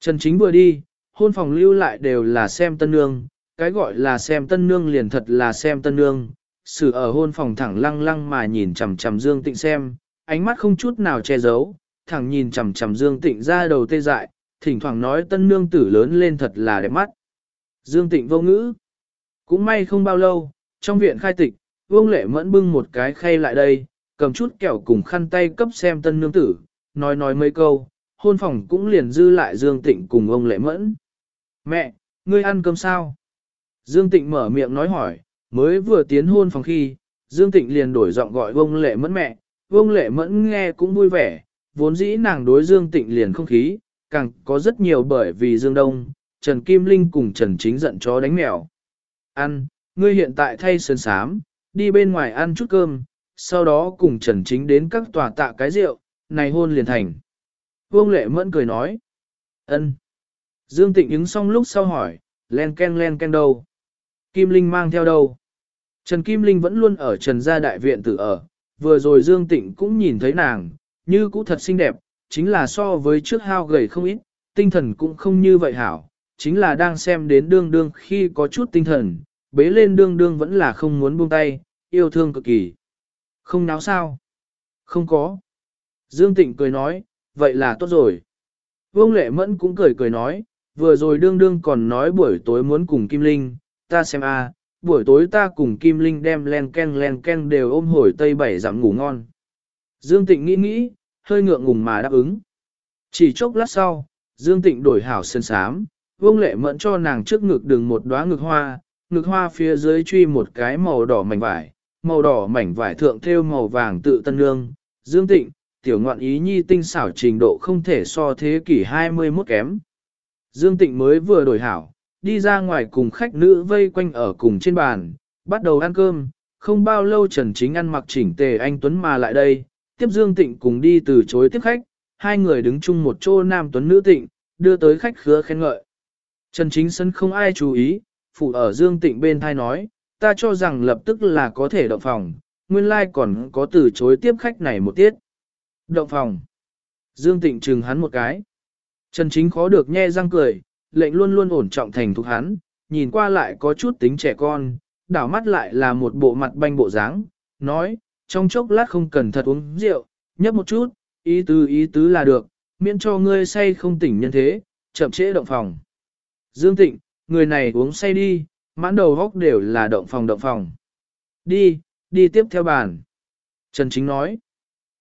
Trần Chính vừa đi, hôn phòng lưu lại đều là xem tân nương, cái gọi là xem tân nương liền thật là xem tân nương, sự ở hôn phòng thẳng lăng lăng mà nhìn chằm chằm Dương Tịnh xem, ánh mắt không chút nào che giấu, thẳng nhìn chằm chằm Dương Tịnh ra đầu tê dại, thỉnh thoảng nói tân nương tử lớn lên thật là đẹp mắt. Dương Tịnh vô ngữ. Cũng may không bao lâu, trong viện khai tịch, Vương Lệ Mẫn bưng một cái khay lại đây, cầm chút kẹo cùng khăn tay cấp xem tân nương tử, nói nói mấy câu, hôn phòng cũng liền dư lại Dương Tịnh cùng ông Lệ Mẫn. Mẹ, ngươi ăn cơm sao? Dương Tịnh mở miệng nói hỏi, mới vừa tiến hôn phòng khi, Dương Tịnh liền đổi giọng gọi ông Lệ Mẫn mẹ, ông Lệ Mẫn nghe cũng vui vẻ, vốn dĩ nàng đối Dương Tịnh liền không khí, càng có rất nhiều bởi vì Dương Đông, Trần Kim Linh cùng Trần Chính giận chó đánh mèo. Ăn, ngươi hiện tại thay sơn sám, đi bên ngoài ăn chút cơm, sau đó cùng Trần Chính đến các tòa tạ cái rượu, này hôn liền thành. Vương Lệ Mẫn cười nói. ân. Dương Tịnh ứng xong lúc sau hỏi, len ken len ken đâu? Kim Linh mang theo đâu? Trần Kim Linh vẫn luôn ở Trần Gia Đại Viện tự ở, vừa rồi Dương Tịnh cũng nhìn thấy nàng, như cũ thật xinh đẹp, chính là so với trước hao gầy không ít, tinh thần cũng không như vậy hảo, chính là đang xem đến đương đương khi có chút tinh thần, bế lên đương đương vẫn là không muốn buông tay, yêu thương cực kỳ. Không náo sao? Không có. Dương Tịnh cười nói, vậy là tốt rồi. Vương Lệ Mẫn cũng cười cười nói, vừa rồi đương đương còn nói buổi tối muốn cùng Kim Linh, ta xem a, buổi tối ta cùng Kim Linh đem len ken len ken đều ôm hồi tây bảy dặm ngủ ngon. Dương Tịnh nghĩ nghĩ, hơi ngượng ngùng mà đáp ứng. Chỉ chốc lát sau, Dương Tịnh đổi hảo sơn sám, Vương Lệ Mẫn cho nàng trước ngực đường một đóa ngực hoa, ngực hoa phía dưới truy một cái màu đỏ mảnh vải, màu đỏ mảnh vải thượng thêu màu vàng tự tân lương. Dương Tịnh, tiểu ngoạn ý nhi tinh xảo trình độ không thể so thế kỷ 21 kém. Dương Tịnh mới vừa đổi hảo, đi ra ngoài cùng khách nữ vây quanh ở cùng trên bàn, bắt đầu ăn cơm, không bao lâu Trần Chính ăn mặc chỉnh tề anh Tuấn mà lại đây, tiếp Dương Tịnh cùng đi từ chối tiếp khách, hai người đứng chung một chỗ nam Tuấn nữ Tịnh, đưa tới khách khứa khen ngợi. Trần Chính Sân không ai chú ý, phụ ở Dương Tịnh bên thai nói, ta cho rằng lập tức là có thể động phòng, nguyên lai like còn có từ chối tiếp khách này một tiết. Động phòng. Dương Tịnh trừng hắn một cái. Trần Chính khó được nhe răng cười, lệnh luôn luôn ổn trọng thành thục hắn, nhìn qua lại có chút tính trẻ con, đảo mắt lại là một bộ mặt banh bộ dáng, nói, trong chốc lát không cần thật uống rượu, nhấp một chút, ý tứ ý tứ là được, miễn cho ngươi say không tỉnh nhân thế, chậm trễ động phòng. Dương Tịnh, người này uống say đi, mãn đầu góc đều là động phòng động phòng. Đi, đi tiếp theo bàn. Trần Chính nói.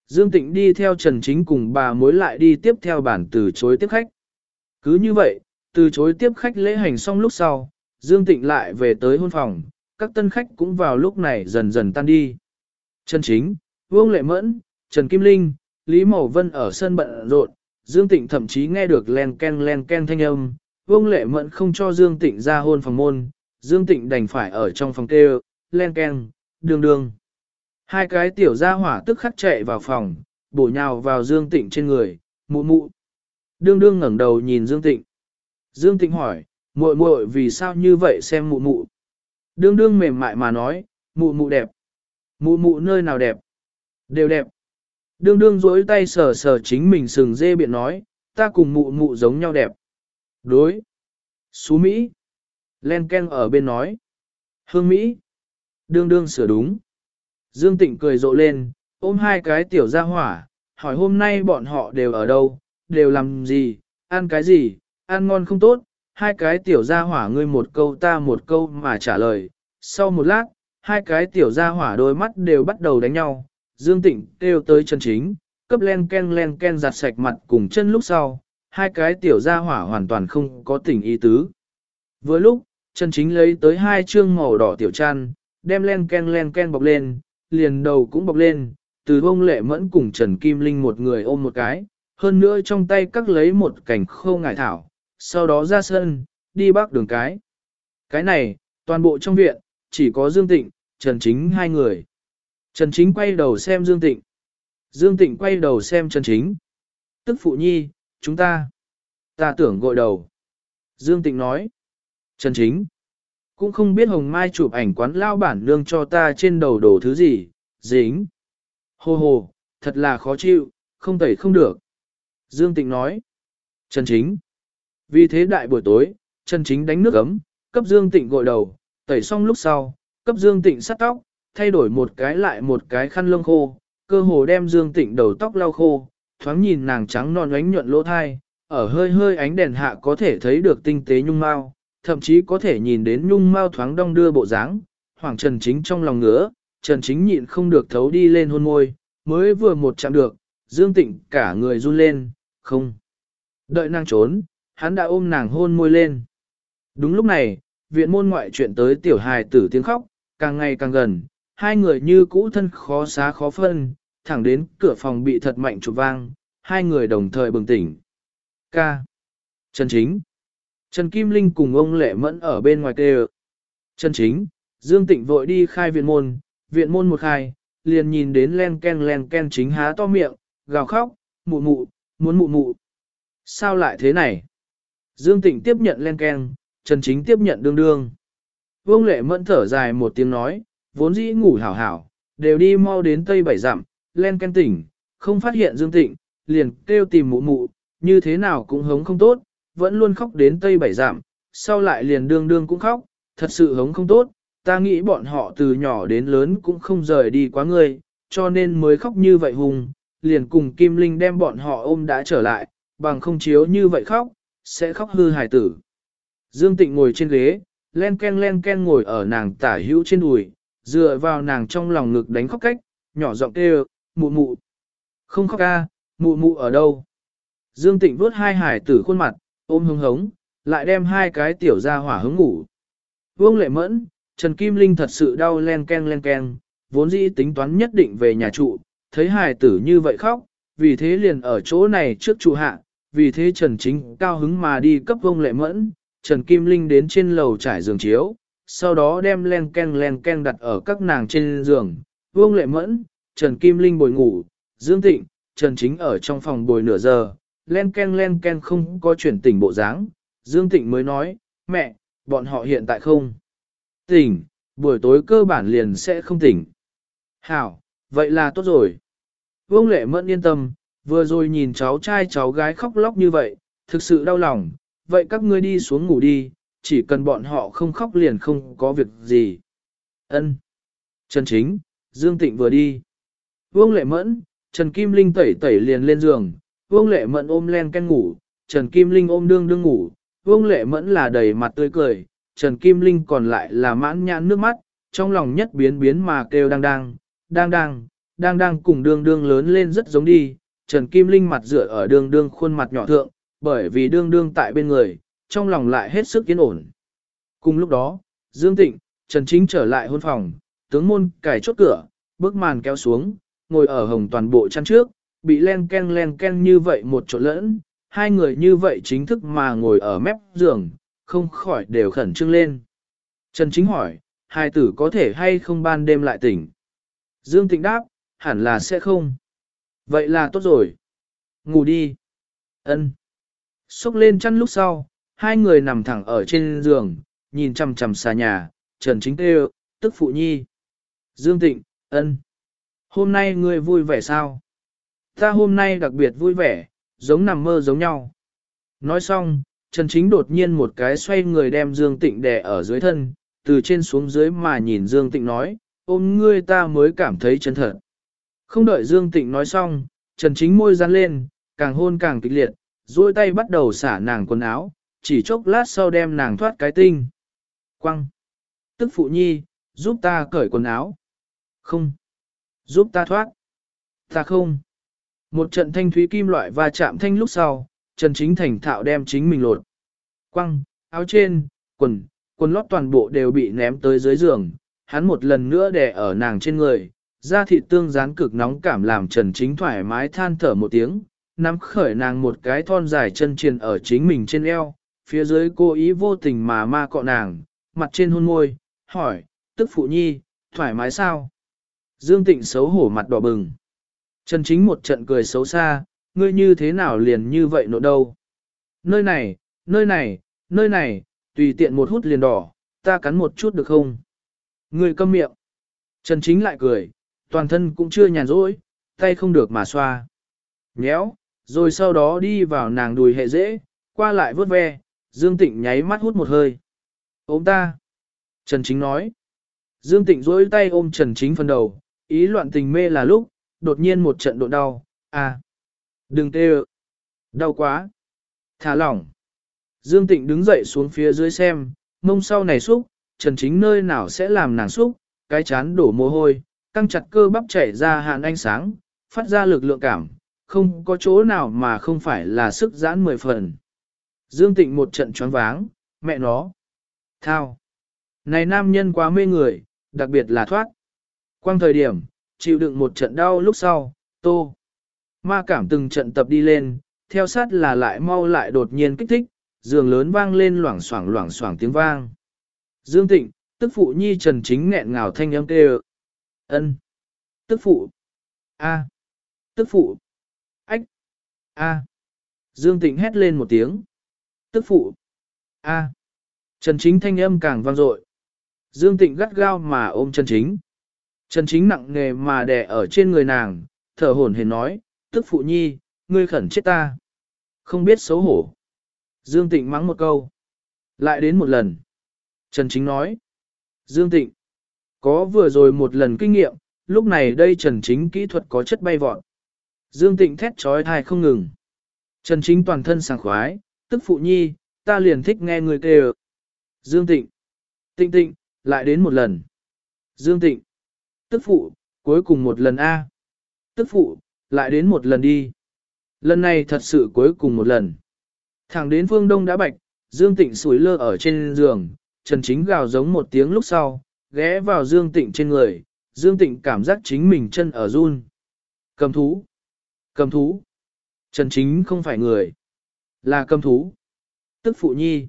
Dương Tịnh đi theo Trần Chính cùng bà mối lại đi tiếp theo bản từ chối tiếp khách. Cứ như vậy, từ chối tiếp khách lễ hành xong lúc sau, Dương Tịnh lại về tới hôn phòng, các tân khách cũng vào lúc này dần dần tan đi. Trần Chính, Vương Lệ Mẫn, Trần Kim Linh, Lý Mậu Vân ở sân bận rộn, Dương Tịnh thậm chí nghe được len ken len ken thanh âm, Vương Lệ Mẫn không cho Dương Tịnh ra hôn phòng môn, Dương Tịnh đành phải ở trong phòng kêu, len ken, đường đường. Hai cái tiểu gia hỏa tức khắc chạy vào phòng, bổ nhào vào Dương Tịnh trên người, mụ mụ. Đương đương ngẩng đầu nhìn Dương Tịnh. Dương Tịnh hỏi, muội muội vì sao như vậy xem mụ mụ. Đương đương mềm mại mà nói, mụ mụ đẹp. Mụ mụ nơi nào đẹp? Đều đẹp. Đương đương duỗi tay sờ sờ chính mình sừng dê biện nói, ta cùng mụ mụ giống nhau đẹp. Đối. Xú Mỹ. Len Ken ở bên nói. Hương Mỹ. Đương đương sửa đúng. Dương Tịnh cười rộ lên, ôm hai cái tiểu gia hỏa, hỏi hôm nay bọn họ đều ở đâu, đều làm gì, ăn cái gì, ăn ngon không tốt, hai cái tiểu gia hỏa ngươi một câu ta một câu mà trả lời. Sau một lát, hai cái tiểu gia hỏa đôi mắt đều bắt đầu đánh nhau, Dương Tịnh kêu tới chân chính, cấp len ken len ken giặt sạch mặt cùng chân lúc sau, hai cái tiểu gia hỏa hoàn toàn không có tình ý tứ. Vừa lúc, chân chính lấy tới hai chương màu đỏ tiểu chăn, đem len ken len ken bọc lên, liền đầu cũng bọc lên, từ bông lệ mẫn cùng Trần Kim Linh một người ôm một cái, hơn nữa trong tay cắt lấy một cảnh khô ngải thảo, sau đó ra sân, đi bắc đường cái. Cái này, toàn bộ trong viện, chỉ có Dương Tịnh, Trần Chính hai người. Trần Chính quay đầu xem Dương Tịnh. Dương Tịnh quay đầu xem Trần Chính. Tức phụ nhi, chúng ta. Ta tưởng gội đầu. Dương Tịnh nói. Trần Chính. Cũng không biết Hồng Mai chụp ảnh quán lao bản nương cho ta trên đầu đổ thứ gì, dính. Hồ hồ, thật là khó chịu, không tẩy không được. Dương Tịnh nói. Trần Chính. Vì thế đại buổi tối, Trần Chính đánh nước ấm, cấp Dương Tịnh gội đầu, tẩy xong lúc sau, cấp Dương Tịnh sắt tóc, thay đổi một cái lại một cái khăn lông khô, cơ hồ đem Dương Tịnh đầu tóc lau khô, thoáng nhìn nàng trắng non ánh nhuận lỗ thai, ở hơi hơi ánh đèn hạ có thể thấy được tinh tế nhung mao, thậm chí có thể nhìn đến nhung mao thoáng đong đưa bộ dáng. Hoàng Trần Chính trong lòng ngứa, Trần Chính nhịn không được thấu đi lên hôn môi, mới vừa một chạm được, Dương Tịnh cả người run lên, không. Đợi nàng trốn, hắn đã ôm nàng hôn môi lên. Đúng lúc này, viện môn ngoại chuyện tới tiểu hài tử tiếng khóc, càng ngày càng gần, hai người như cũ thân khó xá khó phân, thẳng đến cửa phòng bị thật mạnh chụp vang, hai người đồng thời bừng tỉnh. Ca. Trần Chính. Trần Kim Linh cùng ông Lệ Mẫn ở bên ngoài kêu. Trần Chính, Dương Tịnh vội đi khai viện môn, viện môn một khai, liền nhìn đến len ken len ken chính há to miệng, gào khóc, mụ mụ, muốn mụ mụ. Sao lại thế này? Dương Tịnh tiếp nhận len ken, Trần Chính tiếp nhận đương đương. Vương Lệ Mẫn thở dài một tiếng nói, vốn dĩ ngủ hảo hảo, đều đi mau đến tây bảy dặm, len ken tỉnh, không phát hiện Dương Tịnh, liền kêu tìm mụ mụ, như thế nào cũng hống không tốt, vẫn luôn khóc đến tây bảy giảm, sau lại liền đương đương cũng khóc, thật sự hống không tốt, ta nghĩ bọn họ từ nhỏ đến lớn cũng không rời đi quá ngươi, cho nên mới khóc như vậy hùng, liền cùng Kim Linh đem bọn họ ôm đã trở lại, bằng không chiếu như vậy khóc, sẽ khóc hư hài tử. Dương Tịnh ngồi trên ghế, len ken len ken ngồi ở nàng tả hữu trên đùi, dựa vào nàng trong lòng ngực đánh khóc cách, nhỏ giọng kêu, mụ mụ. Không khóc ca, mụ mụ ở đâu? Dương Tịnh vuốt hai hải tử khuôn mặt, ôm hứng hống, lại đem hai cái tiểu ra hỏa hứng ngủ. Vương lệ mẫn, Trần Kim Linh thật sự đau len ken len ken, vốn dĩ tính toán nhất định về nhà trụ, thấy hài tử như vậy khóc, vì thế liền ở chỗ này trước trụ hạ, vì thế Trần Chính cao hứng mà đi cấp vương lệ mẫn, Trần Kim Linh đến trên lầu trải giường chiếu, sau đó đem len ken len ken đặt ở các nàng trên giường, vương lệ mẫn, Trần Kim Linh bồi ngủ, Dương Tịnh, Trần Chính ở trong phòng bồi nửa giờ, len ken len ken không có chuyển tỉnh bộ dáng. Dương Tịnh mới nói, mẹ, bọn họ hiện tại không tỉnh, buổi tối cơ bản liền sẽ không tỉnh. Hảo, vậy là tốt rồi. Vương Lệ Mẫn yên tâm, vừa rồi nhìn cháu trai cháu gái khóc lóc như vậy, thực sự đau lòng, vậy các ngươi đi xuống ngủ đi, chỉ cần bọn họ không khóc liền không có việc gì. Ân. Trần Chính, Dương Tịnh vừa đi. Vương Lệ Mẫn, Trần Kim Linh tẩy tẩy liền lên giường, Vương Lệ Mẫn ôm len ken ngủ, Trần Kim Linh ôm đương đương ngủ, Vương Lệ Mẫn là đầy mặt tươi cười, Trần Kim Linh còn lại là mãn nhãn nước mắt, trong lòng nhất biến biến mà kêu đang đang, đang đang, đang đang cùng đương đương lớn lên rất giống đi. Trần Kim Linh mặt dựa ở đương đương khuôn mặt nhỏ thượng, bởi vì đương đương tại bên người, trong lòng lại hết sức yên ổn. Cùng lúc đó, Dương Tịnh, Trần Chính trở lại hôn phòng, tướng môn cài chốt cửa, bước màn kéo xuống, ngồi ở hồng toàn bộ chăn trước, bị len ken len ken như vậy một chỗ lẫn, hai người như vậy chính thức mà ngồi ở mép giường, không khỏi đều khẩn trương lên. Trần Chính hỏi, hai tử có thể hay không ban đêm lại tỉnh? Dương Tịnh đáp, hẳn là sẽ không. Vậy là tốt rồi. Ngủ đi. Ân. Xúc lên chăn lúc sau, hai người nằm thẳng ở trên giường, nhìn chằm chằm xa nhà, Trần Chính kêu, tức phụ nhi. Dương Tịnh, ân. Hôm nay ngươi vui vẻ sao? Ta hôm nay đặc biệt vui vẻ, giống nằm mơ giống nhau. Nói xong, Trần Chính đột nhiên một cái xoay người đem Dương Tịnh đè ở dưới thân, từ trên xuống dưới mà nhìn Dương Tịnh nói, ôm ngươi ta mới cảm thấy chân thật. Không đợi Dương Tịnh nói xong, Trần Chính môi rắn lên, càng hôn càng kịch liệt, duỗi tay bắt đầu xả nàng quần áo, chỉ chốc lát sau đem nàng thoát cái tinh. Quăng! Tức phụ nhi, giúp ta cởi quần áo. Không! Giúp ta thoát. Ta không! Một trận thanh thúy kim loại va chạm thanh lúc sau, Trần Chính Thành thạo đem chính mình lột. Quăng, áo trên, quần, quần lót toàn bộ đều bị ném tới dưới giường, hắn một lần nữa đè ở nàng trên người, da thịt tương dán cực nóng cảm làm Trần Chính thoải mái than thở một tiếng, nắm khởi nàng một cái thon dài chân truyền ở chính mình trên eo, phía dưới cô ý vô tình mà ma cọ nàng, mặt trên hôn môi, hỏi, tức phụ nhi, thoải mái sao? Dương Tịnh xấu hổ mặt đỏ bừng. Trần Chính một trận cười xấu xa, ngươi như thế nào liền như vậy nộ đâu. Nơi này, nơi này, nơi này, tùy tiện một hút liền đỏ, ta cắn một chút được không? Ngươi câm miệng. Trần Chính lại cười, toàn thân cũng chưa nhàn rỗi, tay không được mà xoa. Nhéo, rồi sau đó đi vào nàng đùi hệ dễ, Qua lại vớt ve, Dương Tịnh nháy mắt hút một hơi. Ôm ta. Trần Chính nói. Dương Tịnh duỗi tay ôm Trần Chính phần đầu, ý loạn tình mê là lúc, đột nhiên một trận độ đau, à. Đừng tê Đau quá. Thả lỏng. Dương Tịnh đứng dậy xuống phía dưới xem, mông sau này xúc, Trần Chính nơi nào sẽ làm nàng xúc, cái chán đổ mồ hôi, căng chặt cơ bắp chảy ra hạn ánh sáng, phát ra lực lượng cảm, không có chỗ nào mà không phải là sức giãn mười phần. Dương Tịnh một trận choáng váng, mẹ nó. Thao. Này nam nhân quá mê người, đặc biệt là thoát. Quang thời điểm, chịu đựng một trận đau lúc sau, tô. Ma cảm từng trận tập đi lên, theo sát là lại mau lại đột nhiên kích thích, giường lớn vang lên loảng xoảng loảng xoảng tiếng vang. Dương Tịnh, tức phụ nhi trần chính nghẹn ngào thanh âm kêu. ân Tức phụ. A. Tức phụ. Ách. A. Dương Tịnh hét lên một tiếng. Tức phụ. A. Trần chính thanh âm càng vang dội. Dương Tịnh gắt gao mà ôm Trần chính. Trần chính nặng nề mà đè ở trên người nàng, thở hổn hển nói, tức phụ nhi, ngươi khẩn chết ta. Không biết xấu hổ. Dương Tịnh mắng một câu. Lại đến một lần. Trần Chính nói. Dương Tịnh. Có vừa rồi một lần kinh nghiệm, lúc này đây Trần Chính kỹ thuật có chất bay vọt. Dương Tịnh thét trói thai không ngừng. Trần Chính toàn thân sảng khoái, tức phụ nhi, ta liền thích nghe người kêu. Dương Tịnh. Tịnh tịnh, lại đến một lần. Dương Tịnh. Tức phụ, cuối cùng một lần A. Tức phụ, lại đến một lần đi. Lần này thật sự cuối cùng một lần. Thẳng đến phương đông đã bạch, Dương Tịnh sủi lơ ở trên giường, Trần Chính gào giống một tiếng lúc sau, ghé vào Dương Tịnh trên người, Dương Tịnh cảm giác chính mình chân ở run. Cầm thú. Cầm thú. Trần Chính không phải người. Là cầm thú. Tức phụ nhi.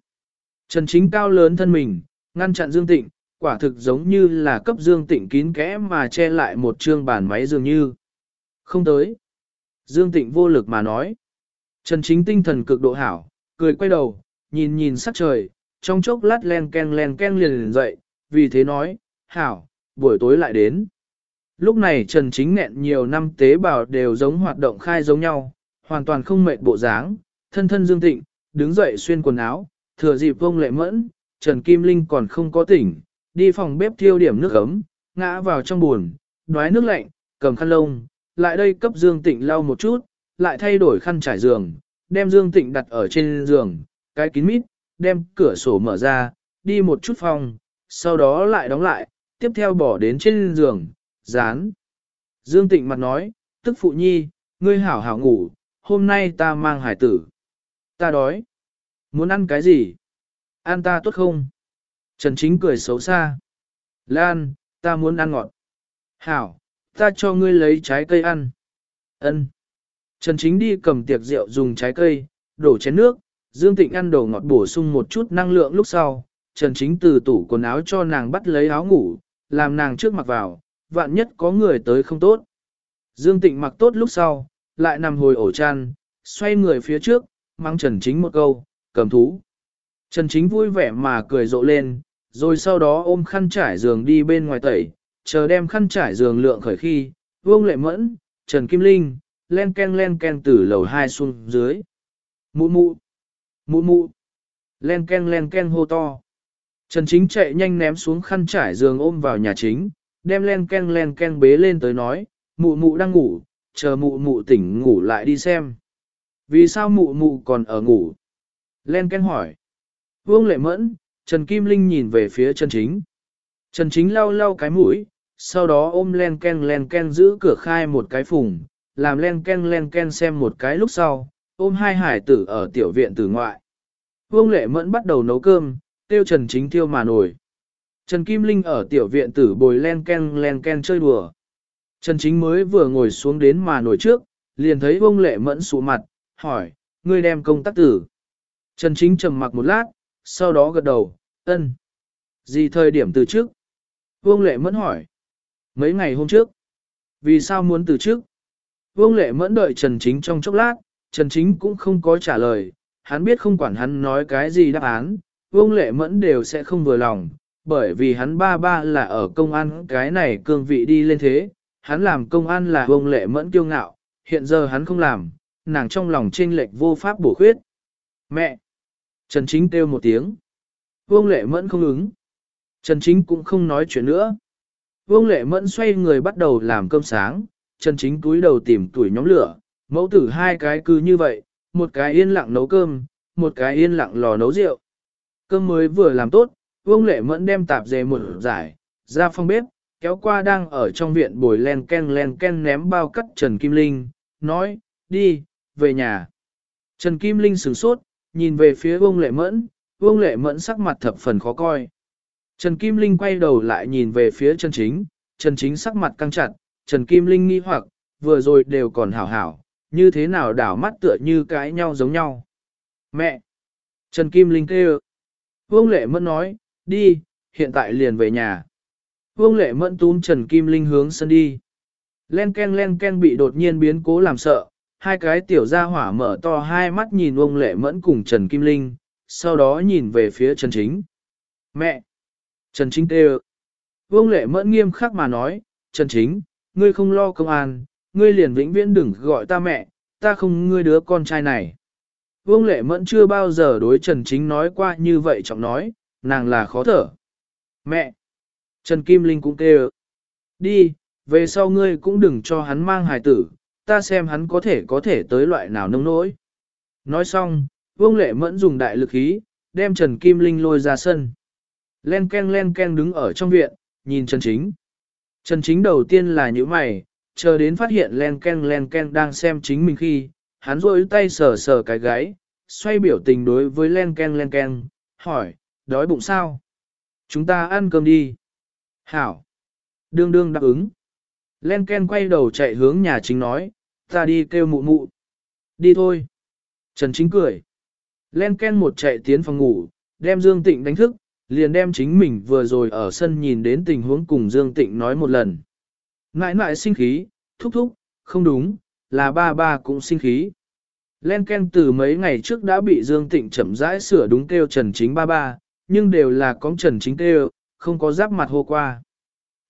Trần Chính cao lớn thân mình, ngăn chặn Dương Tịnh, quả thực giống như là cấp Dương Tịnh kín kẽ mà che lại một trương bàn máy dường như. Không tới. Dương Tịnh vô lực mà nói. Trần Chính tinh thần cực độ hảo, cười quay đầu, nhìn nhìn sắc trời, trong chốc lát len ken len ken liền liền dậy, vì thế nói, hảo, buổi tối lại đến. Lúc này Trần Chính nghẹn nhiều năm tế bào đều giống hoạt động khai giống nhau, hoàn toàn không mệt bộ dáng, thân thân Dương Tịnh, đứng dậy xuyên quần áo, thừa dịp vông lệ mẫn, Trần Kim Linh còn không có tỉnh, đi phòng bếp thiêu điểm nước ấm, ngã vào trong buồn, đoái nước lạnh, cầm khăn lông, lại đây cấp Dương Tịnh lau một chút, lại thay đổi khăn trải giường, đem Dương Tịnh đặt ở trên giường, cái kín mít, đem cửa sổ mở ra, đi một chút phòng, sau đó lại đóng lại, tiếp theo bỏ đến trên giường, dán. Dương Tịnh mặt nói, tức phụ nhi, ngươi hảo hảo ngủ, hôm nay ta mang hải tử. Ta đói. Muốn ăn cái gì? Ăn ta tốt không? Trần Chính cười xấu xa. Lan, ta muốn ăn ngọt. Hảo, ta cho ngươi lấy trái cây ăn. Ân. Trần Chính đi cầm tiệc rượu dùng trái cây, đổ chén nước, Dương Tịnh ăn đồ ngọt bổ sung một chút năng lượng lúc sau. Trần Chính từ tủ quần áo cho nàng bắt lấy áo ngủ, làm nàng trước mặc vào, vạn nhất có người tới không tốt. Dương Tịnh mặc tốt lúc sau, lại nằm hồi ổ chăn, xoay người phía trước, mang Trần Chính một câu, cầm thú. Trần Chính vui vẻ mà cười rộ lên, rồi sau đó ôm khăn trải giường đi bên ngoài tẩy, chờ đem khăn trải giường lượng khởi khi, Vương Lệ Mẫn, Trần Kim Linh, len ken len ken từ lầu hai xuống dưới. Mụ mụ, mụ mụ, len ken len ken hô to. Trần Chính chạy nhanh ném xuống khăn trải giường ôm vào nhà chính, đem len ken len ken bế lên tới nói, mụ mụ đang ngủ, chờ mụ mụ tỉnh ngủ lại đi xem. Vì sao mụ mụ còn ở ngủ? Len ken hỏi. Vương Lệ Mẫn, Trần Kim Linh nhìn về phía Trần Chính. Trần Chính lau lau cái mũi, sau đó ôm len ken len ken giữ cửa khai một cái phùng, làm len ken len ken xem một cái lúc sau, ôm hai hải tử ở tiểu viện tử ngoại. Vương Lệ Mẫn bắt đầu nấu cơm, tiêu Trần Chính thiêu mà nổi. Trần Kim Linh ở tiểu viện tử bồi len ken len ken chơi đùa. Trần Chính mới vừa ngồi xuống đến mà nổi trước, liền thấy Vương Lệ Mẫn sụ mặt, hỏi, ngươi đem công tác tử. Trần Chính trầm mặc một lát, sau đó gật đầu, ân. Gì thời điểm từ trước? Vương Lệ Mẫn hỏi. Mấy ngày hôm trước. Vì sao muốn từ trước? Vương Lệ Mẫn đợi Trần Chính trong chốc lát, Trần Chính cũng không có trả lời, hắn biết không quản hắn nói cái gì đáp án, Vương Lệ Mẫn đều sẽ không vừa lòng, bởi vì hắn ba ba là ở công an cái này cương vị đi lên thế, hắn làm công an là Vương Lệ Mẫn kiêu ngạo, hiện giờ hắn không làm, nàng trong lòng chênh lệch vô pháp bổ khuyết. Mẹ! Trần Chính kêu một tiếng. Vương Lệ Mẫn không ứng. Trần Chính cũng không nói chuyện nữa. Vương Lệ Mẫn xoay người bắt đầu làm cơm sáng, Trần Chính túi đầu tìm tuổi nhóm lửa, mẫu tử hai cái cứ như vậy, một cái yên lặng nấu cơm, một cái yên lặng lò nấu rượu. Cơm mới vừa làm tốt, Vương Lệ Mẫn đem tạp dề một giải, ra phòng bếp, kéo qua đang ở trong viện bồi len ken len ken ném bao cắt Trần Kim Linh, nói, đi, về nhà. Trần Kim Linh sửng sốt, nhìn về phía Vương Lệ Mẫn, Vương Lệ Mẫn sắc mặt thập phần khó coi. Trần Kim Linh quay đầu lại nhìn về phía Trần Chính, Trần Chính sắc mặt căng chặt, Trần Kim Linh nghi hoặc, vừa rồi đều còn hảo hảo, như thế nào đảo mắt tựa như cãi nhau giống nhau. Mẹ! Trần Kim Linh kêu. Vương Lệ Mẫn nói, đi, hiện tại liền về nhà. Vương Lệ Mẫn túm Trần Kim Linh hướng sân đi. Len ken len ken bị đột nhiên biến cố làm sợ, hai cái tiểu gia hỏa mở to hai mắt nhìn Vương Lệ Mẫn cùng Trần Kim Linh, sau đó nhìn về phía Trần Chính. Mẹ! Trần Chính kêu. Vương Lệ Mẫn nghiêm khắc mà nói, Trần Chính, ngươi không lo công an, ngươi liền vĩnh viễn đừng gọi ta mẹ, ta không ngươi đứa con trai này. Vương Lệ Mẫn chưa bao giờ đối Trần Chính nói qua như vậy trọng nói, nàng là khó thở. Mẹ! Trần Kim Linh cũng kêu. Đi, về sau ngươi cũng đừng cho hắn mang hài tử, ta xem hắn có thể có thể tới loại nào nông nỗi. Nói xong, Vương Lệ Mẫn dùng đại lực khí, đem Trần Kim Linh lôi ra sân. Len ken len ken đứng ở trong viện, nhìn Trần Chính. Trần Chính đầu tiên là những mày, chờ đến phát hiện len ken len ken đang xem chính mình khi, hắn rôi tay sờ sờ cái gáy, xoay biểu tình đối với len ken len ken, hỏi, đói bụng sao? Chúng ta ăn cơm đi. Hảo. Đương đương đáp ứng. Len ken quay đầu chạy hướng nhà chính nói, ta đi kêu mụ mụ. Đi thôi. Trần chính cười. Len ken một chạy tiến phòng ngủ, đem Dương Tịnh đánh thức, liền đem chính mình vừa rồi ở sân nhìn đến tình huống cùng Dương Tịnh nói một lần. Ngãi ngãi sinh khí, thúc thúc, không đúng, là ba ba cũng sinh khí. Len Ken từ mấy ngày trước đã bị Dương Tịnh chậm rãi sửa đúng kêu Trần Chính ba ba, nhưng đều là có Trần Chính kêu, không có giáp mặt hô qua.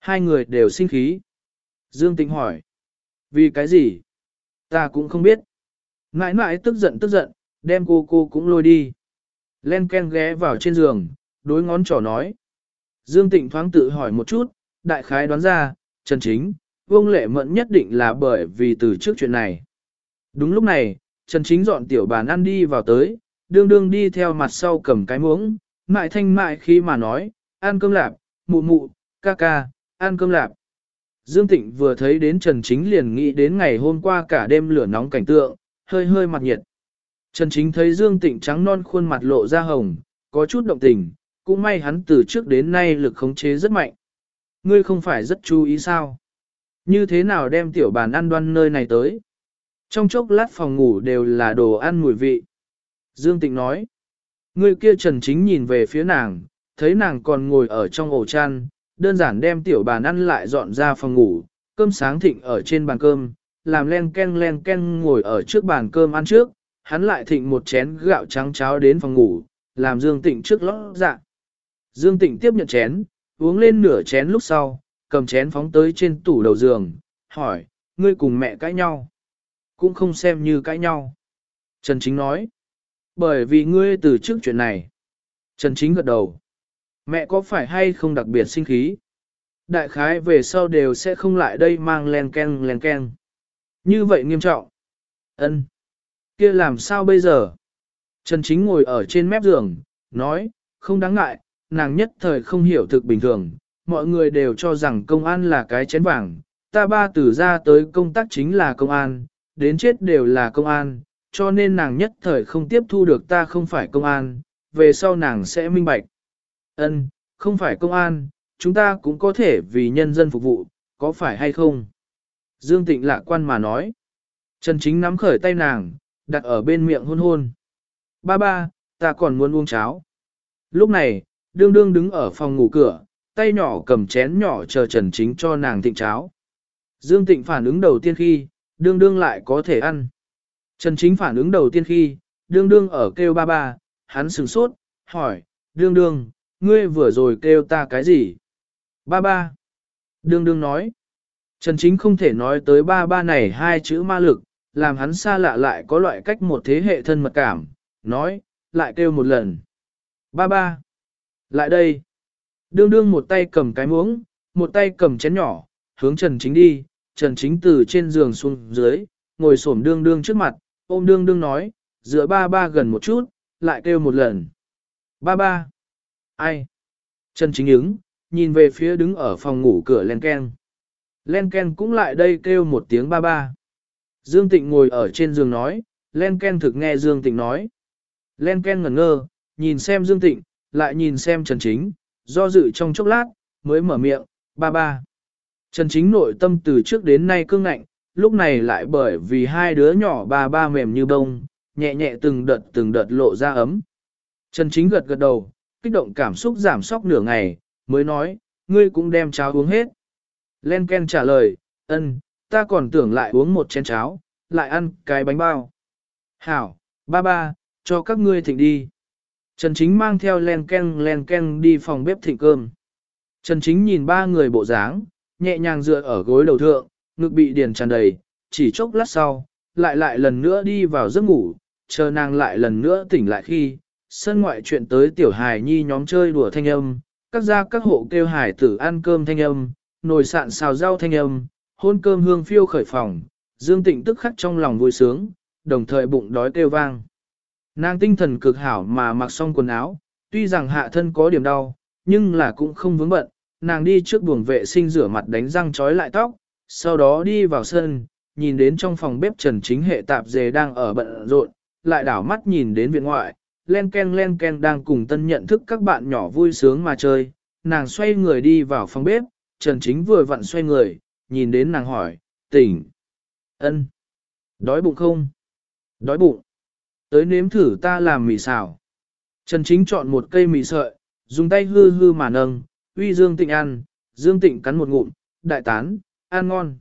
Hai người đều sinh khí. Dương Tịnh hỏi. Vì cái gì? Ta cũng không biết. Ngãi ngãi tức giận tức giận, đem cô cô cũng lôi đi. Len Ken ghé vào trên giường, đối ngón trỏ nói. Dương Tịnh thoáng tự hỏi một chút, đại khái đoán ra, Trần Chính, Vương Lệ Mẫn nhất định là bởi vì từ trước chuyện này. Đúng lúc này, Trần Chính dọn tiểu bàn ăn đi vào tới, đương đương đi theo mặt sau cầm cái muỗng, mại thanh mại khi mà nói, ăn cơm lạp, mụ mụ, ca ca, ăn cơm lạp. Dương Tịnh vừa thấy đến Trần Chính liền nghĩ đến ngày hôm qua cả đêm lửa nóng cảnh tượng, hơi hơi mặt nhiệt. Trần Chính thấy Dương Tịnh trắng non khuôn mặt lộ ra hồng, có chút động tình, cũng may hắn từ trước đến nay lực khống chế rất mạnh. Ngươi không phải rất chú ý sao? Như thế nào đem tiểu bàn ăn đoan nơi này tới? Trong chốc lát phòng ngủ đều là đồ ăn mùi vị. Dương Tịnh nói. Ngươi kia trần chính nhìn về phía nàng, thấy nàng còn ngồi ở trong ổ chăn, đơn giản đem tiểu bàn ăn lại dọn ra phòng ngủ, cơm sáng thịnh ở trên bàn cơm, làm len ken len ken ngồi ở trước bàn cơm ăn trước, hắn lại thịnh một chén gạo trắng cháo đến phòng ngủ, làm Dương Tịnh trước lót dạ. Dương Tịnh tiếp nhận chén, uống lên nửa chén lúc sau, cầm chén phóng tới trên tủ đầu giường, hỏi, ngươi cùng mẹ cãi nhau. Cũng không xem như cãi nhau. Trần Chính nói, bởi vì ngươi từ trước chuyện này. Trần Chính gật đầu. Mẹ có phải hay không đặc biệt sinh khí? Đại khái về sau đều sẽ không lại đây mang len ken len ken. Như vậy nghiêm trọng. Ân, kia làm sao bây giờ? Trần Chính ngồi ở trên mép giường, nói, không đáng ngại, nàng nhất thời không hiểu thực bình thường, mọi người đều cho rằng công an là cái chén vàng, ta ba từ ra tới công tác chính là công an, đến chết đều là công an, cho nên nàng nhất thời không tiếp thu được ta không phải công an, về sau nàng sẽ minh bạch. Ân, không phải công an, chúng ta cũng có thể vì nhân dân phục vụ, có phải hay không? Dương Tịnh lạc quan mà nói. Trần Chính nắm khởi tay nàng, đặt ở bên miệng hôn hôn. Ba ba, ta còn muốn uống cháo. Lúc này, đương đương đứng ở phòng ngủ cửa, tay nhỏ cầm chén nhỏ chờ Trần Chính cho nàng thịnh cháo. Dương Tịnh phản ứng đầu tiên khi, đương đương lại có thể ăn. Trần Chính phản ứng đầu tiên khi, đương đương ở kêu ba ba, hắn sừng sốt, hỏi, đương đương, ngươi vừa rồi kêu ta cái gì? Ba ba. Đương đương nói. Trần Chính không thể nói tới ba ba này hai chữ ma lực, làm hắn xa lạ lại có loại cách một thế hệ thân mật cảm, nói, lại kêu một lần. Ba ba. Lại đây. Đương đương một tay cầm cái muỗng, một tay cầm chén nhỏ, hướng Trần Chính đi, Trần Chính từ trên giường xuống dưới, ngồi xổm đương đương trước mặt, ôm đương đương nói, dựa ba ba gần một chút, lại kêu một lần. Ba ba. Ai? Trần Chính ứng, nhìn về phía đứng ở phòng ngủ cửa Len Ken. Len Ken cũng lại đây kêu một tiếng ba ba. Dương Tịnh ngồi ở trên giường nói, Len Ken thực nghe Dương Tịnh nói. Len Ken ngẩn ngơ, nhìn xem Dương Tịnh, lại nhìn xem Trần Chính, do dự trong chốc lát, mới mở miệng, ba ba. Trần Chính nội tâm từ trước đến nay cương ngạnh, lúc này lại bởi vì hai đứa nhỏ ba ba mềm như bông, nhẹ nhẹ từng đợt từng đợt lộ ra ấm. Trần Chính gật gật đầu, kích động cảm xúc giảm sóc nửa ngày, mới nói, ngươi cũng đem cháo uống hết. Len Ken trả lời, ân, ta còn tưởng lại uống một chén cháo, lại ăn cái bánh bao. Hảo, ba ba, cho các ngươi thịnh đi. Trần Chính mang theo Len Ken Len Ken đi phòng bếp thịnh cơm. Trần Chính nhìn ba người bộ dáng, nhẹ nhàng dựa ở gối đầu thượng, ngực bị điền tràn đầy, chỉ chốc lát sau, lại lại lần nữa đi vào giấc ngủ, chờ nàng lại lần nữa tỉnh lại khi, sân ngoại chuyện tới tiểu hài nhi nhóm chơi đùa thanh âm, các gia các hộ kêu hải tử ăn cơm thanh âm, nồi sạn xào rau thanh âm, hôn cơm hương phiêu khởi phòng, Dương Tịnh tức khắc trong lòng vui sướng, đồng thời bụng đói kêu vang. Nàng tinh thần cực hảo mà mặc xong quần áo, tuy rằng hạ thân có điểm đau, nhưng là cũng không vướng bận, nàng đi trước buồng vệ sinh rửa mặt đánh răng trói lại tóc, sau đó đi vào sân, nhìn đến trong phòng bếp Trần Chính Hệ tạp dề đang ở bận rộn, lại đảo mắt nhìn đến viện ngoại, len ken len ken đang cùng tân nhận thức các bạn nhỏ vui sướng mà chơi, nàng xoay người đi vào phòng bếp, Trần Chính vừa vặn xoay người, nhìn đến nàng hỏi, tỉnh, ân, đói bụng không? Đói bụng, tới nếm thử ta làm mì xào. Trần Chính chọn một cây mì sợi, dùng tay hư hư mà nâng, uy Dương Tịnh ăn, Dương Tịnh cắn một ngụm, đại tán, ăn ngon.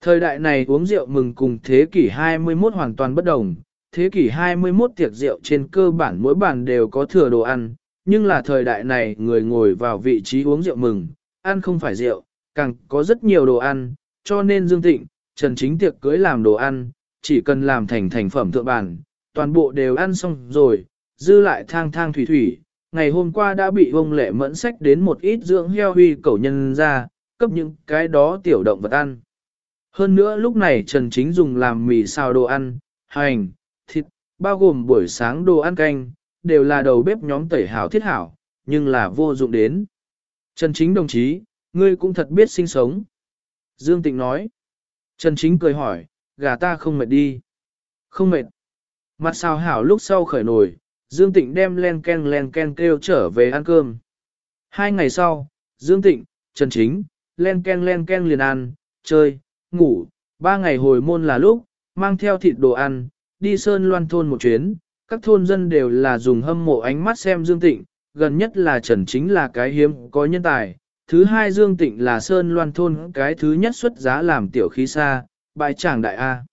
Thời đại này uống rượu mừng cùng thế kỷ 21 hoàn toàn bất đồng, thế kỷ 21 tiệc rượu trên cơ bản mỗi bàn đều có thừa đồ ăn, nhưng là thời đại này người ngồi vào vị trí uống rượu mừng, ăn không phải rượu, càng có rất nhiều đồ ăn, cho nên Dương Tịnh, Trần Chính tiệc cưới làm đồ ăn, chỉ cần làm thành thành phẩm thượng bản, toàn bộ đều ăn xong rồi, dư lại thang thang thủy thủy. Ngày hôm qua đã bị ông lệ mẫn sách đến một ít dưỡng heo huy cầu nhân ra, cấp những cái đó tiểu động vật ăn. Hơn nữa lúc này Trần Chính dùng làm mì xào đồ ăn, hành, thịt, bao gồm buổi sáng đồ ăn canh, đều là đầu bếp nhóm tẩy hảo thiết hảo, nhưng là vô dụng đến. Trần Chính đồng chí, ngươi cũng thật biết sinh sống. Dương Tịnh nói. Trần Chính cười hỏi, gà ta không mệt đi. Không mệt. Mặt xào hảo lúc sau khởi nồi, Dương Tịnh đem len ken len ken kêu trở về ăn cơm. Hai ngày sau, Dương Tịnh, Trần Chính, len ken len ken liền ăn, chơi, ngủ, ba ngày hồi môn là lúc, mang theo thịt đồ ăn, đi sơn loan thôn một chuyến, các thôn dân đều là dùng hâm mộ ánh mắt xem Dương Tịnh, gần nhất là Trần Chính là cái hiếm có nhân tài, thứ hai Dương Tịnh là sơn loan thôn cái thứ nhất xuất giá làm tiểu khí xa, bài tràng đại A.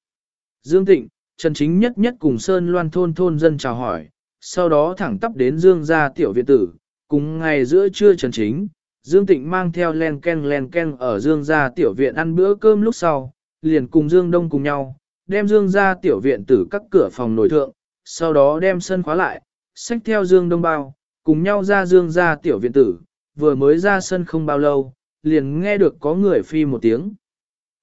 Dương Tịnh, Trần Chính nhất nhất cùng sơn loan thôn thôn dân chào hỏi, sau đó thẳng tắp đến Dương gia tiểu viện tử, cùng ngày giữa trưa Trần Chính, Dương Tịnh mang theo len ken len ken ở Dương gia tiểu viện ăn bữa cơm lúc sau, liền cùng Dương Đông cùng nhau, đem Dương gia tiểu viện tử các cửa phòng nổi thượng, sau đó đem sân khóa lại, xách theo Dương Đông bao, cùng nhau ra Dương gia tiểu viện tử, vừa mới ra sân không bao lâu, liền nghe được có người phi một tiếng.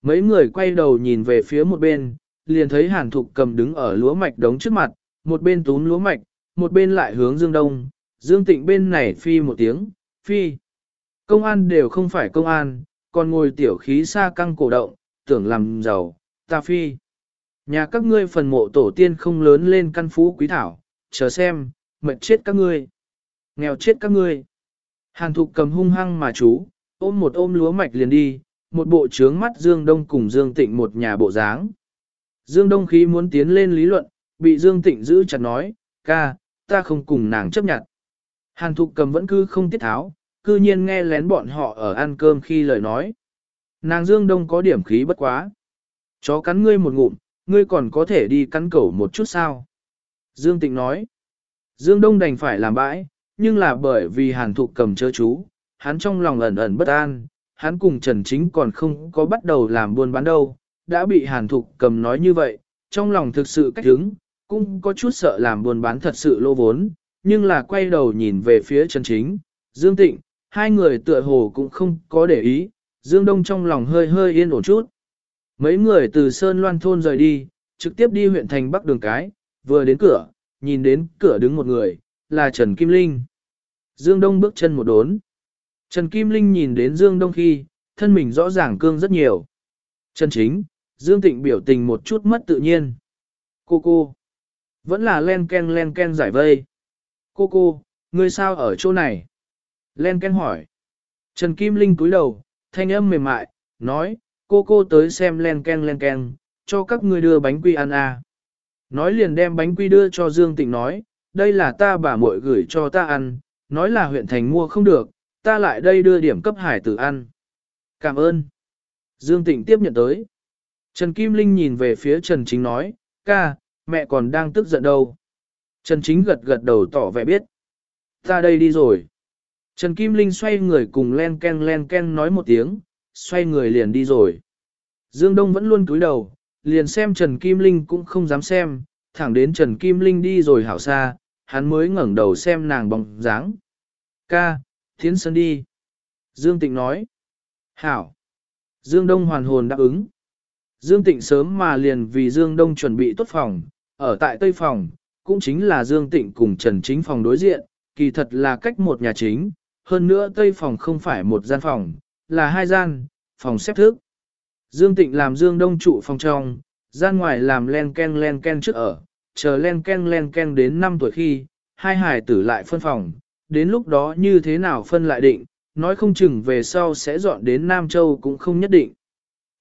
Mấy người quay đầu nhìn về phía một bên, liền thấy Hàn Thục cầm đứng ở lúa mạch đống trước mặt, một bên túm lúa mạch, một bên lại hướng Dương Đông, Dương Tịnh bên này phi một tiếng, phi. Công an đều không phải công an, còn ngồi tiểu khí xa căng cổ động, tưởng làm giàu, ta phi. Nhà các ngươi phần mộ tổ tiên không lớn lên căn phú quý thảo, chờ xem, mệt chết các ngươi. Nghèo chết các ngươi. Hàn thục cầm hung hăng mà chú, ôm một ôm lúa mạch liền đi, một bộ trướng mắt Dương Đông cùng Dương Tịnh một nhà bộ dáng. Dương Đông khí muốn tiến lên lý luận, bị Dương Tịnh giữ chặt nói, ca, ta không cùng nàng chấp nhận. Hàn thục cầm vẫn cứ không tiết tháo, cư nhiên nghe lén bọn họ ở ăn cơm khi lời nói. Nàng Dương Đông có điểm khí bất quá. Chó cắn ngươi một ngụm, ngươi còn có thể đi cắn cẩu một chút sao? Dương Tịnh nói. Dương Đông đành phải làm bãi, nhưng là bởi vì hàn thụ cầm chớ chú, hắn trong lòng ẩn ẩn bất an, hắn cùng Trần Chính còn không có bắt đầu làm buôn bán đâu, đã bị hàn thụ cầm nói như vậy, trong lòng thực sự cách hứng, cũng có chút sợ làm buôn bán thật sự lô vốn, nhưng là quay đầu nhìn về phía Trần Chính, Dương Tịnh, hai người tựa hồ cũng không có để ý, Dương Đông trong lòng hơi hơi yên ổn chút. Mấy người từ Sơn Loan Thôn rời đi, trực tiếp đi huyện thành Bắc đường cái, vừa đến cửa, nhìn đến cửa đứng một người, là Trần Kim Linh. Dương Đông bước chân một đốn. Trần Kim Linh nhìn đến Dương Đông khi, thân mình rõ ràng cương rất nhiều. Trần Chính, Dương Tịnh biểu tình một chút mất tự nhiên. Cô cô, vẫn là len ken len ken giải vây. Cô cô, ngươi sao ở chỗ này? Len ken hỏi. Trần Kim Linh cúi đầu, thanh âm mềm mại, nói, cô cô tới xem len ken len ken, cho các ngươi đưa bánh quy ăn à. Nói liền đem bánh quy đưa cho Dương Tịnh nói, đây là ta bà muội gửi cho ta ăn, nói là huyện thành mua không được, ta lại đây đưa điểm cấp hải tử ăn. Cảm ơn. Dương Tịnh tiếp nhận tới. Trần Kim Linh nhìn về phía Trần Chính nói, ca, mẹ còn đang tức giận đâu. Trần Chính gật gật đầu tỏ vẻ biết. Ta đây đi rồi. Trần Kim Linh xoay người cùng len ken len ken nói một tiếng, xoay người liền đi rồi. Dương Đông vẫn luôn cúi đầu, liền xem Trần Kim Linh cũng không dám xem, thẳng đến Trần Kim Linh đi rồi hảo xa, hắn mới ngẩng đầu xem nàng bóng dáng. Ca, thiến sân đi. Dương Tịnh nói. Hảo. Dương Đông hoàn hồn đáp ứng. Dương Tịnh sớm mà liền vì Dương Đông chuẩn bị tốt phòng, ở tại Tây Phòng, cũng chính là Dương Tịnh cùng Trần Chính phòng đối diện, kỳ thật là cách một nhà chính, hơn nữa Tây Phòng không phải một gian phòng, là hai gian, phòng xếp thức. Dương Tịnh làm Dương Đông trụ phòng trong, gian ngoài làm len ken len ken trước ở, chờ len ken len ken đến 5 tuổi khi, hai hải tử lại phân phòng, đến lúc đó như thế nào phân lại định, nói không chừng về sau sẽ dọn đến Nam Châu cũng không nhất định.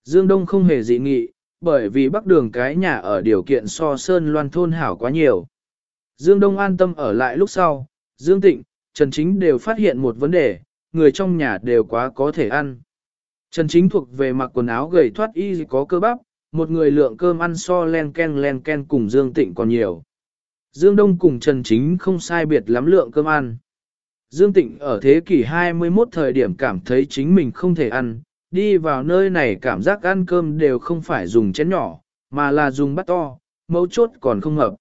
Dương Đông không hề dị nghị, bởi vì bắc đường cái nhà ở điều kiện so sơn loan thôn hảo quá nhiều. Dương Đông an tâm ở lại lúc sau, Dương Tịnh, Trần Chính đều phát hiện một vấn đề, người trong nhà đều quá có thể ăn. Trần Chính thuộc về mặc quần áo gầy thoát y có cơ bắp, một người lượng cơm ăn so len ken len ken cùng Dương Tịnh còn nhiều. Dương Đông cùng Trần Chính không sai biệt lắm lượng cơm ăn. Dương Tịnh ở thế kỷ 21 thời điểm cảm thấy chính mình không thể ăn, đi vào nơi này cảm giác ăn cơm đều không phải dùng chén nhỏ, mà là dùng bát to, mấu chốt còn không hợp.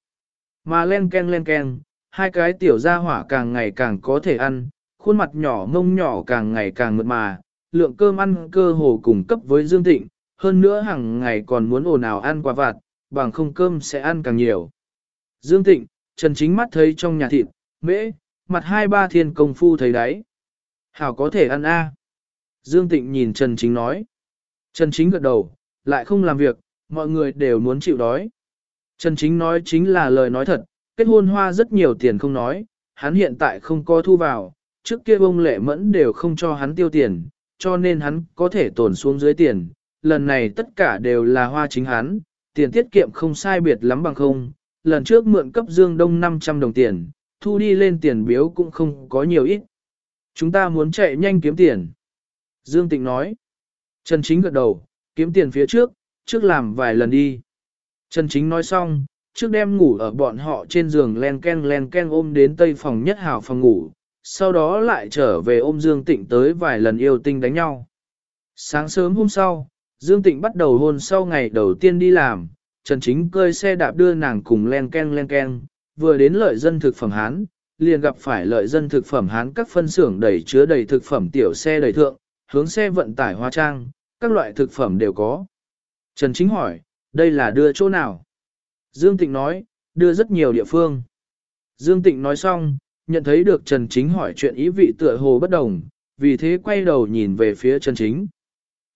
Mà len ken len ken, hai cái tiểu gia hỏa càng ngày càng có thể ăn, khuôn mặt nhỏ mông nhỏ càng ngày càng mượt mà, lượng cơm ăn cơ hồ cùng cấp với Dương Tịnh, hơn nữa hàng ngày còn muốn ồn ào ăn quả vặt, bằng không cơm sẽ ăn càng nhiều. Dương Tịnh, Trần Chính mắt thấy trong nhà thịt, mễ, mặt hai ba thiên công phu thấy đấy. Hảo có thể ăn a. Dương Tịnh nhìn Trần Chính nói. Trần Chính gật đầu, lại không làm việc, mọi người đều muốn chịu đói. Trần Chính nói chính là lời nói thật, kết hôn hoa rất nhiều tiền không nói, hắn hiện tại không có thu vào, trước kia bông lệ mẫn đều không cho hắn tiêu tiền, cho nên hắn có thể tổn xuống dưới tiền. Lần này tất cả đều là hoa chính hắn, tiền tiết kiệm không sai biệt lắm bằng không. Lần trước mượn cấp Dương Đông 500 đồng tiền, thu đi lên tiền biếu cũng không có nhiều ít. Chúng ta muốn chạy nhanh kiếm tiền. Dương Tịnh nói. Trần Chính gật đầu, kiếm tiền phía trước, trước làm vài lần đi. Trần Chính nói xong, trước đem ngủ ở bọn họ trên giường len ken len ken ôm đến tây phòng nhất hào phòng ngủ, sau đó lại trở về ôm Dương Tịnh tới vài lần yêu tinh đánh nhau. Sáng sớm hôm sau, Dương Tịnh bắt đầu hôn sau ngày đầu tiên đi làm, Trần Chính cơi xe đạp đưa nàng cùng len ken len ken, vừa đến lợi dân thực phẩm Hán, liền gặp phải lợi dân thực phẩm Hán các phân xưởng đầy chứa đầy thực phẩm tiểu xe đầy thượng, hướng xe vận tải hóa trang, các loại thực phẩm đều có. Trần Chính hỏi, đây là đưa chỗ nào? Dương Tịnh nói, đưa rất nhiều địa phương. Dương Tịnh nói xong, nhận thấy được Trần Chính hỏi chuyện ý vị tựa hồ bất đồng, vì thế quay đầu nhìn về phía Trần Chính.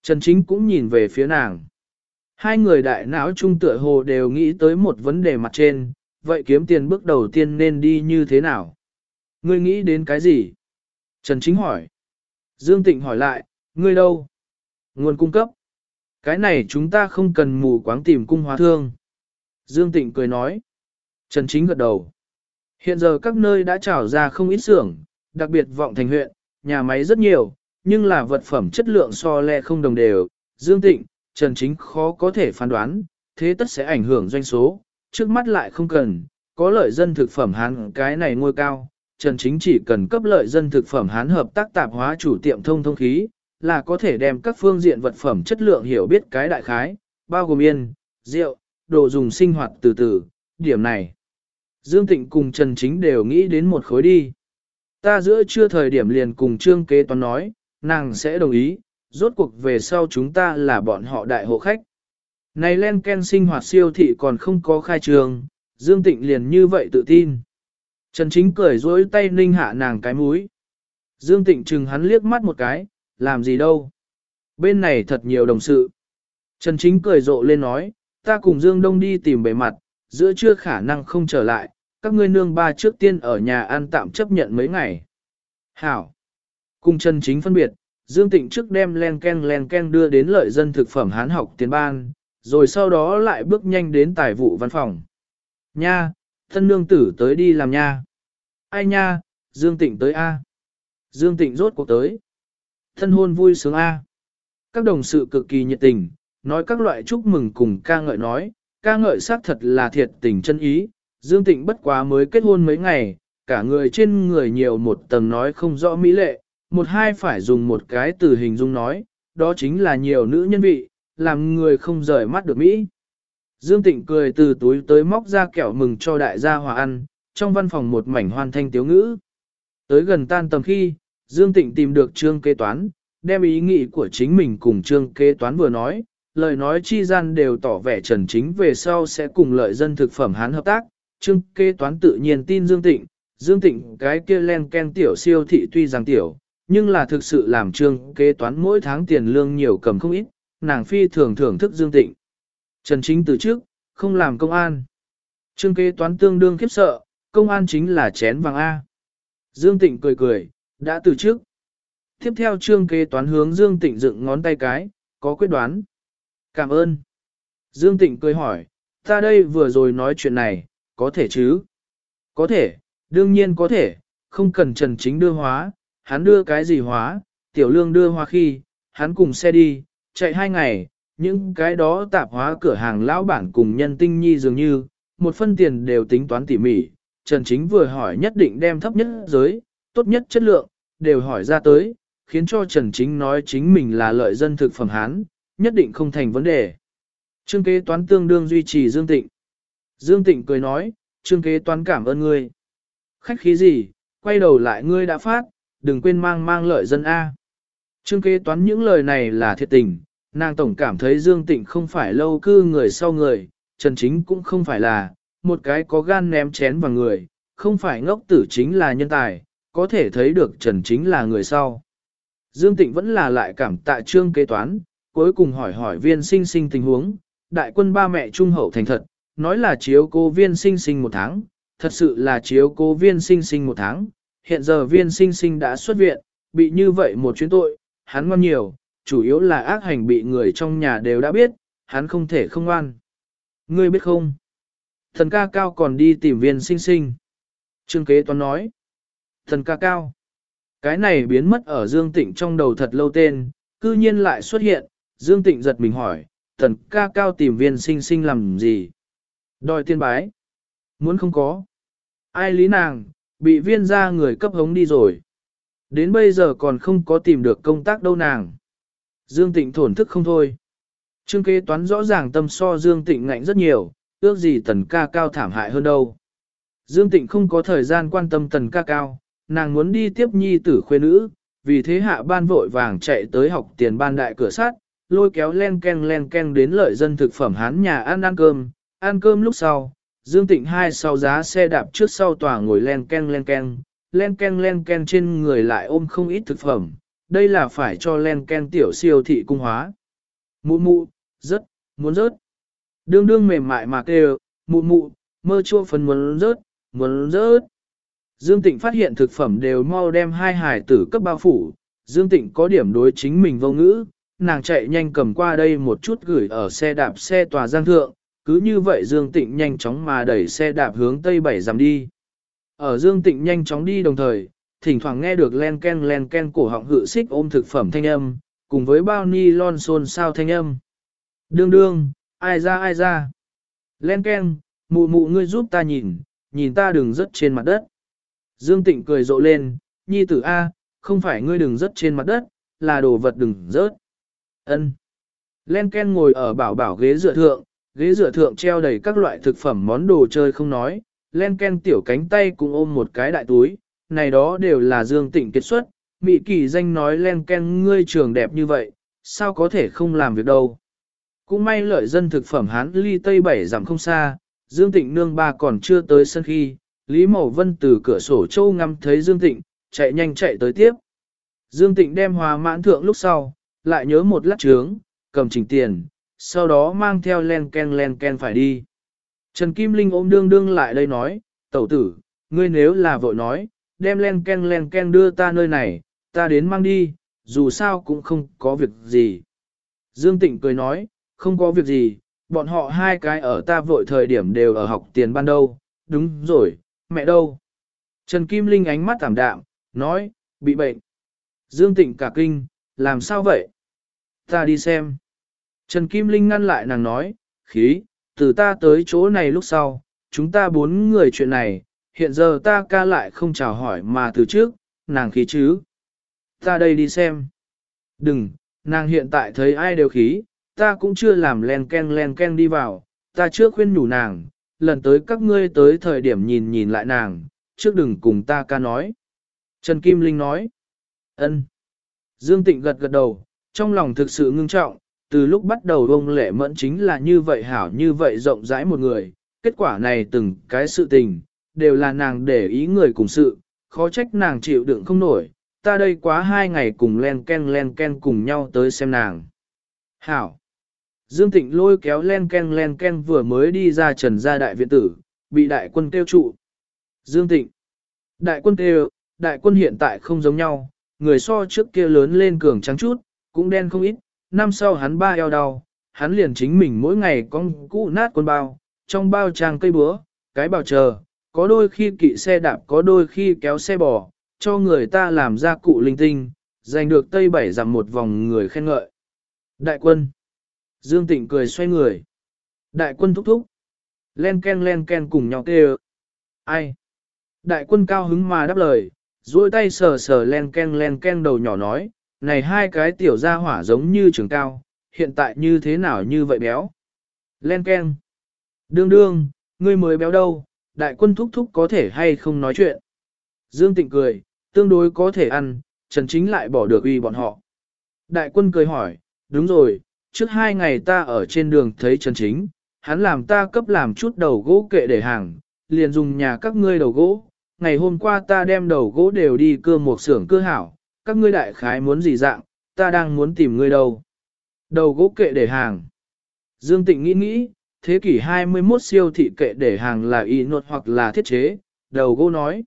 Trần Chính cũng nhìn về phía nàng. Hai người đại não trung tựa hồ đều nghĩ tới một vấn đề mặt trên, vậy kiếm tiền bước đầu tiên nên đi như thế nào? Ngươi nghĩ đến cái gì? Trần Chính hỏi. Dương Tịnh hỏi lại, ngươi đâu? Nguồn cung cấp. Cái này chúng ta không cần mù quáng tìm cung hóa thương. Dương Tịnh cười nói. Trần Chính gật đầu. Hiện giờ các nơi đã trào ra không ít xưởng, đặc biệt vọng thành huyện, nhà máy rất nhiều, nhưng là vật phẩm chất lượng so le không đồng đều. Dương Tịnh, Trần Chính khó có thể phán đoán, thế tất sẽ ảnh hưởng doanh số, trước mắt lại không cần, có lợi dân thực phẩm hán cái này ngôi cao. Trần Chính chỉ cần cấp lợi dân thực phẩm hán hợp tác tạp hóa chủ tiệm thông thông khí, là có thể đem các phương diện vật phẩm chất lượng hiểu biết cái đại khái, bao gồm yên, rượu, đồ dùng sinh hoạt từ từ, điểm này. Dương Tịnh cùng Trần Chính đều nghĩ đến một khối đi. Ta giữa chưa thời điểm liền cùng Trương Kế Toán nói, nàng sẽ đồng ý, rốt cuộc về sau chúng ta là bọn họ đại hộ khách. Này len ken sinh hoạt siêu thị còn không có khai trường, Dương Tịnh liền như vậy tự tin. Trần Chính cười dối tay ninh hạ nàng cái mũi. Dương Tịnh chừng hắn liếc mắt một cái, làm gì đâu. Bên này thật nhiều đồng sự. Trần Chính cười rộ lên nói, ta cùng Dương Đông đi tìm bề mặt, giữa chưa khả năng không trở lại, các ngươi nương ba trước tiên ở nhà ăn tạm chấp nhận mấy ngày. Hảo. Cùng chân Chính phân biệt, Dương Tịnh trước đem len ken len ken đưa đến lợi dân thực phẩm hán học tiền ban, rồi sau đó lại bước nhanh đến tài vụ văn phòng. Nha, thân nương tử tới đi làm nha. Ai nha, Dương Tịnh tới A. Dương Tịnh rốt cuộc tới. Thân hôn vui sướng A. Các đồng sự cực kỳ nhiệt tình, nói các loại chúc mừng cùng ca ngợi nói, ca ngợi xác thật là thiệt tình chân ý. Dương Tịnh bất quá mới kết hôn mấy ngày, cả người trên người nhiều một tầng nói không rõ mỹ lệ, một hai phải dùng một cái từ hình dung nói, đó chính là nhiều nữ nhân vị, làm người không rời mắt được Mỹ. Dương Tịnh cười từ túi tới móc ra kẹo mừng cho đại gia hòa ăn, trong văn phòng một mảnh hoàn thanh tiếu ngữ. Tới gần tan tầm khi, Dương Tịnh tìm được trương kế toán, đem ý nghĩ của chính mình cùng trương kế toán vừa nói, lời nói chi gian đều tỏ vẻ trần chính về sau sẽ cùng lợi dân thực phẩm hán hợp tác. Trương kế toán tự nhiên tin Dương Tịnh, Dương Tịnh cái kia len ken tiểu siêu thị tuy rằng tiểu, nhưng là thực sự làm trương kế toán mỗi tháng tiền lương nhiều cầm không ít, nàng phi thường thưởng thức Dương Tịnh. Trần Chính từ trước, không làm công an. Trương kế toán tương đương khiếp sợ, công an chính là chén vàng A. Dương Tịnh cười cười, đã từ trước. Tiếp theo trương kế toán hướng Dương Tịnh dựng ngón tay cái, có quyết đoán. Cảm ơn. Dương Tịnh cười hỏi, ta đây vừa rồi nói chuyện này, có thể chứ? Có thể, đương nhiên có thể, không cần Trần Chính đưa hóa, hắn đưa cái gì hóa, tiểu lương đưa hóa khi, hắn cùng xe đi, chạy hai ngày, những cái đó tạp hóa cửa hàng lão bản cùng nhân tinh nhi dường như, một phân tiền đều tính toán tỉ mỉ, Trần Chính vừa hỏi nhất định đem thấp nhất giới, tốt nhất chất lượng, đều hỏi ra tới, khiến cho Trần Chính nói chính mình là lợi dân thực phẩm Hán, nhất định không thành vấn đề. Trương kế toán tương đương duy trì Dương Tịnh. Dương Tịnh cười nói, Trương kế toán cảm ơn ngươi. Khách khí gì, quay đầu lại ngươi đã phát, đừng quên mang mang lợi dân A. Trương kế toán những lời này là thiệt tình, nàng tổng cảm thấy Dương Tịnh không phải lâu cư người sau người, Trần Chính cũng không phải là, một cái có gan ném chén vào người, không phải ngốc tử chính là nhân tài, có thể thấy được Trần Chính là người sau. Dương Tịnh vẫn là lại cảm tạ trương kế toán, cuối cùng hỏi hỏi viên sinh sinh tình huống, đại quân ba mẹ trung hậu thành thật, nói là chiếu cô viên sinh sinh một tháng, thật sự là chiếu cô viên sinh sinh một tháng, hiện giờ viên sinh sinh đã xuất viện, bị như vậy một chuyến tội, hắn ngoan nhiều, chủ yếu là ác hành bị người trong nhà đều đã biết, hắn không thể không ngoan. Ngươi biết không? Thần ca cao còn đi tìm viên sinh sinh. Trương kế toán nói. Thần ca cao. Cái này biến mất ở Dương Tịnh trong đầu thật lâu tên, cư nhiên lại xuất hiện, Dương Tịnh giật mình hỏi, thần ca cao tìm viên sinh sinh làm gì? Đòi tiên bái. Muốn không có. Ai lý nàng, bị viên ra người cấp hống đi rồi. Đến bây giờ còn không có tìm được công tác đâu nàng. Dương Tịnh thổn thức không thôi. Trương kế toán rõ ràng tâm so Dương Tịnh ngạnh rất nhiều, ước gì tần ca cao thảm hại hơn đâu. Dương Tịnh không có thời gian quan tâm tần ca cao, nàng muốn đi tiếp nhi tử khuê nữ, vì thế hạ ban vội vàng chạy tới học tiền ban đại cửa sát, lôi kéo len ken len ken đến lợi dân thực phẩm hán nhà ăn ăn cơm, ăn cơm lúc sau, Dương Tịnh hai sau giá xe đạp trước sau tòa ngồi len ken len ken, len ken len ken trên người lại ôm không ít thực phẩm, đây là phải cho len ken tiểu siêu thị cung hóa. Mụ mụ, rất, muốn rớt. Đương đương mềm mại mà kêu, mụ mụ, mơ chua phần muốn rớt, muốn rớt. Dương Tịnh phát hiện thực phẩm đều mau đem hai hải tử cấp bao phủ. Dương Tịnh có điểm đối chính mình vô ngữ, nàng chạy nhanh cầm qua đây một chút gửi ở xe đạp xe tòa giang thượng. Cứ như vậy Dương Tịnh nhanh chóng mà đẩy xe đạp hướng tây bảy dặm đi. Ở Dương Tịnh nhanh chóng đi đồng thời, thỉnh thoảng nghe được len ken len ken cổ họng hự xích ôm thực phẩm thanh âm, cùng với bao ni lon xôn sao thanh âm. Đương đương, ai ra ai ra. Len ken, mụ mụ ngươi giúp ta nhìn, nhìn ta đừng rớt trên mặt đất. Dương Tịnh cười rộ lên, nhi tử A, không phải ngươi đừng rớt trên mặt đất, là đồ vật đừng rớt. Ân. Len Ken ngồi ở bảo bảo ghế dựa thượng, ghế dựa thượng treo đầy các loại thực phẩm món đồ chơi không nói, len ken tiểu cánh tay cũng ôm một cái đại túi, này đó đều là Dương Tịnh kết xuất, Mị kỳ danh nói len ken ngươi trường đẹp như vậy, sao có thể không làm việc đâu. Cũng may lợi dân thực phẩm hán ly tây bảy giảm không xa, Dương Tịnh nương ba còn chưa tới sân khi, Lý Mậu Vân từ cửa sổ châu ngắm thấy Dương Tịnh, chạy nhanh chạy tới tiếp. Dương Tịnh đem hòa mãn thượng lúc sau, lại nhớ một lát trướng, cầm chỉnh tiền, sau đó mang theo len ken len ken phải đi. Trần Kim Linh ôm đương đương lại đây nói, tẩu tử, ngươi nếu là vội nói, đem len ken len ken đưa ta nơi này, ta đến mang đi, dù sao cũng không có việc gì. Dương Tịnh cười nói, không có việc gì, bọn họ hai cái ở ta vội thời điểm đều ở học tiền ban đâu, đúng rồi, mẹ đâu. Trần Kim Linh ánh mắt thảm đạm, nói, bị bệnh. Dương Tịnh cả kinh, làm sao vậy? Ta đi xem. Trần Kim Linh ngăn lại nàng nói, khí, từ ta tới chỗ này lúc sau, chúng ta bốn người chuyện này, hiện giờ ta ca lại không chào hỏi mà từ trước, nàng khí chứ. Ta đây đi xem. Đừng, nàng hiện tại thấy ai đều khí, ta cũng chưa làm len ken len ken đi vào, ta chưa khuyên nhủ nàng, lần tới các ngươi tới thời điểm nhìn nhìn lại nàng, trước đừng cùng ta ca nói. Trần Kim Linh nói, ân. Dương Tịnh gật gật đầu, trong lòng thực sự ngưng trọng, từ lúc bắt đầu ông lệ mẫn chính là như vậy hảo như vậy rộng rãi một người, kết quả này từng cái sự tình, đều là nàng để ý người cùng sự, khó trách nàng chịu đựng không nổi, ta đây quá hai ngày cùng len ken len ken cùng nhau tới xem nàng. Hảo! Dương Tịnh lôi kéo len ken len ken vừa mới đi ra trần gia đại viện tử, bị đại quân tiêu trụ. Dương Tịnh! Đại quân tiêu, đại quân hiện tại không giống nhau, người so trước kia lớn lên cường trắng chút, cũng đen không ít, năm sau hắn ba eo đau, hắn liền chính mình mỗi ngày con cũ nát con bao, trong bao trang cây búa, cái bào chờ, có đôi khi kỵ xe đạp có đôi khi kéo xe bò, cho người ta làm ra cụ linh tinh, giành được tây bảy giảm một vòng người khen ngợi. Đại quân. Dương Tịnh cười xoay người. Đại quân thúc thúc. Len ken len ken cùng nhau kêu. Ai? Đại quân cao hứng mà đáp lời, duỗi tay sờ sờ len ken len ken đầu nhỏ nói, này hai cái tiểu gia hỏa giống như trường cao, hiện tại như thế nào như vậy béo. Len ken. Đương đương, ngươi mới béo đâu, đại quân thúc thúc có thể hay không nói chuyện. Dương Tịnh cười, tương đối có thể ăn, Trần Chính lại bỏ được uy bọn họ. Đại quân cười hỏi, đúng rồi, trước hai ngày ta ở trên đường thấy Trần Chính, hắn làm ta cấp làm chút đầu gỗ kệ để hàng, liền dùng nhà các ngươi đầu gỗ. Ngày hôm qua ta đem đầu gỗ đều đi cưa một xưởng cưa hảo, các ngươi đại khái muốn gì dạng, ta đang muốn tìm ngươi đâu. Đầu gỗ kệ để hàng. Dương Tịnh nghĩ nghĩ, thế kỷ 21 siêu thị kệ để hàng là y nột hoặc là thiết chế, đầu gỗ nói.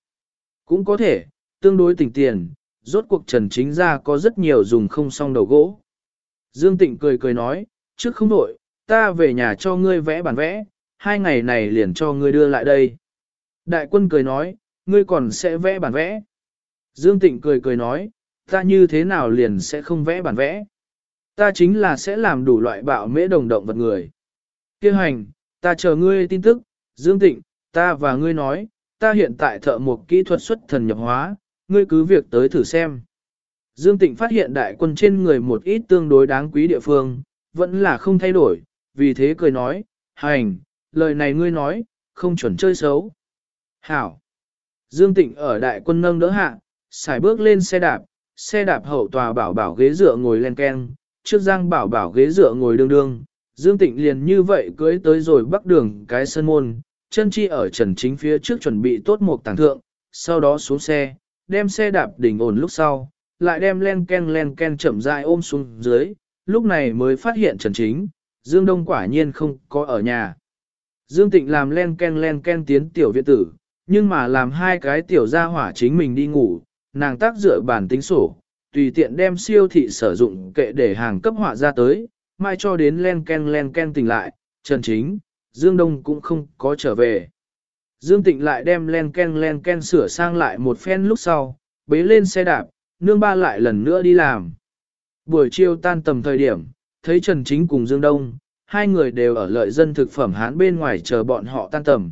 Cũng có thể, tương đối tỉnh tiền, rốt cuộc Trần Chính ra có rất nhiều dùng không xong đầu gỗ. Dương Tịnh cười cười nói, trước không đổi, ta về nhà cho ngươi vẽ bản vẽ, hai ngày này liền cho ngươi đưa lại đây. Đại quân cười nói, ngươi còn sẽ vẽ bản vẽ. Dương Tịnh cười cười nói, ta như thế nào liền sẽ không vẽ bản vẽ. Ta chính là sẽ làm đủ loại bạo mễ đồng động vật người. Kêu hành, ta chờ ngươi tin tức, Dương Tịnh, ta và ngươi nói, ta hiện tại thợ một kỹ thuật xuất thần nhập hóa, ngươi cứ việc tới thử xem. Dương Tịnh phát hiện đại quân trên người một ít tương đối đáng quý địa phương, vẫn là không thay đổi, vì thế cười nói, hành, lời này ngươi nói, không chuẩn chơi xấu. Hảo! Dương Tịnh ở đại quân nâng đỡ hạ, xài bước lên xe đạp, xe đạp hậu tòa bảo bảo ghế dựa ngồi len keng, trước giang bảo bảo ghế dựa ngồi đương đương. Dương Tịnh liền như vậy cưới tới rồi bắc đường cái sân môn, chân chi ở trần chính phía trước chuẩn bị tốt một tàng thượng, sau đó xuống xe, đem xe đạp đỉnh ổn lúc sau, lại đem len ken len ken chậm rãi ôm xuống dưới, lúc này mới phát hiện trần chính, Dương Đông quả nhiên không có ở nhà. Dương Tịnh làm len ken len ken tiến tiểu viện tử, nhưng mà làm hai cái tiểu gia hỏa chính mình đi ngủ, nàng tác dựa bản tính sổ, tùy tiện đem siêu thị sử dụng kệ để hàng cấp họa ra tới, mai cho đến len ken len ken tỉnh lại, trần chính, Dương Đông cũng không có trở về. Dương Tịnh lại đem len ken len ken sửa sang lại một phen lúc sau, bế lên xe đạp, nương ba lại lần nữa đi làm. Buổi chiều tan tầm thời điểm, thấy Trần Chính cùng Dương Đông, hai người đều ở lợi dân thực phẩm hán bên ngoài chờ bọn họ tan tầm.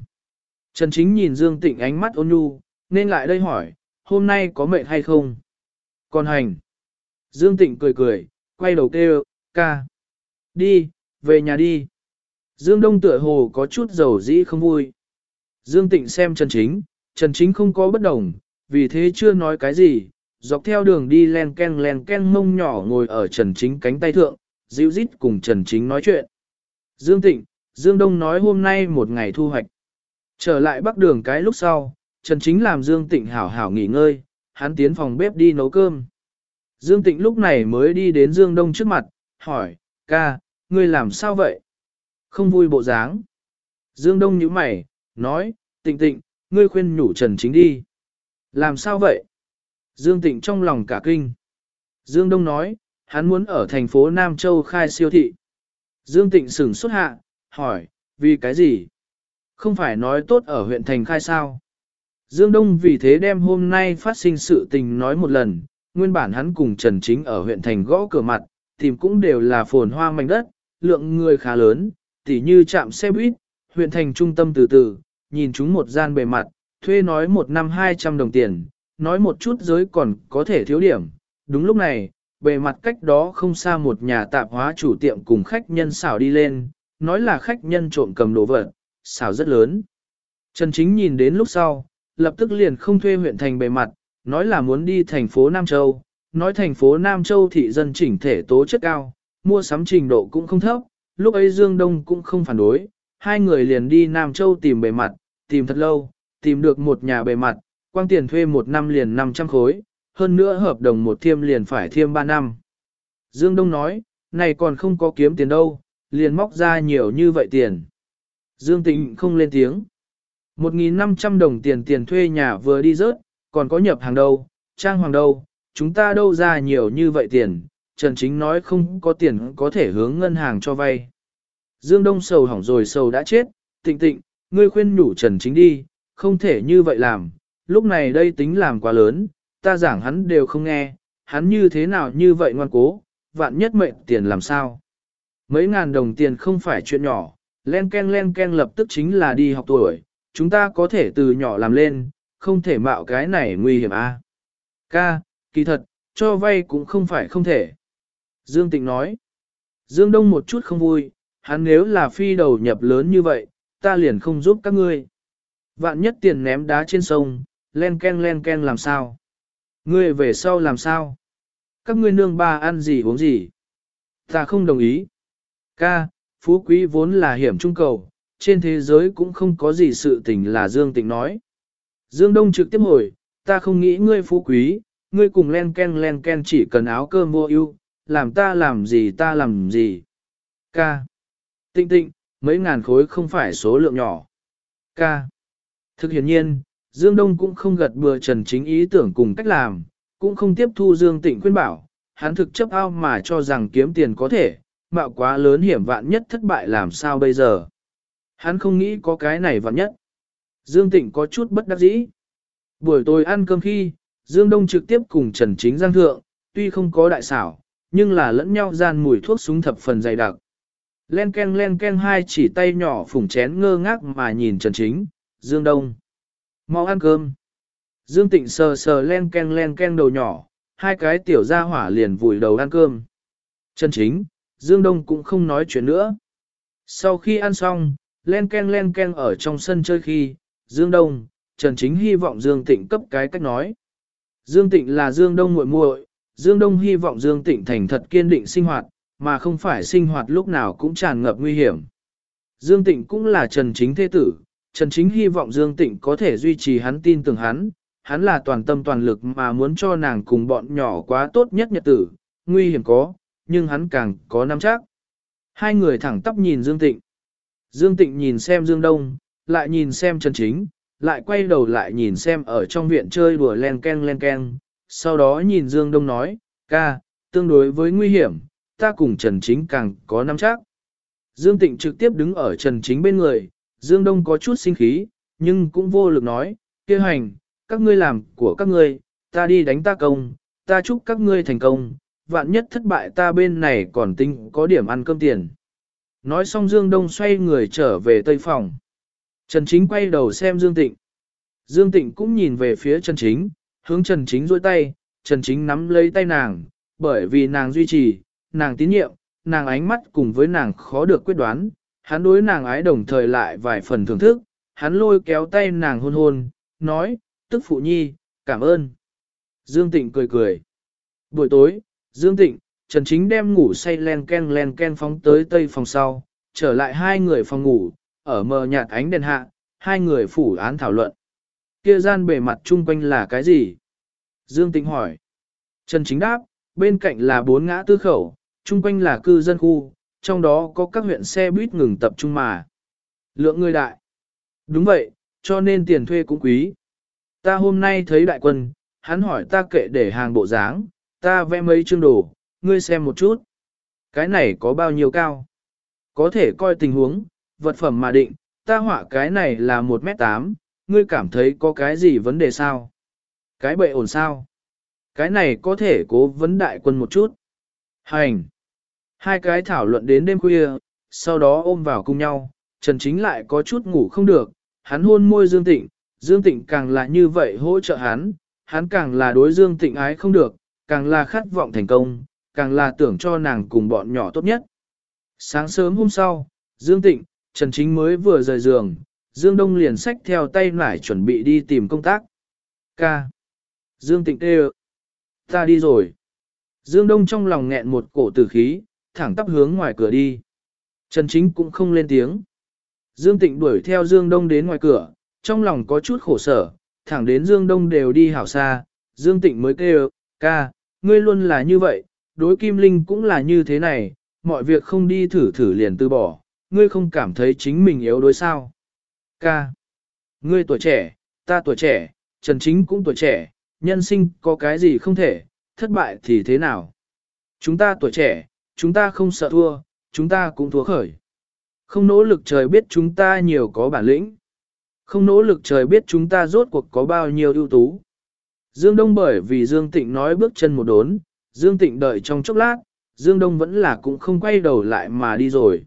Trần Chính nhìn Dương Tịnh ánh mắt ôn nhu, nên lại đây hỏi, hôm nay có mệt hay không? Còn hành. Dương Tịnh cười cười, quay đầu kêu, ca. Đi, về nhà đi. Dương Đông tựa hồ có chút dầu dĩ không vui. Dương Tịnh xem Trần Chính, Trần Chính không có bất đồng, vì thế chưa nói cái gì, dọc theo đường đi len ken len ken mông nhỏ ngồi ở Trần Chính cánh tay thượng, dịu rít cùng Trần Chính nói chuyện. Dương Tịnh, Dương Đông nói hôm nay một ngày thu hoạch. Trở lại bắc đường cái lúc sau, Trần Chính làm Dương Tịnh hảo hảo nghỉ ngơi, hắn tiến phòng bếp đi nấu cơm. Dương Tịnh lúc này mới đi đến Dương Đông trước mặt, hỏi, ca, ngươi làm sao vậy? Không vui bộ dáng. Dương Đông nhíu mày, nói, Tịnh Tịnh, ngươi khuyên nhủ Trần Chính đi. Làm sao vậy? Dương Tịnh trong lòng cả kinh. Dương Đông nói, hắn muốn ở thành phố Nam Châu khai siêu thị. Dương Tịnh sửng xuất hạ, hỏi, vì cái gì? Không phải nói tốt ở huyện thành khai sao? Dương Đông vì thế đem hôm nay phát sinh sự tình nói một lần, nguyên bản hắn cùng Trần Chính ở huyện thành gõ cửa mặt, tìm cũng đều là phồn hoa mảnh đất, lượng người khá lớn, tỉ như chạm xe buýt, huyện thành trung tâm từ từ, nhìn chúng một gian bề mặt, thuê nói một năm 200 đồng tiền, nói một chút giới còn có thể thiếu điểm. Đúng lúc này, bề mặt cách đó không xa một nhà tạp hóa chủ tiệm cùng khách nhân xảo đi lên, nói là khách nhân trộm cầm đồ vật, xảo rất lớn. Trần Chính nhìn đến lúc sau, lập tức liền không thuê huyện thành bề mặt, nói là muốn đi thành phố Nam Châu, nói thành phố Nam Châu thị dân chỉnh thể tố chất cao, mua sắm trình độ cũng không thấp, lúc ấy Dương Đông cũng không phản đối, hai người liền đi Nam Châu tìm bề mặt, tìm thật lâu, tìm được một nhà bề mặt, quang tiền thuê một năm liền 500 khối, hơn nữa hợp đồng một thiêm liền phải thiêm 3 năm. Dương Đông nói, này còn không có kiếm tiền đâu, liền móc ra nhiều như vậy tiền. Dương Tịnh không lên tiếng. 1.500 đồng tiền tiền thuê nhà vừa đi rớt, còn có nhập hàng đâu, trang hoàng đâu, chúng ta đâu ra nhiều như vậy tiền, Trần Chính nói không có tiền có thể hướng ngân hàng cho vay. Dương Đông sầu hỏng rồi sầu đã chết, tịnh tịnh, ngươi khuyên nhủ Trần Chính đi, không thể như vậy làm, lúc này đây tính làm quá lớn, ta giảng hắn đều không nghe, hắn như thế nào như vậy ngoan cố, vạn nhất mệnh tiền làm sao. Mấy ngàn đồng tiền không phải chuyện nhỏ, len ken len ken lập tức chính là đi học tuổi, chúng ta có thể từ nhỏ làm lên, không thể mạo cái này nguy hiểm a. À? Ca, kỳ thật, cho vay cũng không phải không thể. Dương Tịnh nói. Dương Đông một chút không vui, hắn nếu là phi đầu nhập lớn như vậy, ta liền không giúp các ngươi. Vạn nhất tiền ném đá trên sông, len ken len ken làm sao? Ngươi về sau làm sao? Các ngươi nương ba ăn gì uống gì? Ta không đồng ý. Ca, phú quý vốn là hiểm trung cầu, trên thế giới cũng không có gì sự tình là Dương Tịnh nói. Dương Đông trực tiếp hồi, ta không nghĩ ngươi phú quý, ngươi cùng len ken len ken chỉ cần áo cơm mua ưu, làm ta làm gì ta làm gì. Ca. Tịnh tịnh, mấy ngàn khối không phải số lượng nhỏ. Ca. Thực hiện nhiên, Dương Đông cũng không gật bừa Trần Chính ý tưởng cùng cách làm, cũng không tiếp thu Dương Tịnh khuyên bảo, hắn thực chấp ao mà cho rằng kiếm tiền có thể, mạo quá lớn hiểm vạn nhất thất bại làm sao bây giờ. Hắn không nghĩ có cái này vặn nhất. Dương Tịnh có chút bất đắc dĩ. Buổi tối ăn cơm khi, Dương Đông trực tiếp cùng Trần Chính Giang Thượng, tuy không có đại xảo, nhưng là lẫn nhau gian mùi thuốc súng thập phần dày đặc. Len ken len ken hai chỉ tay nhỏ phủng chén ngơ ngác mà nhìn Trần Chính, Dương Đông. Mau ăn cơm. Dương Tịnh sờ sờ len ken len ken đầu nhỏ, hai cái tiểu gia hỏa liền vùi đầu ăn cơm. Trần Chính, Dương Đông cũng không nói chuyện nữa. Sau khi ăn xong, len ken len ken ở trong sân chơi khi, Dương Đông, Trần Chính hy vọng Dương Tịnh cấp cái cách nói. Dương Tịnh là Dương Đông muội muội, Dương Đông hy vọng Dương Tịnh thành thật kiên định sinh hoạt, mà không phải sinh hoạt lúc nào cũng tràn ngập nguy hiểm. Dương Tịnh cũng là Trần Chính thế tử, Trần Chính hy vọng Dương Tịnh có thể duy trì hắn tin tưởng hắn, hắn là toàn tâm toàn lực mà muốn cho nàng cùng bọn nhỏ quá tốt nhất nhật tử, nguy hiểm có, nhưng hắn càng có nắm chắc. Hai người thẳng tắp nhìn Dương Tịnh. Dương Tịnh nhìn xem Dương Đông, lại nhìn xem Trần Chính, lại quay đầu lại nhìn xem ở trong viện chơi đùa len ken len ken, sau đó nhìn Dương Đông nói, ca, tương đối với nguy hiểm, ta cùng Trần Chính càng có nắm chắc. Dương Tịnh trực tiếp đứng ở Trần Chính bên người, Dương Đông có chút sinh khí, nhưng cũng vô lực nói, kia hành, các ngươi làm của các ngươi, ta đi đánh ta công, ta chúc các ngươi thành công, vạn nhất thất bại ta bên này còn tinh có điểm ăn cơm tiền. Nói xong Dương Đông xoay người trở về tây phòng. Trần Chính quay đầu xem Dương Tịnh. Dương Tịnh cũng nhìn về phía Trần Chính, hướng Trần Chính dôi tay, Trần Chính nắm lấy tay nàng, bởi vì nàng duy trì, nàng tín nhiệm, nàng ánh mắt cùng với nàng khó được quyết đoán, hắn đối nàng ái đồng thời lại vài phần thưởng thức, hắn lôi kéo tay nàng hôn hôn, nói, tức phụ nhi, cảm ơn. Dương Tịnh cười cười. Buổi tối, Dương Tịnh, Trần Chính đem ngủ say len ken len ken phóng tới tây phòng sau, trở lại hai người phòng ngủ, ở mờ nhạt ánh đèn hạ, hai người phủ án thảo luận. Kia gian bề mặt chung quanh là cái gì? Dương Tĩnh hỏi. Trần Chính đáp, bên cạnh là bốn ngã tư khẩu, chung quanh là cư dân khu, trong đó có các huyện xe buýt ngừng tập trung mà. Lượng người đại. Đúng vậy, cho nên tiền thuê cũng quý. Ta hôm nay thấy đại quân, hắn hỏi ta kệ để hàng bộ dáng, ta vẽ mấy chương đồ, ngươi xem một chút. Cái này có bao nhiêu cao? Có thể coi tình huống, vật phẩm mà định, ta họa cái này là 1m8, ngươi cảm thấy có cái gì vấn đề sao? Cái bệ ổn sao? Cái này có thể cố vấn đại quân một chút. Hành! Hai cái thảo luận đến đêm khuya, sau đó ôm vào cùng nhau, Trần Chính lại có chút ngủ không được, hắn hôn môi Dương Tịnh, Dương Tịnh càng là như vậy hỗ trợ hắn, hắn càng là đối Dương Tịnh ái không được, càng là khát vọng thành công, càng là tưởng cho nàng cùng bọn nhỏ tốt nhất. Sáng sớm hôm sau, Dương Tịnh, Trần Chính mới vừa rời giường, Dương Đông liền xách theo tay nải chuẩn bị đi tìm công tác. Ca. Dương Tịnh kêu. Ta đi rồi. Dương Đông trong lòng nghẹn một cổ tử khí, thẳng tắp hướng ngoài cửa đi. Trần Chính cũng không lên tiếng. Dương Tịnh đuổi theo Dương Đông đến ngoài cửa, trong lòng có chút khổ sở, thẳng đến Dương Đông đều đi hảo xa, Dương Tịnh mới kêu, ca, ngươi luôn là như vậy, đối Kim Linh cũng là như thế này, mọi việc không đi thử thử liền từ bỏ, ngươi không cảm thấy chính mình yếu đối sao. Ca, ngươi tuổi trẻ, ta tuổi trẻ, Trần Chính cũng tuổi trẻ, nhân sinh có cái gì không thể, thất bại thì thế nào. Chúng ta tuổi trẻ, chúng ta không sợ thua, chúng ta cũng thua khởi. Không nỗ lực trời biết chúng ta nhiều có bản lĩnh. Không nỗ lực trời biết chúng ta rốt cuộc có bao nhiêu ưu tú. Dương Đông bởi vì Dương Tịnh nói bước chân một đốn, Dương Tịnh đợi trong chốc lát, Dương Đông vẫn là cũng không quay đầu lại mà đi rồi.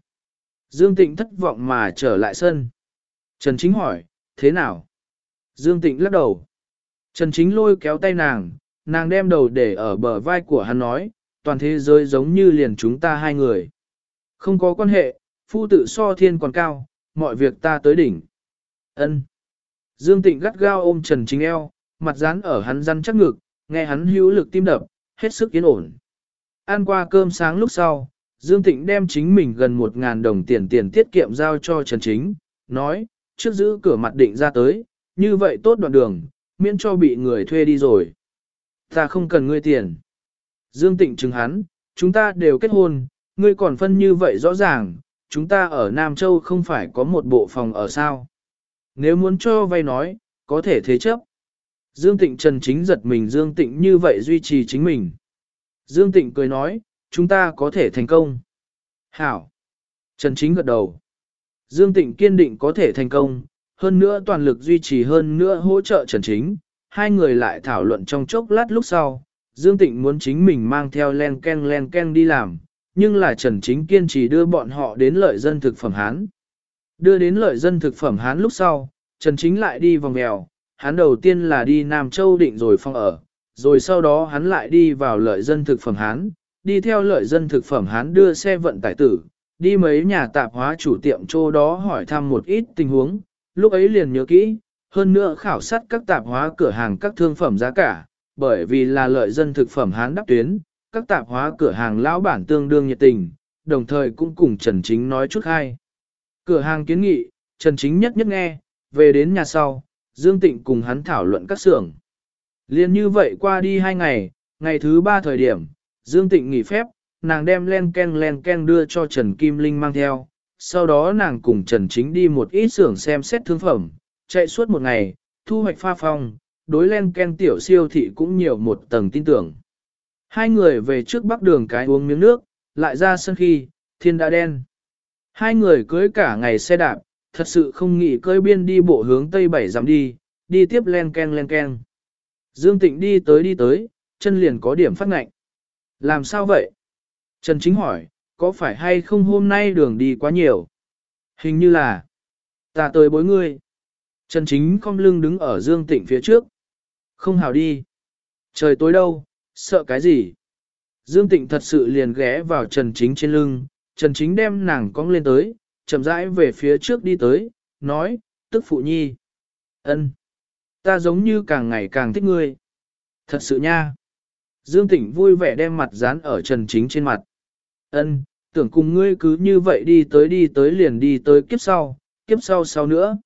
Dương Tịnh thất vọng mà trở lại sân. Trần Chính hỏi, thế nào? Dương Tịnh lắc đầu. Trần Chính lôi kéo tay nàng, nàng đem đầu để ở bờ vai của hắn nói, toàn thế giới giống như liền chúng ta hai người. Không có quan hệ, phu tự so thiên còn cao, mọi việc ta tới đỉnh. Ân. Dương Tịnh gắt gao ôm Trần Chính eo, mặt dán ở hắn răn chắc ngực, nghe hắn hữu lực tim đập, hết sức yên ổn. Ăn qua cơm sáng lúc sau, Dương Tịnh đem chính mình gần một ngàn đồng tiền tiền tiết kiệm giao cho Trần Chính, nói, trước giữ cửa mặt định ra tới, như vậy tốt đoạn đường, miễn cho bị người thuê đi rồi. Ta không cần ngươi tiền. Dương Tịnh chứng hắn, chúng ta đều kết hôn, ngươi còn phân như vậy rõ ràng, chúng ta ở Nam Châu không phải có một bộ phòng ở sao. Nếu muốn cho vay nói, có thể thế chấp. Dương Tịnh Trần Chính giật mình Dương Tịnh như vậy duy trì chính mình. Dương Tịnh cười nói, chúng ta có thể thành công. Hảo. Trần Chính gật đầu. Dương Tịnh kiên định có thể thành công, hơn nữa toàn lực duy trì hơn nữa hỗ trợ Trần Chính. Hai người lại thảo luận trong chốc lát lúc sau, Dương Tịnh muốn chính mình mang theo len ken len ken đi làm, nhưng là Trần Chính kiên trì đưa bọn họ đến lợi dân thực phẩm Hán. Đưa đến lợi dân thực phẩm Hán lúc sau, Trần Chính lại đi vòng mèo, hắn đầu tiên là đi Nam Châu định rồi phong ở, rồi sau đó hắn lại đi vào lợi dân thực phẩm Hán, đi theo lợi dân thực phẩm Hán đưa xe vận tải tử, đi mấy nhà tạp hóa chủ tiệm chỗ đó hỏi thăm một ít tình huống, lúc ấy liền nhớ kỹ, hơn nữa khảo sát các tạp hóa cửa hàng các thương phẩm giá cả, bởi vì là lợi dân thực phẩm Hán đắp tuyến, các tạp hóa cửa hàng lão bản tương đương nhiệt tình, đồng thời cũng cùng Trần Chính nói chút hay. Cửa hàng kiến nghị, Trần Chính nhất nhất nghe, về đến nhà sau, Dương Tịnh cùng hắn thảo luận các xưởng. Liên như vậy qua đi hai ngày, ngày thứ ba thời điểm, Dương Tịnh nghỉ phép, nàng đem len ken len ken đưa cho Trần Kim Linh mang theo. Sau đó nàng cùng Trần Chính đi một ít xưởng xem xét thương phẩm, chạy suốt một ngày, thu hoạch pha phong, đối len ken tiểu siêu thị cũng nhiều một tầng tin tưởng. Hai người về trước bắc đường cái uống miếng nước, lại ra sân khi, thiên đã đen. Hai người cưới cả ngày xe đạp, thật sự không nghĩ cơi biên đi bộ hướng tây bảy dặm đi, đi tiếp len ken len ken. Dương Tịnh đi tới đi tới, chân liền có điểm phát ngạnh. Làm sao vậy? Trần Chính hỏi, có phải hay không hôm nay đường đi quá nhiều? Hình như là, ta tới bối ngươi. Trần Chính không lưng đứng ở Dương Tịnh phía trước. Không hào đi. Trời tối đâu, sợ cái gì? Dương Tịnh thật sự liền ghé vào Trần Chính trên lưng, Trần Chính đem nàng cong lên tới, chậm rãi về phía trước đi tới, nói, tức phụ nhi. ân, Ta giống như càng ngày càng thích ngươi. Thật sự nha. Dương Tịnh vui vẻ đem mặt dán ở Trần Chính trên mặt. Ân, tưởng cùng ngươi cứ như vậy đi tới đi tới liền đi tới kiếp sau, kiếp sau sau nữa.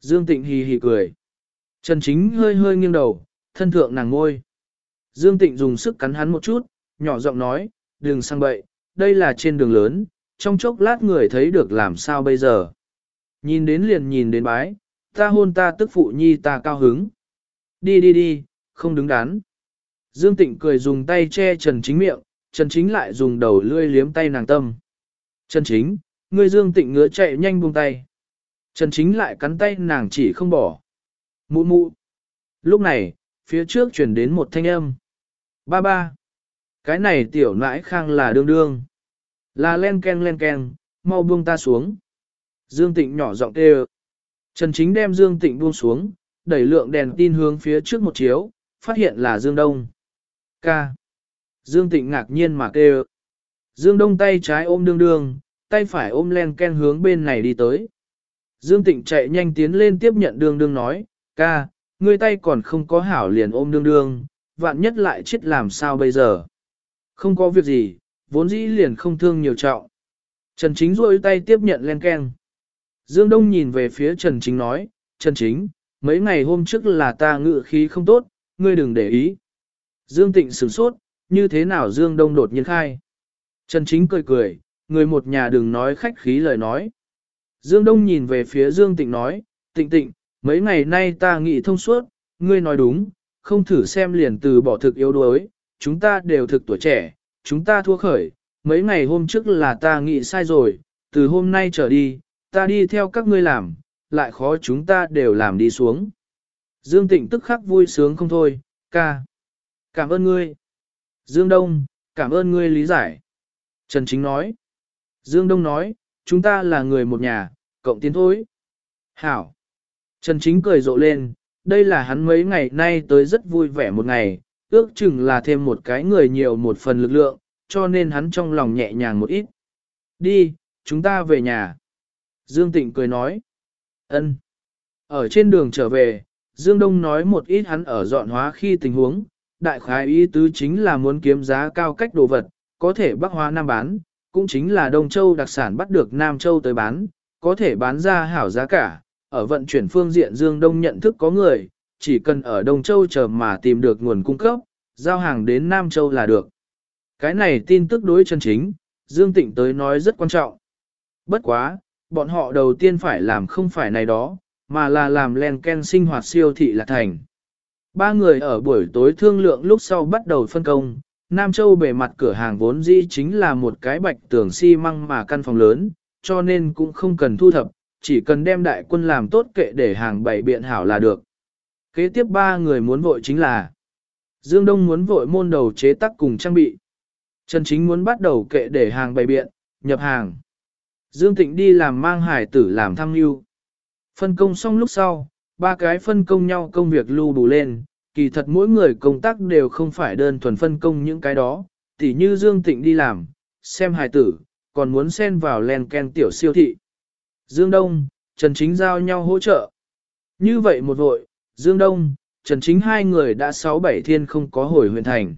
Dương Tịnh hì hì cười. Trần Chính hơi hơi nghiêng đầu, thân thượng nàng ngôi. Dương Tịnh dùng sức cắn hắn một chút, nhỏ giọng nói, đừng sang bậy, đây là trên đường lớn, trong chốc lát người thấy được làm sao bây giờ. Nhìn đến liền nhìn đến bái, ta hôn ta tức phụ nhi ta cao hứng. Đi đi đi, không đứng đắn. Dương Tịnh cười dùng tay che Trần Chính miệng, Trần Chính lại dùng đầu lươi liếm tay nàng tâm. Trần Chính, người Dương Tịnh ngứa chạy nhanh buông tay. Trần Chính lại cắn tay nàng chỉ không bỏ. Mụ mụ. Lúc này, phía trước chuyển đến một thanh âm. Ba ba. Cái này tiểu nãi khang là đương đương. Là len ken len ken, mau buông ta xuống. Dương Tịnh nhỏ giọng kêu. Trần Chính đem Dương Tịnh buông xuống, đẩy lượng đèn tin hướng phía trước một chiếu, phát hiện là Dương Đông. Ca. Dương Tịnh ngạc nhiên mà kêu. Dương Đông tay trái ôm đương đương, tay phải ôm len ken hướng bên này đi tới. Dương Tịnh chạy nhanh tiến lên tiếp nhận đương đương nói, ca, ngươi tay còn không có hảo liền ôm đương đương, vạn nhất lại chết làm sao bây giờ. Không có việc gì, vốn dĩ liền không thương nhiều trọng. Trần Chính rôi tay tiếp nhận len ken. Dương Đông nhìn về phía Trần Chính nói, Trần Chính, mấy ngày hôm trước là ta ngự khí không tốt, ngươi đừng để ý. Dương Tịnh sửng sốt, như thế nào Dương Đông đột nhiên khai. Trần Chính cười cười, người một nhà đừng nói khách khí lời nói. Dương Đông nhìn về phía Dương Tịnh nói, Tịnh Tịnh, mấy ngày nay ta nghĩ thông suốt, ngươi nói đúng, không thử xem liền từ bỏ thực yếu đuối, chúng ta đều thực tuổi trẻ, chúng ta thua khởi, mấy ngày hôm trước là ta nghĩ sai rồi, từ hôm nay trở đi, ta đi theo các ngươi làm, lại khó chúng ta đều làm đi xuống. Dương Tịnh tức khắc vui sướng không thôi, ca. Cảm ơn ngươi. Dương Đông, cảm ơn ngươi lý giải. Trần Chính nói. Dương Đông nói, chúng ta là người một nhà, cộng tiến thôi. Hảo. Trần Chính cười rộ lên, đây là hắn mấy ngày nay tới rất vui vẻ một ngày, ước chừng là thêm một cái người nhiều một phần lực lượng, cho nên hắn trong lòng nhẹ nhàng một ít. Đi, chúng ta về nhà. Dương Tịnh cười nói. ân. Ở trên đường trở về, Dương Đông nói một ít hắn ở dọn hóa khi tình huống, đại khái ý tứ chính là muốn kiếm giá cao cách đồ vật, có thể bắc hóa Nam bán, cũng chính là Đông Châu đặc sản bắt được Nam Châu tới bán, có thể bán ra hảo giá cả, ở vận chuyển phương diện Dương Đông nhận thức có người, chỉ cần ở Đông Châu chờ mà tìm được nguồn cung cấp, giao hàng đến Nam Châu là được. Cái này tin tức đối chân chính, Dương Tịnh tới nói rất quan trọng. Bất quá, bọn họ đầu tiên phải làm không phải này đó, mà là làm len ken sinh hoạt siêu thị là thành. Ba người ở buổi tối thương lượng lúc sau bắt đầu phân công, Nam Châu bề mặt cửa hàng vốn dĩ chính là một cái bạch tường xi măng mà căn phòng lớn, cho nên cũng không cần thu thập, chỉ cần đem đại quân làm tốt kệ để hàng bày biện hảo là được. Kế tiếp ba người muốn vội chính là Dương Đông muốn vội môn đầu chế tác cùng trang bị. Trần Chính muốn bắt đầu kệ để hàng bày biện, nhập hàng. Dương Tịnh đi làm mang hải tử làm thăng lưu. Phân công xong lúc sau, ba cái phân công nhau công việc lưu bù lên, kỳ thật mỗi người công tác đều không phải đơn thuần phân công những cái đó, tỉ như Dương Tịnh đi làm, xem hài tử, còn muốn xen vào len ken tiểu siêu thị. Dương Đông, Trần Chính giao nhau hỗ trợ. Như vậy một vội, Dương Đông, Trần Chính hai người đã sáu bảy thiên không có hồi huyện thành.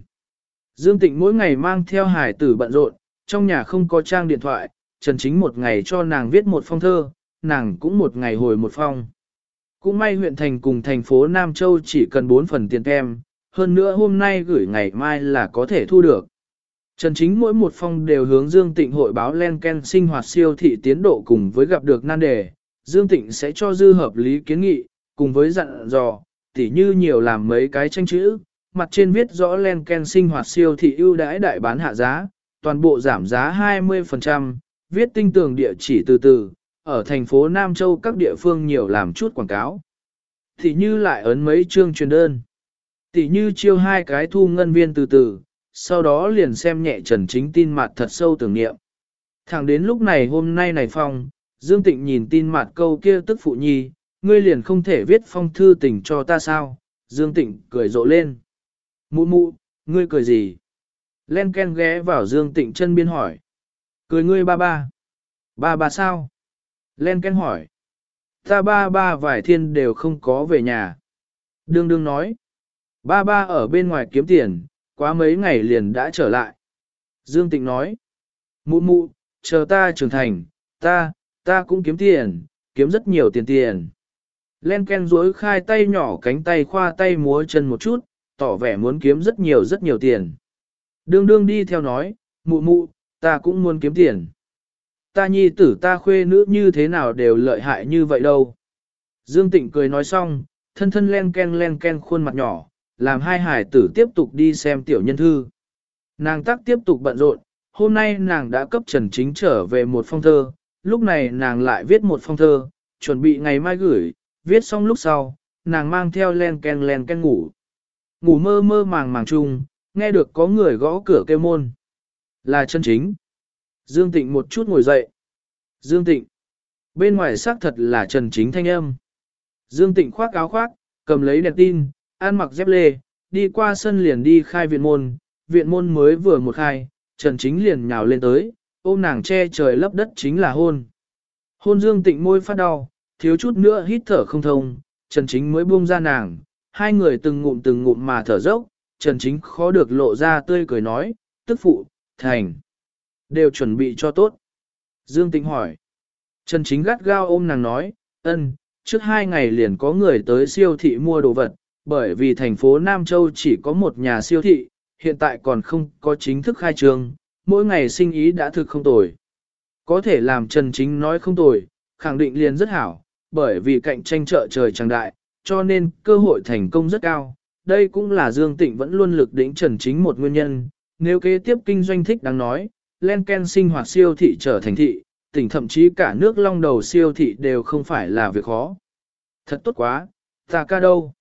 Dương Tịnh mỗi ngày mang theo hải tử bận rộn, trong nhà không có trang điện thoại, Trần Chính một ngày cho nàng viết một phong thơ, nàng cũng một ngày hồi một phong. Cũng may huyện thành cùng thành phố Nam Châu chỉ cần 4 phần tiền kem, hơn nữa hôm nay gửi ngày mai là có thể thu được. Trần Chính mỗi một phong đều hướng Dương Tịnh hội báo len ken sinh hoạt siêu thị tiến độ cùng với gặp được nan đề, Dương Tịnh sẽ cho dư hợp lý kiến nghị, cùng với dặn dò, tỉ như nhiều làm mấy cái tranh chữ, mặt trên viết rõ len ken sinh hoạt siêu thị ưu đãi đại bán hạ giá, toàn bộ giảm giá 20%, viết tinh tường địa chỉ từ từ, ở thành phố Nam Châu các địa phương nhiều làm chút quảng cáo. Tỷ như lại ấn mấy chương truyền đơn. Tỷ như chiêu hai cái thu ngân viên từ từ, sau đó liền xem nhẹ Trần Chính tin mặt thật sâu tưởng niệm. Thẳng đến lúc này hôm nay này phong, Dương Tịnh nhìn tin mặt câu kia tức phụ nhi, ngươi liền không thể viết phong thư tình cho ta sao? Dương Tịnh cười rộ lên. Mụ mụ, ngươi cười gì? Len Ken ghé vào Dương Tịnh chân biên hỏi. Cười ngươi ba ba. Ba ba sao? Len Ken hỏi. Ta ba ba vài thiên đều không có về nhà. Đương đương nói. Ba ba ở bên ngoài kiếm tiền, quá mấy ngày liền đã trở lại. Dương Tịnh nói. Mụ mụ, chờ ta trưởng thành, ta, ta cũng kiếm tiền, kiếm rất nhiều tiền tiền. Len Ken duỗi khai tay nhỏ cánh tay khoa tay múa chân một chút, tỏ vẻ muốn kiếm rất nhiều rất nhiều tiền. Đương đương đi theo nói, mụ mụ, ta cũng muốn kiếm tiền. Ta nhi tử ta khuê nữ như thế nào đều lợi hại như vậy đâu. Dương Tịnh cười nói xong, thân thân len ken len ken khuôn mặt nhỏ, làm hai hải tử tiếp tục đi xem tiểu nhân thư. Nàng tắc tiếp tục bận rộn, hôm nay nàng đã cấp Trần Chính trở về một phong thơ, lúc này nàng lại viết một phong thơ, chuẩn bị ngày mai gửi, viết xong lúc sau, nàng mang theo len ken len ken ngủ. Ngủ mơ mơ màng màng chung, nghe được có người gõ cửa kêu môn. Là chân chính. Dương Tịnh một chút ngồi dậy. Dương Tịnh. Bên ngoài xác thật là Trần Chính thanh âm. Dương Tịnh khoác áo khoác, cầm lấy đèn tin, ăn mặc dép lê, đi qua sân liền đi khai viện môn. Viện môn mới vừa một khai, Trần Chính liền nhào lên tới, ôm nàng che trời lấp đất chính là hôn. Hôn Dương Tịnh môi phát đau, thiếu chút nữa hít thở không thông, Trần Chính mới buông ra nàng, hai người từng ngụm từng ngụm mà thở dốc, Trần Chính khó được lộ ra tươi cười nói, tức phụ, thành, đều chuẩn bị cho tốt. Dương Tĩnh hỏi, Trần Chính gắt gao ôm nàng nói, ân, trước hai ngày liền có người tới siêu thị mua đồ vật, bởi vì thành phố Nam Châu chỉ có một nhà siêu thị, hiện tại còn không có chính thức khai trương, mỗi ngày sinh ý đã thực không tồi. Có thể làm Trần Chính nói không tồi, khẳng định liền rất hảo, bởi vì cạnh tranh chợ trời tràng đại, cho nên cơ hội thành công rất cao. Đây cũng là Dương Tịnh vẫn luôn lực đỉnh Trần Chính một nguyên nhân, nếu kế tiếp kinh doanh thích đáng nói, Lenken sinh hoạt siêu thị trở thành thị, tỉnh thậm chí cả nước long đầu siêu thị đều không phải là việc khó. Thật tốt quá, ta ca đâu?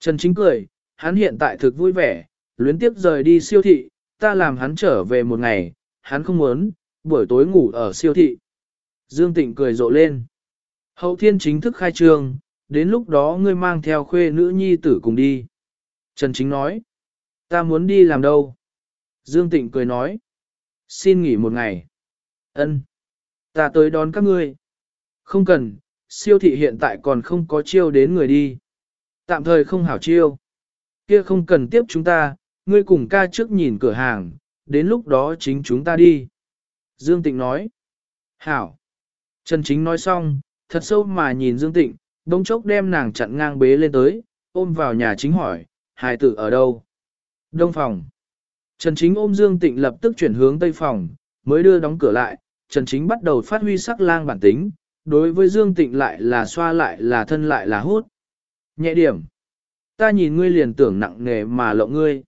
Trần Chính cười, hắn hiện tại thực vui vẻ, luyến tiếp rời đi siêu thị, ta làm hắn trở về một ngày, hắn không muốn, buổi tối ngủ ở siêu thị. Dương Tịnh cười rộ lên. Hậu thiên chính thức khai trương, đến lúc đó ngươi mang theo khuê nữ nhi tử cùng đi. Trần Chính nói, ta muốn đi làm đâu? Dương Tịnh cười nói, xin nghỉ một ngày. Ân, ta tới đón các ngươi. Không cần, siêu thị hiện tại còn không có chiêu đến người đi. Tạm thời không hảo chiêu. Kia không cần tiếp chúng ta, ngươi cùng ca trước nhìn cửa hàng, đến lúc đó chính chúng ta đi. Dương Tịnh nói. Hảo. Trần Chính nói xong, thật sâu mà nhìn Dương Tịnh, đông chốc đem nàng chặn ngang bế lên tới, ôm vào nhà chính hỏi, hài tử ở đâu? Đông phòng. Trần Chính ôm Dương Tịnh lập tức chuyển hướng tây phòng, mới đưa đóng cửa lại, Trần Chính bắt đầu phát huy sắc lang bản tính, đối với Dương Tịnh lại là xoa lại là thân lại là hút. Nhẹ điểm. Ta nhìn ngươi liền tưởng nặng nề mà lộng ngươi.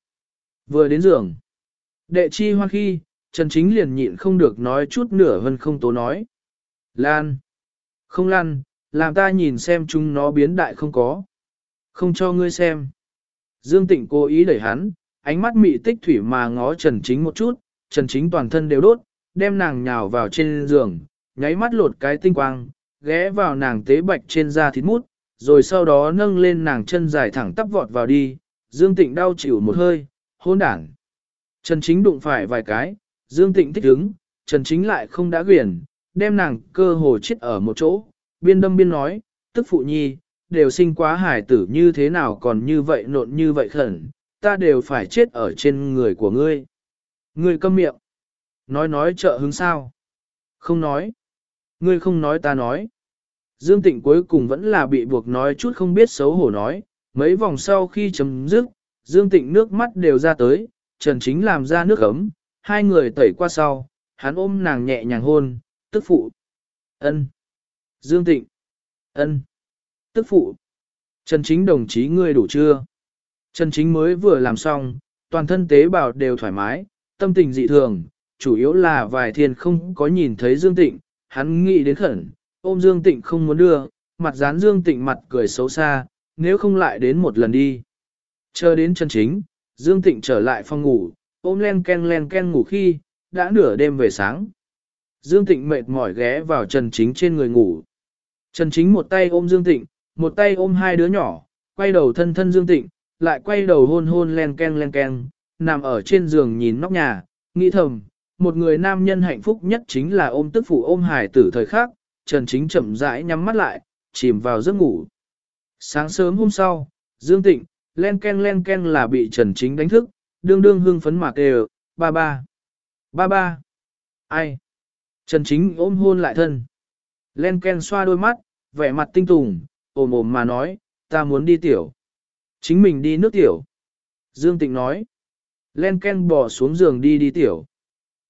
Vừa đến giường. Đệ chi hoa khi, Trần Chính liền nhịn không được nói chút nửa hơn không tố nói. Lan. Không lan, làm ta nhìn xem chúng nó biến đại không có. Không cho ngươi xem. Dương Tịnh cố ý đẩy hắn, ánh mắt mị tích thủy mà ngó Trần Chính một chút, Trần Chính toàn thân đều đốt, đem nàng nhào vào trên giường, nháy mắt lột cái tinh quang, ghé vào nàng tế bạch trên da thịt mút, rồi sau đó nâng lên nàng chân dài thẳng tắp vọt vào đi, Dương Tịnh đau chịu một hơi, hôn đảng. Trần Chính đụng phải vài cái, Dương Tịnh thích ứng, Trần Chính lại không đã quyển, đem nàng cơ hồ chết ở một chỗ, biên đâm biên nói, tức phụ nhi, đều sinh quá hải tử như thế nào còn như vậy nộn như vậy khẩn, ta đều phải chết ở trên người của ngươi. Ngươi câm miệng. Nói nói trợ hứng sao? Không nói. Ngươi không nói ta nói. Dương Tịnh cuối cùng vẫn là bị buộc nói chút không biết xấu hổ nói, mấy vòng sau khi chấm dứt, Dương Tịnh nước mắt đều ra tới, Trần Chính làm ra nước ấm, hai người tẩy qua sau, hắn ôm nàng nhẹ nhàng hôn, tức phụ. ân Dương Tịnh. ân Tức phụ. Trần Chính đồng chí ngươi đủ chưa? Trần Chính mới vừa làm xong, toàn thân tế bào đều thoải mái, tâm tình dị thường, chủ yếu là vài thiên không có nhìn thấy Dương Tịnh, hắn nghĩ đến khẩn, ôm Dương Tịnh không muốn đưa, mặt dán Dương Tịnh mặt cười xấu xa, nếu không lại đến một lần đi. Chờ đến Trần Chính, Dương Tịnh trở lại phòng ngủ, ôm len ken len ken ngủ khi, đã nửa đêm về sáng. Dương Tịnh mệt mỏi ghé vào Trần Chính trên người ngủ. Trần Chính một tay ôm Dương Tịnh, một tay ôm hai đứa nhỏ, quay đầu thân thân Dương Tịnh, lại quay đầu hôn hôn len ken len ken, nằm ở trên giường nhìn nóc nhà, nghĩ thầm, một người nam nhân hạnh phúc nhất chính là ôm tức phụ ôm hải tử thời khắc, Trần Chính chậm rãi nhắm mắt lại, chìm vào giấc ngủ. Sáng sớm hôm sau, Dương Tịnh, len ken len ken là bị Trần Chính đánh thức, đương đương hương phấn mạc đều, ba ba, ba ba, ai? Trần Chính ôm hôn lại thân. Len ken xoa đôi mắt, vẻ mặt tinh tùng, ồm ồm mà nói, ta muốn đi tiểu. Chính mình đi nước tiểu. Dương Tịnh nói. Len ken bỏ xuống giường đi đi tiểu.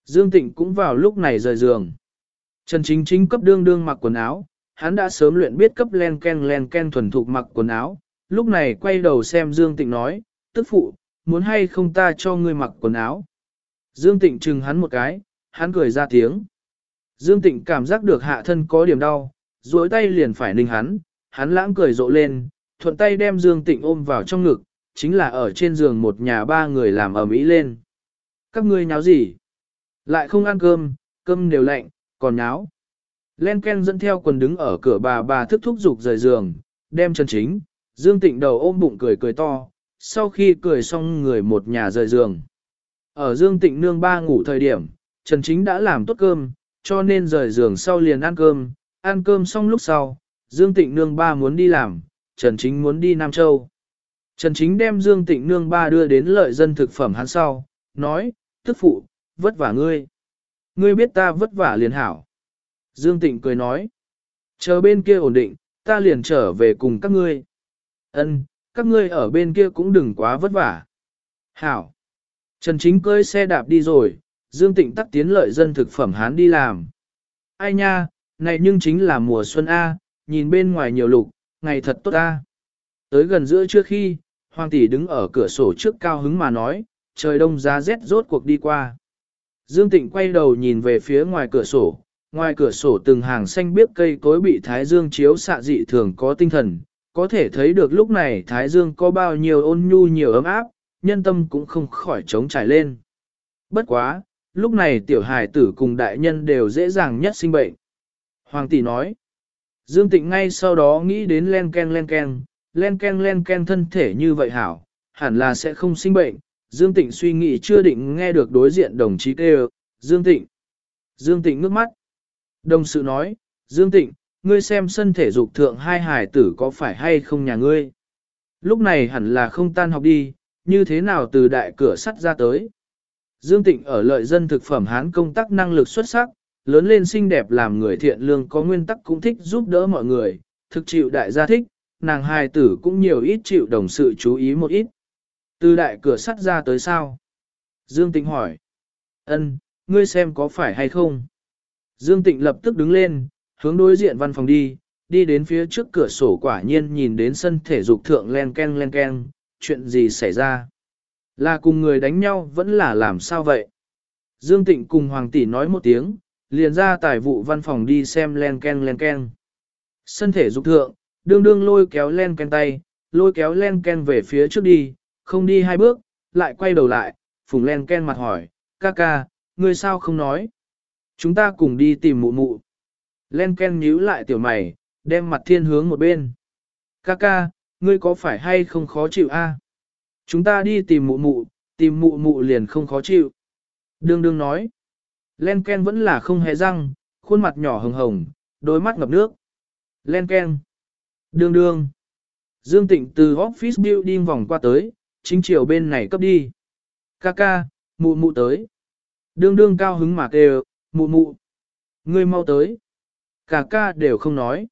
Dương Tịnh cũng vào lúc này rời giường. Trần Chính Chính cấp đương đương mặc quần áo, hắn đã sớm luyện biết cấp len ken len ken thuần thục mặc quần áo, lúc này quay đầu xem Dương Tịnh nói, tức phụ, muốn hay không ta cho ngươi mặc quần áo. Dương Tịnh chừng hắn một cái, hắn cười ra tiếng. Dương Tịnh cảm giác được hạ thân có điểm đau, duỗi tay liền phải ninh hắn, hắn lãng cười rộ lên, thuận tay đem Dương Tịnh ôm vào trong ngực, chính là ở trên giường một nhà ba người làm ầm ĩ lên. Các ngươi nháo gì? Lại không ăn cơm, cơm đều lạnh, còn nháo. Len Ken dẫn theo quần đứng ở cửa bà bà thức thúc dục rời giường, đem chân chính, Dương Tịnh đầu ôm bụng cười cười to, sau khi cười xong người một nhà rời giường. Ở Dương Tịnh nương ba ngủ thời điểm, Trần Chính đã làm tốt cơm, cho nên rời giường sau liền ăn cơm, ăn cơm xong lúc sau, Dương Tịnh nương ba muốn đi làm, Trần Chính muốn đi Nam Châu. Trần Chính đem Dương Tịnh nương ba đưa đến lợi dân thực phẩm hắn sau, nói, tức phụ, vất vả ngươi. Ngươi biết ta vất vả liền hảo. Dương Tịnh cười nói, chờ bên kia ổn định, ta liền trở về cùng các ngươi. Ân, các ngươi ở bên kia cũng đừng quá vất vả. Hảo. Trần Chính cơi xe đạp đi rồi, Dương Tịnh tắt tiến lợi dân thực phẩm hán đi làm. Ai nha, này nhưng chính là mùa xuân A, nhìn bên ngoài nhiều lục, ngày thật tốt A. Tới gần giữa trước khi, Hoàng tỷ đứng ở cửa sổ trước cao hứng mà nói, trời đông giá rét rốt cuộc đi qua. Dương Tịnh quay đầu nhìn về phía ngoài cửa sổ, ngoài cửa sổ từng hàng xanh biếc cây cối bị thái dương chiếu xạ dị thường có tinh thần, có thể thấy được lúc này thái dương có bao nhiêu ôn nhu nhiều ấm áp, nhân tâm cũng không khỏi trống trải lên. Bất quá, lúc này tiểu hài tử cùng đại nhân đều dễ dàng nhất sinh bệnh. Hoàng tỷ nói, Dương Tịnh ngay sau đó nghĩ đến len ken len ken, len ken len ken thân thể như vậy hảo, hẳn là sẽ không sinh bệnh. Dương Tịnh suy nghĩ chưa định nghe được đối diện đồng chí kêu, Dương Tịnh. Dương Tịnh ngước mắt. Đồng sự nói, Dương Tịnh, ngươi xem sân thể dục thượng hai hải tử có phải hay không nhà ngươi. Lúc này hẳn là không tan học đi, như thế nào từ đại cửa sắt ra tới. Dương Tịnh ở lợi dân thực phẩm hán công tác năng lực xuất sắc, lớn lên xinh đẹp làm người thiện lương có nguyên tắc cũng thích giúp đỡ mọi người, thực chịu đại gia thích, nàng hài tử cũng nhiều ít chịu đồng sự chú ý một ít. Từ đại cửa sắt ra tới sao? Dương Tịnh hỏi. Ân, ngươi xem có phải hay không? Dương Tịnh lập tức đứng lên, hướng đối diện văn phòng đi, đi đến phía trước cửa sổ quả nhiên nhìn đến sân thể dục thượng len ken len ken, chuyện gì xảy ra? Là cùng người đánh nhau vẫn là làm sao vậy? Dương Tịnh cùng Hoàng Tỷ nói một tiếng, liền ra tài vụ văn phòng đi xem len ken len ken. Sân thể dục thượng, đương đương lôi kéo len ken tay, lôi kéo len ken về phía trước đi, không đi hai bước, lại quay đầu lại, phùng len ken mặt hỏi, ca ca, ngươi sao không nói? Chúng ta cùng đi tìm mụ mụ. Len ken nhíu lại tiểu mày, đem mặt thiên hướng một bên. Ca ca, ngươi có phải hay không khó chịu a? Chúng ta đi tìm mụ mụ, tìm mụ mụ liền không khó chịu. Đương đương nói. Len Ken vẫn là không hề răng, khuôn mặt nhỏ hồng hồng, đôi mắt ngập nước. Len Ken. Đương đương. Dương Tịnh từ office building vòng qua tới, chính chiều bên này cấp đi. Kaka, mụ mụ tới. Đương đương cao hứng mà kêu, mụ mụ. Ngươi mau tới. Cả ca đều không nói.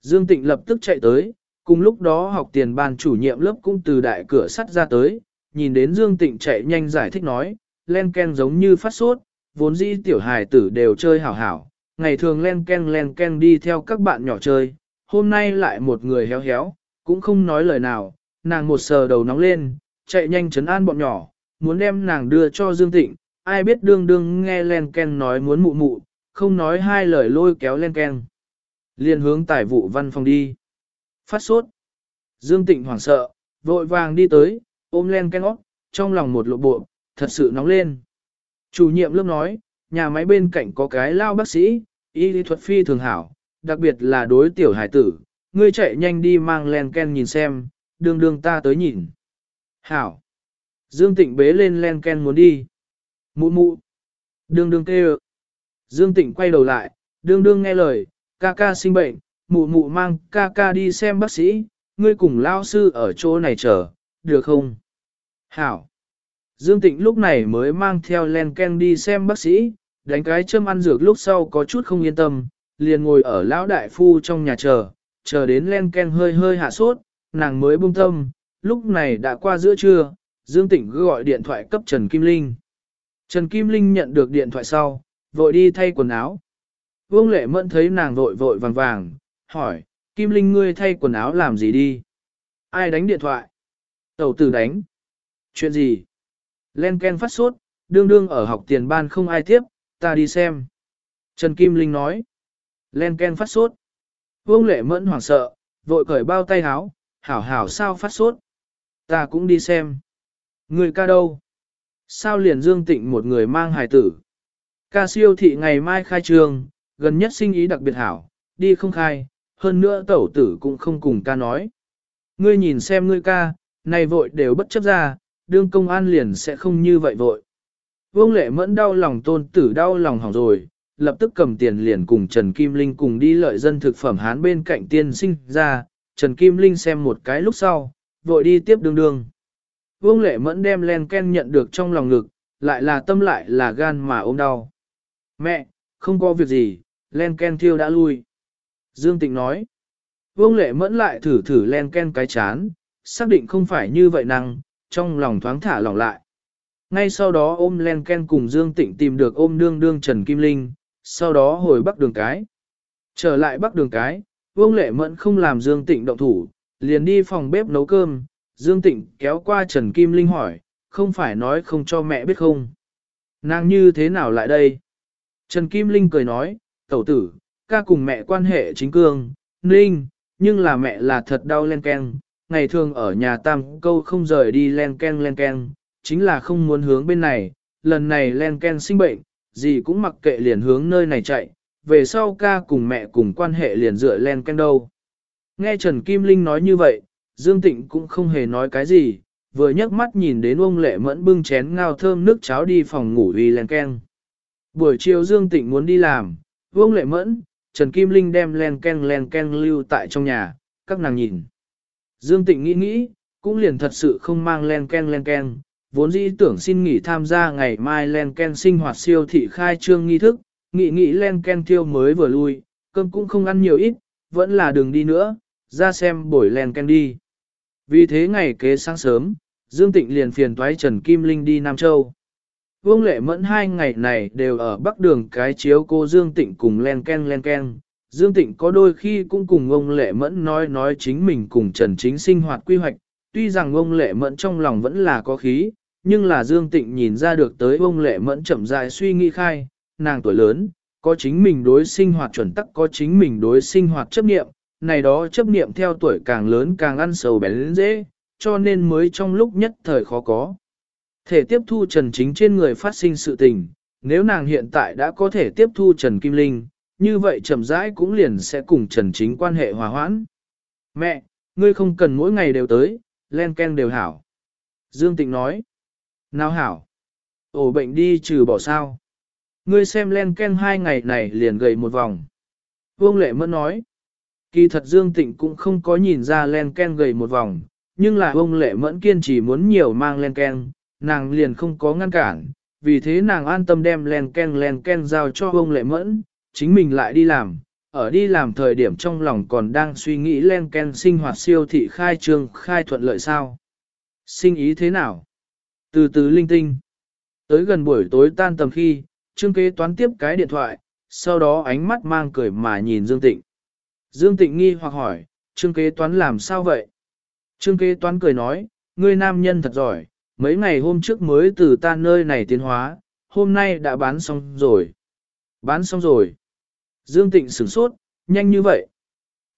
Dương Tịnh lập tức chạy tới, cùng lúc đó học tiền ban chủ nhiệm lớp cũng từ đại cửa sắt ra tới, nhìn đến Dương Tịnh chạy nhanh giải thích nói, len ken giống như phát sốt, vốn dĩ tiểu hài tử đều chơi hảo hảo, ngày thường len ken len ken đi theo các bạn nhỏ chơi, hôm nay lại một người héo héo, cũng không nói lời nào, nàng một sờ đầu nóng lên, chạy nhanh chấn an bọn nhỏ, muốn đem nàng đưa cho Dương Tịnh, ai biết đương đương nghe len ken nói muốn mụ mụ, không nói hai lời lôi kéo len ken. Liên hướng tài vụ văn phòng đi. Phát sốt. Dương Tịnh hoảng sợ, vội vàng đi tới, ôm len cái ngót, trong lòng một lộ bộ, thật sự nóng lên. Chủ nhiệm lớp nói, nhà máy bên cạnh có cái lao bác sĩ, y lý thuật phi thường hảo, đặc biệt là đối tiểu hải tử, ngươi chạy nhanh đi mang len ken nhìn xem, đương đương ta tới nhìn. Hảo. Dương Tịnh bế lên len ken muốn đi. Mụ mụ. Đương đương kêu. Dương Tịnh quay đầu lại, đương đương nghe lời, ca ca sinh bệnh, mụ mụ mang ca ca đi xem bác sĩ, ngươi cùng lao sư ở chỗ này chờ, được không? Hảo! Dương Tịnh lúc này mới mang theo Len Ken đi xem bác sĩ, đánh cái châm ăn dược lúc sau có chút không yên tâm, liền ngồi ở lão đại phu trong nhà chờ, chờ đến Len Ken hơi hơi hạ sốt, nàng mới buông tâm, lúc này đã qua giữa trưa, Dương Tịnh gọi điện thoại cấp Trần Kim Linh. Trần Kim Linh nhận được điện thoại sau, vội đi thay quần áo. Vương Lệ Mẫn thấy nàng vội vội vàng vàng, hỏi, Kim Linh ngươi thay quần áo làm gì đi? Ai đánh điện thoại? Tẩu tử đánh. Chuyện gì? Len Ken phát sốt, đương đương ở học tiền ban không ai tiếp, ta đi xem. Trần Kim Linh nói. Len Ken phát sốt. Vương Lệ Mẫn hoảng sợ, vội cởi bao tay áo, hảo hảo sao phát sốt. Ta cũng đi xem. Người ca đâu? Sao liền dương tịnh một người mang hài tử? Ca siêu thị ngày mai khai trường gần nhất sinh ý đặc biệt hảo, đi không khai, hơn nữa tẩu tử cũng không cùng ca nói. Ngươi nhìn xem ngươi ca, này vội đều bất chấp ra, đương công an liền sẽ không như vậy vội. Vương lệ mẫn đau lòng tôn tử đau lòng hỏng rồi, lập tức cầm tiền liền cùng Trần Kim Linh cùng đi lợi dân thực phẩm hán bên cạnh tiên sinh ra, Trần Kim Linh xem một cái lúc sau, vội đi tiếp đường đường. Vương lệ mẫn đem len ken nhận được trong lòng ngực, lại là tâm lại là gan mà ôm đau. Mẹ, không có việc gì, len ken thiêu đã lui. Dương Tịnh nói. Vương lệ mẫn lại thử thử len ken cái chán, xác định không phải như vậy năng, trong lòng thoáng thả lỏng lại. Ngay sau đó ôm len ken cùng Dương Tịnh tìm được ôm đương đương Trần Kim Linh, sau đó hồi bắc đường cái. Trở lại bắc đường cái, Vương Lệ Mẫn không làm Dương Tịnh động thủ, liền đi phòng bếp nấu cơm, Dương Tịnh kéo qua Trần Kim Linh hỏi, không phải nói không cho mẹ biết không. Nàng như thế nào lại đây? Trần Kim Linh cười nói, tẩu tử, ca cùng mẹ quan hệ chính cương, ninh, nhưng là mẹ là thật đau len ken, ngày thường ở nhà tam câu không rời đi len ken len ken, chính là không muốn hướng bên này, lần này len ken sinh bệnh, gì cũng mặc kệ liền hướng nơi này chạy, về sau ca cùng mẹ cùng quan hệ liền dựa len ken đâu. Nghe Trần Kim Linh nói như vậy, Dương Tịnh cũng không hề nói cái gì, vừa nhấc mắt nhìn đến ông lệ mẫn bưng chén ngao thơm nước cháo đi phòng ngủ vì len ken. Buổi chiều Dương Tịnh muốn đi làm, ông lệ mẫn, Trần Kim Linh đem len ken len ken lưu tại trong nhà, các nàng nhìn. Dương Tịnh nghĩ nghĩ, cũng liền thật sự không mang len ken len ken, vốn dĩ tưởng xin nghỉ tham gia ngày mai len ken sinh hoạt siêu thị khai trương nghi thức, nghĩ nghĩ len ken tiêu mới vừa lui, cơm cũng không ăn nhiều ít, vẫn là đường đi nữa, ra xem buổi len ken đi. Vì thế ngày kế sáng sớm, Dương Tịnh liền phiền toái Trần Kim Linh đi Nam Châu. Vương Lệ Mẫn hai ngày này đều ở bắc đường cái chiếu cô Dương Tịnh cùng len ken len ken. Dương Tịnh có đôi khi cũng cùng ông Lệ Mẫn nói nói chính mình cùng Trần Chính sinh hoạt quy hoạch, tuy rằng ông Lệ Mẫn trong lòng vẫn là có khí, nhưng là Dương Tịnh nhìn ra được tới ông Lệ Mẫn chậm rãi suy nghĩ khai, nàng tuổi lớn, có chính mình đối sinh hoạt chuẩn tắc có chính mình đối sinh hoạt chấp niệm, này đó chấp niệm theo tuổi càng lớn càng ăn sầu bén dễ, cho nên mới trong lúc nhất thời khó có. Thể tiếp thu Trần Chính trên người phát sinh sự tình, nếu nàng hiện tại đã có thể tiếp thu Trần Kim Linh, như vậy chậm rãi cũng liền sẽ cùng Trần Chính quan hệ hòa hoãn. Mẹ, ngươi không cần mỗi ngày đều tới, len ken đều hảo. Dương Tịnh nói, nào hảo, ổ bệnh đi trừ bỏ sao. Ngươi xem len ken hai ngày này liền gầy một vòng. Vương Lệ Mẫn nói, kỳ thật Dương Tịnh cũng không có nhìn ra len ken gầy một vòng, nhưng là vương Lệ Mẫn kiên trì muốn nhiều mang len ken, nàng liền không có ngăn cản, vì thế nàng an tâm đem len ken len ken giao cho ông Lệ Mẫn, chính mình lại đi làm. Ở đi làm thời điểm trong lòng còn đang suy nghĩ len ken sinh hoạt siêu thị khai trương khai thuận lợi sao. Sinh ý thế nào? Từ từ linh tinh. Tới gần buổi tối tan tầm khi, Trương kế toán tiếp cái điện thoại, sau đó ánh mắt mang cười mà nhìn Dương Tịnh. Dương Tịnh nghi hoặc hỏi, Trương kế toán làm sao vậy? Trương kế toán cười nói, ngươi nam nhân thật giỏi, mấy ngày hôm trước mới từ ta nơi này tiến hóa, hôm nay đã bán xong rồi. Bán xong rồi. Dương Tịnh sửng sốt, nhanh như vậy.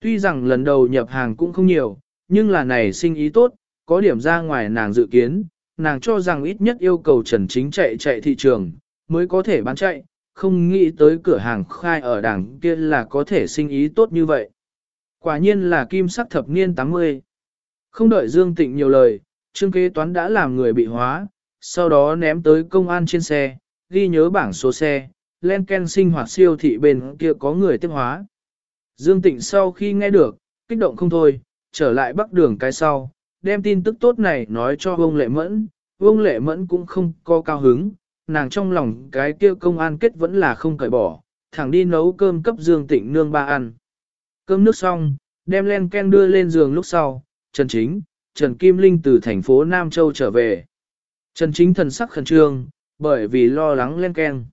Tuy rằng lần đầu nhập hàng cũng không nhiều, nhưng là này sinh ý tốt, có điểm ra ngoài nàng dự kiến, nàng cho rằng ít nhất yêu cầu Trần Chính chạy chạy thị trường, mới có thể bán chạy, không nghĩ tới cửa hàng khai ở đảng kia là có thể sinh ý tốt như vậy. Quả nhiên là kim sắc thập niên 80. Không đợi Dương Tịnh nhiều lời, Trương kế toán đã làm người bị hóa, sau đó ném tới công an trên xe, ghi nhớ bảng số xe, len ken sinh hoạt siêu thị bên kia có người tiếp hóa. Dương Tịnh sau khi nghe được, kích động không thôi, trở lại bắc đường cái sau, đem tin tức tốt này nói cho Vương Lệ Mẫn. Vương Lệ Mẫn cũng không có cao hứng, nàng trong lòng cái kia công an kết vẫn là không cởi bỏ, thẳng đi nấu cơm cấp Dương Tịnh nương ba ăn. Cơm nước xong, đem len ken đưa lên giường lúc sau, Trần Chính, Trần Kim Linh từ thành phố Nam Châu trở về. Trần Chính thần sắc khẩn trương, bởi vì lo lắng len keng.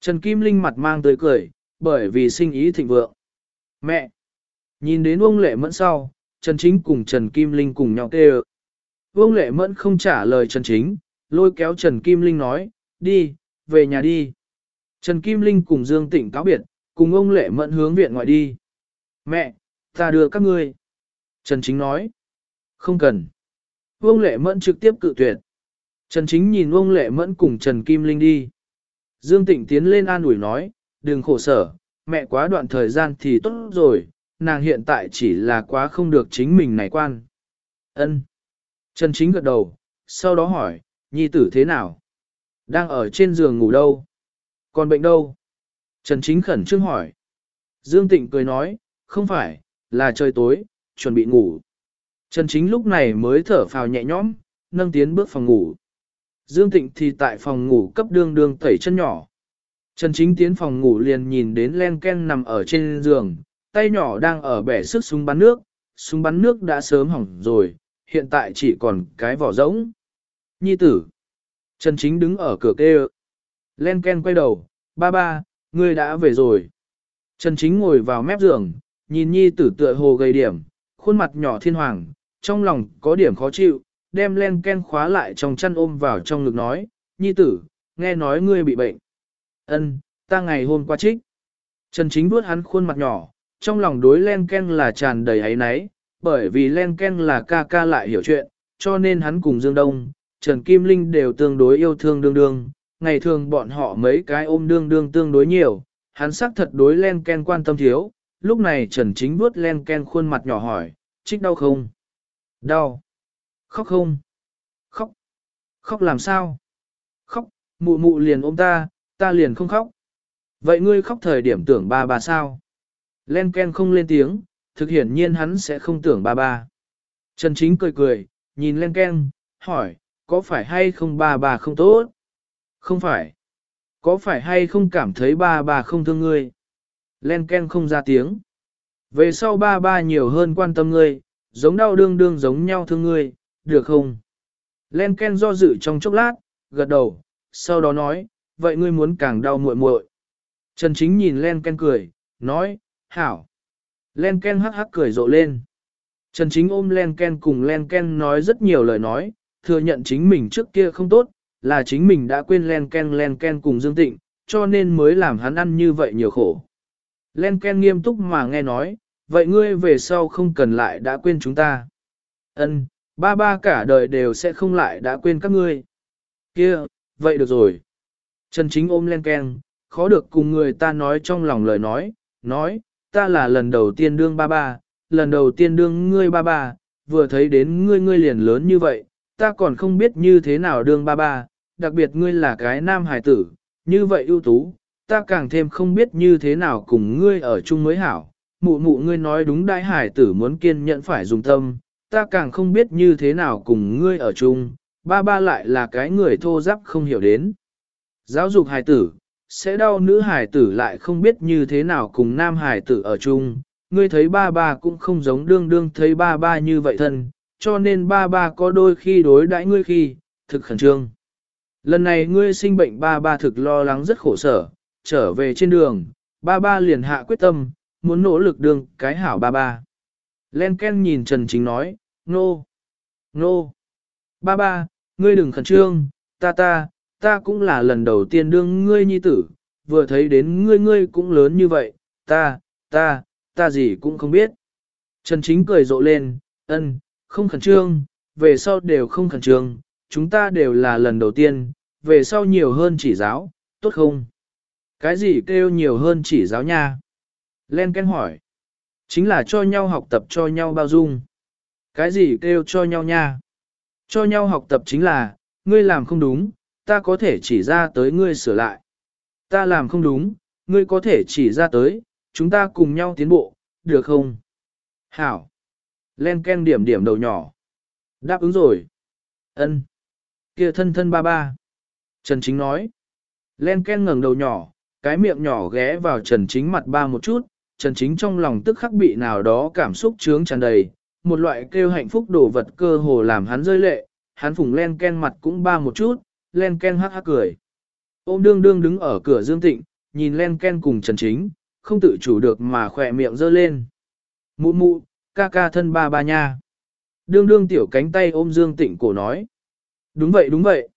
Trần Kim Linh mặt mang tới cười, bởi vì sinh ý thịnh vượng. Mẹ! Nhìn đến ông lệ mẫn sau, Trần Chính cùng Trần Kim Linh cùng nhau kêu. Vương Lệ Mẫn không trả lời Trần Chính, lôi kéo Trần Kim Linh nói, đi, về nhà đi. Trần Kim Linh cùng Dương Tịnh cáo biệt, cùng ông Lệ Mẫn hướng viện ngoại đi. Mẹ, ta đưa các ngươi. Trần Chính nói, không cần. Vương Lệ Mẫn trực tiếp cự tuyệt. Trần Chính nhìn vương Lệ Mẫn cùng Trần Kim Linh đi. Dương Tịnh tiến lên an ủi nói, đừng khổ sở, mẹ quá đoạn thời gian thì tốt rồi, nàng hiện tại chỉ là quá không được chính mình này quan. Ân. Trần Chính gật đầu, sau đó hỏi, nhi tử thế nào? Đang ở trên giường ngủ đâu? Còn bệnh đâu? Trần Chính khẩn trương hỏi. Dương Tịnh cười nói, không phải, là trời tối, chuẩn bị ngủ. Trần Chính lúc này mới thở phào nhẹ nhõm, nâng tiến bước phòng ngủ. Dương Tịnh thì tại phòng ngủ cấp đương đương tẩy chân nhỏ. Trần Chính tiến phòng ngủ liền nhìn đến Len Ken nằm ở trên giường, tay nhỏ đang ở bẻ sức súng bắn nước, súng bắn nước đã sớm hỏng rồi, hiện tại chỉ còn cái vỏ rỗng. Nhi tử. Trần Chính đứng ở cửa kêu. Len Ken quay đầu, ba ba, ngươi đã về rồi. Trần Chính ngồi vào mép giường, nhìn Nhi tử tựa hồ gầy điểm, khuôn mặt nhỏ thiên hoàng, trong lòng có điểm khó chịu, đem Len Ken khóa lại trong chăn ôm vào trong ngực nói, Nhi tử, nghe nói ngươi bị bệnh. Ân, ta ngày hôm qua trích. Trần Chính vuốt hắn khuôn mặt nhỏ, trong lòng đối Len Ken là tràn đầy ấy náy, bởi vì Len Ken là ca ca lại hiểu chuyện, cho nên hắn cùng Dương Đông, Trần Kim Linh đều tương đối yêu thương đương đương, ngày thường bọn họ mấy cái ôm đương đương tương đối nhiều, hắn xác thật đối Len Ken quan tâm thiếu, lúc này Trần Chính vuốt Len Ken khuôn mặt nhỏ hỏi, trích đau không? Đau. Khóc không? Khóc. Khóc làm sao? Khóc, mụ mụ liền ôm ta, ta liền không khóc. Vậy ngươi khóc thời điểm tưởng ba bà sao? Len Ken không lên tiếng, thực hiển nhiên hắn sẽ không tưởng ba ba. Trần Chính cười cười, nhìn Len Ken, hỏi, có phải hay không ba bà không tốt? Không phải. Có phải hay không cảm thấy ba bà không thương ngươi? Len Ken không ra tiếng. Về sau ba ba nhiều hơn quan tâm ngươi, giống đau đương đương giống nhau thương ngươi, được không? Len Ken do dự trong chốc lát, gật đầu, sau đó nói, vậy ngươi muốn càng đau muội muội. Trần Chính nhìn Len Ken cười, nói, hảo. Len Ken hắc hắc cười rộ lên. Trần Chính ôm Len Ken cùng Len Ken nói rất nhiều lời nói, thừa nhận chính mình trước kia không tốt, là chính mình đã quên Len Ken Len Ken cùng Dương Tịnh, cho nên mới làm hắn ăn như vậy nhiều khổ. Len Ken nghiêm túc mà nghe nói, vậy ngươi về sau không cần lại đã quên chúng ta. Ân, ba ba cả đời đều sẽ không lại đã quên các ngươi. Kia, vậy được rồi. Trần Chính ôm Len keng, khó được cùng người ta nói trong lòng lời nói, nói, ta là lần đầu tiên đương ba ba, lần đầu tiên đương ngươi ba ba, vừa thấy đến ngươi ngươi liền lớn như vậy, ta còn không biết như thế nào đương ba ba, đặc biệt ngươi là cái nam hải tử, như vậy ưu tú, ta càng thêm không biết như thế nào cùng ngươi ở chung mới hảo. Mụ mụ ngươi nói đúng đại hải tử muốn kiên nhẫn phải dùng tâm, ta càng không biết như thế nào cùng ngươi ở chung, ba ba lại là cái người thô giáp không hiểu đến. Giáo dục hải tử, sẽ đau nữ hải tử lại không biết như thế nào cùng nam hải tử ở chung, ngươi thấy ba ba cũng không giống đương đương thấy ba ba như vậy thân, cho nên ba ba có đôi khi đối đãi ngươi khi, thực khẩn trương. Lần này ngươi sinh bệnh ba ba thực lo lắng rất khổ sở, trở về trên đường, ba ba liền hạ quyết tâm, muốn nỗ lực đương cái hảo ba ba. Len Ken nhìn Trần Chính nói, nô, nô, ba ba, ngươi đừng khẩn trương, ta ta, ta cũng là lần đầu tiên đương ngươi nhi tử, vừa thấy đến ngươi ngươi cũng lớn như vậy, ta, ta, ta gì cũng không biết. Trần Chính cười rộ lên, ân, không khẩn trương, về sau đều không khẩn trương, chúng ta đều là lần đầu tiên, về sau nhiều hơn chỉ giáo, tốt không? Cái gì kêu nhiều hơn chỉ giáo nha? Len Ken hỏi. Chính là cho nhau học tập cho nhau bao dung. Cái gì kêu cho nhau nha? Cho nhau học tập chính là, ngươi làm không đúng, ta có thể chỉ ra tới ngươi sửa lại. Ta làm không đúng, ngươi có thể chỉ ra tới, chúng ta cùng nhau tiến bộ, được không? Hảo. Len ken điểm điểm đầu nhỏ. Đáp ứng rồi. Ân. Kia thân thân ba ba. Trần Chính nói. Len ken ngẩng đầu nhỏ, cái miệng nhỏ ghé vào Trần Chính mặt ba một chút, Trần Chính trong lòng tức khắc bị nào đó cảm xúc trướng tràn đầy, một loại kêu hạnh phúc đổ vật cơ hồ làm hắn rơi lệ, hắn phùng len ken mặt cũng ba một chút, len ken hắc hắc cười. Ôm đương đương đứng ở cửa Dương Tịnh, nhìn len ken cùng Trần Chính, không tự chủ được mà khỏe miệng dơ lên. Mụ mụ, ca ca thân ba ba nha. Đương đương tiểu cánh tay ôm Dương Tịnh cổ nói. Đúng vậy đúng vậy.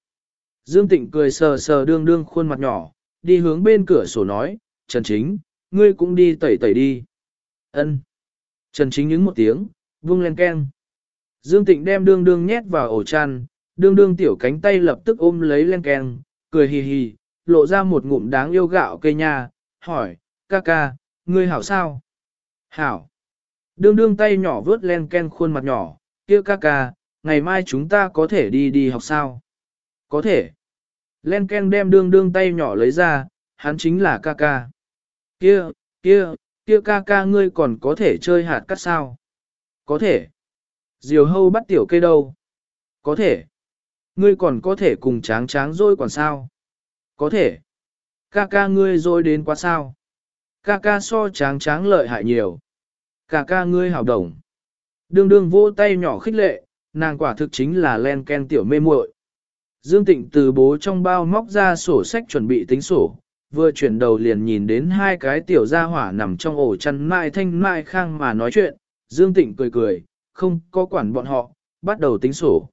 Dương Tịnh cười sờ sờ đương đương khuôn mặt nhỏ, đi hướng bên cửa sổ nói, Trần Chính, ngươi cũng đi tẩy tẩy đi. Ân. Trần Chính những một tiếng, vung lên keng. Dương Tịnh đem đương đương nhét vào ổ chăn, đương đương tiểu cánh tay lập tức ôm lấy len keng, cười hì hì, lộ ra một ngụm đáng yêu gạo cây nha, hỏi, ca ca, ngươi hảo sao? Hảo. Đương đương tay nhỏ vớt len ken khuôn mặt nhỏ, kia ca ca, ngày mai chúng ta có thể đi đi học sao? Có thể. Len ken đem đương đương tay nhỏ lấy ra, hắn chính là ca ca. Kia, kia, kia ca ca ngươi còn có thể chơi hạt cắt sao? Có thể. Diều hâu bắt tiểu cây đâu? Có thể. Ngươi còn có thể cùng tráng tráng rồi còn sao? Có thể. Ca ca ngươi rồi đến quá sao? Ca ca so tráng tráng lợi hại nhiều. Ca ca ngươi hảo đồng. Đương đương vỗ tay nhỏ khích lệ, nàng quả thực chính là len ken tiểu mê muội. Dương Tịnh từ bố trong bao móc ra sổ sách chuẩn bị tính sổ, vừa chuyển đầu liền nhìn đến hai cái tiểu gia hỏa nằm trong ổ chăn mai thanh mai khang mà nói chuyện, Dương Tịnh cười cười, không có quản bọn họ, bắt đầu tính sổ.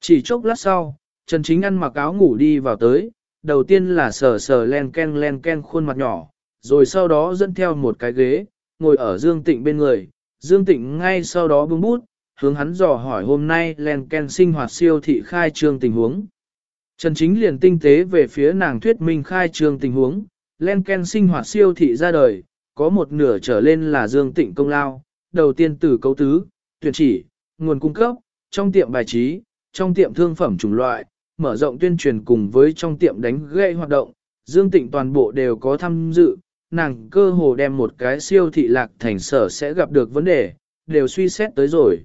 Chỉ chốc lát sau, Trần Chính ăn mặc áo ngủ đi vào tới, đầu tiên là sờ sờ len ken len ken khuôn mặt nhỏ, rồi sau đó dẫn theo một cái ghế, ngồi ở Dương Tịnh bên người, Dương Tịnh ngay sau đó bưng bút, hướng hắn dò hỏi hôm nay len ken sinh hoạt siêu thị khai trương tình huống. Trần Chính liền tinh tế về phía nàng thuyết minh khai trương tình huống, len ken sinh hoạt siêu thị ra đời, có một nửa trở lên là Dương Tịnh công lao, đầu tiên từ cấu tứ, tuyển chỉ, nguồn cung cấp, trong tiệm bài trí, trong tiệm thương phẩm chủng loại, mở rộng tuyên truyền cùng với trong tiệm đánh gậy hoạt động, Dương Tịnh toàn bộ đều có tham dự, nàng cơ hồ đem một cái siêu thị lạc thành sở sẽ gặp được vấn đề, đều suy xét tới rồi.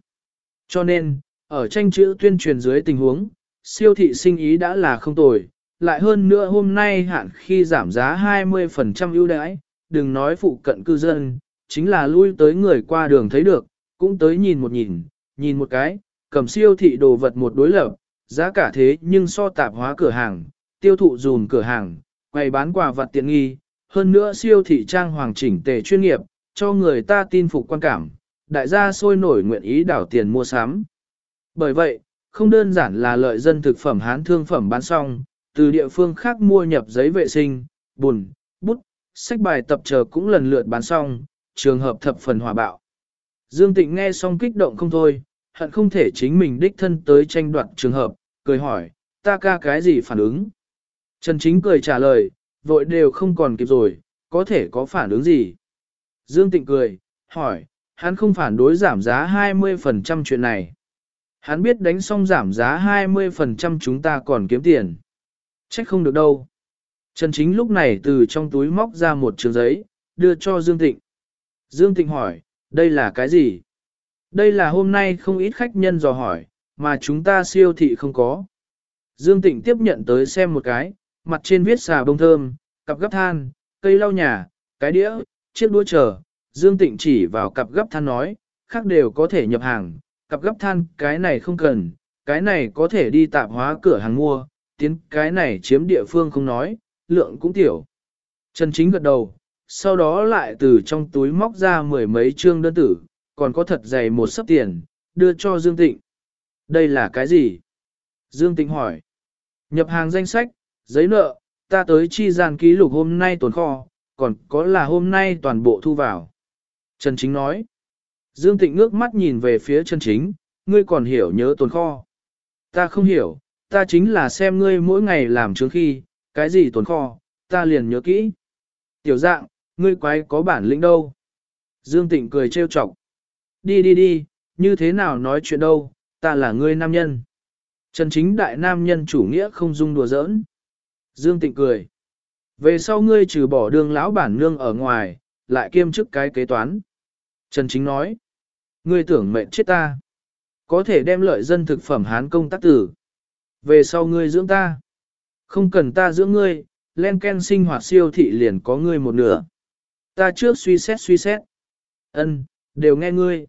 Cho nên, ở tranh chữ tuyên truyền dưới tình huống, siêu thị sinh ý đã là không tồi, lại hơn nữa hôm nay hạn khi giảm giá 20% ưu đãi, đừng nói phụ cận cư dân, chính là lui tới người qua đường thấy được, cũng tới nhìn một nhìn, nhìn một cái, cầm siêu thị đồ vật một đối lập, giá cả thế nhưng so tạp hóa cửa hàng, tiêu thụ dùn cửa hàng, quầy bán quà vật tiện nghi, hơn nữa siêu thị trang hoàng chỉnh tề chuyên nghiệp, cho người ta tin phục quan cảm, đại gia sôi nổi nguyện ý đảo tiền mua sắm. Bởi vậy, không đơn giản là lợi dân thực phẩm hán thương phẩm bán xong, từ địa phương khác mua nhập giấy vệ sinh, bùn, bút, sách bài tập chờ cũng lần lượt bán xong, trường hợp thập phần hòa bạo. Dương Tịnh nghe xong kích động không thôi, hận không thể chính mình đích thân tới tranh đoạt trường hợp, cười hỏi, ta ca cái gì phản ứng? Trần Chính cười trả lời, vội đều không còn kịp rồi, có thể có phản ứng gì? Dương Tịnh cười, hỏi, hắn không phản đối giảm giá 20% chuyện này. Hắn biết đánh xong giảm giá 20% chúng ta còn kiếm tiền. Trách không được đâu. Trần Chính lúc này từ trong túi móc ra một trường giấy, đưa cho Dương Tịnh. Dương Tịnh hỏi, đây là cái gì? Đây là hôm nay không ít khách nhân dò hỏi, mà chúng ta siêu thị không có. Dương Tịnh tiếp nhận tới xem một cái, mặt trên viết xà bông thơm, cặp gấp than, cây lau nhà, cái đĩa, chiếc đũa chờ. Dương Tịnh chỉ vào cặp gấp than nói, khác đều có thể nhập hàng, cặp gấp than cái này không cần, cái này có thể đi tạp hóa cửa hàng mua, tiến cái này chiếm địa phương không nói, lượng cũng tiểu. Trần Chính gật đầu, sau đó lại từ trong túi móc ra mười mấy trương đơn tử, còn có thật dày một sấp tiền, đưa cho Dương Tịnh. Đây là cái gì? Dương Tịnh hỏi. Nhập hàng danh sách, giấy nợ, ta tới chi gian ký lục hôm nay tồn kho, còn có là hôm nay toàn bộ thu vào. Trần Chính nói. Dương Tịnh ngước mắt nhìn về phía Trần Chính, ngươi còn hiểu nhớ tồn kho. Ta không hiểu, ta chính là xem ngươi mỗi ngày làm trước khi, cái gì tồn kho, ta liền nhớ kỹ. Tiểu dạng, ngươi quái có bản lĩnh đâu. Dương Tịnh cười trêu chọc. Đi đi đi, như thế nào nói chuyện đâu, ta là ngươi nam nhân. Trần chính đại nam nhân chủ nghĩa không dung đùa giỡn. Dương Tịnh cười. Về sau ngươi trừ bỏ đường lão bản nương ở ngoài, lại kiêm chức cái kế toán. Trần Chính nói, ngươi tưởng mệnh chết ta. Có thể đem lợi dân thực phẩm hán công tác tử. Về sau ngươi dưỡng ta. Không cần ta dưỡng ngươi, len ken sinh hoạt siêu thị liền có ngươi một nửa. Ta trước suy xét suy xét. Ân, đều nghe ngươi.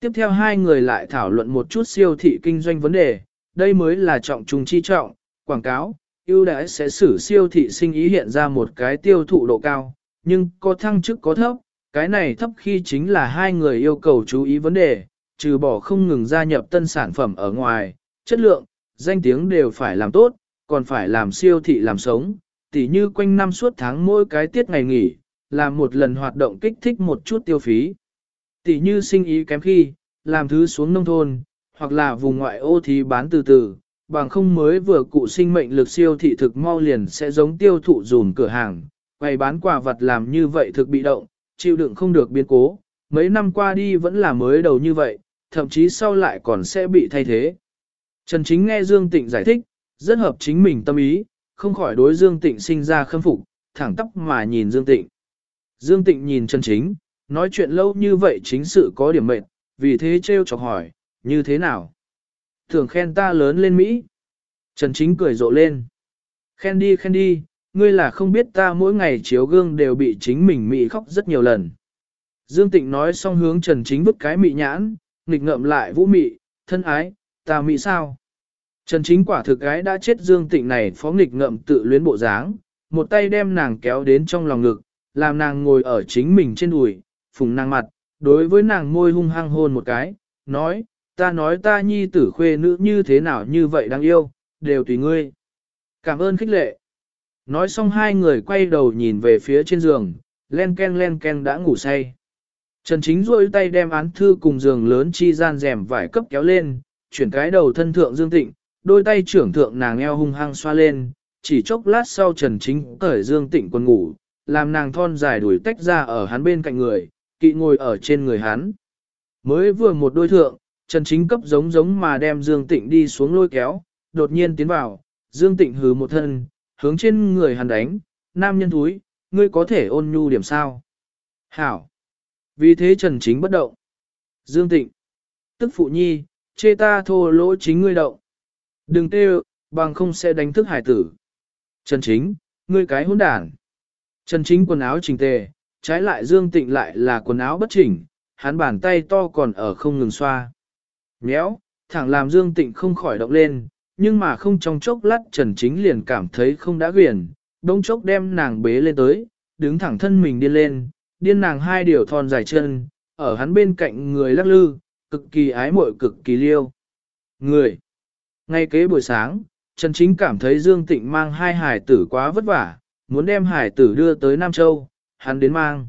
Tiếp theo hai người lại thảo luận một chút siêu thị kinh doanh vấn đề, đây mới là trọng trung chi trọng, quảng cáo, ưu đãi sẽ xử siêu thị sinh ý hiện ra một cái tiêu thụ độ cao, nhưng có thăng chức có thấp, cái này thấp khi chính là hai người yêu cầu chú ý vấn đề, trừ bỏ không ngừng gia nhập tân sản phẩm ở ngoài, chất lượng, danh tiếng đều phải làm tốt, còn phải làm siêu thị làm sống, tỉ như quanh năm suốt tháng mỗi cái tiết ngày nghỉ, làm một lần hoạt động kích thích một chút tiêu phí. Tỉ như sinh ý kém khi, làm thứ xuống nông thôn, hoặc là vùng ngoại ô thì bán từ từ, bằng không mới vừa cụ sinh mệnh lực siêu thị thực mau liền sẽ giống tiêu thụ dùn cửa hàng, quay bán quà vật làm như vậy thực bị động, chịu đựng không được biến cố, mấy năm qua đi vẫn là mới đầu như vậy, thậm chí sau lại còn sẽ bị thay thế. Trần Chính nghe Dương Tịnh giải thích, rất hợp chính mình tâm ý, không khỏi đối Dương Tịnh sinh ra khâm phục, thẳng tóc mà nhìn Dương Tịnh. Dương Tịnh nhìn Trần Chính, nói chuyện lâu như vậy chính sự có điểm mệnh, vì thế trêu chọc hỏi, như thế nào? Thường khen ta lớn lên Mỹ. Trần Chính cười rộ lên. Khen đi khen đi, ngươi là không biết ta mỗi ngày chiếu gương đều bị chính mình mị khóc rất nhiều lần. Dương Tịnh nói xong hướng Trần Chính bức cái mị nhãn, nghịch ngợm lại vũ mị, thân ái, ta mị sao? Trần Chính quả thực gái đã chết Dương Tịnh này phó nghịch ngợm tự luyến bộ dáng, một tay đem nàng kéo đến trong lòng ngực, làm nàng ngồi ở chính mình trên đùi, phùng nàng mặt, đối với nàng môi hung hăng hôn một cái, nói, ta nói ta nhi tử khuê nữ như thế nào như vậy đáng yêu, đều tùy ngươi. Cảm ơn khích lệ. Nói xong hai người quay đầu nhìn về phía trên giường, len ken len ken đã ngủ say. Trần Chính duỗi tay đem án thư cùng giường lớn chi gian rèm vải cấp kéo lên, chuyển cái đầu thân thượng Dương Tịnh, đôi tay trưởng thượng nàng eo hung hăng xoa lên, chỉ chốc lát sau Trần Chính cởi Dương Tịnh quần ngủ, làm nàng thon dài đuổi tách ra ở hắn bên cạnh người, kỵ ngồi ở trên người hắn. Mới vừa một đôi thượng, Trần Chính cấp giống giống mà đem Dương Tịnh đi xuống lôi kéo, đột nhiên tiến vào, Dương Tịnh hứ một thân, hướng trên người hắn đánh, nam nhân thúi, ngươi có thể ôn nhu điểm sao? Hảo! Vì thế Trần Chính bất động. Dương Tịnh! Tức phụ nhi, chê ta thô lỗ chính ngươi động. Đừng tê bằng không sẽ đánh thức hải tử. Trần Chính, ngươi cái hỗn đản. Trần Chính quần áo chỉnh tề, trái lại Dương Tịnh lại là quần áo bất chỉnh, hắn bàn tay to còn ở không ngừng xoa. Méo, thẳng làm Dương Tịnh không khỏi động lên, nhưng mà không trong chốc lát Trần Chính liền cảm thấy không đã quyền, đông chốc đem nàng bế lên tới, đứng thẳng thân mình điên lên, điên nàng hai điều thon dài chân, ở hắn bên cạnh người lắc lư, cực kỳ ái muội cực kỳ liêu. Người. Ngay kế buổi sáng, Trần Chính cảm thấy Dương Tịnh mang hai hải tử quá vất vả, muốn đem hải tử đưa tới Nam Châu, hắn đến mang.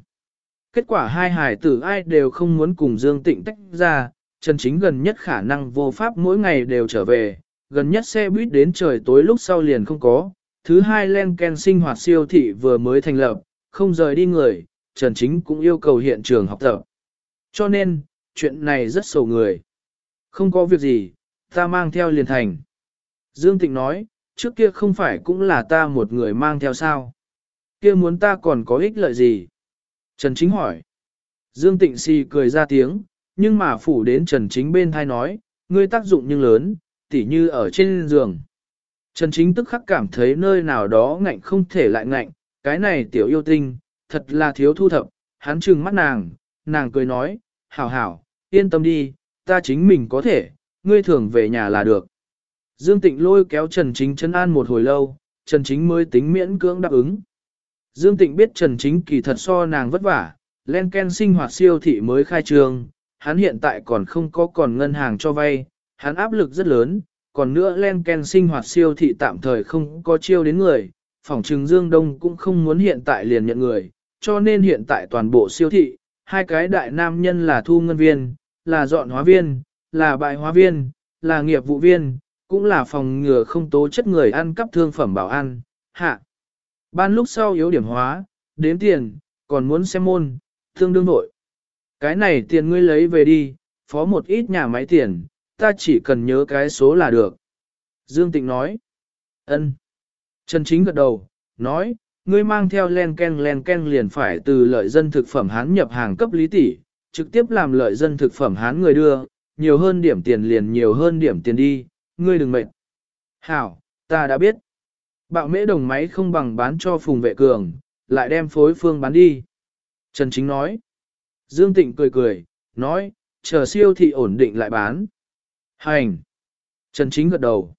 Kết quả hai hải tử ai đều không muốn cùng Dương Tịnh tách ra, Trần Chính gần nhất khả năng vô pháp mỗi ngày đều trở về, gần nhất xe buýt đến trời tối lúc sau liền không có. Thứ hai len ken sinh hoạt siêu thị vừa mới thành lập, không rời đi người, Trần Chính cũng yêu cầu hiện trường học tập. Cho nên, chuyện này rất sầu người. Không có việc gì, ta mang theo liền thành. Dương Tịnh nói, trước kia không phải cũng là ta một người mang theo sao. Kia muốn ta còn có ích lợi gì? Trần Chính hỏi. Dương Tịnh si cười ra tiếng, nhưng mà phủ đến Trần Chính bên thai nói, ngươi tác dụng nhưng lớn, tỉ như ở trên giường. Trần Chính tức khắc cảm thấy nơi nào đó ngạnh không thể lại ngạnh, cái này tiểu yêu tinh, thật là thiếu thu thập, hắn trừng mắt nàng, nàng cười nói, hảo hảo, yên tâm đi, ta chính mình có thể, ngươi thường về nhà là được. Dương Tịnh lôi kéo Trần Chính chân an một hồi lâu, Trần Chính mới tính miễn cưỡng đáp ứng. Dương Tịnh biết Trần Chính kỳ thật so nàng vất vả, len ken sinh hoạt siêu thị mới khai trương, hắn hiện tại còn không có còn ngân hàng cho vay, hắn áp lực rất lớn, còn nữa len ken sinh hoạt siêu thị tạm thời không có chiêu đến người, phòng trừng Dương Đông cũng không muốn hiện tại liền nhận người, cho nên hiện tại toàn bộ siêu thị, hai cái đại nam nhân là thu ngân viên, là dọn hóa viên, là bại hóa viên, là nghiệp vụ viên, cũng là phòng ngừa không tố chất người ăn cắp thương phẩm bảo ăn, hạ. Ban lúc sau yếu điểm hóa, đếm tiền, còn muốn xem môn, thương đương nội. Cái này tiền ngươi lấy về đi, phó một ít nhà máy tiền, ta chỉ cần nhớ cái số là được. Dương Tịnh nói. ân. Trần Chính gật đầu, nói, ngươi mang theo len ken len ken liền phải từ lợi dân thực phẩm hán nhập hàng cấp lý tỷ, trực tiếp làm lợi dân thực phẩm hán người đưa, nhiều hơn điểm tiền liền nhiều hơn điểm tiền đi, ngươi đừng mệt. Hảo, ta đã biết. Bạo mễ đồng máy không bằng bán cho phùng vệ cường, lại đem phối phương bán đi. Trần Chính nói. Dương Tịnh cười cười, nói, chờ siêu thị ổn định lại bán. Hành. Trần Chính gật đầu.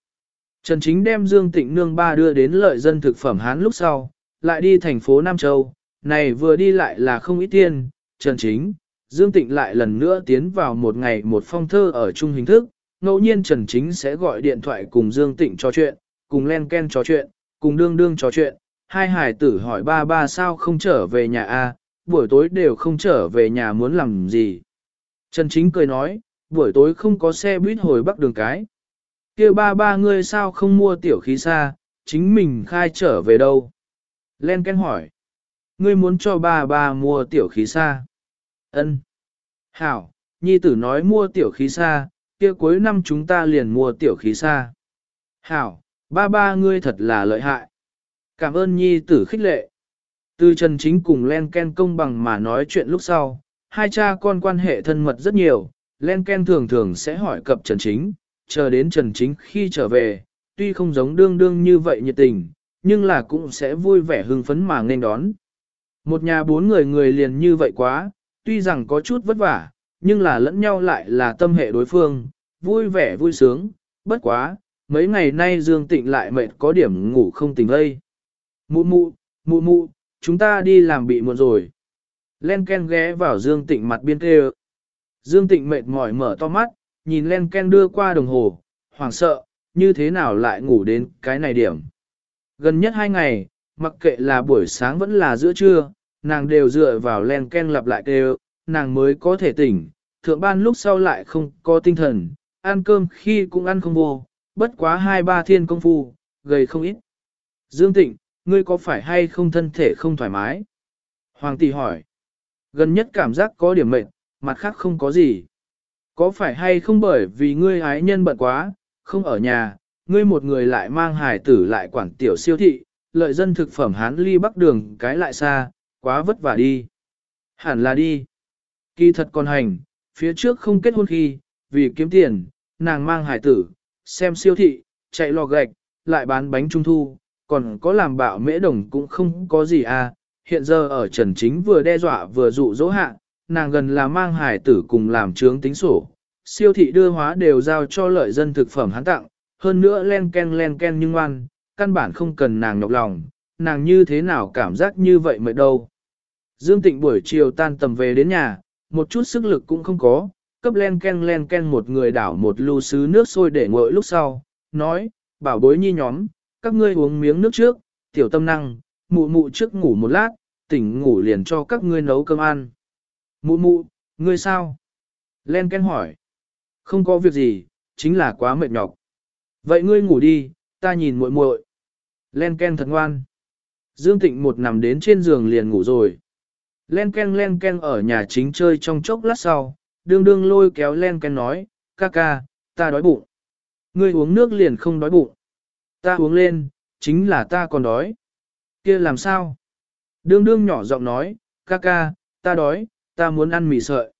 Trần Chính đem Dương Tịnh nương ba đưa đến lợi dân thực phẩm Hán lúc sau, lại đi thành phố Nam Châu, này vừa đi lại là không ít tiền. Trần Chính, Dương Tịnh lại lần nữa tiến vào một ngày một phong thơ ở chung hình thức, ngẫu nhiên Trần Chính sẽ gọi điện thoại cùng Dương Tịnh trò chuyện, cùng Len Ken trò chuyện, cùng đương đương trò chuyện, hai hải tử hỏi ba ba sao không trở về nhà a, buổi tối đều không trở về nhà muốn làm gì. Trần Chính cười nói, buổi tối không có xe buýt hồi bắc đường cái. kia ba ba ngươi sao không mua tiểu khí xa, chính mình khai trở về đâu? Len Ken hỏi, ngươi muốn cho ba ba mua tiểu khí xa? Ân. Hảo, nhi tử nói mua tiểu khí xa, kia cuối năm chúng ta liền mua tiểu khí xa. Hảo, ba ba ngươi thật là lợi hại. Cảm ơn nhi tử khích lệ. Từ Trần Chính cùng Len Ken công bằng mà nói chuyện lúc sau, hai cha con quan hệ thân mật rất nhiều, Len Ken thường thường sẽ hỏi cập Trần Chính, chờ đến Trần Chính khi trở về, tuy không giống đương đương như vậy nhiệt tình, nhưng là cũng sẽ vui vẻ hưng phấn mà nên đón. Một nhà bốn người người liền như vậy quá, tuy rằng có chút vất vả, nhưng là lẫn nhau lại là tâm hệ đối phương, vui vẻ vui sướng, bất quá, mấy ngày nay Dương Tịnh lại mệt có điểm ngủ không tỉnh lây. Mụ mụ, mụ mụ, chúng ta đi làm bị muộn rồi. Len Ken ghé vào Dương Tịnh mặt biên kêu. Dương Tịnh mệt mỏi mở to mắt, nhìn Len Ken đưa qua đồng hồ, hoảng sợ, như thế nào lại ngủ đến cái này điểm. Gần nhất hai ngày, mặc kệ là buổi sáng vẫn là giữa trưa, nàng đều dựa vào Len Ken lặp lại kêu, nàng mới có thể tỉnh, thượng ban lúc sau lại không có tinh thần, ăn cơm khi cũng ăn không vô, bất quá hai ba thiên công phu, gầy không ít. Dương Tịnh, ngươi có phải hay không thân thể không thoải mái? Hoàng tỷ hỏi. Gần nhất cảm giác có điểm mệnh mặt khác không có gì. Có phải hay không bởi vì ngươi ái nhân bận quá, không ở nhà, ngươi một người lại mang hài tử lại quản tiểu siêu thị, lợi dân thực phẩm hán ly bắc đường cái lại xa, quá vất vả đi. Hẳn là đi. Kỳ thật còn hành, phía trước không kết hôn khi, vì kiếm tiền, nàng mang hài tử, xem siêu thị, chạy lò gạch, lại bán bánh trung thu, còn có làm bạo mễ đồng cũng không có gì à, hiện giờ ở Trần Chính vừa đe dọa vừa dụ dỗ hạ, nàng gần là mang hải tử cùng làm trướng tính sổ, siêu thị đưa hóa đều giao cho lợi dân thực phẩm hắn tặng, hơn nữa len ken len ken nhưng ngoan, căn bản không cần nàng nhọc lòng, nàng như thế nào cảm giác như vậy mới đâu. Dương Tịnh buổi chiều tan tầm về đến nhà, một chút sức lực cũng không có, cấp len ken len ken một người đảo một lưu sứ nước sôi để nguội lúc sau, nói, bảo bối nhi nhóm, các ngươi uống miếng nước trước, tiểu tâm năng, mụ mụ trước ngủ một lát, tỉnh ngủ liền cho các ngươi nấu cơm ăn. Mụ mụ, ngươi sao? Len Ken hỏi. Không có việc gì, chính là quá mệt nhọc. Vậy ngươi ngủ đi, ta nhìn muội muội. Len Ken thật ngoan. Dương Tịnh một nằm đến trên giường liền ngủ rồi. Len Ken Len Ken ở nhà chính chơi trong chốc lát sau, đương đương lôi kéo Len Ken nói, ca ca, ta đói bụng. Ngươi uống nước liền không đói bụng. Ta uống lên, chính là ta còn đói. kia làm sao? Đương đương nhỏ giọng nói, ca ca, ta đói, ta muốn ăn mì sợi.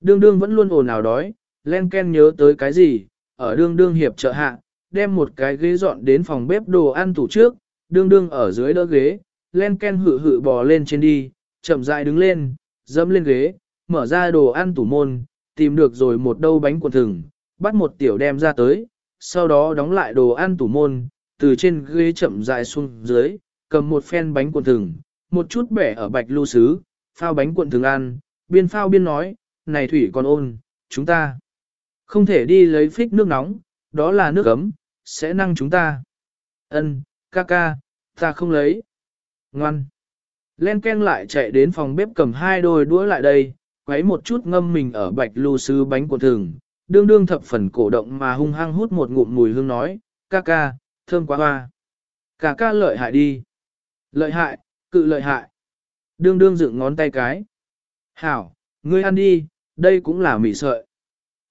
Đương đương vẫn luôn ồn ào đói, len ken nhớ tới cái gì, ở đương đương hiệp trợ hạ, đem một cái ghế dọn đến phòng bếp đồ ăn tủ trước, đương đương ở dưới đỡ ghế, len ken hự hự bò lên trên đi, chậm rãi đứng lên, dẫm lên ghế, mở ra đồ ăn tủ môn, tìm được rồi một đâu bánh quần thừng, bắt một tiểu đem ra tới, sau đó đóng lại đồ ăn tủ môn, từ trên ghế chậm rãi xuống dưới, cầm một phen bánh quần thừng, một chút bẻ ở bạch lưu sứ, phao bánh cuộn thường ăn, biên phao biên nói, này thủy còn ôn, chúng ta không thể đi lấy phích nước nóng, đó là nước ấm, sẽ năng chúng ta. Ân, ca ca, ta không lấy. Ngoan. Len Ken lại chạy đến phòng bếp cầm hai đôi đũa lại đây, quấy một chút ngâm mình ở bạch lưu sứ bánh của thường, đương đương thập phần cổ động mà hung hăng hút một ngụm mùi hương nói, ca ca, thơm quá hoa. Ca ca lợi hại đi. Lợi hại, cự lợi hại. Đương đương dựng ngón tay cái. Hảo, ngươi ăn đi, đây cũng là mì sợi.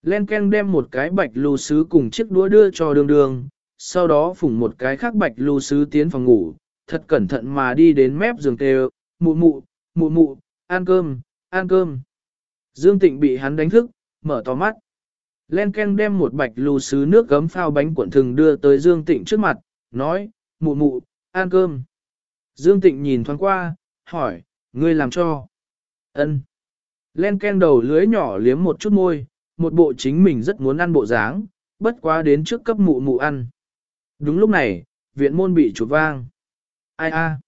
Len Ken đem một cái bạch lưu sứ cùng chiếc đũa đưa cho đường đường, sau đó phủng một cái khác bạch lưu sứ tiến phòng ngủ, thật cẩn thận mà đi đến mép giường kêu, mụ mụ, mụ mụ, ăn cơm, ăn cơm. Dương Tịnh bị hắn đánh thức, mở to mắt. Len Ken đem một bạch lù sứ nước gấm phao bánh cuộn thừng đưa tới Dương Tịnh trước mặt, nói, mụ mụ, ăn cơm. Dương Tịnh nhìn thoáng qua, hỏi, ngươi làm cho. Ân. Len Ken đầu lưới nhỏ liếm một chút môi, một bộ chính mình rất muốn ăn bộ dáng, bất quá đến trước cấp mụ mụ ăn. Đúng lúc này, viện môn bị chụp vang. Ai a?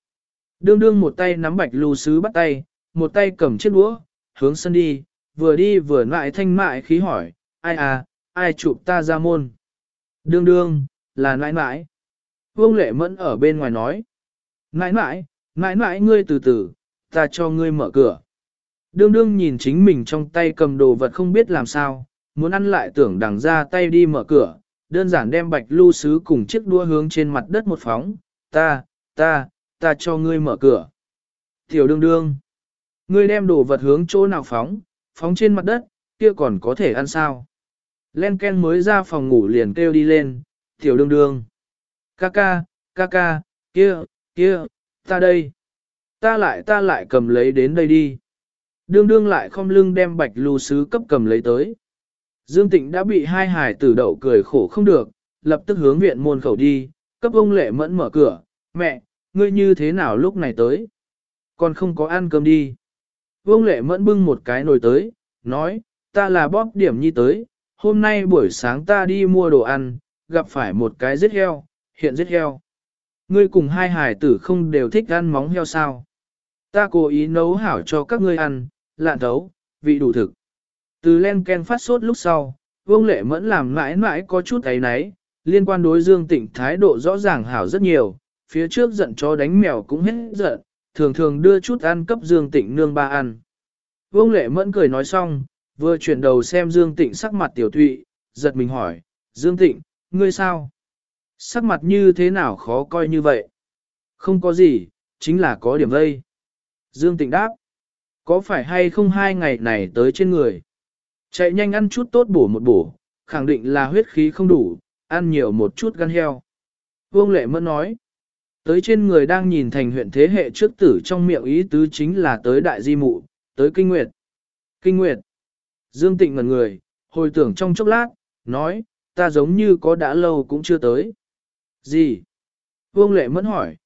Đương đương một tay nắm bạch lù sứ bắt tay, một tay cầm chiếc đũa, hướng sân đi, vừa đi vừa lại thanh mại khí hỏi, ai à, ai chụp ta ra môn. Đương đương, là nãi nãi. Vương lệ mẫn ở bên ngoài nói. Nãi nãi, nãi nãi ngươi từ từ, ta cho ngươi mở cửa. Đương đương nhìn chính mình trong tay cầm đồ vật không biết làm sao, muốn ăn lại tưởng đằng ra tay đi mở cửa, đơn giản đem bạch lưu sứ cùng chiếc đua hướng trên mặt đất một phóng, ta, ta, ta cho ngươi mở cửa. Tiểu đương đương, ngươi đem đồ vật hướng chỗ nào phóng, phóng trên mặt đất, kia còn có thể ăn sao. Len Ken mới ra phòng ngủ liền kêu đi lên, tiểu đương đương. Ca ca, ca ca, kia, kia, ta đây. Ta lại ta lại cầm lấy đến đây đi. Đương đương lại không lưng đem bạch lưu sứ cấp cầm lấy tới. Dương Tịnh đã bị hai hải tử đậu cười khổ không được, lập tức hướng viện môn khẩu đi, cấp ông lệ mẫn mở cửa, mẹ, ngươi như thế nào lúc này tới? Còn không có ăn cơm đi. Vương lệ mẫn bưng một cái nồi tới, nói, ta là bóp điểm nhi tới, hôm nay buổi sáng ta đi mua đồ ăn, gặp phải một cái giết heo, hiện giết heo. Ngươi cùng hai hải tử không đều thích ăn móng heo sao? Ta cố ý nấu hảo cho các ngươi ăn, lạn thấu, vị đủ thực. Từ len ken phát sốt lúc sau, vương lệ mẫn làm mãi mãi có chút ấy náy, liên quan đối dương tịnh thái độ rõ ràng hảo rất nhiều, phía trước giận cho đánh mèo cũng hết giận, thường thường đưa chút ăn cấp dương tịnh nương ba ăn. Vương lệ mẫn cười nói xong, vừa chuyển đầu xem dương tịnh sắc mặt tiểu thụy, giật mình hỏi, dương tịnh, ngươi sao? Sắc mặt như thế nào khó coi như vậy? Không có gì, chính là có điểm vây. Dương tịnh đáp, có phải hay không hai ngày này tới trên người? Chạy nhanh ăn chút tốt bổ một bổ, khẳng định là huyết khí không đủ, ăn nhiều một chút gan heo. Vương Lệ Mẫn nói, tới trên người đang nhìn thành huyện thế hệ trước tử trong miệng ý tứ chính là tới đại di mụ, tới kinh nguyệt. Kinh nguyệt. Dương Tịnh ngẩn người, hồi tưởng trong chốc lát, nói, ta giống như có đã lâu cũng chưa tới. Gì? Vương Lệ Mẫn hỏi.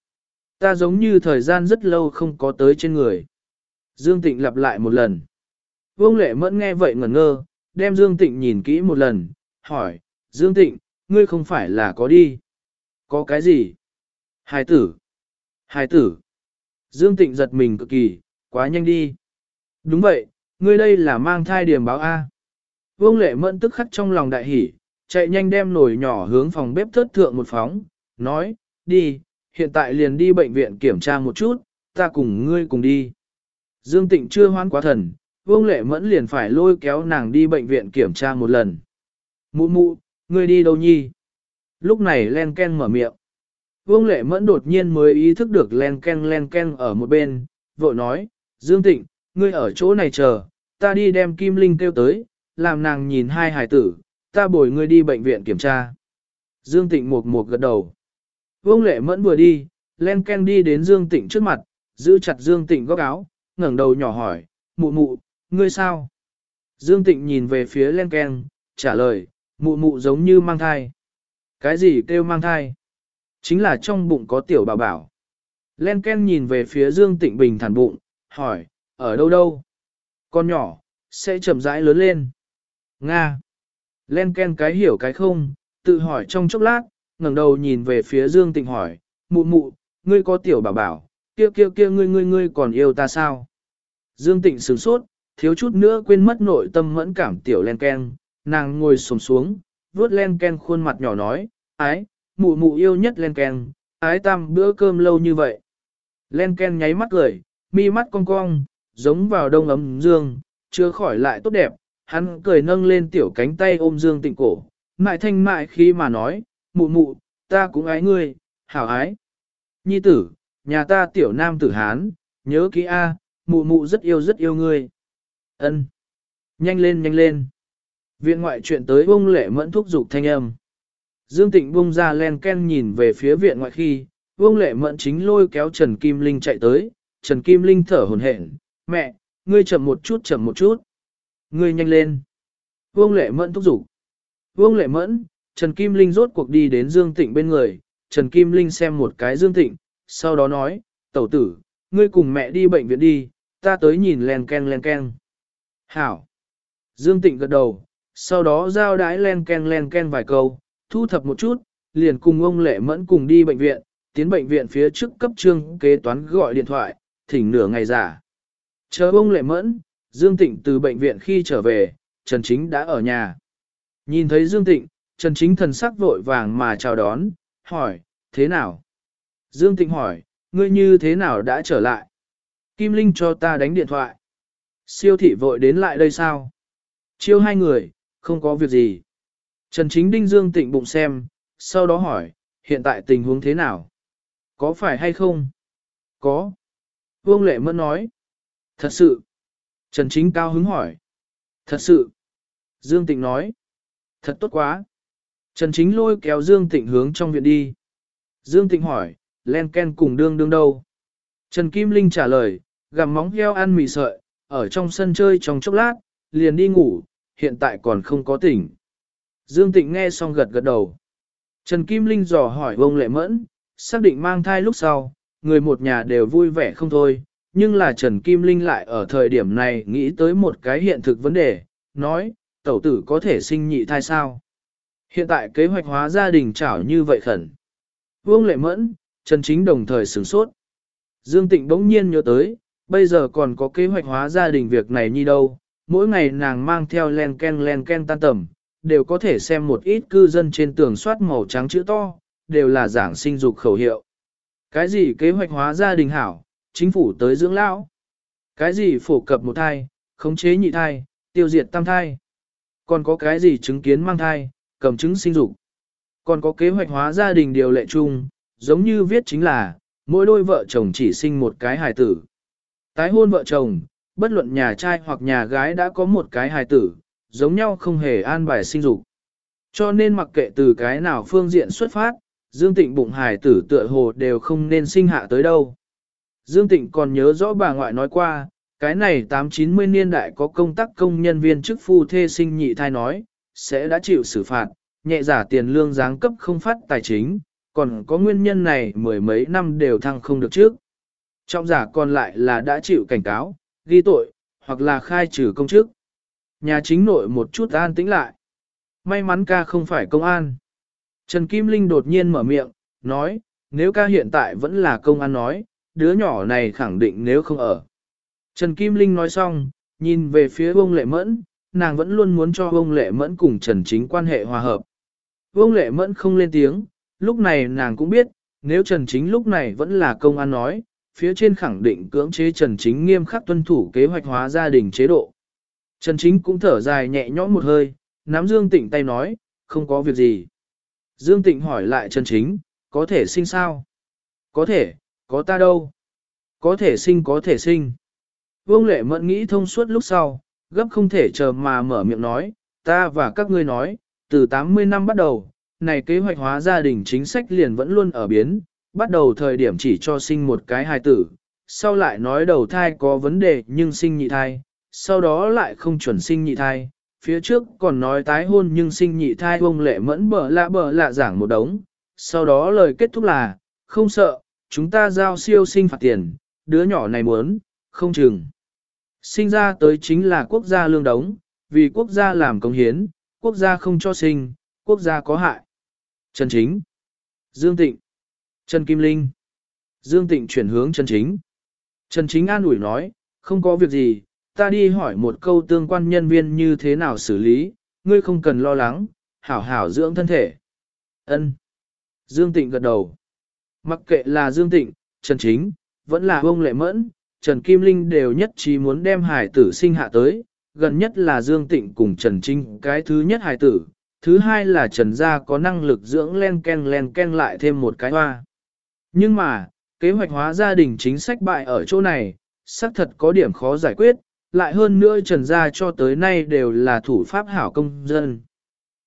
Ta giống như thời gian rất lâu không có tới trên người. Dương Tịnh lặp lại một lần. Vương Lệ Mẫn nghe vậy ngẩn ngơ, đem Dương Tịnh nhìn kỹ một lần, hỏi, Dương Tịnh, ngươi không phải là có đi. Có cái gì? Hải tử. Hải tử. Dương Tịnh giật mình cực kỳ, quá nhanh đi. Đúng vậy, ngươi đây là mang thai điểm báo A. Vương Lệ Mẫn tức khắc trong lòng đại hỉ, chạy nhanh đem nồi nhỏ hướng phòng bếp thất thượng một phóng, nói, đi, hiện tại liền đi bệnh viện kiểm tra một chút, ta cùng ngươi cùng đi. Dương Tịnh chưa hoan quá thần, Vương Lệ Mẫn liền phải lôi kéo nàng đi bệnh viện kiểm tra một lần. Mụ mụ, ngươi đi đâu nhi? Lúc này Len Ken mở miệng. Vương Lệ Mẫn đột nhiên mới ý thức được Len Ken Len Ken ở một bên, vội nói, Dương Tịnh, ngươi ở chỗ này chờ, ta đi đem Kim Linh kêu tới, làm nàng nhìn hai hải tử, ta bồi ngươi đi bệnh viện kiểm tra. Dương Tịnh một một gật đầu. Vương Lệ Mẫn vừa đi, Len Ken đi đến Dương Tịnh trước mặt, giữ chặt Dương Tịnh góc áo, ngẩng đầu nhỏ hỏi, mụ mụ, ngươi sao? Dương Tịnh nhìn về phía Len Ken, trả lời, mụ mụ giống như mang thai. Cái gì kêu mang thai? Chính là trong bụng có tiểu bảo bảo. Len Ken nhìn về phía Dương Tịnh bình thản bụng, hỏi, ở đâu đâu? Con nhỏ, sẽ chậm rãi lớn lên. Nga. Len Ken cái hiểu cái không, tự hỏi trong chốc lát, ngẩng đầu nhìn về phía Dương Tịnh hỏi, mụ mụ, ngươi có tiểu bảo bảo, kia kia kia ngươi ngươi ngươi còn yêu ta sao? Dương Tịnh sửng sốt, thiếu chút nữa quên mất nội tâm mẫn cảm tiểu len ken, nàng ngồi xổm xuống, vuốt len ken khuôn mặt nhỏ nói, ái, mụ mụ yêu nhất len ken, ái tam bữa cơm lâu như vậy. Len ken nháy mắt cười, mi mắt cong cong, giống vào đông ấm dương, chưa khỏi lại tốt đẹp, hắn cười nâng lên tiểu cánh tay ôm dương tịnh cổ, mại thanh mại khi mà nói, mụ mụ, ta cũng ái ngươi, hảo ái. Nhi tử, nhà ta tiểu nam tử Hán, nhớ kỹ A, mụ mụ rất yêu rất yêu ngươi. Ân, Nhanh lên nhanh lên. Viện ngoại chuyện tới bông lệ mẫn thúc giục thanh âm. Dương Tịnh bung ra len ken nhìn về phía viện ngoại khi, vương lệ mẫn chính lôi kéo Trần Kim Linh chạy tới, Trần Kim Linh thở hồn hển, mẹ, ngươi chậm một chút chậm một chút. Ngươi nhanh lên. Vương Lệ Mẫn thúc giục. Vương Lệ Mẫn, Trần Kim Linh rốt cuộc đi đến Dương Tịnh bên người, Trần Kim Linh xem một cái Dương Tịnh, sau đó nói, tẩu tử, ngươi cùng mẹ đi bệnh viện đi, ta tới nhìn len ken len ken. Hảo. Dương Tịnh gật đầu, sau đó giao đái len ken len ken vài câu, thu thập một chút, liền cùng ông Lệ Mẫn cùng đi bệnh viện, tiến bệnh viện phía trước cấp trương kế toán gọi điện thoại, thỉnh nửa ngày giả. Chờ ông Lệ Mẫn, Dương Tịnh từ bệnh viện khi trở về, Trần Chính đã ở nhà. Nhìn thấy Dương Tịnh, Trần Chính thần sắc vội vàng mà chào đón, hỏi, thế nào? Dương Tịnh hỏi, ngươi như thế nào đã trở lại? Kim Linh cho ta đánh điện thoại. Siêu thị vội đến lại đây sao? Chiêu hai người, không có việc gì. Trần Chính Đinh Dương Tịnh bụng xem, sau đó hỏi, hiện tại tình huống thế nào? Có phải hay không? Có. Vương Lệ Mẫn nói. Thật sự. Trần Chính cao hứng hỏi. Thật sự. Dương Tịnh nói. Thật tốt quá. Trần Chính lôi kéo Dương Tịnh hướng trong viện đi. Dương Tịnh hỏi, len ken cùng đương đương đâu? Trần Kim Linh trả lời, gặm móng heo ăn mì sợi, ở trong sân chơi trong chốc lát, liền đi ngủ, hiện tại còn không có tỉnh. Dương Tịnh nghe xong gật gật đầu. Trần Kim Linh dò hỏi vông Lệ Mẫn, xác định mang thai lúc sau, người một nhà đều vui vẻ không thôi, nhưng là Trần Kim Linh lại ở thời điểm này nghĩ tới một cái hiện thực vấn đề, nói, tẩu tử có thể sinh nhị thai sao? Hiện tại kế hoạch hóa gia đình chảo như vậy khẩn. Vương Lệ Mẫn, Trần Chính đồng thời sửng sốt. Dương Tịnh bỗng nhiên nhớ tới, bây giờ còn có kế hoạch hóa gia đình việc này như đâu, mỗi ngày nàng mang theo len ken len ken tan tầm, đều có thể xem một ít cư dân trên tường soát màu trắng chữ to, đều là giảng sinh dục khẩu hiệu. Cái gì kế hoạch hóa gia đình hảo, chính phủ tới dưỡng lão. Cái gì phổ cập một thai, khống chế nhị thai, tiêu diệt tam thai. Còn có cái gì chứng kiến mang thai, cầm chứng sinh dục. Còn có kế hoạch hóa gia đình điều lệ chung, giống như viết chính là, mỗi đôi vợ chồng chỉ sinh một cái hài tử. Tái hôn vợ chồng, bất luận nhà trai hoặc nhà gái đã có một cái hài tử, giống nhau không hề an bài sinh dục. Cho nên mặc kệ từ cái nào phương diện xuất phát, Dương Tịnh bụng hài tử tựa hồ đều không nên sinh hạ tới đâu. Dương Tịnh còn nhớ rõ bà ngoại nói qua, cái này 8-90 niên đại có công tác công nhân viên chức phu thê sinh nhị thai nói, sẽ đã chịu xử phạt, nhẹ giả tiền lương giáng cấp không phát tài chính, còn có nguyên nhân này mười mấy năm đều thăng không được trước. trọng giả còn lại là đã chịu cảnh cáo, ghi tội, hoặc là khai trừ công chức. Nhà chính nội một chút an tĩnh lại. May mắn ca không phải công an. Trần Kim Linh đột nhiên mở miệng, nói, nếu ca hiện tại vẫn là công an nói, đứa nhỏ này khẳng định nếu không ở. Trần Kim Linh nói xong, nhìn về phía ông Lệ Mẫn, nàng vẫn luôn muốn cho ông Lệ Mẫn cùng Trần Chính quan hệ hòa hợp. vương Lệ Mẫn không lên tiếng, lúc này nàng cũng biết, nếu Trần Chính lúc này vẫn là công an nói, phía trên khẳng định cưỡng chế Trần Chính nghiêm khắc tuân thủ kế hoạch hóa gia đình chế độ. Trần Chính cũng thở dài nhẹ nhõm một hơi, nắm Dương Tịnh tay nói, không có việc gì. Dương Tịnh hỏi lại Trần Chính, có thể sinh sao? Có thể, có ta đâu? Có thể sinh có thể sinh. Vương Lệ Mẫn nghĩ thông suốt lúc sau, gấp không thể chờ mà mở miệng nói, ta và các ngươi nói, từ 80 năm bắt đầu, này kế hoạch hóa gia đình chính sách liền vẫn luôn ở biến, bắt đầu thời điểm chỉ cho sinh một cái hài tử, sau lại nói đầu thai có vấn đề nhưng sinh nhị thai, sau đó lại không chuẩn sinh nhị thai, phía trước còn nói tái hôn nhưng sinh nhị thai ông lệ mẫn bở lạ bở lạ giảng một đống, sau đó lời kết thúc là, không sợ, chúng ta giao siêu sinh phạt tiền, đứa nhỏ này muốn, không chừng. Sinh ra tới chính là quốc gia lương đống, vì quốc gia làm công hiến, quốc gia không cho sinh, quốc gia có hại. Trần Chính Dương Tịnh Trần Kim Linh Dương Tịnh chuyển hướng Trần Chính Trần Chính an ủi nói, không có việc gì, ta đi hỏi một câu tương quan nhân viên như thế nào xử lý, ngươi không cần lo lắng, hảo hảo dưỡng thân thể. Ân. Dương Tịnh gật đầu. Mặc kệ là Dương Tịnh, Trần Chính, vẫn là ông Lệ Mẫn, Trần Kim Linh đều nhất trí muốn đem hải tử sinh hạ tới, gần nhất là Dương Tịnh cùng Trần Trinh cái thứ nhất hải tử, thứ hai là Trần Gia có năng lực dưỡng len ken len ken lại thêm một cái hoa. Nhưng mà, kế hoạch hóa gia đình chính sách bại ở chỗ này, xác thật có điểm khó giải quyết, lại hơn nữa Trần Gia cho tới nay đều là thủ pháp hảo công dân.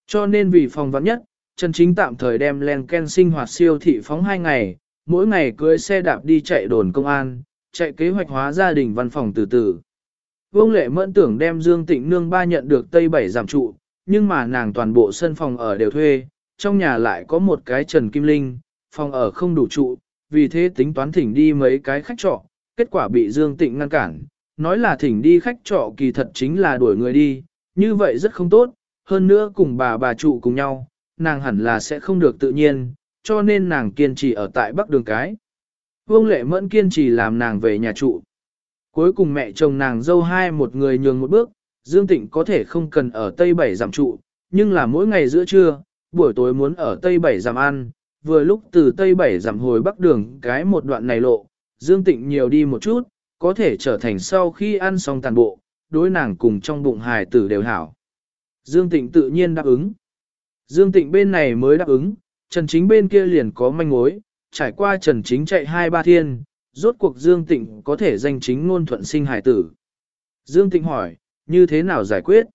Cho nên vì phòng vắng nhất, Trần Chính tạm thời đem len ken sinh hoạt siêu thị phóng hai ngày, mỗi ngày cưới xe đạp đi chạy đồn công an, chạy kế hoạch hóa gia đình văn phòng từ từ. Vương lệ mẫn tưởng đem Dương Tịnh Nương ba nhận được Tây Bảy giảm trụ, nhưng mà nàng toàn bộ sân phòng ở đều thuê, trong nhà lại có một cái Trần Kim Linh, phòng ở không đủ trụ, vì thế tính toán thỉnh đi mấy cái khách trọ, kết quả bị Dương Tịnh ngăn cản, nói là thỉnh đi khách trọ kỳ thật chính là đuổi người đi, như vậy rất không tốt, hơn nữa cùng bà bà trụ cùng nhau, nàng hẳn là sẽ không được tự nhiên, cho nên nàng kiên trì ở tại Bắc Đường Cái. Vương Lệ Mẫn kiên trì làm nàng về nhà trụ. Cuối cùng mẹ chồng nàng dâu hai một người nhường một bước, Dương Tịnh có thể không cần ở Tây Bảy giảm trụ, nhưng là mỗi ngày giữa trưa, buổi tối muốn ở Tây Bảy giảm ăn, vừa lúc từ Tây Bảy giảm hồi Bắc Đường cái một đoạn này lộ, Dương Tịnh nhiều đi một chút, có thể trở thành sau khi ăn xong tàn bộ, đối nàng cùng trong bụng hài tử đều hảo. Dương Tịnh tự nhiên đáp ứng. Dương Tịnh bên này mới đáp ứng, Trần Chính bên kia liền có manh mối, trải qua Trần Chính chạy hai ba thiên, rốt cuộc Dương Tịnh có thể danh chính ngôn thuận sinh hài tử. Dương Tịnh hỏi, như thế nào giải quyết?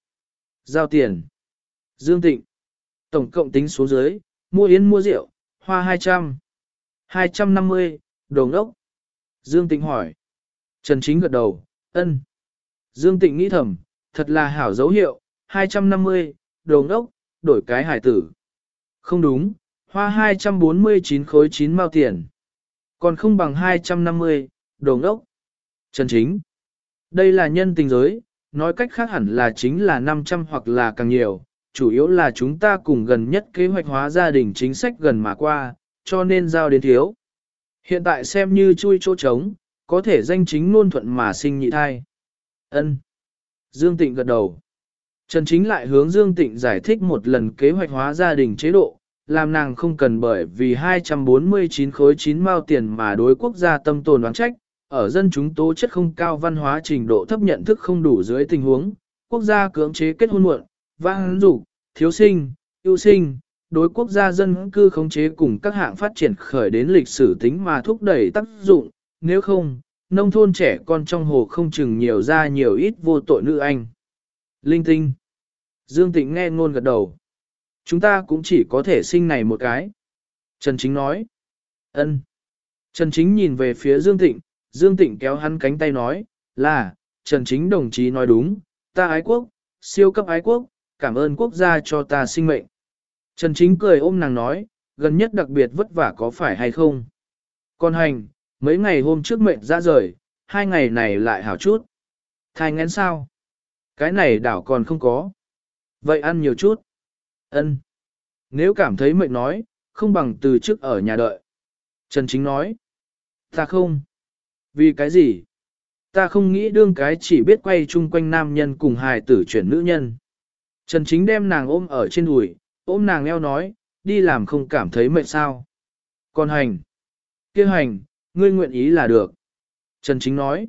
Giao tiền. Dương Tịnh. Tổng cộng tính số dưới, mua yến mua rượu, hoa 200. 250, đồ ngốc. Dương Tịnh hỏi. Trần Chính gật đầu, ân. Dương Tịnh nghĩ thầm, thật là hảo dấu hiệu, 250, đồ ngốc, đổi cái hải tử. Không đúng, hoa 249 khối 9 mao tiền. Còn không bằng 250, đồ ngốc. Trần Chính. Đây là nhân tình giới, nói cách khác hẳn là chính là 500 hoặc là càng nhiều, chủ yếu là chúng ta cùng gần nhất kế hoạch hóa gia đình chính sách gần mà qua, cho nên giao đến thiếu. Hiện tại xem như chui chỗ trống, có thể danh chính ngôn thuận mà sinh nhị thai. Ân. Dương Tịnh gật đầu. Trần Chính lại hướng Dương Tịnh giải thích một lần kế hoạch hóa gia đình chế độ, làm nàng không cần bởi vì 249 khối 9 mao tiền mà đối quốc gia tâm tồn oán trách, ở dân chúng tố chất không cao văn hóa trình độ thấp nhận thức không đủ dưới tình huống, quốc gia cưỡng chế kết hôn muộn, vang dục, thiếu sinh, ưu sinh, đối quốc gia dân cư khống chế cùng các hạng phát triển khởi đến lịch sử tính mà thúc đẩy tác dụng, nếu không, nông thôn trẻ con trong hồ không chừng nhiều ra nhiều ít vô tội nữ anh. Linh tinh. Dương Tịnh nghe ngôn gật đầu. Chúng ta cũng chỉ có thể sinh này một cái. Trần Chính nói. ân. Trần Chính nhìn về phía Dương Tịnh, Dương Tịnh kéo hắn cánh tay nói, là, Trần Chính đồng chí nói đúng, ta ái quốc, siêu cấp ái quốc, cảm ơn quốc gia cho ta sinh mệnh. Trần Chính cười ôm nàng nói, gần nhất đặc biệt vất vả có phải hay không? Con hành, mấy ngày hôm trước mệnh ra rời, hai ngày này lại hảo chút. Thai ngén sao? Cái này đảo còn không có. Vậy ăn nhiều chút. Ân. Nếu cảm thấy mệnh nói, không bằng từ trước ở nhà đợi. Trần Chính nói. Ta không. Vì cái gì? Ta không nghĩ đương cái chỉ biết quay chung quanh nam nhân cùng hài tử chuyển nữ nhân. Trần Chính đem nàng ôm ở trên đùi, ôm nàng eo nói, đi làm không cảm thấy mệt sao. Còn hành. kia hành, ngươi nguyện ý là được. Trần Chính nói.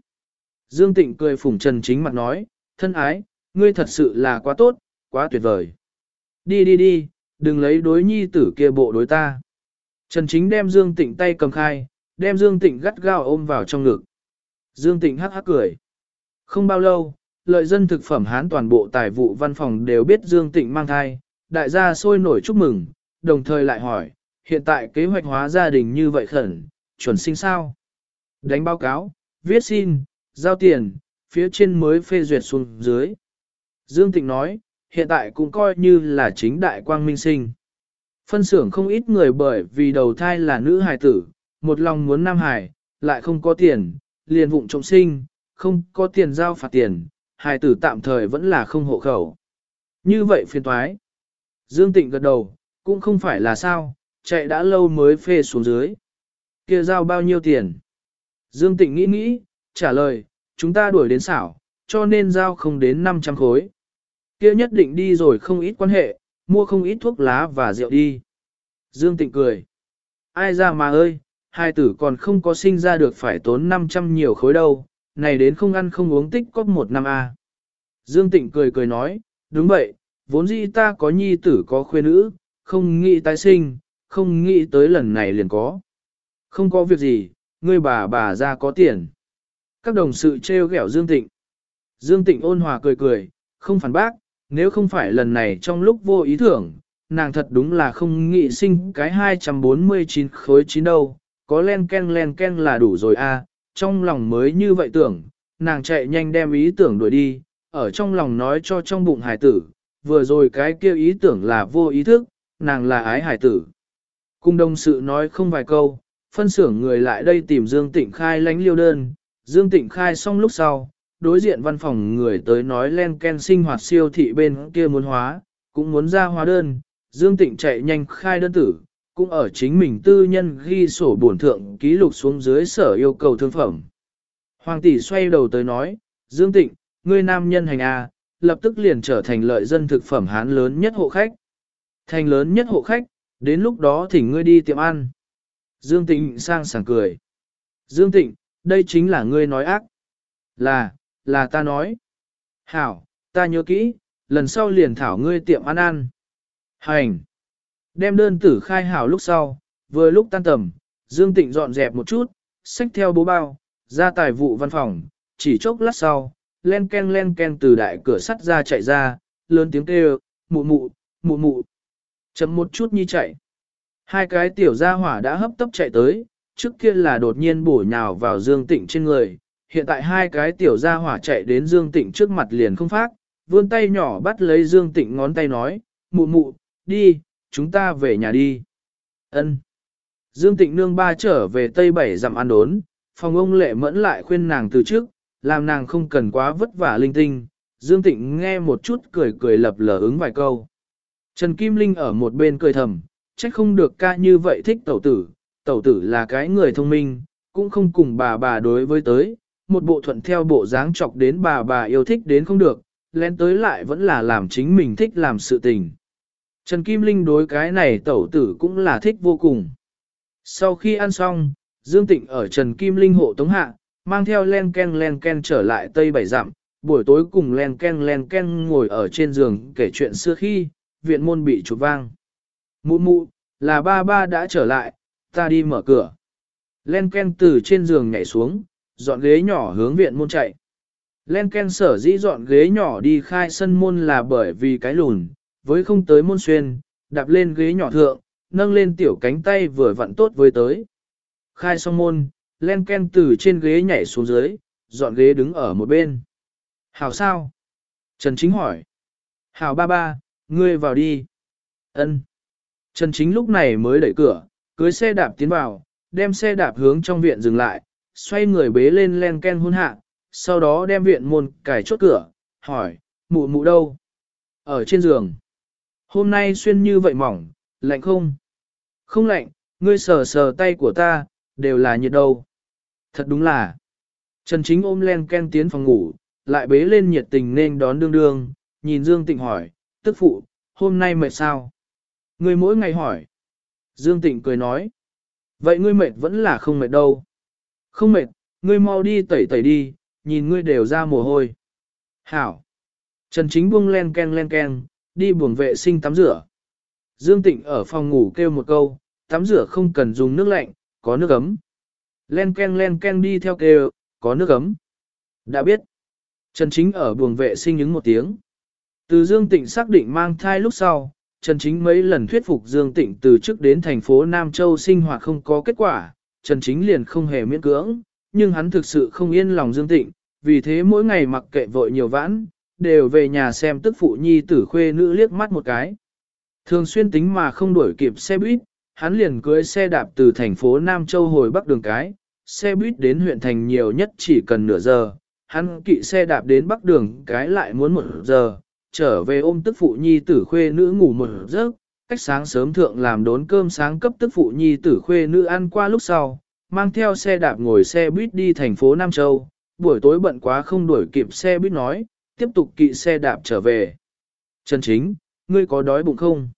Dương Tịnh cười phủng Trần Chính mặt nói, thân ái, ngươi thật sự là quá tốt, quá tuyệt vời. Đi đi đi, đừng lấy đối nhi tử kia bộ đối ta. Trần Chính đem Dương Tịnh tay cầm khai, đem Dương Tịnh gắt gao ôm vào trong ngực. Dương Tịnh hắc hắc cười. Không bao lâu, lợi dân thực phẩm hán toàn bộ tài vụ văn phòng đều biết Dương Tịnh mang thai, đại gia sôi nổi chúc mừng, đồng thời lại hỏi, hiện tại kế hoạch hóa gia đình như vậy khẩn, chuẩn sinh sao? Đánh báo cáo, viết xin, giao tiền, phía trên mới phê duyệt xuống dưới. Dương Tịnh nói, hiện tại cũng coi như là chính đại quang minh sinh. Phân xưởng không ít người bởi vì đầu thai là nữ hài tử, một lòng muốn nam hải lại không có tiền, liền vụng trọng sinh, không có tiền giao phạt tiền, hài tử tạm thời vẫn là không hộ khẩu. Như vậy phiền toái. Dương Tịnh gật đầu, cũng không phải là sao, chạy đã lâu mới phê xuống dưới. kia giao bao nhiêu tiền? Dương Tịnh nghĩ nghĩ, trả lời, chúng ta đuổi đến xảo, cho nên giao không đến 500 khối. kia nhất định đi rồi không ít quan hệ, mua không ít thuốc lá và rượu đi. Dương Tịnh cười. Ai ra mà ơi, hai tử còn không có sinh ra được phải tốn 500 nhiều khối đâu, này đến không ăn không uống tích có một năm a. Dương Tịnh cười cười nói, đúng vậy, vốn dĩ ta có nhi tử có khuê nữ, không nghĩ tái sinh, không nghĩ tới lần này liền có. Không có việc gì, ngươi bà bà ra có tiền. Các đồng sự trêu ghẹo Dương Tịnh. Dương Tịnh ôn hòa cười cười, không phản bác, nếu không phải lần này trong lúc vô ý tưởng, nàng thật đúng là không nghĩ sinh cái 249 khối chín đâu, có len ken len ken là đủ rồi a. trong lòng mới như vậy tưởng, nàng chạy nhanh đem ý tưởng đuổi đi, ở trong lòng nói cho trong bụng hải tử, vừa rồi cái kia ý tưởng là vô ý thức, nàng là ái hải tử. Cung đồng sự nói không vài câu, phân xưởng người lại đây tìm Dương Tịnh Khai lánh liêu đơn, Dương Tịnh Khai xong lúc sau, đối diện văn phòng người tới nói len ken sinh hoạt siêu thị bên kia muốn hóa, cũng muốn ra hóa đơn, Dương Tịnh chạy nhanh khai đơn tử, cũng ở chính mình tư nhân ghi sổ bổn thượng ký lục xuống dưới sở yêu cầu thương phẩm. Hoàng tỷ xoay đầu tới nói, Dương Tịnh, ngươi nam nhân hành A, lập tức liền trở thành lợi dân thực phẩm hán lớn nhất hộ khách. Thành lớn nhất hộ khách, đến lúc đó thỉnh ngươi đi tiệm ăn. Dương Tịnh sang sảng cười. Dương Tịnh, đây chính là ngươi nói ác. Là, là ta nói. Hảo, ta nhớ kỹ, lần sau liền thảo ngươi tiệm ăn ăn. Hành. Đem đơn tử khai hảo lúc sau, vừa lúc tan tầm, Dương Tịnh dọn dẹp một chút, xách theo bố bao, ra tài vụ văn phòng, chỉ chốc lát sau, len ken len ken từ đại cửa sắt ra chạy ra, lớn tiếng kêu, mụ mụ, mụ mụ. Chấm một chút nhi chạy. Hai cái tiểu gia hỏa đã hấp tấp chạy tới, trước kia là đột nhiên bổ nhào vào Dương Tịnh trên người, hiện tại hai cái tiểu gia hỏa chạy đến Dương Tịnh trước mặt liền không phát, vươn tay nhỏ bắt lấy Dương Tịnh ngón tay nói, mụ mụ, đi, chúng ta về nhà đi. Ân. Dương Tịnh nương ba trở về Tây Bảy dặm ăn đốn, phòng ông lệ mẫn lại khuyên nàng từ trước, làm nàng không cần quá vất vả linh tinh. Dương Tịnh nghe một chút cười cười lập lờ ứng vài câu. Trần Kim Linh ở một bên cười thầm, trách không được ca như vậy thích tẩu tử, tẩu tử là cái người thông minh, cũng không cùng bà bà đối với tới, một bộ thuận theo bộ dáng chọc đến bà bà yêu thích đến không được, lén tới lại vẫn là làm chính mình thích làm sự tình. Trần Kim Linh đối cái này tẩu tử cũng là thích vô cùng. Sau khi ăn xong, Dương Tịnh ở Trần Kim Linh hộ tống hạ, mang theo len ken len ken trở lại Tây Bảy Dặm, buổi tối cùng len ken len ken ngồi ở trên giường kể chuyện xưa khi, viện môn bị chụp vang. Mụ mụ, là ba ba đã trở lại, ta đi mở cửa. Len ken từ trên giường nhảy xuống, dọn ghế nhỏ hướng viện môn chạy. Len ken sở dĩ dọn ghế nhỏ đi khai sân môn là bởi vì cái lùn, với không tới môn xuyên, đạp lên ghế nhỏ thượng, nâng lên tiểu cánh tay vừa vặn tốt với tới. Khai xong môn, len ken từ trên ghế nhảy xuống dưới, dọn ghế đứng ở một bên. Hảo sao? Trần Chính hỏi. Hảo ba ba, ngươi vào đi. Ân. Trần Chính lúc này mới đẩy cửa, cưới xe đạp tiến vào, đem xe đạp hướng trong viện dừng lại, xoay người bế lên len ken hôn hạ, sau đó đem viện môn cài chốt cửa, hỏi, mụ mụ đâu? Ở trên giường. Hôm nay xuyên như vậy mỏng, lạnh không? Không lạnh, ngươi sờ sờ tay của ta, đều là nhiệt đâu. Thật đúng là. Trần Chính ôm len ken tiến phòng ngủ, lại bế lên nhiệt tình nên đón đương đương, nhìn Dương Tịnh hỏi, tức phụ, hôm nay mệt sao? Ngươi mỗi ngày hỏi. Dương Tịnh cười nói. Vậy ngươi mệt vẫn là không mệt đâu. Không mệt, ngươi mau đi tẩy tẩy đi, nhìn ngươi đều ra mồ hôi. Hảo. Trần Chính buông len ken len ken, đi buồng vệ sinh tắm rửa. Dương Tịnh ở phòng ngủ kêu một câu, tắm rửa không cần dùng nước lạnh, có nước ấm. Len ken len ken đi theo kêu, có nước ấm. Đã biết. Trần Chính ở buồng vệ sinh những một tiếng. Từ Dương Tịnh xác định mang thai lúc sau, Trần Chính mấy lần thuyết phục Dương Tịnh từ trước đến thành phố Nam Châu sinh hoạt không có kết quả, Trần Chính liền không hề miễn cưỡng, nhưng hắn thực sự không yên lòng Dương Tịnh, vì thế mỗi ngày mặc kệ vội nhiều vãn, đều về nhà xem tức phụ nhi tử khuê nữ liếc mắt một cái. Thường xuyên tính mà không đuổi kịp xe buýt, hắn liền cưới xe đạp từ thành phố Nam Châu hồi Bắc đường cái, xe buýt đến huyện thành nhiều nhất chỉ cần nửa giờ, hắn kỵ xe đạp đến Bắc đường cái lại muốn một giờ, trở về ôm tức phụ nhi tử khuê nữ ngủ một giấc, cách sáng sớm thượng làm đốn cơm sáng cấp tức phụ nhi tử khuê nữ ăn qua lúc sau, mang theo xe đạp ngồi xe buýt đi thành phố Nam Châu, buổi tối bận quá không đuổi kịp xe buýt nói, tiếp tục kỵ xe đạp trở về. Trần Chính, ngươi có đói bụng không?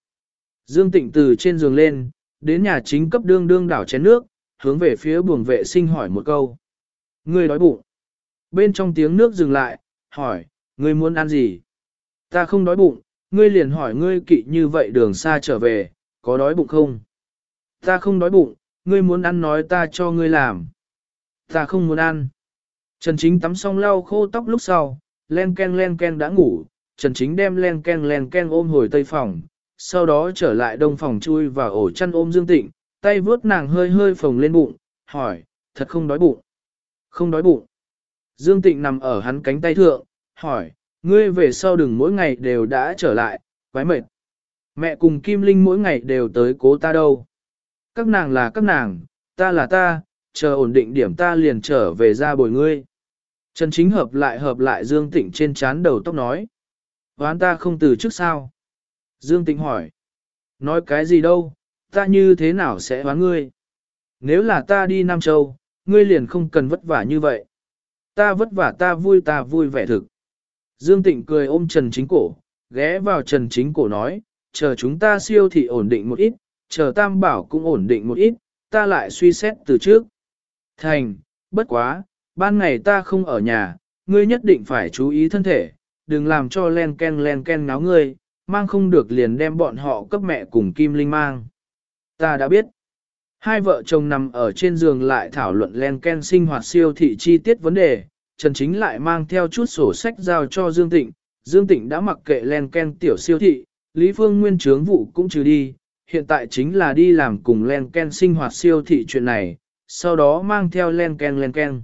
Dương Tịnh từ trên giường lên, đến nhà chính cấp đương đương đảo chén nước, hướng về phía buồng vệ sinh hỏi một câu. Ngươi đói bụng. Bên trong tiếng nước dừng lại, hỏi, ngươi muốn ăn gì? Ta không đói bụng, ngươi liền hỏi ngươi kỵ như vậy đường xa trở về, có đói bụng không? Ta không đói bụng, ngươi muốn ăn nói ta cho ngươi làm. Ta không muốn ăn. Trần Chính tắm xong lau khô tóc lúc sau, len ken len ken đã ngủ, Trần Chính đem len ken len ken ôm hồi tây phòng, sau đó trở lại đông phòng chui vào ổ chăn ôm Dương Tịnh, tay vướt nàng hơi hơi phồng lên bụng, hỏi, thật không đói bụng. Không đói bụng. Dương Tịnh nằm ở hắn cánh tay thượng, hỏi, ngươi về sau đừng mỗi ngày đều đã trở lại, quái mệt. Mẹ cùng Kim Linh mỗi ngày đều tới cố ta đâu. Các nàng là các nàng, ta là ta, chờ ổn định điểm ta liền trở về ra bồi ngươi. Trần Chính hợp lại hợp lại Dương Tịnh trên chán đầu tóc nói. Hoán ta không từ trước sao? Dương Tịnh hỏi. Nói cái gì đâu, ta như thế nào sẽ hoán ngươi? Nếu là ta đi Nam Châu, ngươi liền không cần vất vả như vậy. Ta vất vả ta vui ta vui vẻ thực. Dương Tịnh cười ôm Trần Chính cổ, ghé vào Trần Chính cổ nói, chờ chúng ta siêu thị ổn định một ít, chờ Tam Bảo cũng ổn định một ít, ta lại suy xét từ trước. Thành, bất quá, ban ngày ta không ở nhà, ngươi nhất định phải chú ý thân thể, đừng làm cho len ken len ken náo ngươi, mang không được liền đem bọn họ cấp mẹ cùng Kim Linh mang. Ta đã biết. Hai vợ chồng nằm ở trên giường lại thảo luận len ken sinh hoạt siêu thị chi tiết vấn đề, Trần Chính lại mang theo chút sổ sách giao cho Dương Tịnh. Dương Tịnh đã mặc kệ len ken tiểu siêu thị, Lý Phương Nguyên trướng vụ cũng trừ đi, hiện tại chính là đi làm cùng len ken sinh hoạt siêu thị chuyện này, sau đó mang theo len ken len ken.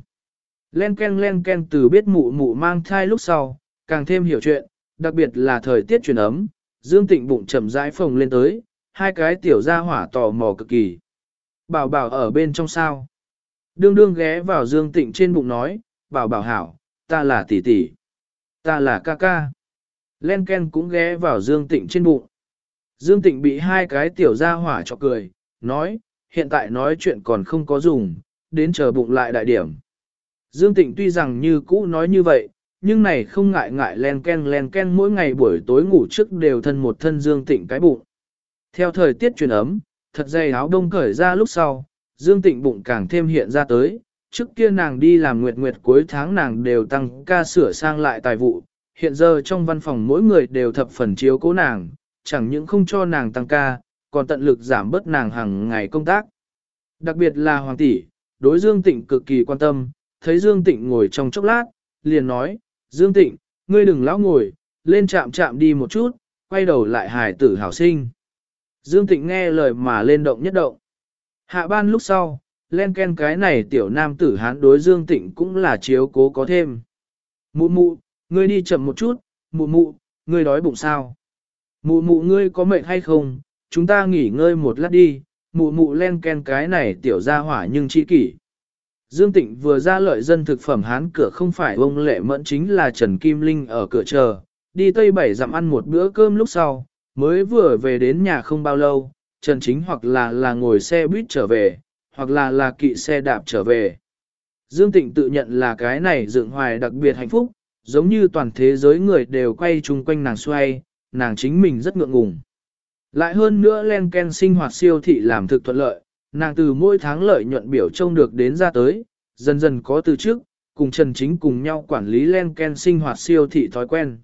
Len ken len ken từ biết mụ mụ mang thai lúc sau, càng thêm hiểu chuyện, đặc biệt là thời tiết chuyển ấm, Dương Tịnh bụng chậm rãi phồng lên tới, hai cái tiểu gia hỏa tò mò cực kỳ. Bảo bảo ở bên trong sao. Đương đương ghé vào Dương Tịnh trên bụng nói, bảo bảo hảo, ta là tỷ tỷ, ta là ca ca. Len Ken cũng ghé vào Dương Tịnh trên bụng. Dương Tịnh bị hai cái tiểu gia hỏa cho cười, nói, hiện tại nói chuyện còn không có dùng, đến chờ bụng lại đại điểm. Dương Tịnh tuy rằng như cũ nói như vậy, nhưng này không ngại ngại len ken len ken mỗi ngày buổi tối ngủ trước đều thân một thân Dương Tịnh cái bụng. Theo thời tiết chuyển ấm, thật dày áo đông cởi ra lúc sau, Dương Tịnh bụng càng thêm hiện ra tới, trước kia nàng đi làm nguyệt nguyệt cuối tháng nàng đều tăng ca sửa sang lại tài vụ, hiện giờ trong văn phòng mỗi người đều thập phần chiếu cố nàng, chẳng những không cho nàng tăng ca, còn tận lực giảm bớt nàng hàng ngày công tác. Đặc biệt là Hoàng tỷ, đối Dương Tịnh cực kỳ quan tâm, thấy Dương Tịnh ngồi trong chốc lát, liền nói, Dương Tịnh, ngươi đừng lão ngồi, lên chạm chạm đi một chút, quay đầu lại hài tử hảo sinh. Dương Tịnh nghe lời mà lên động nhất động. Hạ ban lúc sau, len ken cái này tiểu nam tử hán đối Dương Tịnh cũng là chiếu cố có thêm. Mụ mụ, ngươi đi chậm một chút, mụ mụ, ngươi đói bụng sao? Mụ mụ ngươi có mệt hay không? Chúng ta nghỉ ngơi một lát đi, mụ mụ len ken cái này tiểu ra hỏa nhưng chi kỷ. Dương Tịnh vừa ra lợi dân thực phẩm hán cửa không phải ông lệ mẫn chính là Trần Kim Linh ở cửa chờ, đi Tây Bảy dặm ăn một bữa cơm lúc sau, mới vừa về đến nhà không bao lâu, Trần Chính hoặc là là ngồi xe buýt trở về, hoặc là là kỵ xe đạp trở về. Dương Tịnh tự nhận là cái này dựng hoài đặc biệt hạnh phúc, giống như toàn thế giới người đều quay chung quanh nàng xoay, nàng chính mình rất ngượng ngùng. Lại hơn nữa len ken sinh hoạt siêu thị làm thực thuận lợi, nàng từ mỗi tháng lợi nhuận biểu trông được đến ra tới, dần dần có từ trước, cùng Trần Chính cùng nhau quản lý len ken sinh hoạt siêu thị thói quen.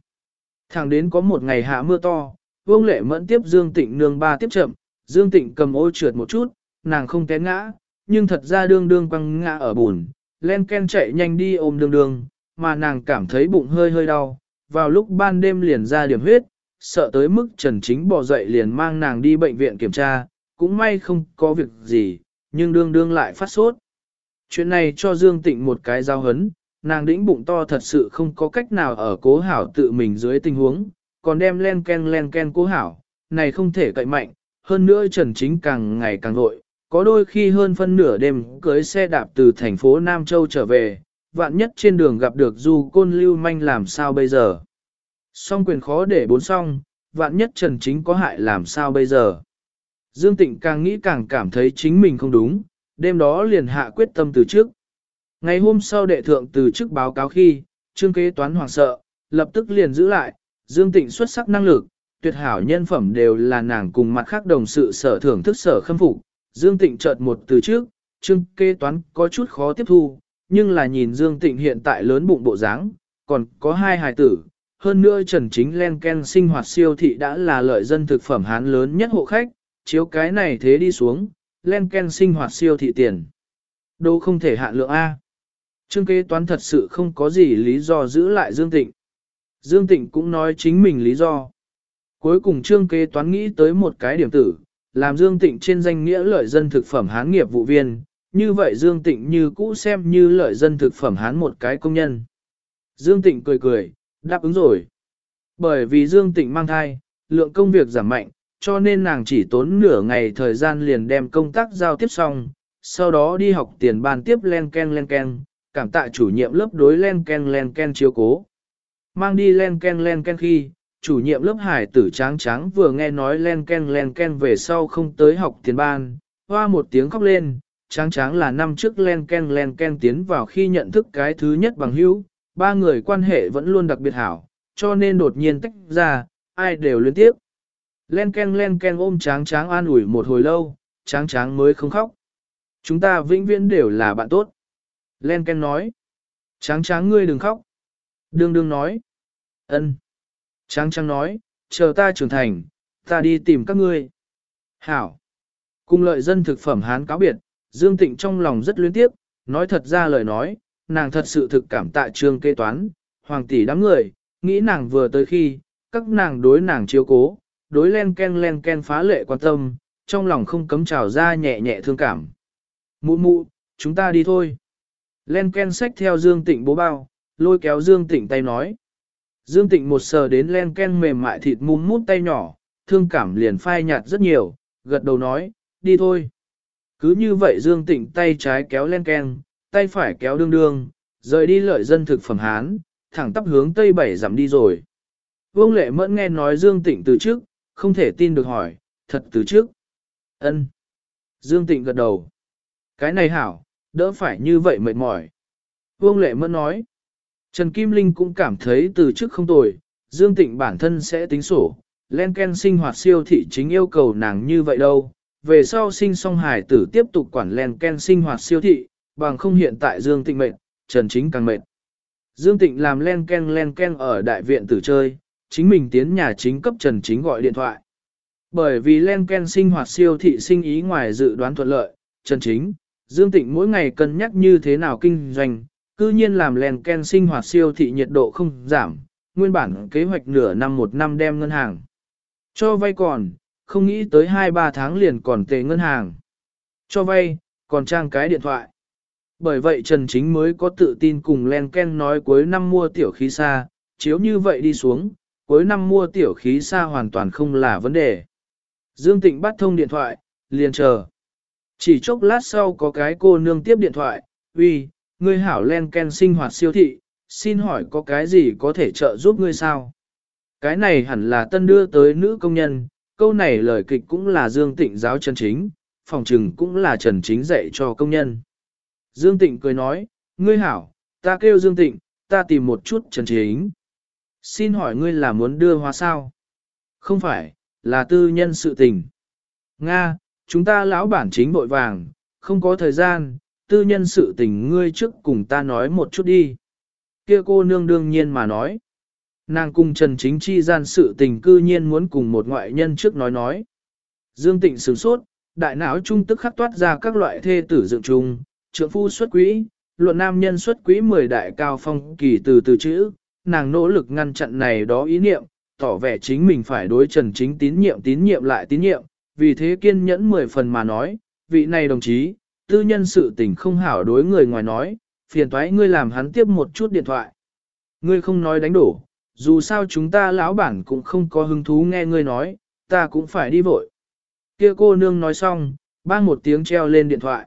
Thẳng đến có một ngày hạ mưa to, Vương Lệ Mẫn tiếp Dương Tịnh nương ba tiếp chậm, Dương Tịnh cầm ô trượt một chút, nàng không té ngã, nhưng thật ra đương đương quăng ngã ở bùn, len ken chạy nhanh đi ôm đương đương, mà nàng cảm thấy bụng hơi hơi đau, vào lúc ban đêm liền ra điểm huyết, sợ tới mức Trần Chính bỏ dậy liền mang nàng đi bệnh viện kiểm tra, cũng may không có việc gì, nhưng đương đương lại phát sốt. Chuyện này cho Dương Tịnh một cái giao hấn, nàng đĩnh bụng to thật sự không có cách nào ở cố hảo tự mình dưới tình huống, còn đem len ken len ken cố hảo, này không thể cậy mạnh, hơn nữa Trần Chính càng ngày càng vội, có đôi khi hơn phân nửa đêm cưới xe đạp từ thành phố Nam Châu trở về, vạn nhất trên đường gặp được du côn lưu manh làm sao bây giờ. Song quyền khó để bốn song, vạn nhất Trần Chính có hại làm sao bây giờ. Dương Tịnh càng nghĩ càng cảm thấy chính mình không đúng, đêm đó liền hạ quyết tâm từ trước. Ngày hôm sau đệ thượng từ chức báo cáo khi, trương kế toán hoàng sợ, lập tức liền giữ lại, Dương Tịnh xuất sắc năng lực, tuyệt hảo nhân phẩm đều là nàng cùng mặt khác đồng sự sở thưởng thức sở khâm phục. Dương Tịnh chợt một từ trước, trương kế toán có chút khó tiếp thu, nhưng là nhìn Dương Tịnh hiện tại lớn bụng bộ dáng, còn có hai hài tử. Hơn nữa Trần Chính Len Ken sinh hoạt siêu thị đã là lợi dân thực phẩm hán lớn nhất hộ khách, chiếu cái này thế đi xuống, Len Ken sinh hoạt siêu thị tiền. Đâu không thể hạn lượng A. Trương kế toán thật sự không có gì lý do giữ lại Dương Tịnh. Dương Tịnh cũng nói chính mình lý do. Cuối cùng trương kế toán nghĩ tới một cái điểm tử, làm Dương Tịnh trên danh nghĩa lợi dân thực phẩm hán nghiệp vụ viên, như vậy Dương Tịnh như cũ xem như lợi dân thực phẩm hán một cái công nhân. Dương Tịnh cười cười, đáp ứng rồi. Bởi vì Dương Tịnh mang thai, lượng công việc giảm mạnh, cho nên nàng chỉ tốn nửa ngày thời gian liền đem công tác giao tiếp xong, sau đó đi học tiền ban tiếp len ken len ken, cảm tạ chủ nhiệm lớp đối len ken len ken chiếu cố. Mang đi len ken len ken khi, chủ nhiệm lớp hải tử tráng tráng vừa nghe nói len ken len ken về sau không tới học tiền ban, hoa một tiếng khóc lên, tráng tráng là năm trước len ken len ken tiến vào khi nhận thức cái thứ nhất bằng hữu, ba người quan hệ vẫn luôn đặc biệt hảo, cho nên đột nhiên tách ra, ai đều liên tiếp. Len ken len ken ôm tráng tráng an ủi một hồi lâu, tráng tráng mới không khóc. Chúng ta vĩnh viễn đều là bạn tốt. Len ken nói. Tráng tráng ngươi đừng khóc. Đương đương nói. ân. Tráng tráng nói, chờ ta trưởng thành, ta đi tìm các ngươi. Hảo. Cùng lợi dân thực phẩm hán cáo biệt, Dương Tịnh trong lòng rất luyến tiếp, nói thật ra lời nói, nàng thật sự thực cảm tạ trương kê toán, hoàng tỷ đám người, nghĩ nàng vừa tới khi, các nàng đối nàng chiếu cố, đối len ken len ken phá lệ quan tâm, trong lòng không cấm trào ra nhẹ nhẹ thương cảm. Mụ mụ, chúng ta đi thôi. Len ken xách theo Dương Tịnh bố bao, lôi kéo Dương Tịnh tay nói. Dương Tịnh một sờ đến len ken mềm mại thịt mum mút tay nhỏ, thương cảm liền phai nhạt rất nhiều, gật đầu nói, đi thôi. Cứ như vậy Dương Tịnh tay trái kéo len ken, tay phải kéo đương đương, rời đi lợi dân thực phẩm Hán, thẳng tắp hướng tây bảy giảm đi rồi. Vương Lệ Mẫn nghe nói Dương Tịnh từ trước, không thể tin được hỏi, thật từ trước. Ân. Dương Tịnh gật đầu. Cái này hảo, đỡ phải như vậy mệt mỏi. Vương Lệ Mẫn nói. Trần Kim Linh cũng cảm thấy từ trước không tồi, Dương Tịnh bản thân sẽ tính sổ, len ken sinh hoạt siêu thị chính yêu cầu nàng như vậy đâu. Về sau sinh song hải tử tiếp tục quản len ken sinh hoạt siêu thị, bằng không hiện tại Dương Tịnh mệt, Trần Chính càng mệt. Dương Tịnh làm len ken len ken ở đại viện tử chơi, chính mình tiến nhà chính cấp Trần Chính gọi điện thoại. Bởi vì len ken sinh hoạt siêu thị sinh ý ngoài dự đoán thuận lợi, Trần Chính, Dương Tịnh mỗi ngày cân nhắc như thế nào kinh doanh, cư nhiên làm len ken sinh hoạt siêu thị nhiệt độ không giảm, nguyên bản kế hoạch nửa năm một năm đem ngân hàng. Cho vay còn, không nghĩ tới 2-3 tháng liền còn tề ngân hàng. Cho vay, còn trang cái điện thoại. Bởi vậy Trần Chính mới có tự tin cùng Len Ken nói cuối năm mua tiểu khí xa, chiếu như vậy đi xuống, cuối năm mua tiểu khí xa hoàn toàn không là vấn đề. Dương Tịnh bắt thông điện thoại, liền chờ. Chỉ chốc lát sau có cái cô nương tiếp điện thoại, uy, ngươi hảo Len Ken sinh hoạt siêu thị, xin hỏi có cái gì có thể trợ giúp ngươi sao? Cái này hẳn là tân đưa tới nữ công nhân, câu này lời kịch cũng là Dương Tịnh giáo chân Chính, phòng trừng cũng là Trần Chính dạy cho công nhân. Dương Tịnh cười nói, ngươi hảo, ta kêu Dương Tịnh, ta tìm một chút Trần Chính. Xin hỏi ngươi là muốn đưa hóa sao? Không phải, là tư nhân sự tình. Nga, chúng ta lão bản chính bội vàng, không có thời gian, tư nhân sự tình ngươi trước cùng ta nói một chút đi. Kia cô nương đương nhiên mà nói. Nàng cùng Trần Chính chi gian sự tình cư nhiên muốn cùng một ngoại nhân trước nói nói. Dương Tịnh sửng sốt, đại não trung tức khắc toát ra các loại thê tử dựng trùng, trượng phu xuất quỹ, luận nam nhân xuất quỹ 10 đại cao phong kỳ từ từ chữ, nàng nỗ lực ngăn chặn này đó ý niệm, tỏ vẻ chính mình phải đối trần chính tín nhiệm tín nhiệm lại tín nhiệm, vì thế kiên nhẫn 10 phần mà nói, vị này đồng chí, tư nhân sự tình không hảo đối người ngoài nói, phiền toái ngươi làm hắn tiếp một chút điện thoại. Ngươi không nói đánh đổ, dù sao chúng ta lão bản cũng không có hứng thú nghe ngươi nói, ta cũng phải đi vội. Kia cô nương nói xong, bang một tiếng treo lên điện thoại.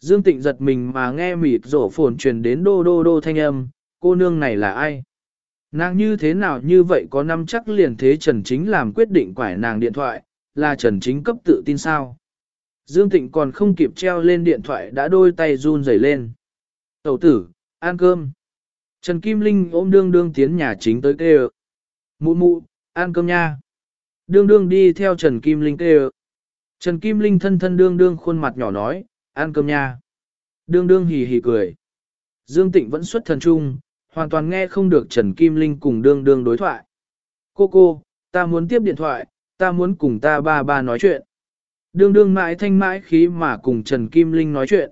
Dương Tịnh giật mình mà nghe mịt rổ phồn truyền đến đô đô đô thanh âm, cô nương này là ai? Nàng như thế nào như vậy có năm chắc liền thế Trần Chính làm quyết định quải nàng điện thoại, là Trần Chính cấp tự tin sao? Dương Tịnh còn không kịp treo lên điện thoại đã đôi tay run rẩy lên. Tẩu tử, ăn cơm. Trần Kim Linh ôm đương đương tiến nhà chính tới kêu. Mụ mụ, ăn cơm nha. Đương đương đi theo Trần Kim Linh kêu. Trần Kim Linh thân thân đương đương khuôn mặt nhỏ nói, ăn cơm nha. Đương đương hì hì cười. Dương Tịnh vẫn xuất thần trung, hoàn toàn nghe không được Trần Kim Linh cùng đương đương đối thoại. Cô cô, ta muốn tiếp điện thoại, ta muốn cùng ta ba ba nói chuyện. Đương đương mãi thanh mãi khí mà cùng Trần Kim Linh nói chuyện.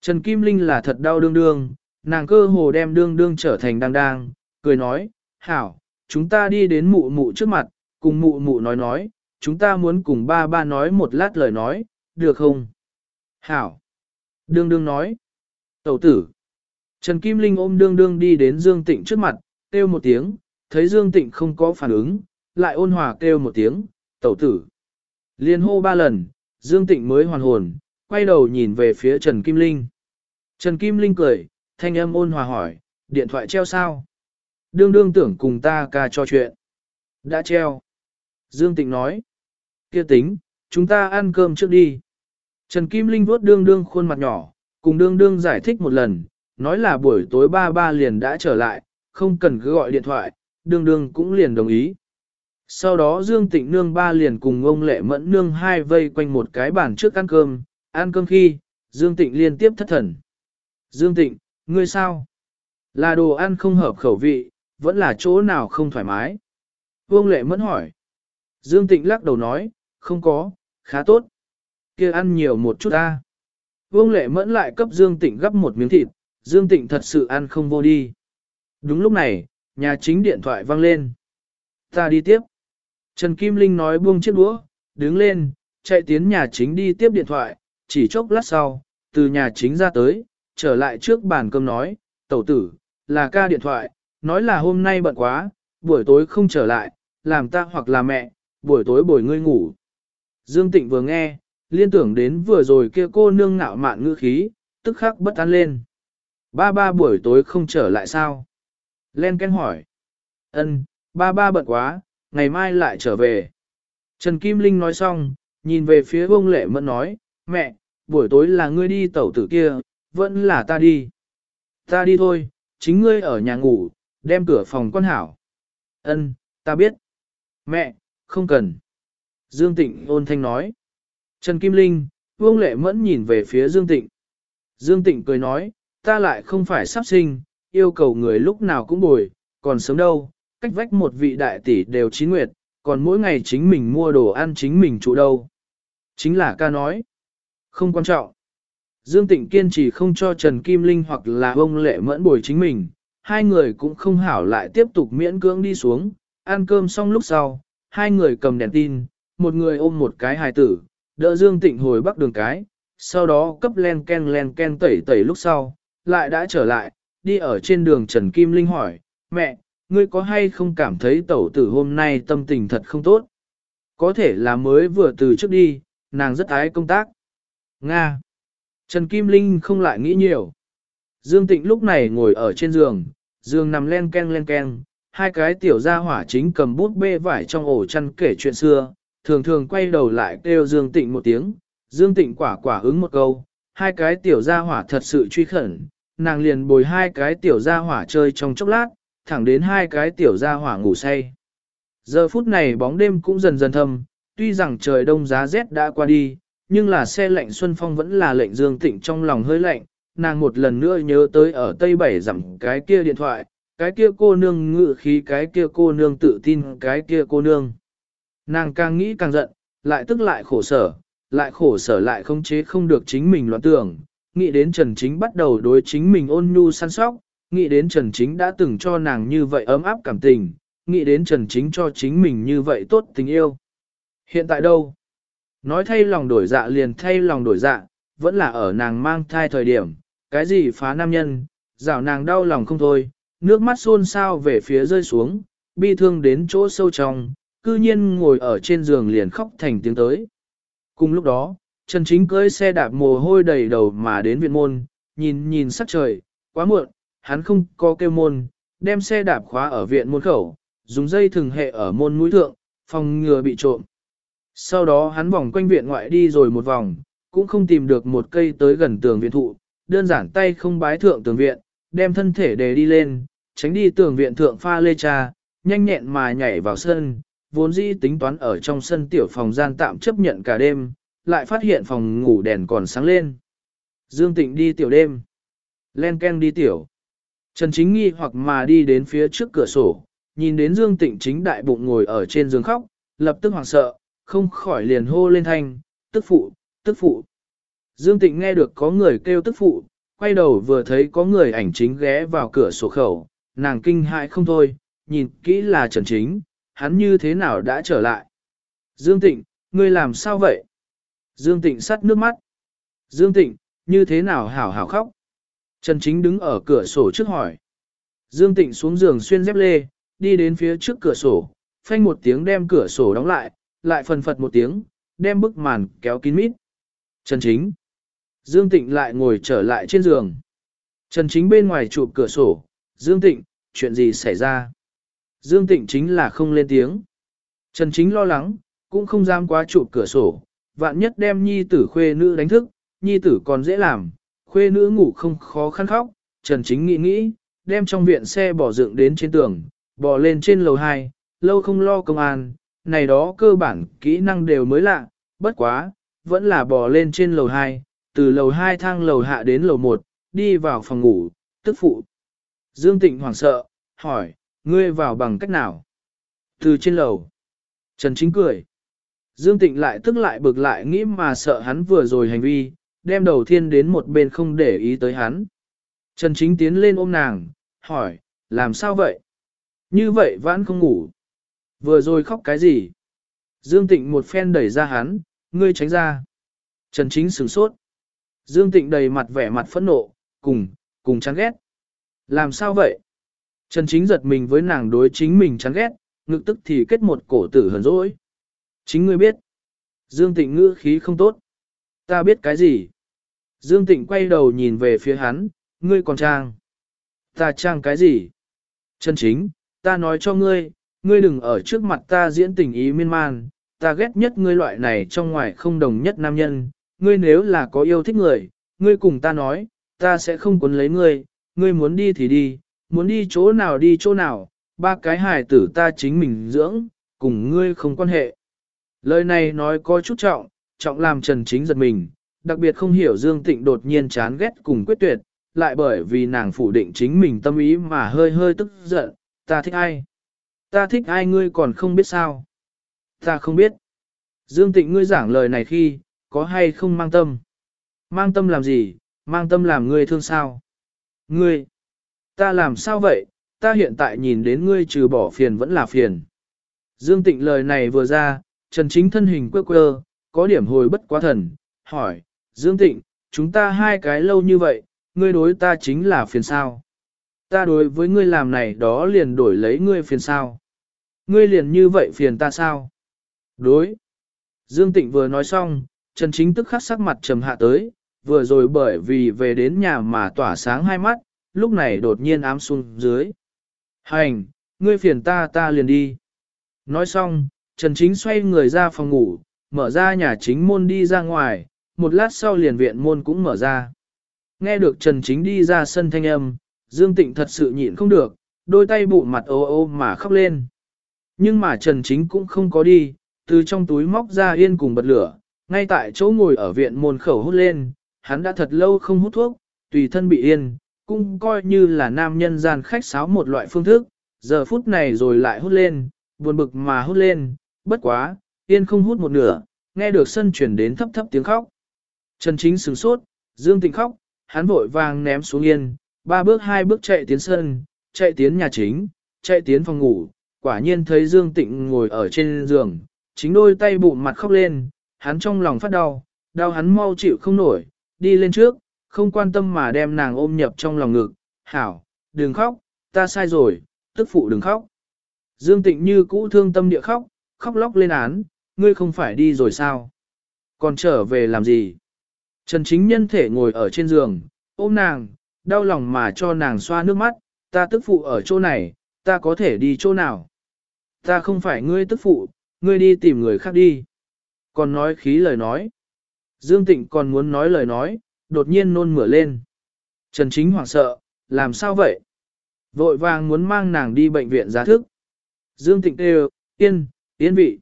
Trần Kim Linh là thật đau đương đương, nàng cơ hồ đem đương đương trở thành đang đang, cười nói, hảo, chúng ta đi đến mụ mụ trước mặt, cùng mụ mụ nói nói, chúng ta muốn cùng ba ba nói một lát lời nói, được không? Hảo. Đương đương nói. Tẩu tử. Trần Kim Linh ôm đương đương đi đến Dương Tịnh trước mặt, kêu một tiếng, thấy Dương Tịnh không có phản ứng, lại ôn hòa kêu một tiếng, tẩu tử. Liên hô ba lần, Dương Tịnh mới hoàn hồn, quay đầu nhìn về phía Trần Kim Linh. Trần Kim Linh cười, thanh âm ôn hòa hỏi, điện thoại treo sao? Đương đương tưởng cùng ta ca cho chuyện. Đã treo. Dương Tịnh nói. kia tính, chúng ta ăn cơm trước đi. Trần Kim Linh vuốt đương đương khuôn mặt nhỏ, cùng đương đương giải thích một lần, nói là buổi tối ba ba liền đã trở lại, không cần cứ gọi điện thoại, đương đương cũng liền đồng ý. Sau đó Dương Tịnh Nương ba liền cùng ông Lệ Mẫn Nương hai vây quanh một cái bàn trước ăn cơm, ăn cơm khi, Dương Tịnh liên tiếp thất thần. Dương Tịnh, ngươi sao? Là đồ ăn không hợp khẩu vị, vẫn là chỗ nào không thoải mái? Vương Lệ Mẫn hỏi. Dương Tịnh lắc đầu nói, không có, khá tốt. kia ăn nhiều một chút ta. Vương Lệ Mẫn lại cấp Dương Tịnh gấp một miếng thịt, Dương Tịnh thật sự ăn không vô đi. Đúng lúc này, nhà chính điện thoại vang lên. Ta đi tiếp. Trần Kim Linh nói buông chiếc đũa, đứng lên, chạy tiến nhà chính đi tiếp điện thoại, chỉ chốc lát sau, từ nhà chính ra tới, trở lại trước bàn cơm nói, tẩu tử, là ca điện thoại, nói là hôm nay bận quá, buổi tối không trở lại, làm ta hoặc là mẹ, buổi tối bồi ngươi ngủ. Dương Tịnh vừa nghe, liên tưởng đến vừa rồi kia cô nương ngạo mạn ngữ khí, tức khắc bất an lên. Ba ba buổi tối không trở lại sao? Len Ken hỏi. Ân, ba ba bận quá, ngày mai lại trở về. Trần Kim Linh nói xong, nhìn về phía bông lệ mẫn nói, mẹ, buổi tối là ngươi đi tẩu tử kia, vẫn là ta đi. Ta đi thôi, chính ngươi ở nhà ngủ, đem cửa phòng quan hảo. Ân, ta biết. Mẹ, không cần. Dương Tịnh ôn thanh nói. Trần Kim Linh, Vương Lệ Mẫn nhìn về phía Dương Tịnh. Dương Tịnh cười nói, ta lại không phải sắp sinh, yêu cầu người lúc nào cũng bồi, còn sớm đâu, cách vách một vị đại tỷ đều chín nguyệt, còn mỗi ngày chính mình mua đồ ăn chính mình trụ đâu. Chính là ca nói. Không quan trọng. Dương Tịnh kiên trì không cho Trần Kim Linh hoặc là ông lệ mẫn bồi chính mình, hai người cũng không hảo lại tiếp tục miễn cưỡng đi xuống, ăn cơm xong lúc sau, hai người cầm đèn tin, một người ôm một cái hài tử, đỡ Dương Tịnh hồi bắc đường cái, sau đó cấp len ken len ken tẩy tẩy lúc sau, lại đã trở lại, đi ở trên đường Trần Kim Linh hỏi, mẹ, ngươi có hay không cảm thấy tẩu tử hôm nay tâm tình thật không tốt? Có thể là mới vừa từ trước đi, nàng rất ái công tác. Nga. Trần Kim Linh không lại nghĩ nhiều. Dương Tịnh lúc này ngồi ở trên giường, giường nằm len ken len ken, hai cái tiểu gia hỏa chính cầm bút bê vải trong ổ chăn kể chuyện xưa, thường thường quay đầu lại kêu Dương Tịnh một tiếng, Dương Tịnh quả quả ứng một câu, hai cái tiểu gia hỏa thật sự truy khẩn, nàng liền bồi hai cái tiểu gia hỏa chơi trong chốc lát, thẳng đến hai cái tiểu gia hỏa ngủ say. Giờ phút này bóng đêm cũng dần dần thâm, tuy rằng trời đông giá rét đã qua đi, nhưng là xe lạnh Xuân Phong vẫn là lệnh Dương Tịnh trong lòng hơi lạnh, nàng một lần nữa nhớ tới ở Tây Bảy dặm cái kia điện thoại, cái kia cô nương ngự khí cái kia cô nương tự tin cái kia cô nương. Nàng càng nghĩ càng giận, lại tức lại khổ sở, lại khổ sở lại không chế không được chính mình loạn tưởng, nghĩ đến Trần Chính bắt đầu đối chính mình ôn nhu săn sóc, nghĩ đến Trần Chính đã từng cho nàng như vậy ấm áp cảm tình, nghĩ đến Trần Chính cho chính mình như vậy tốt tình yêu. Hiện tại đâu? Nói thay lòng đổi dạ liền thay lòng đổi dạ, vẫn là ở nàng mang thai thời điểm, cái gì phá nam nhân, rảo nàng đau lòng không thôi, nước mắt xôn xao về phía rơi xuống, bi thương đến chỗ sâu trong, cư nhiên ngồi ở trên giường liền khóc thành tiếng tới. Cùng lúc đó, Trần Chính cưỡi xe đạp mồ hôi đầy đầu mà đến viện môn, nhìn nhìn sắc trời, quá muộn, hắn không có kêu môn, đem xe đạp khóa ở viện môn khẩu, dùng dây thừng hệ ở môn mũi thượng, phòng ngừa bị trộm. Sau đó hắn vòng quanh viện ngoại đi rồi một vòng, cũng không tìm được một cây tới gần tường viện thụ, đơn giản tay không bái thượng tường viện, đem thân thể để đi lên, tránh đi tường viện thượng pha lê trà, nhanh nhẹn mà nhảy vào sân, vốn dĩ tính toán ở trong sân tiểu phòng gian tạm chấp nhận cả đêm, lại phát hiện phòng ngủ đèn còn sáng lên. Dương Tịnh đi tiểu đêm. Len Ken đi tiểu. Trần Chính nghi hoặc mà đi đến phía trước cửa sổ, nhìn đến Dương Tịnh chính đại bụng ngồi ở trên giường khóc, lập tức hoảng sợ, không khỏi liền hô lên thanh, tức phụ, tức phụ. Dương Tịnh nghe được có người kêu tức phụ, quay đầu vừa thấy có người ảnh chính ghé vào cửa sổ khẩu, nàng kinh hại không thôi, nhìn kỹ là Trần Chính, hắn như thế nào đã trở lại. Dương Tịnh, ngươi làm sao vậy? Dương Tịnh sắt nước mắt. Dương Tịnh, như thế nào hảo hảo khóc. Trần Chính đứng ở cửa sổ trước hỏi. Dương Tịnh xuống giường xuyên dép lê, đi đến phía trước cửa sổ, phanh một tiếng đem cửa sổ đóng lại, lại phần phật một tiếng, đem bức màn kéo kín mít. Trần Chính. Dương Tịnh lại ngồi trở lại trên giường. Trần Chính bên ngoài chụp cửa sổ, Dương Tịnh, chuyện gì xảy ra? Dương Tịnh chính là không lên tiếng. Trần Chính lo lắng, cũng không dám quá chụp cửa sổ, vạn nhất đem nhi tử khuê nữ đánh thức, nhi tử còn dễ làm, khuê nữ ngủ không khó khăn khóc. Trần Chính nghĩ nghĩ, đem trong viện xe bỏ dựng đến trên tường, bỏ lên trên lầu 2, lâu không lo công an, này đó cơ bản kỹ năng đều mới lạ, bất quá, vẫn là bò lên trên lầu 2, từ lầu 2 thang lầu hạ đến lầu 1, đi vào phòng ngủ, tức phụ. Dương Tịnh hoảng sợ, hỏi, ngươi vào bằng cách nào? Từ trên lầu. Trần Chính cười. Dương Tịnh lại tức lại bực lại nghĩ mà sợ hắn vừa rồi hành vi, đem đầu thiên đến một bên không để ý tới hắn. Trần Chính tiến lên ôm nàng, hỏi, làm sao vậy? Như vậy vẫn không ngủ. Vừa rồi khóc cái gì? Dương Tịnh một phen đẩy ra hắn, ngươi tránh ra. Trần Chính sửng sốt. Dương Tịnh đầy mặt vẻ mặt phẫn nộ, cùng, cùng chán ghét. Làm sao vậy? Trần Chính giật mình với nàng đối chính mình chán ghét, ngực tức thì kết một cổ tử hờn dỗi. Chính ngươi biết. Dương Tịnh ngữ khí không tốt. Ta biết cái gì? Dương Tịnh quay đầu nhìn về phía hắn, ngươi còn trang. Ta trang cái gì? chân Chính, ta nói cho ngươi, ngươi đừng ở trước mặt ta diễn tình ý miên man, ta ghét nhất ngươi loại này trong ngoài không đồng nhất nam nhân, ngươi nếu là có yêu thích người, ngươi cùng ta nói, ta sẽ không cuốn lấy ngươi, ngươi muốn đi thì đi, muốn đi chỗ nào đi chỗ nào, ba cái hài tử ta chính mình dưỡng, cùng ngươi không quan hệ. Lời này nói có chút trọng, trọng làm Trần Chính giật mình, đặc biệt không hiểu Dương Tịnh đột nhiên chán ghét cùng quyết tuyệt, lại bởi vì nàng phủ định chính mình tâm ý mà hơi hơi tức giận, ta thích ai? Ta thích ai ngươi còn không biết sao? Ta không biết. Dương Tịnh ngươi giảng lời này khi, có hay không mang tâm? Mang tâm làm gì? Mang tâm làm ngươi thương sao? Ngươi! Ta làm sao vậy? Ta hiện tại nhìn đến ngươi trừ bỏ phiền vẫn là phiền. Dương Tịnh lời này vừa ra, Trần Chính thân hình quơ quơ, có điểm hồi bất quá thần, hỏi, Dương Tịnh, chúng ta hai cái lâu như vậy, ngươi đối ta chính là phiền sao? Ta đối với ngươi làm này đó liền đổi lấy ngươi phiền sao? Ngươi liền như vậy phiền ta sao? Đối. Dương Tịnh vừa nói xong, Trần Chính tức khắc sắc mặt trầm hạ tới, vừa rồi bởi vì về đến nhà mà tỏa sáng hai mắt, lúc này đột nhiên ám xuống dưới. Hành, ngươi phiền ta ta liền đi. Nói xong, Trần Chính xoay người ra phòng ngủ, mở ra nhà chính môn đi ra ngoài, một lát sau liền viện môn cũng mở ra. Nghe được Trần Chính đi ra sân thanh âm, Dương Tịnh thật sự nhịn không được, đôi tay bụ mặt ô ô mà khóc lên. Nhưng mà Trần Chính cũng không có đi, từ trong túi móc ra yên cùng bật lửa, ngay tại chỗ ngồi ở viện môn khẩu hút lên, hắn đã thật lâu không hút thuốc, tùy thân bị yên, cũng coi như là nam nhân gian khách sáo một loại phương thức, giờ phút này rồi lại hút lên, buồn bực mà hút lên, bất quá, yên không hút một nửa, nghe được sân chuyển đến thấp thấp tiếng khóc. Trần Chính sửng sốt, Dương Tịnh khóc, hắn vội vàng ném xuống yên, ba bước hai bước chạy tiến sân, chạy tiến nhà chính, chạy tiến phòng ngủ, quả nhiên thấy Dương Tịnh ngồi ở trên giường, chính đôi tay bụng mặt khóc lên, hắn trong lòng phát đau, đau hắn mau chịu không nổi, đi lên trước, không quan tâm mà đem nàng ôm nhập trong lòng ngực, hảo, đừng khóc, ta sai rồi, tức phụ đừng khóc. Dương Tịnh như cũ thương tâm địa khóc, khóc lóc lên án, ngươi không phải đi rồi sao? Còn trở về làm gì? Trần chính nhân thể ngồi ở trên giường, ôm nàng, đau lòng mà cho nàng xoa nước mắt, ta tức phụ ở chỗ này, ta có thể đi chỗ nào? Ta không phải ngươi tức phụ, ngươi đi tìm người khác đi. Còn nói khí lời nói. Dương Tịnh còn muốn nói lời nói, đột nhiên nôn mửa lên. Trần Chính hoảng sợ, làm sao vậy? Vội vàng muốn mang nàng đi bệnh viện giá thức. Dương Tịnh kêu, yên, yên vị.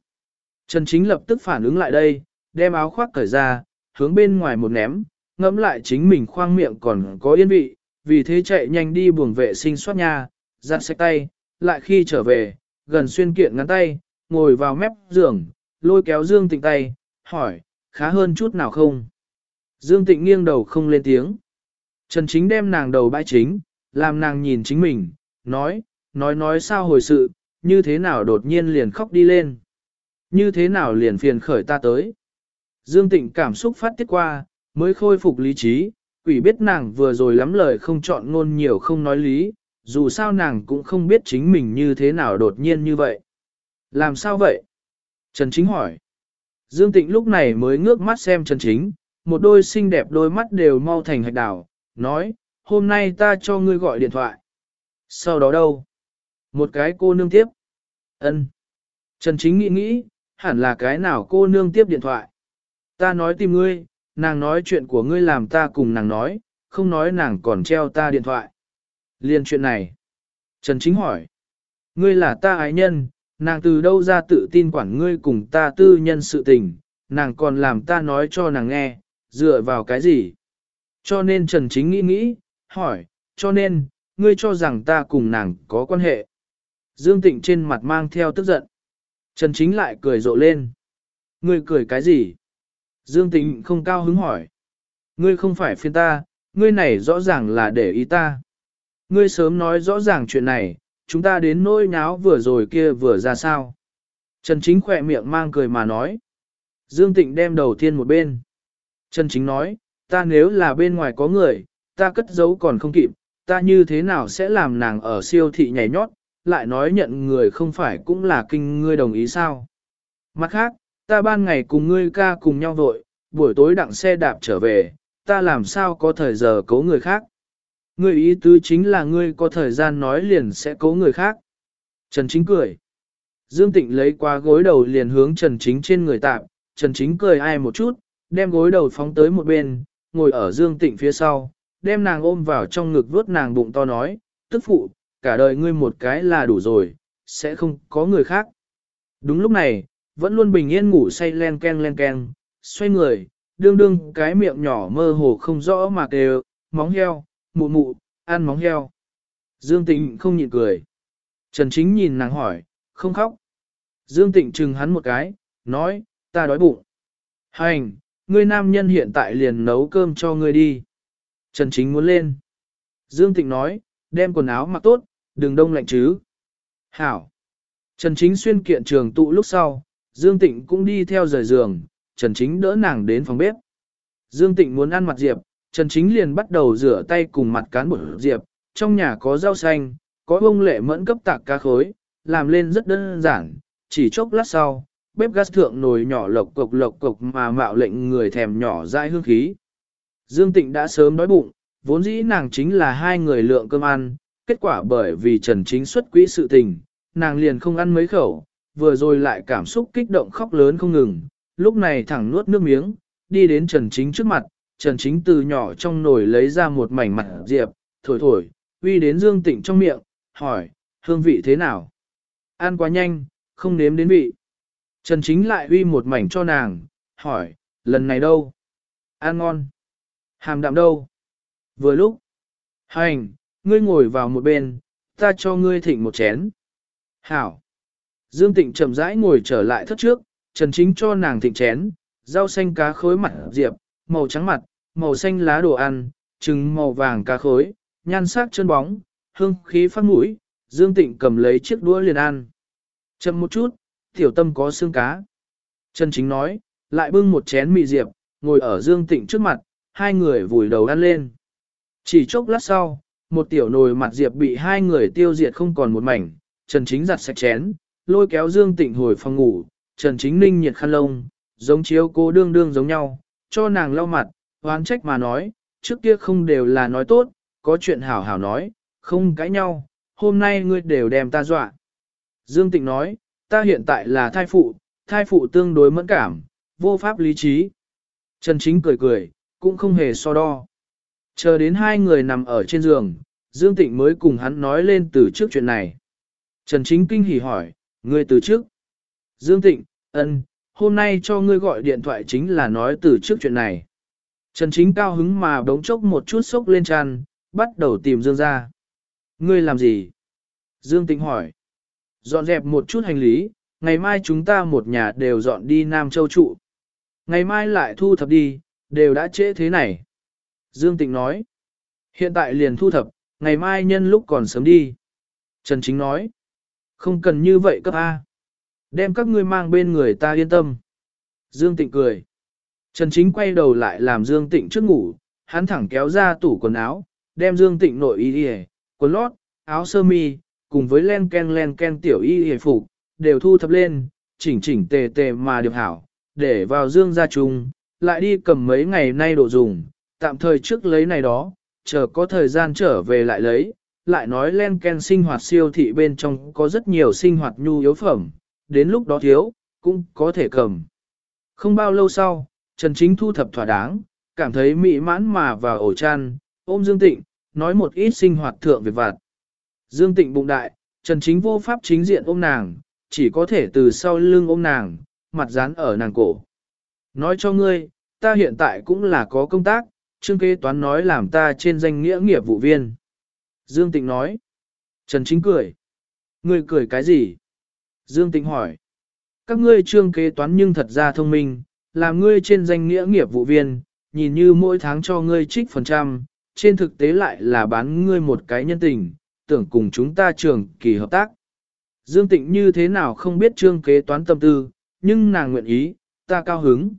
Trần Chính lập tức phản ứng lại đây, đem áo khoác cởi ra, hướng bên ngoài một ném, ngẫm lại chính mình khoang miệng còn có yên vị, vì thế chạy nhanh đi buồng vệ sinh soát nhà, giặt sạch tay, lại khi trở về, gần xuyên kiện ngắn tay, ngồi vào mép giường, lôi kéo Dương Tịnh tay, hỏi, khá hơn chút nào không? Dương Tịnh nghiêng đầu không lên tiếng. Trần Chính đem nàng đầu bãi chính, làm nàng nhìn chính mình, nói, nói nói sao hồi sự, như thế nào đột nhiên liền khóc đi lên. Như thế nào liền phiền khởi ta tới. Dương Tịnh cảm xúc phát tiết qua, Mới khôi phục lý trí, quỷ biết nàng vừa rồi lắm lời không chọn ngôn nhiều không nói lý, dù sao nàng cũng không biết chính mình như thế nào đột nhiên như vậy. Làm sao vậy? Trần Chính hỏi. Dương Tịnh lúc này mới ngước mắt xem Trần Chính, một đôi xinh đẹp đôi mắt đều mau thành hạch đảo, nói, hôm nay ta cho ngươi gọi điện thoại. Sau đó đâu? Một cái cô nương tiếp. ân Trần Chính nghĩ nghĩ, hẳn là cái nào cô nương tiếp điện thoại. Ta nói tìm ngươi, nàng nói chuyện của ngươi làm ta cùng nàng nói, không nói nàng còn treo ta điện thoại. Liên chuyện này. Trần Chính hỏi. Ngươi là ta ái nhân, nàng từ đâu ra tự tin quản ngươi cùng ta tư nhân sự tình, nàng còn làm ta nói cho nàng nghe, dựa vào cái gì? Cho nên Trần Chính nghĩ nghĩ, hỏi, cho nên, ngươi cho rằng ta cùng nàng có quan hệ. Dương Tịnh trên mặt mang theo tức giận. Trần Chính lại cười rộ lên. Ngươi cười cái gì? Dương Tịnh không cao hứng hỏi. Ngươi không phải phiên ta, ngươi này rõ ràng là để ý ta. Ngươi sớm nói rõ ràng chuyện này, chúng ta đến nỗi nháo vừa rồi kia vừa ra sao. Trần Chính khỏe miệng mang cười mà nói. Dương Tịnh đem đầu tiên một bên. Trần Chính nói, ta nếu là bên ngoài có người, ta cất giấu còn không kịp, ta như thế nào sẽ làm nàng ở siêu thị nhảy nhót, lại nói nhận người không phải cũng là kinh ngươi đồng ý sao. Mặt khác, ta ban ngày cùng ngươi ca cùng nhau vội, buổi tối đặng xe đạp trở về, ta làm sao có thời giờ cố người khác. Ngươi ý tứ chính là ngươi có thời gian nói liền sẽ cố người khác. Trần Chính cười. Dương Tịnh lấy qua gối đầu liền hướng Trần Chính trên người tạm, Trần Chính cười ai một chút, đem gối đầu phóng tới một bên, ngồi ở Dương Tịnh phía sau, đem nàng ôm vào trong ngực vuốt nàng bụng to nói, tức phụ, cả đời ngươi một cái là đủ rồi, sẽ không có người khác. Đúng lúc này, vẫn luôn bình yên ngủ say len ken len ken, xoay người, đương đương cái miệng nhỏ mơ hồ không rõ mà kêu, móng heo, mụ mụ, ăn móng heo. Dương Tịnh không nhịn cười. Trần Chính nhìn nàng hỏi, không khóc. Dương Tịnh chừng hắn một cái, nói, ta đói bụng. Hành, ngươi nam nhân hiện tại liền nấu cơm cho ngươi đi. Trần Chính muốn lên. Dương Tịnh nói, đem quần áo mặc tốt, đừng đông lạnh chứ. Hảo. Trần Chính xuyên kiện trường tụ lúc sau, Dương Tịnh cũng đi theo rời giường, Trần Chính đỡ nàng đến phòng bếp. Dương Tịnh muốn ăn mặt diệp, Trần Chính liền bắt đầu rửa tay cùng mặt cán bột diệp, trong nhà có rau xanh, có bông lệ mẫn cấp tạc cá khối, làm lên rất đơn giản, chỉ chốc lát sau, bếp gas thượng nồi nhỏ lộc cục lộc cục mà mạo lệnh người thèm nhỏ dai hương khí. Dương Tịnh đã sớm đói bụng, vốn dĩ nàng chính là hai người lượng cơm ăn, kết quả bởi vì Trần Chính xuất quỹ sự tình, nàng liền không ăn mấy khẩu, vừa rồi lại cảm xúc kích động khóc lớn không ngừng, lúc này thẳng nuốt nước miếng, đi đến Trần Chính trước mặt, Trần Chính từ nhỏ trong nồi lấy ra một mảnh mặt diệp, thổi thổi, uy đến Dương Tịnh trong miệng, hỏi, hương vị thế nào? Ăn quá nhanh, không nếm đến vị. Trần Chính lại uy một mảnh cho nàng, hỏi, lần này đâu? Ăn ngon. Hàm đạm đâu? Vừa lúc. Hành, ngươi ngồi vào một bên, ta cho ngươi thịnh một chén. Hảo. Dương Tịnh chậm rãi ngồi trở lại thất trước, Trần Chính cho nàng thịnh chén, rau xanh cá khối mặt diệp, màu trắng mặt, màu xanh lá đồ ăn, trứng màu vàng cá khối, nhan sắc chân bóng, hương khí phát mũi, Dương Tịnh cầm lấy chiếc đũa liền ăn. Chậm một chút, tiểu tâm có xương cá. Trần Chính nói, lại bưng một chén mì diệp, ngồi ở Dương Tịnh trước mặt, hai người vùi đầu ăn lên. Chỉ chốc lát sau, một tiểu nồi mặt diệp bị hai người tiêu diệt không còn một mảnh, Trần Chính giặt sạch chén, lôi kéo Dương Tịnh hồi phòng ngủ, Trần Chính ninh nhiệt khăn lông, giống chiếu cô đương đương giống nhau, cho nàng lau mặt, hoán trách mà nói, trước kia không đều là nói tốt, có chuyện hảo hảo nói, không cãi nhau, hôm nay ngươi đều đem ta dọa. Dương Tịnh nói, ta hiện tại là thai phụ, thai phụ tương đối mẫn cảm, vô pháp lý trí. Trần Chính cười cười, cũng không hề so đo. Chờ đến hai người nằm ở trên giường, Dương Tịnh mới cùng hắn nói lên từ trước chuyện này. Trần Chính kinh hỉ hỏi, ngươi từ trước. Dương Tịnh, ân, hôm nay cho ngươi gọi điện thoại chính là nói từ trước chuyện này. Trần Chính cao hứng mà đống chốc một chút sốc lên tràn, bắt đầu tìm Dương ra. Ngươi làm gì? Dương Tịnh hỏi. Dọn dẹp một chút hành lý, ngày mai chúng ta một nhà đều dọn đi Nam Châu trụ. Ngày mai lại thu thập đi, đều đã trễ thế này. Dương Tịnh nói. Hiện tại liền thu thập, ngày mai nhân lúc còn sớm đi. Trần Chính nói. Không cần như vậy cấp A. Đem các ngươi mang bên người ta yên tâm. Dương Tịnh cười. Trần Chính quay đầu lại làm Dương Tịnh trước ngủ, hắn thẳng kéo ra tủ quần áo, đem Dương Tịnh nội y y, quần lót, áo sơ mi, cùng với len ken len ken tiểu y y phục, đều thu thập lên, chỉnh chỉnh tề tề mà điệp hảo, để vào Dương gia chung, lại đi cầm mấy ngày nay đồ dùng, tạm thời trước lấy này đó, chờ có thời gian trở về lại lấy, lại nói len ken sinh hoạt siêu thị bên trong có rất nhiều sinh hoạt nhu yếu phẩm, đến lúc đó thiếu, cũng có thể cầm. Không bao lâu sau, Trần Chính thu thập thỏa đáng, cảm thấy mỹ mãn mà vào ổ chăn, ôm Dương Tịnh, nói một ít sinh hoạt thượng việc vặt. Dương Tịnh bụng đại, Trần Chính vô pháp chính diện ôm nàng, chỉ có thể từ sau lưng ôm nàng, mặt dán ở nàng cổ. Nói cho ngươi, ta hiện tại cũng là có công tác, trương kế toán nói làm ta trên danh nghĩa nghiệp vụ viên. Dương Tịnh nói. Trần Chính cười. Ngươi cười cái gì? Dương Tịnh hỏi. Các ngươi trương kế toán nhưng thật ra thông minh, làm ngươi trên danh nghĩa nghiệp vụ viên, nhìn như mỗi tháng cho ngươi trích phần trăm, trên thực tế lại là bán ngươi một cái nhân tình, tưởng cùng chúng ta trường kỳ hợp tác. Dương Tịnh như thế nào không biết trương kế toán tâm tư, nhưng nàng nguyện ý, ta cao hứng.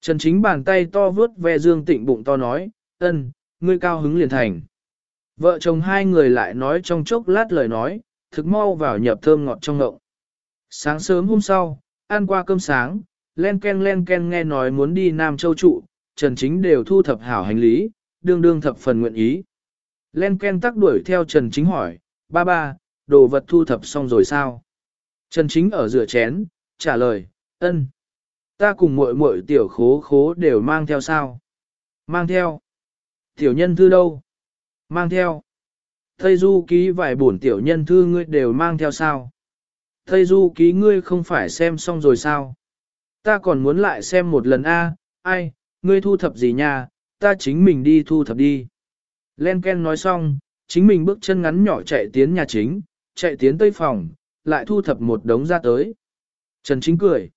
Trần Chính bàn tay to vướt ve Dương Tịnh bụng to nói, ân, ngươi cao hứng liền thành. Vợ chồng hai người lại nói trong chốc lát lời nói, thực mau vào nhập thơm ngọt trong ngộng. Sáng sớm hôm sau, ăn qua cơm sáng, len ken len ken nghe nói muốn đi Nam Châu trụ, Trần Chính đều thu thập hảo hành lý, đương đương thập phần nguyện ý. Len ken tắc đuổi theo Trần Chính hỏi, ba ba, đồ vật thu thập xong rồi sao? Trần Chính ở rửa chén, trả lời, ân. Ta cùng muội muội tiểu khố khố đều mang theo sao? Mang theo. Tiểu nhân thư đâu? Mang theo. Tây du ký vài bổn tiểu nhân thư ngươi đều mang theo sao? Tây du ký ngươi không phải xem xong rồi sao? Ta còn muốn lại xem một lần a, ai, ngươi thu thập gì nha, ta chính mình đi thu thập đi. Len Ken nói xong, chính mình bước chân ngắn nhỏ chạy tiến nhà chính, chạy tiến tây phòng, lại thu thập một đống ra tới. Trần Chính cười.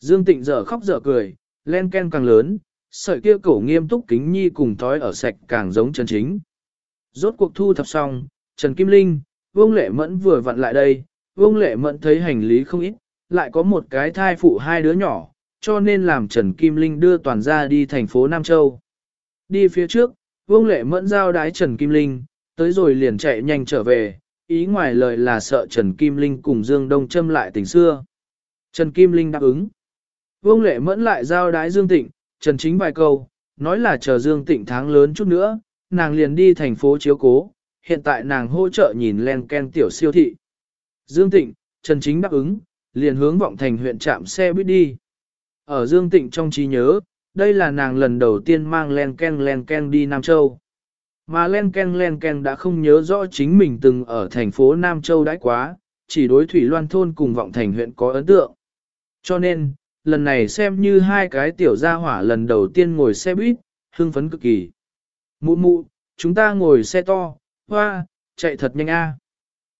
Dương Tịnh dở khóc dở cười, Len Ken càng lớn, sợi kia cổ nghiêm túc kính nhi cùng thói ở sạch càng giống chân Chính. Rốt cuộc thu thập xong, Trần Kim Linh, Vương Lệ Mẫn vừa vặn lại đây, Vương Lệ Mẫn thấy hành lý không ít, lại có một cái thai phụ hai đứa nhỏ, cho nên làm Trần Kim Linh đưa toàn ra đi thành phố Nam Châu. Đi phía trước, Vương Lệ Mẫn giao đái Trần Kim Linh, tới rồi liền chạy nhanh trở về, ý ngoài lời là sợ Trần Kim Linh cùng Dương Đông châm lại tình xưa. Trần Kim Linh đáp ứng. Vương Lệ Mẫn lại giao đái Dương Tịnh, Trần Chính vài câu, nói là chờ Dương Tịnh tháng lớn chút nữa, nàng liền đi thành phố chiếu cố, hiện tại nàng hỗ trợ nhìn len ken tiểu siêu thị. Dương Tịnh, Trần Chính đáp ứng, liền hướng vọng thành huyện trạm xe buýt đi. Ở Dương Tịnh trong trí nhớ, đây là nàng lần đầu tiên mang len ken len ken đi Nam Châu. Mà len ken len ken đã không nhớ rõ chính mình từng ở thành phố Nam Châu đãi quá, chỉ đối Thủy Loan Thôn cùng vọng thành huyện có ấn tượng. Cho nên, lần này xem như hai cái tiểu gia hỏa lần đầu tiên ngồi xe buýt, hưng phấn cực kỳ. Mụ mụ, chúng ta ngồi xe to, hoa, chạy thật nhanh a.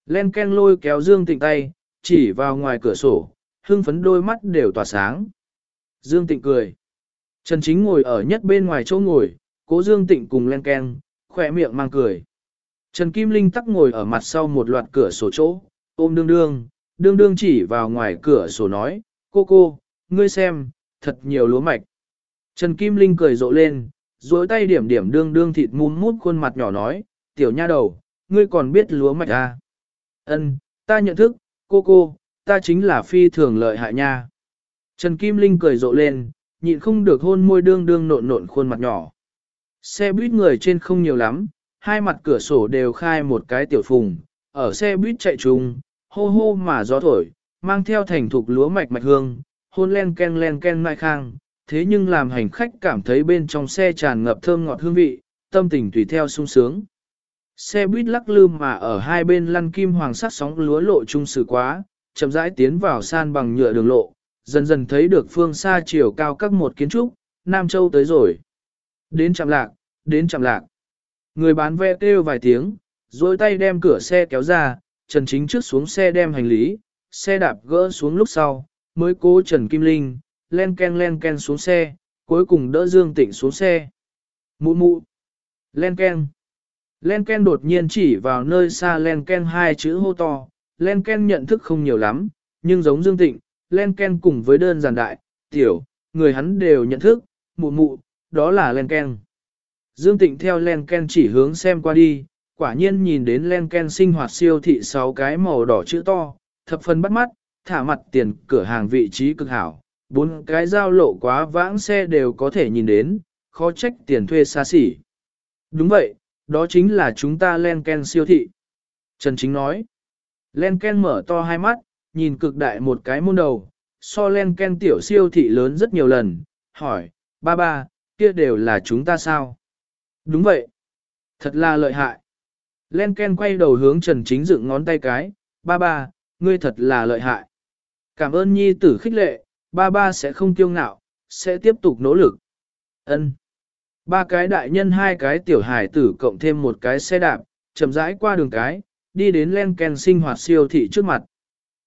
Len Ken lôi kéo Dương Tịnh tay, chỉ vào ngoài cửa sổ, hưng phấn đôi mắt đều tỏa sáng. Dương Tịnh cười. Trần Chính ngồi ở nhất bên ngoài chỗ ngồi, cố Dương Tịnh cùng Len Ken, khỏe miệng mang cười. Trần Kim Linh tắc ngồi ở mặt sau một loạt cửa sổ chỗ, ôm đương đương, đương đương chỉ vào ngoài cửa sổ nói, cô cô, ngươi xem, thật nhiều lúa mạch. Trần Kim Linh cười rộ lên, duỗi tay điểm điểm đương đương thịt mum mút khuôn mặt nhỏ nói, tiểu nha đầu, ngươi còn biết lúa mạch à? Ân, ta nhận thức, cô cô, ta chính là phi thường lợi hại nha. Trần Kim Linh cười rộ lên, nhịn không được hôn môi đương đương nộn nộn khuôn mặt nhỏ. Xe buýt người trên không nhiều lắm, hai mặt cửa sổ đều khai một cái tiểu phùng, ở xe buýt chạy trùng, hô hô mà gió thổi, mang theo thành thục lúa mạch mạch hương, hôn len ken len ken mai khang, thế nhưng làm hành khách cảm thấy bên trong xe tràn ngập thơm ngọt hương vị, tâm tình tùy theo sung sướng. Xe buýt lắc lư mà ở hai bên lăn kim hoàng sắc sóng lúa lộ trung sự quá, chậm rãi tiến vào san bằng nhựa đường lộ, dần dần thấy được phương xa chiều cao các một kiến trúc, Nam Châu tới rồi. Đến chạm lạc, đến chạm lạc. Người bán vé kêu vài tiếng, rồi tay đem cửa xe kéo ra, Trần Chính trước xuống xe đem hành lý, xe đạp gỡ xuống lúc sau, mới cố Trần Kim Linh, len ken len ken xuống xe, cuối cùng đỡ Dương Tịnh xuống xe. Mụ mụ, len ken. Len ken đột nhiên chỉ vào nơi xa len ken hai chữ hô to, len ken nhận thức không nhiều lắm, nhưng giống Dương Tịnh, len ken cùng với đơn giản đại, tiểu, người hắn đều nhận thức, mụ mụ, đó là len ken. Dương Tịnh theo len ken chỉ hướng xem qua đi, quả nhiên nhìn đến len ken sinh hoạt siêu thị sáu cái màu đỏ chữ to, thập phần bắt mắt, thả mặt tiền cửa hàng vị trí cực hảo, bốn cái giao lộ quá vãng xe đều có thể nhìn đến, khó trách tiền thuê xa xỉ. Đúng vậy, đó chính là chúng ta Lenken siêu thị. Trần Chính nói, Lenken mở to hai mắt, nhìn cực đại một cái môn đầu, so Lenken tiểu siêu thị lớn rất nhiều lần, hỏi, ba ba, kia đều là chúng ta sao? Đúng vậy. Thật là lợi hại. Lenken quay đầu hướng Trần Chính dựng ngón tay cái, ba ba, ngươi thật là lợi hại. Cảm ơn nhi tử khích lệ, ba ba sẽ không kiêu ngạo, sẽ tiếp tục nỗ lực. Ân. Ba cái đại nhân hai cái tiểu hải tử cộng thêm một cái xe đạp, chậm rãi qua đường cái, đi đến Len Ken sinh hoạt siêu thị trước mặt.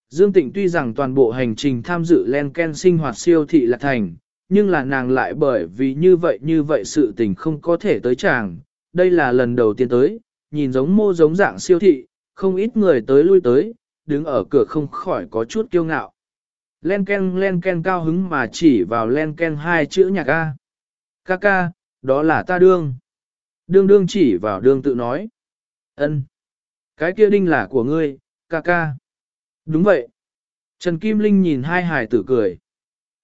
Dương Tịnh tuy rằng toàn bộ hành trình tham dự Len Ken sinh hoạt siêu thị là thành, nhưng là nàng lại bởi vì như vậy như vậy sự tình không có thể tới chàng. Đây là lần đầu tiên tới, nhìn giống mô giống dạng siêu thị, không ít người tới lui tới, đứng ở cửa không khỏi có chút kiêu ngạo. Len ken len ken cao hứng mà chỉ vào len ken hai chữ nhạc A. Ca ca, đó là ta đương. Đương đương chỉ vào đương tự nói. ân, Cái kia đinh là của ngươi, ca ca. Đúng vậy. Trần Kim Linh nhìn hai hài tử cười.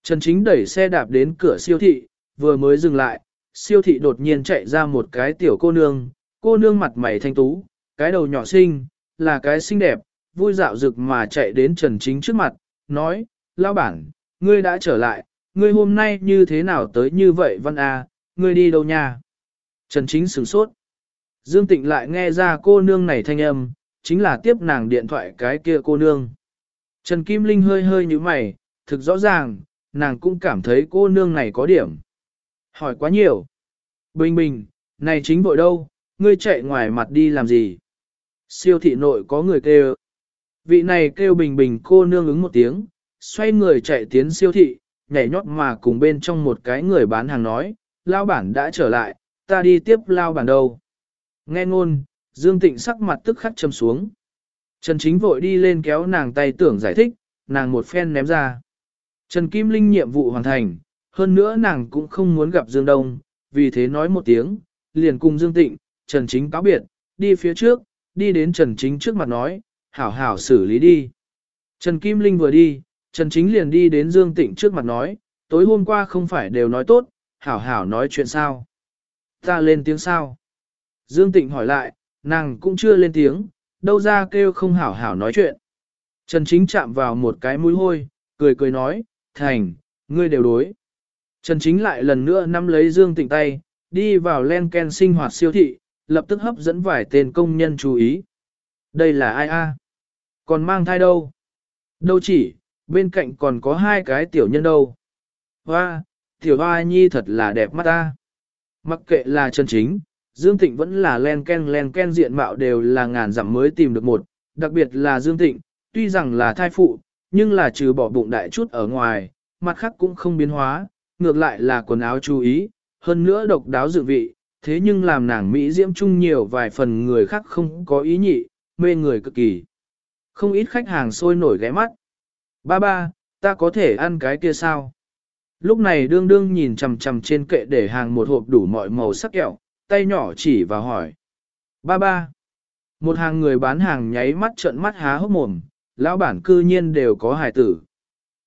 Trần Chính đẩy xe đạp đến cửa siêu thị, vừa mới dừng lại, siêu thị đột nhiên chạy ra một cái tiểu cô nương, cô nương mặt mày thanh tú, cái đầu nhỏ xinh, là cái xinh đẹp, vui dạo rực mà chạy đến Trần Chính trước mặt, nói, lao bản, ngươi đã trở lại, ngươi hôm nay như thế nào tới như vậy văn à, ngươi đi đâu nha? Trần Chính sửng sốt. Dương Tịnh lại nghe ra cô nương này thanh âm, chính là tiếp nàng điện thoại cái kia cô nương. Trần Kim Linh hơi hơi như mày, thực rõ ràng, nàng cũng cảm thấy cô nương này có điểm. Hỏi quá nhiều. Bình bình, này chính vội đâu, ngươi chạy ngoài mặt đi làm gì? Siêu thị nội có người kêu. Vị này kêu bình bình cô nương ứng một tiếng, xoay người chạy tiến siêu thị, nhảy nhót mà cùng bên trong một cái người bán hàng nói, lao bản đã trở lại, ta đi tiếp lao bản đâu. Nghe ngôn, Dương Tịnh sắc mặt tức khắc châm xuống. Trần Chính vội đi lên kéo nàng tay tưởng giải thích, nàng một phen ném ra. Trần Kim Linh nhiệm vụ hoàn thành, hơn nữa nàng cũng không muốn gặp Dương Đông, vì thế nói một tiếng, liền cùng Dương Tịnh, Trần Chính cáo biệt, đi phía trước, đi đến Trần Chính trước mặt nói, hảo hảo xử lý đi. Trần Kim Linh vừa đi, Trần Chính liền đi đến Dương Tịnh trước mặt nói, tối hôm qua không phải đều nói tốt, hảo hảo nói chuyện sao. Ta lên tiếng sao? Dương Tịnh hỏi lại, nàng cũng chưa lên tiếng, đâu ra kêu không hảo hảo nói chuyện. Trần Chính chạm vào một cái mũi hôi, cười cười nói, thành, ngươi đều đối. Trần Chính lại lần nữa nắm lấy Dương Tịnh tay, đi vào len ken sinh hoạt siêu thị, lập tức hấp dẫn vài tên công nhân chú ý. Đây là ai a? Còn mang thai đâu? Đâu chỉ, bên cạnh còn có hai cái tiểu nhân đâu. Hoa, tiểu hoa nhi thật là đẹp mắt ta. Mặc kệ là chân Chính, Dương Tịnh vẫn là len ken len ken diện mạo đều là ngàn dặm mới tìm được một, đặc biệt là Dương Tịnh, tuy rằng là thai phụ, nhưng là trừ bỏ bụng đại chút ở ngoài, mặt khác cũng không biến hóa, ngược lại là quần áo chú ý, hơn nữa độc đáo dự vị, thế nhưng làm nàng Mỹ diễm chung nhiều vài phần người khác không có ý nhị, mê người cực kỳ. Không ít khách hàng sôi nổi ghé mắt. Ba ba, ta có thể ăn cái kia sao? Lúc này đương đương nhìn chằm chằm trên kệ để hàng một hộp đủ mọi màu sắc kẹo, tay nhỏ chỉ vào hỏi. Ba ba. Một hàng người bán hàng nháy mắt trợn mắt há hốc mồm, lão bản cư nhiên đều có hài tử.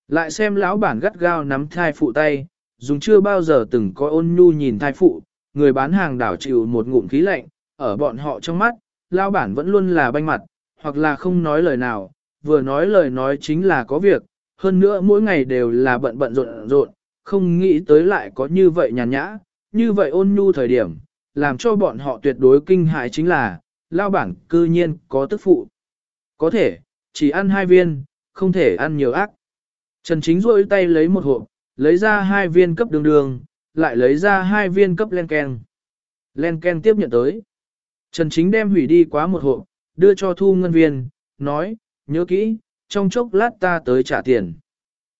Lại xem lão bản gắt gao nắm thai phụ tay, dùng chưa bao giờ từng có ôn nhu nhìn thai phụ, người bán hàng đảo chịu một ngụm khí lạnh, ở bọn họ trong mắt, lão bản vẫn luôn là banh mặt, hoặc là không nói lời nào, vừa nói lời nói chính là có việc, hơn nữa mỗi ngày đều là bận bận rộn rộn, không nghĩ tới lại có như vậy nhàn nhã, như vậy ôn nhu thời điểm, làm cho bọn họ tuyệt đối kinh hại chính là, lao bản cư nhiên có tức phụ. Có thể, chỉ ăn hai viên, không thể ăn nhiều ác. Trần Chính rôi tay lấy một hộp, lấy ra hai viên cấp đường đường, lại lấy ra hai viên cấp len ken. Len ken tiếp nhận tới. Trần Chính đem hủy đi quá một hộp, đưa cho thu ngân viên, nói, nhớ kỹ, trong chốc lát ta tới trả tiền.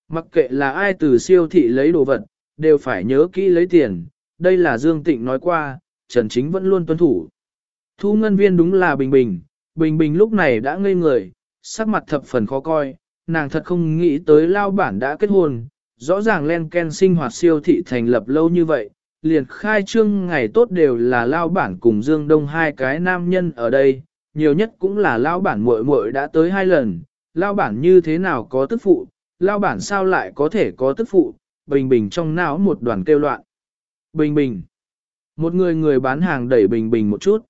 Mặc kệ là ai từ siêu thị lấy đồ vật, đều phải nhớ kỹ lấy tiền, đây là Dương Tịnh nói qua, Trần Chính vẫn luôn tuân thủ. Thu ngân viên đúng là Bình Bình, Bình Bình lúc này đã ngây người, sắc mặt thập phần khó coi, nàng thật không nghĩ tới lao bản đã kết hôn, rõ ràng len ken sinh hoạt siêu thị thành lập lâu như vậy, liền khai trương ngày tốt đều là lao bản cùng Dương Đông hai cái nam nhân ở đây, nhiều nhất cũng là lao bản muội muội đã tới hai lần, lao bản như thế nào có tức phụ, lao bản sao lại có thể có tức phụ, bình bình trong não một đoàn kêu loạn. Bình bình. Một người người bán hàng đẩy bình bình một chút.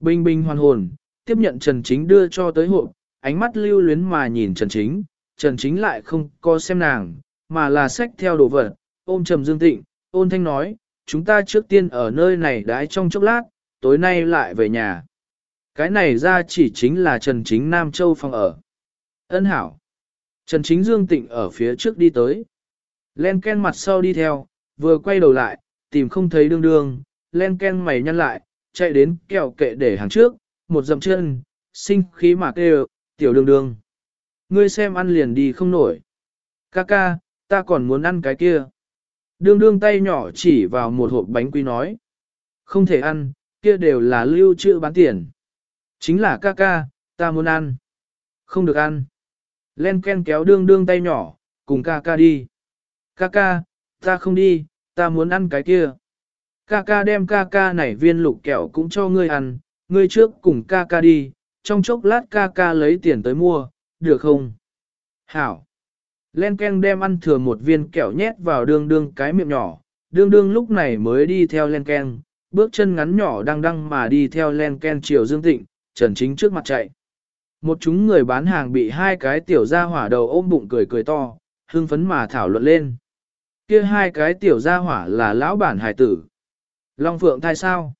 Bình bình hoàn hồn, tiếp nhận Trần Chính đưa cho tới hộp, ánh mắt lưu luyến mà nhìn Trần Chính, Trần Chính lại không có xem nàng, mà là sách theo đồ vật, ôm trầm dương tịnh, ôn thanh nói, chúng ta trước tiên ở nơi này đãi trong chốc lát, tối nay lại về nhà. Cái này ra chỉ chính là Trần Chính Nam Châu phòng ở. Ân hảo. Trần Chính Dương Tịnh ở phía trước đi tới. Len Ken mặt sau đi theo, vừa quay đầu lại, tìm không thấy đương đương, Len Ken mày nhăn lại, chạy đến kẹo kệ để hàng trước, một dậm chân, sinh khí mà kêu, tiểu đương đương. Ngươi xem ăn liền đi không nổi. Ca ca, ta còn muốn ăn cái kia. Đương đương tay nhỏ chỉ vào một hộp bánh quy nói. Không thể ăn, kia đều là lưu trữ bán tiền. Chính là ca ca, ta muốn ăn. Không được ăn. Len Ken kéo đương đương tay nhỏ, cùng ca ca đi. Ca ca, ta không đi, ta muốn ăn cái kia. Ca ca đem ca ca nảy viên lục kẹo cũng cho ngươi ăn, ngươi trước cùng ca ca đi, trong chốc lát ca ca lấy tiền tới mua, được không? Hảo. Len Ken đem ăn thừa một viên kẹo nhét vào đương đương cái miệng nhỏ, đương đương lúc này mới đi theo Len Ken, bước chân ngắn nhỏ đang đăng mà đi theo Len Ken chiều Dương Tịnh, Trần Chính trước mặt chạy. Một chúng người bán hàng bị hai cái tiểu gia hỏa đầu ôm bụng cười cười to, hưng phấn mà thảo luận lên. Kia hai cái tiểu gia hỏa là lão bản hải tử. Long Phượng thai sao?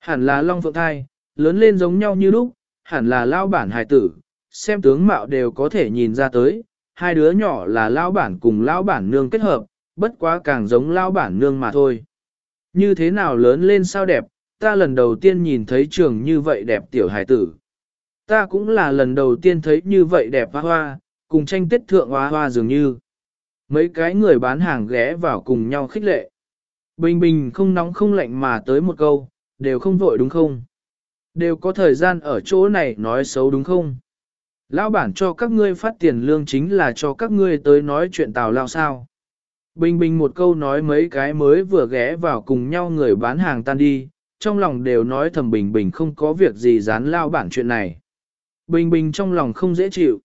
Hẳn là Long Phượng thai, lớn lên giống nhau như lúc, hẳn là lão bản hải tử, xem tướng mạo đều có thể nhìn ra tới, hai đứa nhỏ là lão bản cùng lão bản nương kết hợp, bất quá càng giống lão bản nương mà thôi. Như thế nào lớn lên sao đẹp, ta lần đầu tiên nhìn thấy trường như vậy đẹp tiểu hải tử. Ta cũng là lần đầu tiên thấy như vậy đẹp hoa hoa, cùng tranh tết thượng hoa hoa dường như. Mấy cái người bán hàng ghé vào cùng nhau khích lệ. Bình bình không nóng không lạnh mà tới một câu, đều không vội đúng không? Đều có thời gian ở chỗ này nói xấu đúng không? Lão bản cho các ngươi phát tiền lương chính là cho các ngươi tới nói chuyện tào lao sao. Bình bình một câu nói mấy cái mới vừa ghé vào cùng nhau người bán hàng tan đi, trong lòng đều nói thầm bình bình không có việc gì dán lao bản chuyện này. Bình bình trong lòng không dễ chịu.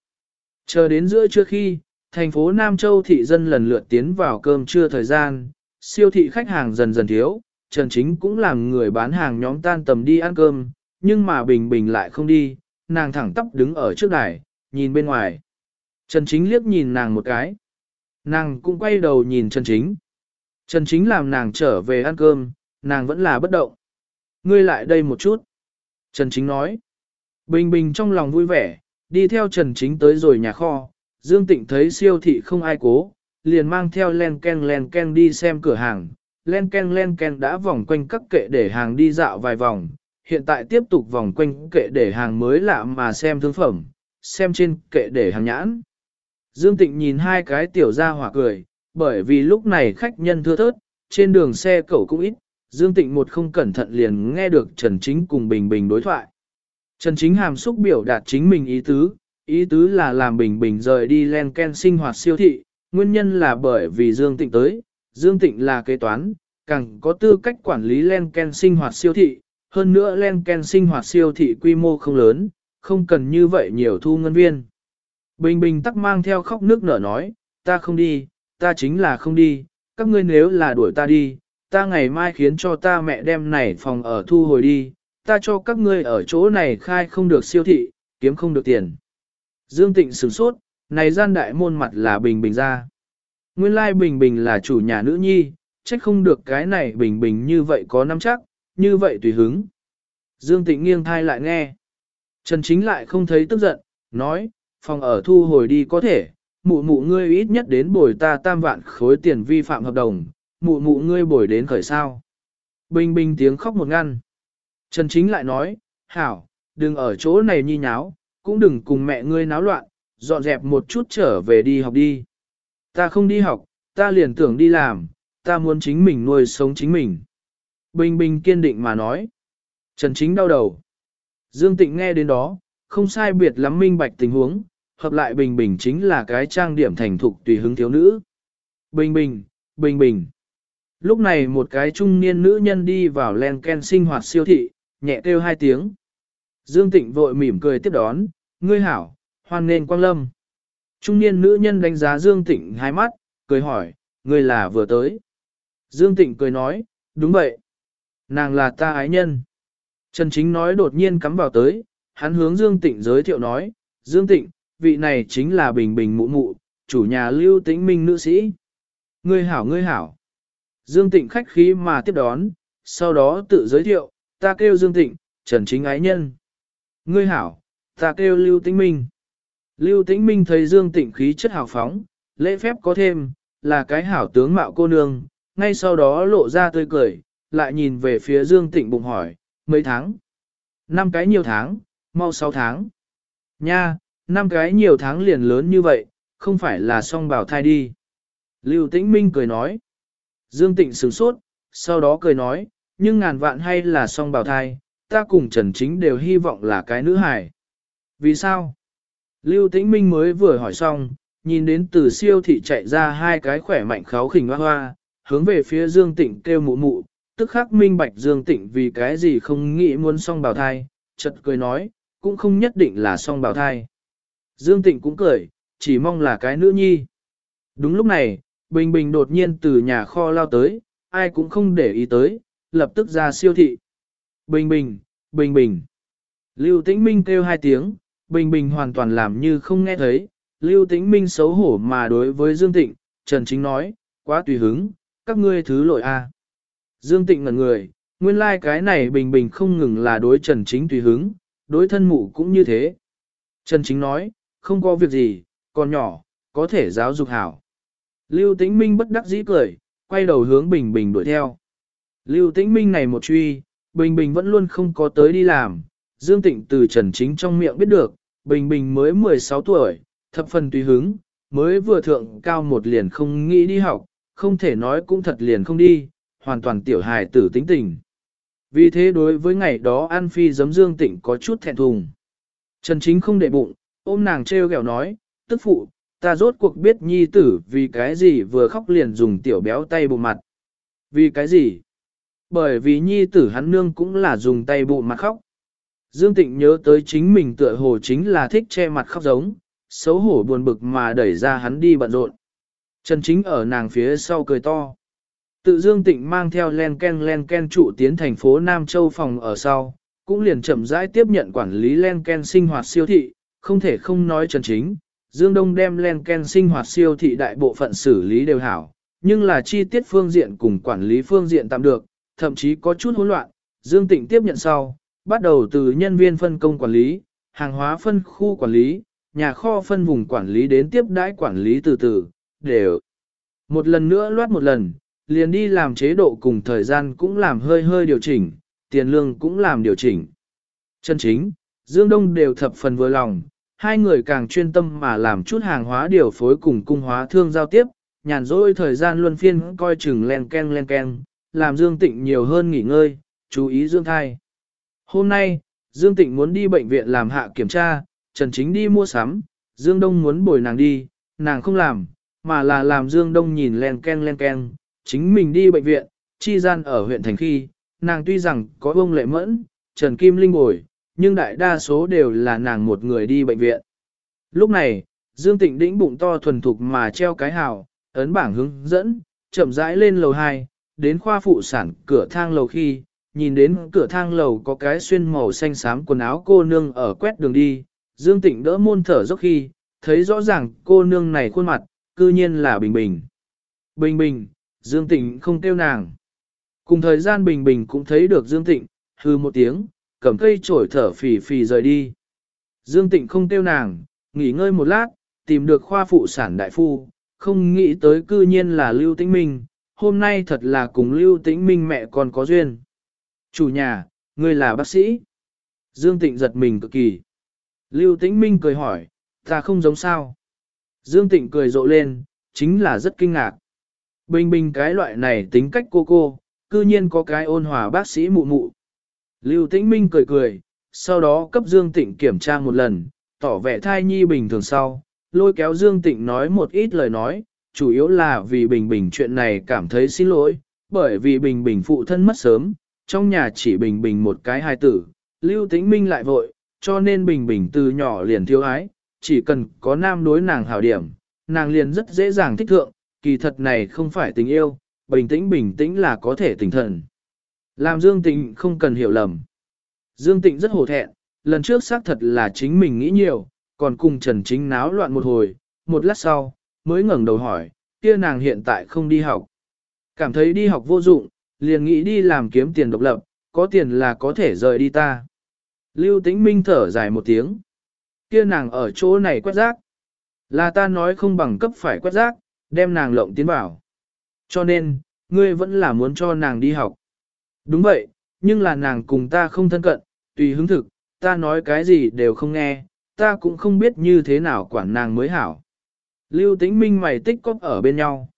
Chờ đến giữa trưa khi, thành phố Nam Châu thị dân lần lượt tiến vào cơm trưa thời gian, siêu thị khách hàng dần dần thiếu, Trần Chính cũng làm người bán hàng nhóm tan tầm đi ăn cơm, nhưng mà Bình Bình lại không đi, nàng thẳng tắp đứng ở trước đài, nhìn bên ngoài. Trần Chính liếc nhìn nàng một cái. Nàng cũng quay đầu nhìn Trần Chính. Trần Chính làm nàng trở về ăn cơm, nàng vẫn là bất động. Ngươi lại đây một chút. Trần Chính nói. Bình Bình trong lòng vui vẻ, đi theo Trần Chính tới rồi nhà kho. Dương Tịnh thấy siêu thị không ai cố, liền mang theo len ken len ken đi xem cửa hàng. Len ken len ken đã vòng quanh các kệ để hàng đi dạo vài vòng, hiện tại tiếp tục vòng quanh kệ để hàng mới lạ mà xem thương phẩm, xem trên kệ để hàng nhãn. Dương Tịnh nhìn hai cái tiểu ra hỏa cười, bởi vì lúc này khách nhân thưa thớt, trên đường xe cẩu cũng ít, Dương Tịnh một không cẩn thận liền nghe được Trần Chính cùng Bình Bình đối thoại. Trần Chính hàm xúc biểu đạt chính mình ý tứ, ý tứ là làm Bình Bình rời đi len ken sinh hoạt siêu thị, nguyên nhân là bởi vì Dương Tịnh tới, Dương Tịnh là kế toán, càng có tư cách quản lý len ken sinh hoạt siêu thị, hơn nữa len ken sinh hoạt siêu thị quy mô không lớn, không cần như vậy nhiều thu ngân viên. Bình Bình tắc mang theo khóc nước nở nói, ta không đi, ta chính là không đi, các ngươi nếu là đuổi ta đi, ta ngày mai khiến cho ta mẹ đem này phòng ở thu hồi đi, ta cho các ngươi ở chỗ này khai không được siêu thị, kiếm không được tiền. Dương Tịnh sửng sốt, này gian đại môn mặt là Bình Bình ra. Nguyên lai Bình Bình là chủ nhà nữ nhi, trách không được cái này Bình Bình như vậy có nắm chắc, như vậy tùy hứng. Dương Tịnh nghiêng thai lại nghe. Trần Chính lại không thấy tức giận, nói, phòng ở thu hồi đi có thể, mụ mụ ngươi ít nhất đến bồi ta tam vạn khối tiền vi phạm hợp đồng, mụ mụ ngươi bồi đến khởi sao. Bình bình tiếng khóc một ngăn. Trần Chính lại nói, hảo, đừng ở chỗ này nhi nháo, cũng đừng cùng mẹ ngươi náo loạn, dọn dẹp một chút trở về đi học đi. Ta không đi học, ta liền tưởng đi làm, ta muốn chính mình nuôi sống chính mình. Bình bình kiên định mà nói. Trần Chính đau đầu. Dương Tịnh nghe đến đó, không sai biệt lắm minh bạch tình huống, hợp lại bình bình chính là cái trang điểm thành thục tùy hứng thiếu nữ. Bình bình, bình bình. Lúc này một cái trung niên nữ nhân đi vào len ken sinh hoạt siêu thị, nhẹ kêu hai tiếng. Dương Tịnh vội mỉm cười tiếp đón, ngươi hảo, hoan nên quang lâm. Trung niên nữ nhân đánh giá Dương Tịnh hai mắt, cười hỏi, ngươi là vừa tới. Dương Tịnh cười nói, đúng vậy. Nàng là ta ái nhân. Trần Chính nói đột nhiên cắm vào tới, hắn hướng Dương Tịnh giới thiệu nói, Dương Tịnh, vị này chính là Bình Bình Mụ Mụ, chủ nhà lưu tĩnh minh nữ sĩ. Ngươi hảo ngươi hảo. Dương Tịnh khách khí mà tiếp đón, sau đó tự giới thiệu, ta kêu Dương Tịnh, Trần Chính ái nhân. Ngươi hảo, ta kêu Lưu Tĩnh Minh. Lưu Tĩnh Minh thấy Dương Tịnh khí chất hào phóng, lễ phép có thêm, là cái hảo tướng mạo cô nương, ngay sau đó lộ ra tươi cười, lại nhìn về phía Dương Tịnh bụng hỏi, mấy tháng? Năm cái nhiều tháng, mau sáu tháng. Nha, năm cái nhiều tháng liền lớn như vậy, không phải là song bảo thai đi. Lưu Tĩnh Minh cười nói. Dương Tịnh sửng sốt, sau đó cười nói, nhưng ngàn vạn hay là song bào thai, ta cùng Trần Chính đều hy vọng là cái nữ hài. Vì sao? Lưu Tĩnh Minh mới vừa hỏi xong, nhìn đến từ siêu thị chạy ra hai cái khỏe mạnh kháo khỉnh hoa hoa, hướng về phía Dương Tịnh kêu mụ mụ, tức khắc minh bạch Dương Tịnh vì cái gì không nghĩ muốn song bào thai, chợt cười nói, cũng không nhất định là song bào thai. Dương Tịnh cũng cười, chỉ mong là cái nữ nhi. Đúng lúc này, Bình Bình đột nhiên từ nhà kho lao tới, ai cũng không để ý tới, lập tức ra siêu thị. Bình Bình, Bình Bình. Lưu Tĩnh Minh kêu hai tiếng, Bình Bình hoàn toàn làm như không nghe thấy. Lưu Tĩnh Minh xấu hổ mà đối với Dương Tịnh, Trần Chính nói, quá tùy hứng, các ngươi thứ lỗi a. Dương Tịnh ngẩn người, nguyên lai like cái này Bình Bình không ngừng là đối Trần Chính tùy hứng, đối thân mụ cũng như thế. Trần Chính nói, không có việc gì, còn nhỏ, có thể giáo dục hảo. Lưu Tĩnh Minh bất đắc dĩ cười, quay đầu hướng Bình Bình đuổi theo. Lưu Tĩnh Minh này một truy, Bình Bình vẫn luôn không có tới đi làm. Dương Tịnh từ Trần Chính trong miệng biết được, Bình Bình mới 16 tuổi, thập phần tùy hứng, mới vừa thượng cao một liền không nghĩ đi học, không thể nói cũng thật liền không đi, hoàn toàn tiểu hài tử tính tình. Vì thế đối với ngày đó An Phi giấm Dương Tịnh có chút thẹn thùng. Trần Chính không để bụng, ôm nàng treo gẹo nói, tức phụ, ta rốt cuộc biết nhi tử vì cái gì vừa khóc liền dùng tiểu béo tay bụng mặt. Vì cái gì? Bởi vì nhi tử hắn nương cũng là dùng tay bụng mặt khóc. Dương Tịnh nhớ tới chính mình tựa hồ chính là thích che mặt khóc giống, xấu hổ buồn bực mà đẩy ra hắn đi bận rộn. Trần Chính ở nàng phía sau cười to. Tự Dương Tịnh mang theo len ken len ken trụ tiến thành phố Nam Châu phòng ở sau, cũng liền chậm rãi tiếp nhận quản lý len ken sinh hoạt siêu thị, không thể không nói Trần Chính, Dương Đông đem len ken sinh hoạt siêu thị đại bộ phận xử lý đều hảo, nhưng là chi tiết phương diện cùng quản lý phương diện tạm được, thậm chí có chút hỗn loạn. Dương Tịnh tiếp nhận sau, bắt đầu từ nhân viên phân công quản lý, hàng hóa phân khu quản lý, nhà kho phân vùng quản lý đến tiếp đãi quản lý từ từ, đều. Một lần nữa loát một lần, liền đi làm chế độ cùng thời gian cũng làm hơi hơi điều chỉnh, tiền lương cũng làm điều chỉnh. Chân chính, Dương Đông đều thập phần vừa lòng, hai người càng chuyên tâm mà làm chút hàng hóa điều phối cùng cung hóa thương giao tiếp, nhàn rỗi thời gian luân phiên coi chừng len ken len ken, làm Dương Tịnh nhiều hơn nghỉ ngơi, chú ý dưỡng thai. Hôm nay, Dương Tịnh muốn đi bệnh viện làm hạ kiểm tra, Trần Chính đi mua sắm, Dương Đông muốn bồi nàng đi, nàng không làm, mà là làm Dương Đông nhìn len ken len ken, chính mình đi bệnh viện, chi gian ở huyện thành khi, nàng tuy rằng có ông lệ mẫn, Trần Kim Linh bồi, nhưng đại đa số đều là nàng một người đi bệnh viện. Lúc này, Dương Tịnh đĩnh bụng to thuần thục mà treo cái hào, ấn bảng hướng dẫn, chậm rãi lên lầu 2, đến khoa phụ sản cửa thang lầu khi, nhìn đến cửa thang lầu có cái xuyên màu xanh xám quần áo cô nương ở quét đường đi, Dương Tịnh đỡ môn thở dốc khi, thấy rõ ràng cô nương này khuôn mặt, cư nhiên là Bình Bình. Bình Bình, Dương Tịnh không kêu nàng. Cùng thời gian Bình Bình cũng thấy được Dương Tịnh, hư một tiếng, cầm cây trổi thở phì phì rời đi. Dương Tịnh không tiêu nàng, nghỉ ngơi một lát, tìm được khoa phụ sản đại phu, không nghĩ tới cư nhiên là Lưu Tĩnh Minh, hôm nay thật là cùng Lưu Tĩnh Minh mẹ con có duyên. Chủ nhà, ngươi là bác sĩ. Dương Tịnh giật mình cực kỳ. Lưu Tĩnh Minh cười hỏi, ta không giống sao. Dương Tịnh cười rộ lên, chính là rất kinh ngạc. Bình bình cái loại này tính cách cô cô, cư nhiên có cái ôn hòa bác sĩ mụ mụ. Lưu Tĩnh Minh cười cười, sau đó cấp Dương Tịnh kiểm tra một lần, tỏ vẻ thai nhi bình thường sau, lôi kéo Dương Tịnh nói một ít lời nói, chủ yếu là vì Bình Bình chuyện này cảm thấy xin lỗi, bởi vì Bình Bình phụ thân mất sớm, trong nhà chỉ Bình Bình một cái hài tử, Lưu Tĩnh Minh lại vội, cho nên Bình Bình từ nhỏ liền thiếu ái, chỉ cần có nam đối nàng hảo điểm, nàng liền rất dễ dàng thích thượng, kỳ thật này không phải tình yêu, bình tĩnh bình tĩnh là có thể tỉnh thần. Làm Dương Tịnh không cần hiểu lầm. Dương Tịnh rất hổ thẹn, lần trước xác thật là chính mình nghĩ nhiều, còn cùng Trần Chính náo loạn một hồi, một lát sau, mới ngẩng đầu hỏi, kia nàng hiện tại không đi học. Cảm thấy đi học vô dụng, liền nghĩ đi làm kiếm tiền độc lập, có tiền là có thể rời đi ta. Lưu Tĩnh Minh thở dài một tiếng. Kia nàng ở chỗ này quét rác. Là ta nói không bằng cấp phải quét rác, đem nàng lộng tiến vào. Cho nên, ngươi vẫn là muốn cho nàng đi học. Đúng vậy, nhưng là nàng cùng ta không thân cận, tùy hứng thực, ta nói cái gì đều không nghe, ta cũng không biết như thế nào quản nàng mới hảo. Lưu Tĩnh Minh mày tích cóp ở bên nhau.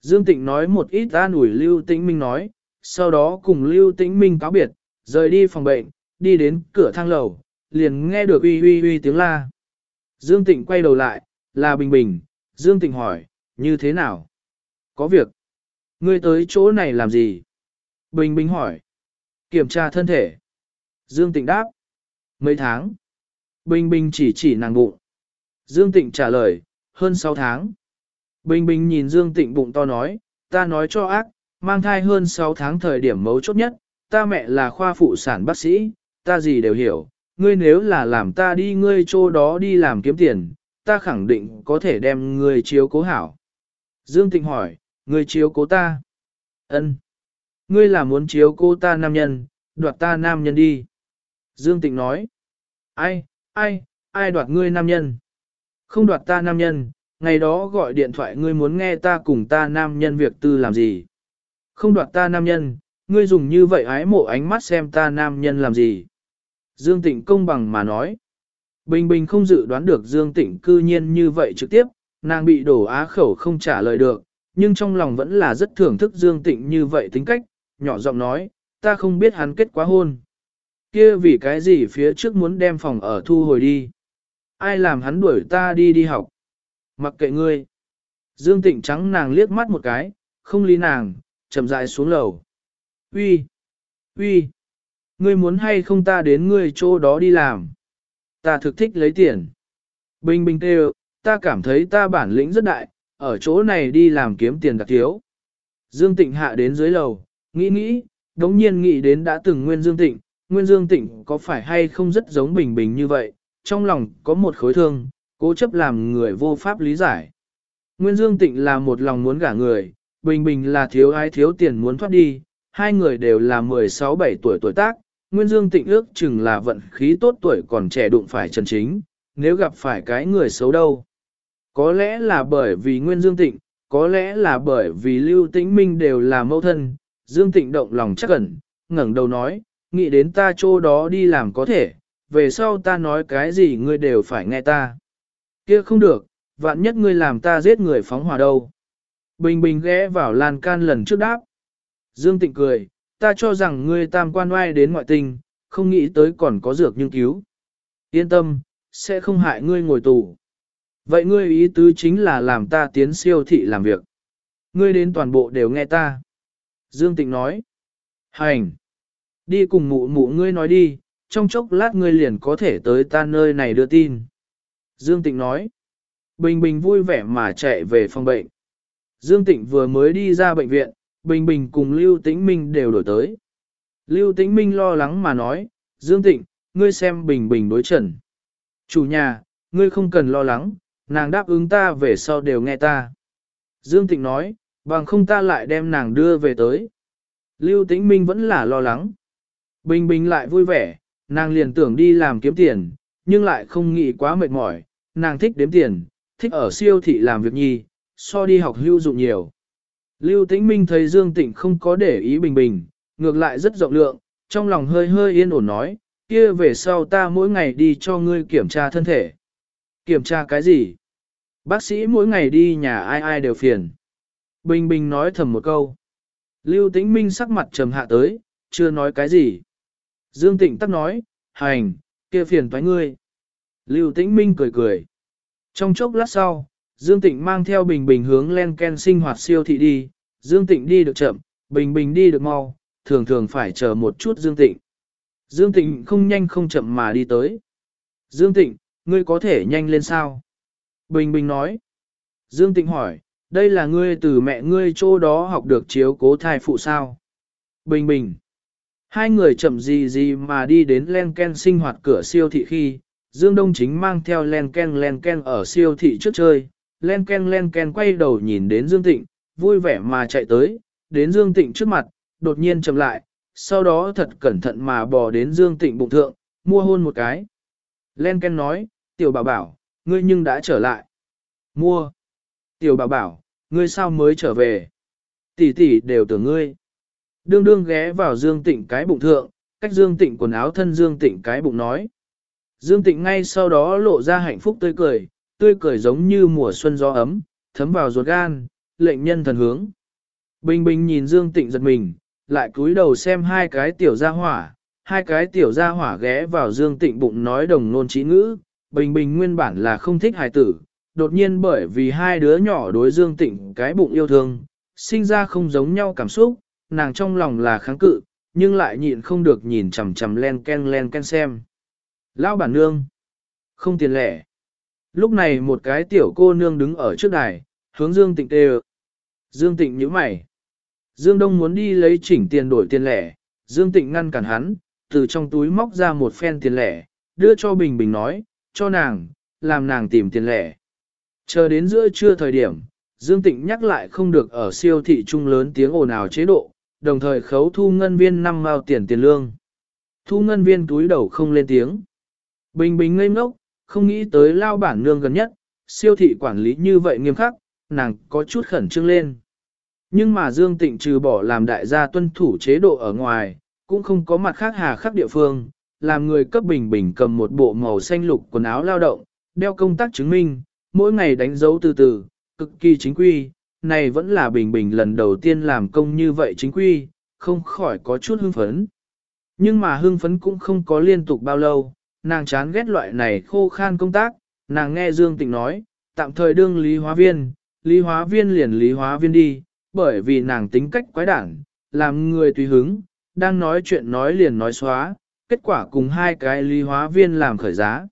Dương Tịnh nói một ít ta ủi Lưu Tĩnh Minh nói, sau đó cùng Lưu Tĩnh Minh cáo biệt, rời đi phòng bệnh, đi đến cửa thang lầu, liền nghe được uy uy uy tiếng la. Dương Tịnh quay đầu lại, là Bình Bình, Dương Tịnh hỏi, như thế nào? Có việc. Ngươi tới chỗ này làm gì? Bình Bình hỏi. Kiểm tra thân thể. Dương Tịnh đáp. Mấy tháng? Bình Bình chỉ chỉ nàng bụng. Dương Tịnh trả lời, hơn 6 tháng. Bình Bình nhìn Dương Tịnh bụng to nói, ta nói cho ác, mang thai hơn 6 tháng thời điểm mấu chốt nhất, ta mẹ là khoa phụ sản bác sĩ, ta gì đều hiểu, ngươi nếu là làm ta đi ngươi chỗ đó đi làm kiếm tiền, ta khẳng định có thể đem ngươi chiếu cố hảo. Dương Tịnh hỏi, ngươi chiếu cố ta? Ân. Ngươi là muốn chiếu cô ta nam nhân, đoạt ta nam nhân đi. Dương Tịnh nói, ai, ai, ai đoạt ngươi nam nhân? Không đoạt ta nam nhân, ngày đó gọi điện thoại ngươi muốn nghe ta cùng ta nam nhân việc tư làm gì? Không đoạt ta nam nhân, ngươi dùng như vậy ái mộ ánh mắt xem ta nam nhân làm gì? Dương Tịnh công bằng mà nói. Bình Bình không dự đoán được Dương Tịnh cư nhiên như vậy trực tiếp, nàng bị đổ á khẩu không trả lời được, nhưng trong lòng vẫn là rất thưởng thức Dương Tịnh như vậy tính cách, nhỏ giọng nói, ta không biết hắn kết quá hôn. Kia vì cái gì phía trước muốn đem phòng ở thu hồi đi. Ai làm hắn đuổi ta đi đi học. Mặc kệ ngươi. Dương Tịnh trắng nàng liếc mắt một cái, không lý nàng, chậm rãi xuống lầu. Uy, uy, ngươi muốn hay không ta đến ngươi chỗ đó đi làm. Ta thực thích lấy tiền. Bình bình tê ta cảm thấy ta bản lĩnh rất đại, ở chỗ này đi làm kiếm tiền đặc thiếu. Dương Tịnh hạ đến dưới lầu, nghĩ nghĩ, đống nhiên nghĩ đến đã từng Nguyên Dương Tịnh, Nguyên Dương Tịnh có phải hay không rất giống Bình Bình như vậy, trong lòng có một khối thương, cố chấp làm người vô pháp lý giải. Nguyên Dương Tịnh là một lòng muốn gả người, Bình Bình là thiếu ai thiếu tiền muốn thoát đi, hai người đều là 16-17 tuổi tuổi tác, Nguyên Dương Tịnh ước chừng là vận khí tốt tuổi còn trẻ đụng phải Trần Chính, nếu gặp phải cái người xấu đâu. Có lẽ là bởi vì Nguyên Dương Tịnh, có lẽ là bởi vì Lưu Tĩnh Minh đều là mẫu thân, Dương Tịnh động lòng chắc ẩn, ngẩng đầu nói, nghĩ đến ta chỗ đó đi làm có thể, về sau ta nói cái gì ngươi đều phải nghe ta. Kia không được, vạn nhất ngươi làm ta giết người phóng hỏa đâu. Bình bình ghé vào lan can lần trước đáp. Dương Tịnh cười, ta cho rằng ngươi tam quan oai đến ngoại tình, không nghĩ tới còn có dược nhưng cứu. Yên tâm, sẽ không hại ngươi ngồi tù. Vậy ngươi ý tứ chính là làm ta tiến siêu thị làm việc. Ngươi đến toàn bộ đều nghe ta. Dương Tịnh nói. Hành. Đi cùng mụ mụ ngươi nói đi, trong chốc lát ngươi liền có thể tới ta nơi này đưa tin. Dương Tịnh nói. Bình Bình vui vẻ mà chạy về phòng bệnh. Dương Tịnh vừa mới đi ra bệnh viện, Bình Bình cùng Lưu Tĩnh Minh đều đổi tới. Lưu Tĩnh Minh lo lắng mà nói, Dương Tịnh, ngươi xem Bình Bình đối trần. Chủ nhà, ngươi không cần lo lắng, nàng đáp ứng ta về sau đều nghe ta. Dương Tịnh nói, bằng không ta lại đem nàng đưa về tới. Lưu Tĩnh Minh vẫn là lo lắng. Bình Bình lại vui vẻ, nàng liền tưởng đi làm kiếm tiền, nhưng lại không nghĩ quá mệt mỏi, nàng thích đếm tiền, thích ở siêu thị làm việc nhi, so đi học hưu dụng nhiều. Lưu Tĩnh Minh thấy Dương Tịnh không có để ý Bình Bình, ngược lại rất rộng lượng, trong lòng hơi hơi yên ổn nói, kia về sau ta mỗi ngày đi cho ngươi kiểm tra thân thể. Kiểm tra cái gì? Bác sĩ mỗi ngày đi nhà ai ai đều phiền. Bình Bình nói thầm một câu. Lưu Tĩnh Minh sắc mặt trầm hạ tới, chưa nói cái gì. Dương Tịnh tắc nói, hành, kia phiền thoái ngươi. Lưu Tĩnh Minh cười cười. Trong chốc lát sau, Dương Tịnh mang theo Bình Bình hướng len ken sinh hoạt siêu thị đi, Dương Tịnh đi được chậm, Bình Bình đi được mau, thường thường phải chờ một chút Dương Tịnh. Dương Tịnh không nhanh không chậm mà đi tới. Dương Tịnh, ngươi có thể nhanh lên sao? Bình Bình nói. Dương Tịnh hỏi, đây là ngươi từ mẹ ngươi chỗ đó học được chiếu cố thai phụ sao? Bình Bình. Hai người chậm gì gì mà đi đến len ken sinh hoạt cửa siêu thị khi, Dương Đông chính mang theo len ken len ken ở siêu thị trước chơi, len ken len ken quay đầu nhìn đến Dương Tịnh, vui vẻ mà chạy tới, đến Dương Tịnh trước mặt, đột nhiên chậm lại, sau đó thật cẩn thận mà bò đến Dương Tịnh bụng thượng, mua hôn một cái. Len ken nói, tiểu bảo bảo, ngươi nhưng đã trở lại. Mua. Tiểu bảo bảo, ngươi sao mới trở về? Tỷ tỷ đều tưởng ngươi. Đương đương ghé vào Dương Tịnh cái bụng thượng, cách Dương Tịnh quần áo thân Dương Tịnh cái bụng nói. Dương Tịnh ngay sau đó lộ ra hạnh phúc tươi cười, tươi cười giống như mùa xuân gió ấm, thấm vào ruột gan, lệnh nhân thần hướng. Bình bình nhìn Dương Tịnh giật mình, lại cúi đầu xem hai cái tiểu gia hỏa, hai cái tiểu gia hỏa ghé vào Dương Tịnh bụng nói đồng nôn trí ngữ, bình bình nguyên bản là không thích hài tử, đột nhiên bởi vì hai đứa nhỏ đối Dương Tịnh cái bụng yêu thương, sinh ra không giống nhau cảm xúc, nàng trong lòng là kháng cự, nhưng lại nhịn không được nhìn chằm chằm len ken len ken xem. Lão bản nương, không tiền lẻ. Lúc này một cái tiểu cô nương đứng ở trước đài, hướng Dương Tịnh tê Dương Tịnh nhíu mày. Dương Đông muốn đi lấy chỉnh tiền đổi tiền lẻ, Dương Tịnh ngăn cản hắn, từ trong túi móc ra một phen tiền lẻ, đưa cho Bình Bình nói, cho nàng, làm nàng tìm tiền lẻ. Chờ đến giữa trưa thời điểm, Dương Tịnh nhắc lại không được ở siêu thị trung lớn tiếng ồn ào chế độ, đồng thời khấu thu ngân viên năm mao tiền tiền lương. Thu ngân viên túi đầu không lên tiếng. Bình bình ngây ngốc, không nghĩ tới lao bản nương gần nhất, siêu thị quản lý như vậy nghiêm khắc, nàng có chút khẩn trương lên. Nhưng mà Dương Tịnh trừ bỏ làm đại gia tuân thủ chế độ ở ngoài, cũng không có mặt khác hà khắc địa phương, làm người cấp bình bình cầm một bộ màu xanh lục quần áo lao động, đeo công tác chứng minh, mỗi ngày đánh dấu từ từ, cực kỳ chính quy, này vẫn là bình bình lần đầu tiên làm công như vậy chính quy, không khỏi có chút hưng phấn. Nhưng mà hưng phấn cũng không có liên tục bao lâu, nàng chán ghét loại này khô khan công tác, nàng nghe Dương Tịnh nói, tạm thời đương lý hóa viên, lý hóa viên liền lý hóa viên đi, bởi vì nàng tính cách quái đản, làm người tùy hứng, đang nói chuyện nói liền nói xóa, kết quả cùng hai cái lý hóa viên làm khởi giá.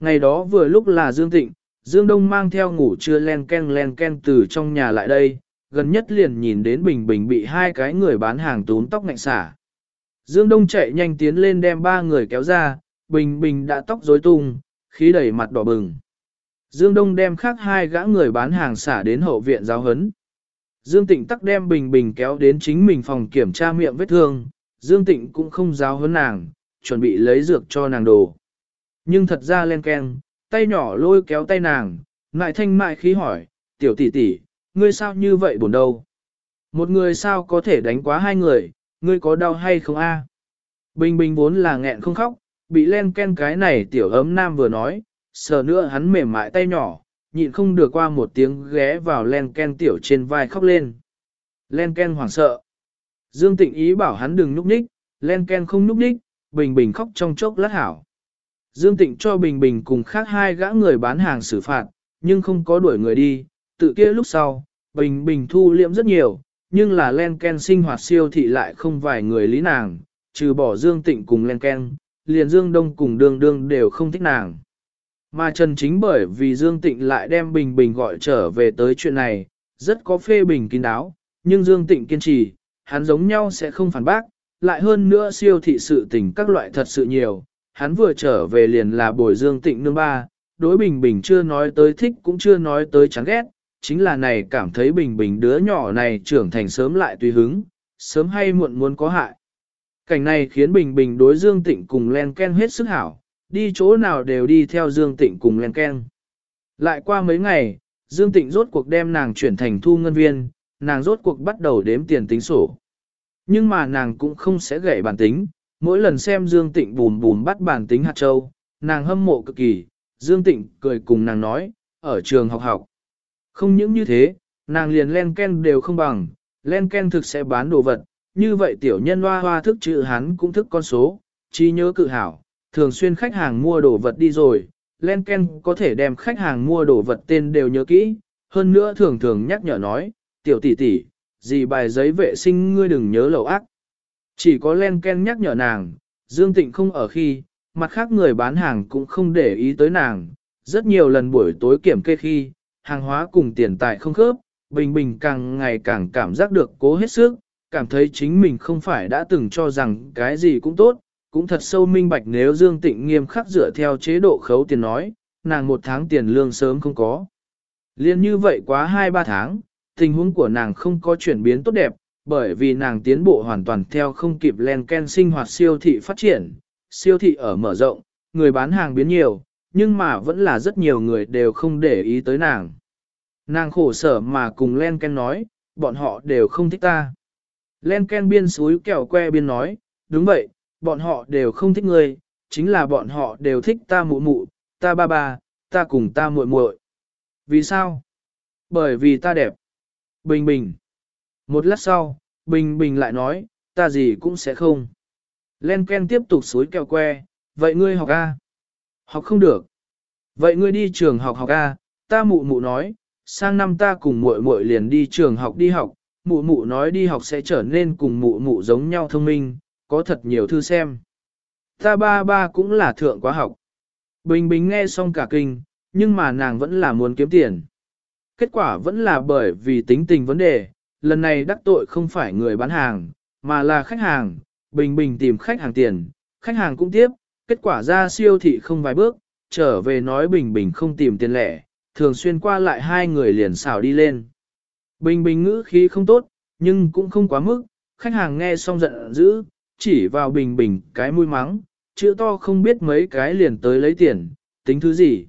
Ngày đó vừa lúc là Dương Tịnh, Dương Đông mang theo ngủ trưa len ken len ken từ trong nhà lại đây, gần nhất liền nhìn đến Bình Bình bị hai cái người bán hàng tốn tóc ngạnh xả. Dương Đông chạy nhanh tiến lên đem ba người kéo ra, Bình Bình đã tóc rối tung, khí đầy mặt đỏ bừng. Dương Đông đem khác hai gã người bán hàng xả đến hậu viện giáo hấn. Dương Tịnh tắc đem Bình Bình kéo đến chính mình phòng kiểm tra miệng vết thương, Dương Tịnh cũng không giáo hấn nàng, chuẩn bị lấy dược cho nàng đồ. Nhưng thật ra len ken, tay nhỏ lôi kéo tay nàng, ngại thanh mại khí hỏi, tiểu tỷ tỷ, ngươi sao như vậy buồn đâu? Một người sao có thể đánh quá hai người, ngươi có đau hay không a? Bình bình vốn là nghẹn không khóc, bị len ken cái này tiểu ấm nam vừa nói, sờ nữa hắn mềm mại tay nhỏ, nhịn không được qua một tiếng ghé vào len ken tiểu trên vai khóc lên. Len ken hoảng sợ. Dương tịnh ý bảo hắn đừng núp ních, len ken không núp ních, bình bình khóc trong chốc lát hảo. Dương Tịnh cho Bình Bình cùng khác hai gã người bán hàng xử phạt, nhưng không có đuổi người đi, tự kia lúc sau, Bình Bình thu liệm rất nhiều, nhưng là Len Ken sinh hoạt siêu thị lại không vài người lý nàng, trừ bỏ Dương Tịnh cùng Len Ken, liền Dương Đông cùng Đường Đường đều không thích nàng. Mà Trần chính bởi vì Dương Tịnh lại đem Bình Bình gọi trở về tới chuyện này, rất có phê bình kín đáo, nhưng Dương Tịnh kiên trì, hắn giống nhau sẽ không phản bác, lại hơn nữa siêu thị sự tình các loại thật sự nhiều, hắn vừa trở về liền là bồi dương tịnh nương ba, đối bình bình chưa nói tới thích cũng chưa nói tới chán ghét, chính là này cảm thấy bình bình đứa nhỏ này trưởng thành sớm lại tùy hứng, sớm hay muộn muốn có hại. Cảnh này khiến bình bình đối dương tịnh cùng len ken hết sức hảo, đi chỗ nào đều đi theo dương tịnh cùng len ken. Lại qua mấy ngày, dương tịnh rốt cuộc đem nàng chuyển thành thu ngân viên, nàng rốt cuộc bắt đầu đếm tiền tính sổ. Nhưng mà nàng cũng không sẽ gậy bản tính, mỗi lần xem Dương Tịnh bùm bùm bắt bản tính hạt châu, nàng hâm mộ cực kỳ, Dương Tịnh cười cùng nàng nói, ở trường học học. Không những như thế, nàng liền len ken đều không bằng, len ken thực sẽ bán đồ vật, như vậy tiểu nhân hoa hoa thức chữ hắn cũng thức con số, trí nhớ cự hảo, thường xuyên khách hàng mua đồ vật đi rồi, Len Ken có thể đem khách hàng mua đồ vật tên đều nhớ kỹ, hơn nữa thường thường nhắc nhở nói, tiểu tỷ tỷ, gì bài giấy vệ sinh ngươi đừng nhớ lầu ác. Chỉ có Len Ken nhắc nhở nàng, Dương Tịnh không ở khi, mặt khác người bán hàng cũng không để ý tới nàng, rất nhiều lần buổi tối kiểm kê khi, hàng hóa cùng tiền tài không khớp, Bình Bình càng ngày càng cảm giác được cố hết sức, cảm thấy chính mình không phải đã từng cho rằng cái gì cũng tốt, cũng thật sâu minh bạch nếu Dương Tịnh nghiêm khắc dựa theo chế độ khấu tiền nói, nàng một tháng tiền lương sớm không có. Liên như vậy quá 2-3 tháng, tình huống của nàng không có chuyển biến tốt đẹp, bởi vì nàng tiến bộ hoàn toàn theo không kịp len ken sinh hoạt siêu thị phát triển, siêu thị ở mở rộng, người bán hàng biến nhiều, nhưng mà vẫn là rất nhiều người đều không để ý tới nàng. Nàng khổ sở mà cùng len ken nói, bọn họ đều không thích ta. Len ken biên suối kẹo que biên nói, đúng vậy, bọn họ đều không thích ngươi, chính là bọn họ đều thích ta mụ mụ, ta ba ba, ta cùng ta muội muội. Vì sao? Bởi vì ta đẹp. Bình bình. Một lát sau, bình bình lại nói, ta gì cũng sẽ không. Len Ken tiếp tục suối kẹo que, vậy ngươi học A. Học không được. Vậy ngươi đi trường học học A, ta mụ mụ nói, sang năm ta cùng muội muội liền đi trường học đi học, mụ mụ nói đi học sẽ trở nên cùng mụ mụ giống nhau thông minh, có thật nhiều thư xem. Ta ba ba cũng là thượng quá học. Bình bình nghe xong cả kinh, nhưng mà nàng vẫn là muốn kiếm tiền. Kết quả vẫn là bởi vì tính tình vấn đề, lần này đắc tội không phải người bán hàng, mà là khách hàng, bình bình tìm khách hàng tiền, khách hàng cũng tiếp, kết quả ra siêu thị không vài bước, trở về nói bình bình không tìm tiền lẻ, thường xuyên qua lại hai người liền xào đi lên. Bình bình ngữ khí không tốt, nhưng cũng không quá mức, khách hàng nghe xong giận dữ, chỉ vào bình bình cái mũi mắng, chữ to không biết mấy cái liền tới lấy tiền, tính thứ gì.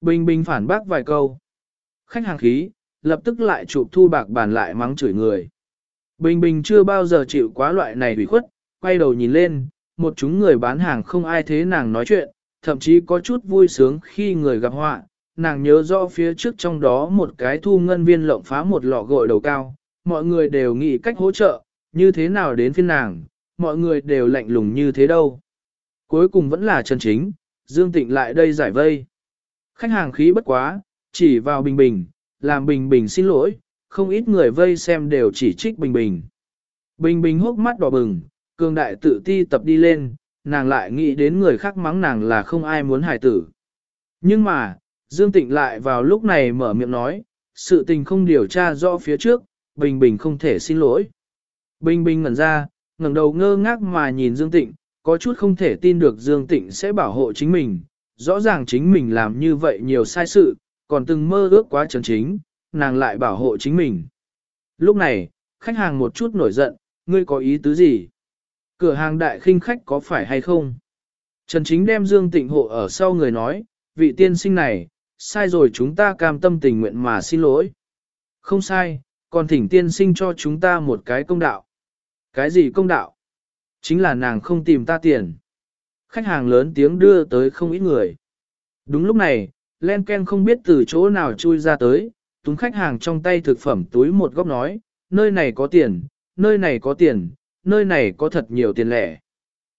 Bình bình phản bác vài câu. Khách hàng khí, lập tức lại chụp thu bạc bàn lại mắng chửi người. Bình bình chưa bao giờ chịu quá loại này hủy khuất, quay đầu nhìn lên, một chúng người bán hàng không ai thế nàng nói chuyện, thậm chí có chút vui sướng khi người gặp họa. Nàng nhớ rõ phía trước trong đó một cái thu ngân viên lộng phá một lọ gội đầu cao, mọi người đều nghĩ cách hỗ trợ, như thế nào đến phiên nàng, mọi người đều lạnh lùng như thế đâu. Cuối cùng vẫn là chân chính, Dương Tịnh lại đây giải vây. Khách hàng khí bất quá, chỉ vào Bình Bình, làm Bình Bình xin lỗi, không ít người vây xem đều chỉ trích Bình Bình. Bình Bình hốc mắt đỏ bừng, cường đại tự ti tập đi lên, nàng lại nghĩ đến người khác mắng nàng là không ai muốn hài tử. Nhưng mà, Dương Tịnh lại vào lúc này mở miệng nói, sự tình không điều tra rõ phía trước, Bình Bình không thể xin lỗi. Bình Bình ngẩn ra, ngẩng đầu ngơ ngác mà nhìn Dương Tịnh, có chút không thể tin được Dương Tịnh sẽ bảo hộ chính mình, rõ ràng chính mình làm như vậy nhiều sai sự, còn từng mơ ước quá trần chính, nàng lại bảo hộ chính mình. Lúc này, khách hàng một chút nổi giận, ngươi có ý tứ gì? Cửa hàng đại khinh khách có phải hay không? Trần Chính đem Dương Tịnh hộ ở sau người nói, vị tiên sinh này, sai rồi chúng ta cam tâm tình nguyện mà xin lỗi. Không sai, còn thỉnh tiên sinh cho chúng ta một cái công đạo. Cái gì công đạo? Chính là nàng không tìm ta tiền. Khách hàng lớn tiếng đưa tới không ít người. Đúng lúc này, Len Ken không biết từ chỗ nào chui ra tới, túng khách hàng trong tay thực phẩm túi một góc nói, nơi này có tiền, nơi này có tiền, nơi này có thật nhiều tiền lẻ.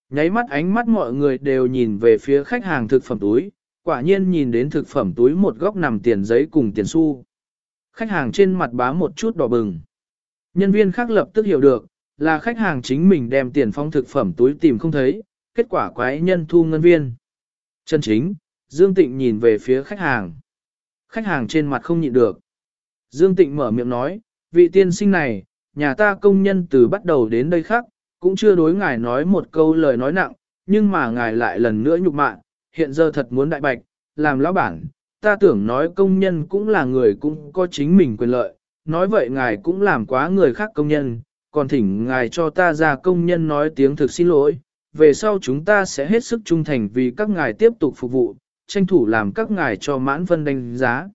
Nháy mắt ánh mắt mọi người đều nhìn về phía khách hàng thực phẩm túi, quả nhiên nhìn đến thực phẩm túi một góc nằm tiền giấy cùng tiền xu. Khách hàng trên mặt bá một chút đỏ bừng. Nhân viên khác lập tức hiểu được, là khách hàng chính mình đem tiền phong thực phẩm túi tìm không thấy, kết quả quái nhân thu ngân viên. Chân chính, Dương Tịnh nhìn về phía khách hàng. Khách hàng trên mặt không nhịn được. Dương Tịnh mở miệng nói, vị tiên sinh này, nhà ta công nhân từ bắt đầu đến đây khác, cũng chưa đối ngài nói một câu lời nói nặng, nhưng mà ngài lại lần nữa nhục mạ, hiện giờ thật muốn đại bạch, làm lão bản, ta tưởng nói công nhân cũng là người cũng có chính mình quyền lợi, nói vậy ngài cũng làm quá người khác công nhân, còn thỉnh ngài cho ta ra công nhân nói tiếng thực xin lỗi, về sau chúng ta sẽ hết sức trung thành vì các ngài tiếp tục phục vụ, tranh thủ làm các ngài cho mãn phân đánh giá.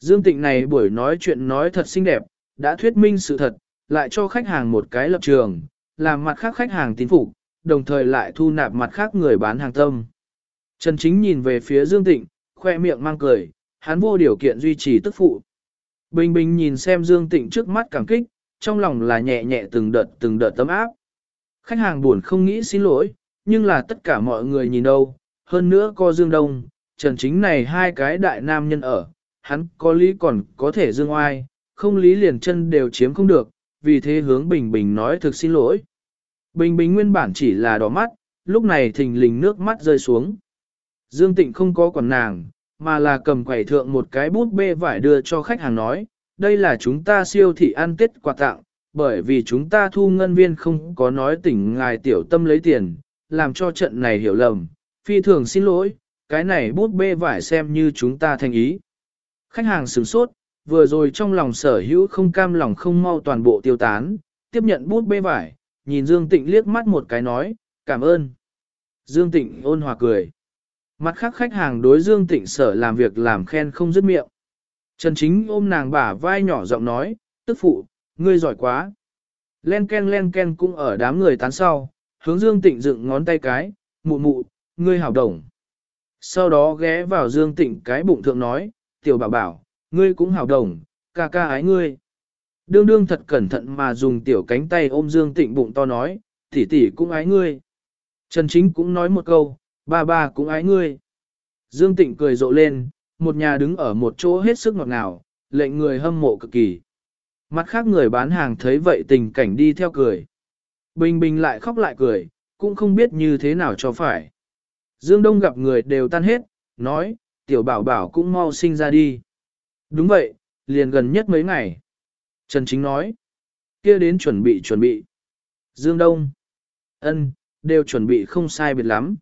Dương Tịnh này buổi nói chuyện nói thật xinh đẹp, đã thuyết minh sự thật, lại cho khách hàng một cái lập trường, làm mặt khác khách hàng tín phục, đồng thời lại thu nạp mặt khác người bán hàng tâm. Trần Chính nhìn về phía Dương Tịnh, khoe miệng mang cười, hắn vô điều kiện duy trì tức phụ. Bình Bình nhìn xem Dương Tịnh trước mắt cảm kích, trong lòng là nhẹ nhẹ từng đợt từng đợt tấm áp. Khách hàng buồn không nghĩ xin lỗi, nhưng là tất cả mọi người nhìn đâu, hơn nữa có Dương Đông, Trần Chính này hai cái đại nam nhân ở, hắn có lý còn có thể dương oai, không lý liền chân đều chiếm không được, vì thế hướng Bình Bình nói thực xin lỗi. Bình Bình nguyên bản chỉ là đỏ mắt, lúc này thình lình nước mắt rơi xuống. Dương Tịnh không có quản nàng, mà là cầm quẩy thượng một cái bút bê vải đưa cho khách hàng nói, đây là chúng ta siêu thị ăn tết quà tặng, bởi vì chúng ta thu ngân viên không có nói tỉnh ngài tiểu tâm lấy tiền, làm cho trận này hiểu lầm, phi thường xin lỗi, cái này bút bê vải xem như chúng ta thành ý. Khách hàng sửng sốt, vừa rồi trong lòng sở hữu không cam lòng không mau toàn bộ tiêu tán, tiếp nhận bút bê vải, nhìn Dương Tịnh liếc mắt một cái nói, cảm ơn. Dương Tịnh ôn hòa cười. Mặt khác khách hàng đối Dương Tịnh sở làm việc làm khen không dứt miệng. Trần Chính ôm nàng bả vai nhỏ giọng nói, tức phụ, ngươi giỏi quá. Len ken len ken cũng ở đám người tán sau, hướng Dương Tịnh dựng ngón tay cái, mụ mụ, ngươi hảo đồng. Sau đó ghé vào Dương Tịnh cái bụng thượng nói, tiểu bảo bảo, ngươi cũng hảo đồng, ca ca ái ngươi. Đương đương thật cẩn thận mà dùng tiểu cánh tay ôm Dương Tịnh bụng to nói, tỷ tỷ cũng ái ngươi. Trần Chính cũng nói một câu, ba ba cũng ái ngươi. Dương Tịnh cười rộ lên, một nhà đứng ở một chỗ hết sức ngọt ngào, lệnh người hâm mộ cực kỳ. Mặt khác người bán hàng thấy vậy tình cảnh đi theo cười. Bình bình lại khóc lại cười, cũng không biết như thế nào cho phải. Dương Đông gặp người đều tan hết, nói, tiểu bảo bảo cũng mau sinh ra đi. Đúng vậy, liền gần nhất mấy ngày. Trần Chính nói, kia đến chuẩn bị chuẩn bị. Dương Đông, ân, đều chuẩn bị không sai biệt lắm.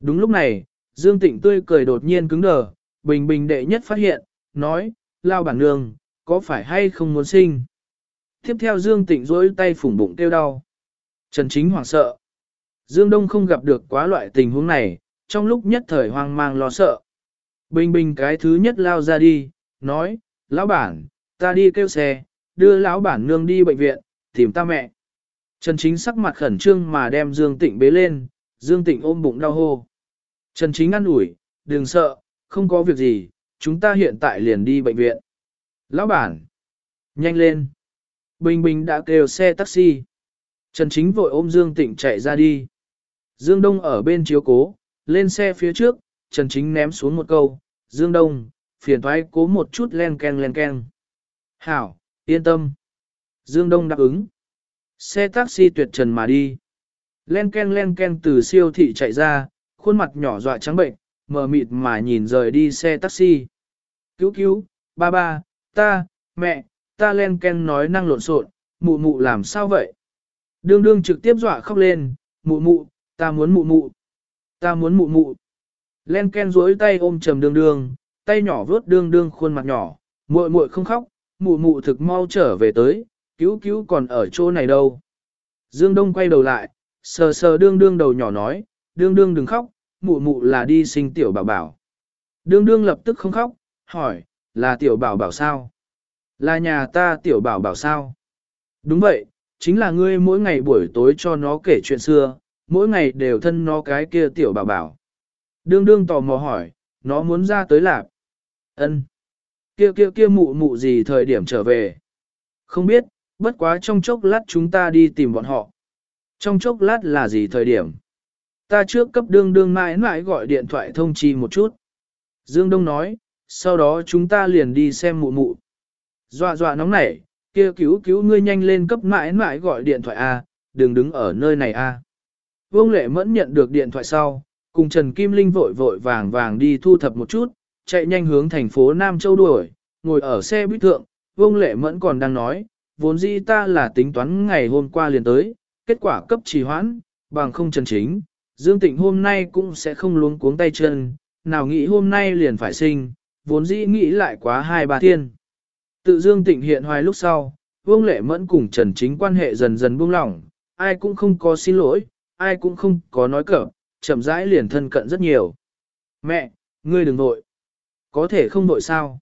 Đúng lúc này, Dương Tịnh tươi cười đột nhiên cứng đờ, bình bình đệ nhất phát hiện, nói, lao bản nương, có phải hay không muốn sinh? Tiếp theo Dương Tịnh rỗi tay phủng bụng tiêu đau. Trần Chính hoảng sợ. Dương Đông không gặp được quá loại tình huống này, trong lúc nhất thời hoang mang lo sợ. Bình bình cái thứ nhất lao ra đi, nói, lão bản, ta đi kêu xe, đưa lão bản nương đi bệnh viện, tìm ta mẹ. Trần Chính sắc mặt khẩn trương mà đem Dương Tịnh bế lên, Dương Tịnh ôm bụng đau hô. Trần Chính ăn ủi, đừng sợ, không có việc gì, chúng ta hiện tại liền đi bệnh viện. Lão bản, nhanh lên. Bình Bình đã kêu xe taxi. Trần Chính vội ôm Dương Tịnh chạy ra đi. Dương Đông ở bên chiếu cố, lên xe phía trước, Trần Chính ném xuống một câu, Dương Đông, phiền thoái cố một chút len ken len ken. Hảo, yên tâm. Dương Đông đáp ứng. Xe taxi tuyệt trần mà đi. Len ken len ken từ siêu thị chạy ra, khuôn mặt nhỏ dọa trắng bệnh, mờ mịt mà nhìn rời đi xe taxi. Cứu cứu, ba ba, ta, mẹ, ta len ken nói năng lộn xộn, mụ mụ làm sao vậy? Đương đương trực tiếp dọa khóc lên, mụ mụ, ta muốn mụ mụ, ta muốn mụ mụ. Len ken duỗi tay ôm trầm đương đương, tay nhỏ vớt đương đương khuôn mặt nhỏ, muội muội không khóc, mụ mụ thực mau trở về tới, cứu cứu còn ở chỗ này đâu. Dương Đông quay đầu lại, sờ sờ đương đương đầu nhỏ nói, đương đương đừng khóc, mụ mụ là đi sinh tiểu bảo bảo. Đương đương lập tức không khóc, hỏi, là tiểu bảo bảo sao? Là nhà ta tiểu bảo bảo sao? Đúng vậy, chính là ngươi mỗi ngày buổi tối cho nó kể chuyện xưa, mỗi ngày đều thân nó cái kia tiểu bảo bảo. Đương đương tò mò hỏi, nó muốn ra tới lạp. Ân. Kia kia kia mụ mụ gì thời điểm trở về? Không biết, bất quá trong chốc lát chúng ta đi tìm bọn họ. Trong chốc lát là gì thời điểm? Ta trước cấp đương đương mãi mãi gọi điện thoại thông chi một chút. Dương Đông nói, sau đó chúng ta liền đi xem mụ mụ. Dọa dọa nóng nảy, kia cứu cứu ngươi nhanh lên cấp mãi mãi gọi điện thoại A, đừng đứng ở nơi này A. Vương Lệ Mẫn nhận được điện thoại sau, cùng Trần Kim Linh vội vội vàng vàng đi thu thập một chút, chạy nhanh hướng thành phố Nam Châu đuổi, ngồi ở xe buýt thượng, Vương Lệ Mẫn còn đang nói, vốn dĩ ta là tính toán ngày hôm qua liền tới, kết quả cấp trì hoãn, bằng không chân chính, Dương Tịnh hôm nay cũng sẽ không luống cuống tay chân, nào nghĩ hôm nay liền phải sinh, vốn dĩ nghĩ lại quá hai ba thiên. Tự Dương Tịnh hiện hoài lúc sau, Vương Lệ Mẫn cùng Trần Chính quan hệ dần dần buông lỏng, ai cũng không có xin lỗi, ai cũng không có nói cỡ, chậm rãi liền thân cận rất nhiều. Mẹ, ngươi đừng nội. Có thể không nội sao?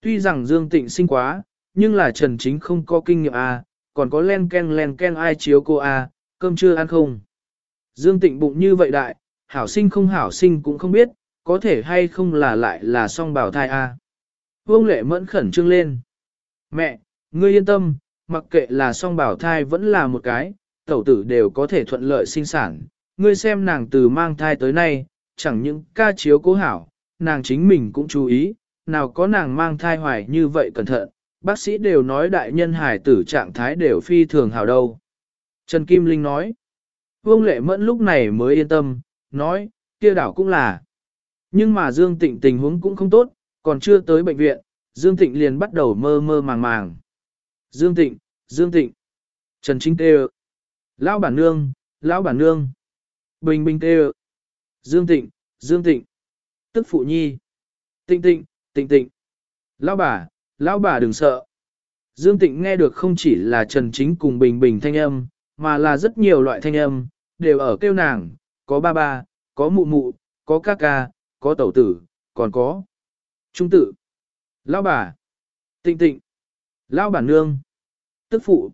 Tuy rằng Dương Tịnh sinh quá, nhưng là Trần Chính không có kinh nghiệm à, còn có len ken len ken ai chiếu cô à, cơm chưa ăn không? Dương Tịnh bụng như vậy đại, hảo sinh không hảo sinh cũng không biết, có thể hay không là lại là song bảo thai à? Vương lệ mẫn khẩn trương lên. Mẹ, ngươi yên tâm, mặc kệ là song bảo thai vẫn là một cái, tẩu tử đều có thể thuận lợi sinh sản. Ngươi xem nàng từ mang thai tới nay, chẳng những ca chiếu cố hảo, nàng chính mình cũng chú ý, nào có nàng mang thai hoài như vậy cẩn thận, bác sĩ đều nói đại nhân hài tử trạng thái đều phi thường hảo đâu. Trần Kim Linh nói, Vương Lệ Mẫn lúc này mới yên tâm, nói, kia đảo cũng là. Nhưng mà Dương Tịnh tình huống cũng không tốt, còn chưa tới bệnh viện, Dương Tịnh liền bắt đầu mơ mơ màng màng. Dương Tịnh, Dương Tịnh, Trần Chính Tê Lão Bản Nương, Lão Bản Nương, Bình Bình Tê Dương Tịnh, Dương Tịnh, Tức Phụ Nhi, Tịnh Tịnh, Tịnh Tịnh, Lão Bà, Lão Bà đừng sợ. Dương Tịnh nghe được không chỉ là Trần Chính cùng Bình Bình thanh âm, mà là rất nhiều loại thanh âm, đều ở kêu nàng, có ba ba, có mụ mụ, có ca ca, có tẩu tử, còn có trung tử, lão bà, tịnh tịnh, lão bản nương, tức phụ.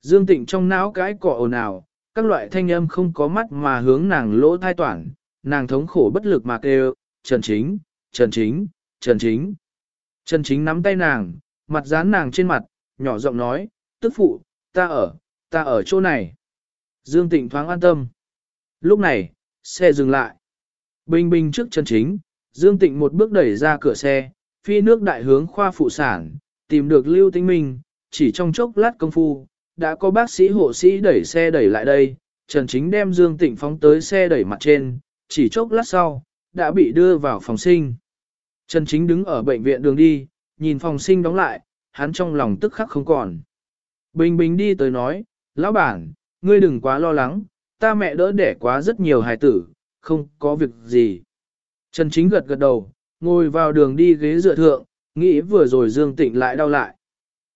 Dương tịnh trong não cái cọ ồn ào, các loại thanh âm không có mắt mà hướng nàng lỗ thai toản, nàng thống khổ bất lực mà kêu, Trần Chính, Trần Chính, Trần Chính. Trần Chính nắm tay nàng, mặt dán nàng trên mặt, nhỏ giọng nói, tức phụ, ta ở, ta ở chỗ này. Dương Tịnh thoáng an tâm. Lúc này, xe dừng lại. Bình bình trước Trần chính, Dương Tịnh một bước đẩy ra cửa xe, phi nước đại hướng khoa phụ sản, tìm được Lưu Tĩnh Minh, chỉ trong chốc lát công phu, đã có bác sĩ hộ sĩ đẩy xe đẩy lại đây, Trần Chính đem Dương Tịnh phóng tới xe đẩy mặt trên, chỉ chốc lát sau, đã bị đưa vào phòng sinh. Trần Chính đứng ở bệnh viện đường đi, nhìn phòng sinh đóng lại, hắn trong lòng tức khắc không còn. Bình Bình đi tới nói, lão bản, ngươi đừng quá lo lắng, ta mẹ đỡ đẻ quá rất nhiều hài tử, không có việc gì. Trần Chính gật gật đầu, ngồi vào đường đi ghế dựa thượng, nghĩ vừa rồi Dương Tịnh lại đau lại.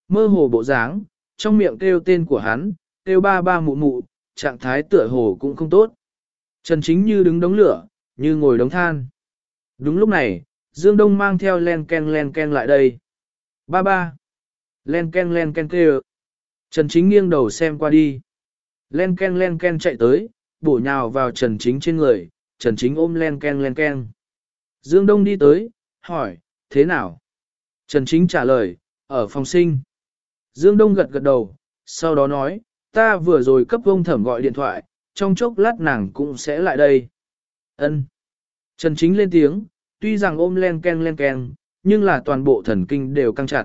Mơ hồ bộ dáng, trong miệng kêu tên của hắn, kêu ba ba mụ mụ, trạng thái tựa hồ cũng không tốt. Trần Chính như đứng đống lửa, như ngồi đống than. Đúng lúc này, Dương Đông mang theo len ken len ken lại đây. Ba ba. Len ken len ken kêu. Trần Chính nghiêng đầu xem qua đi. Len ken len ken chạy tới, bổ nhào vào Trần Chính trên người, Trần Chính ôm len ken len ken. Dương Đông đi tới, hỏi, thế nào? Trần Chính trả lời, ở phòng sinh. Dương Đông gật gật đầu, sau đó nói, ta vừa rồi cấp ông thẩm gọi điện thoại, trong chốc lát nàng cũng sẽ lại đây. Ân. Trần Chính lên tiếng, tuy rằng ôm len ken len ken, nhưng là toàn bộ thần kinh đều căng chặt.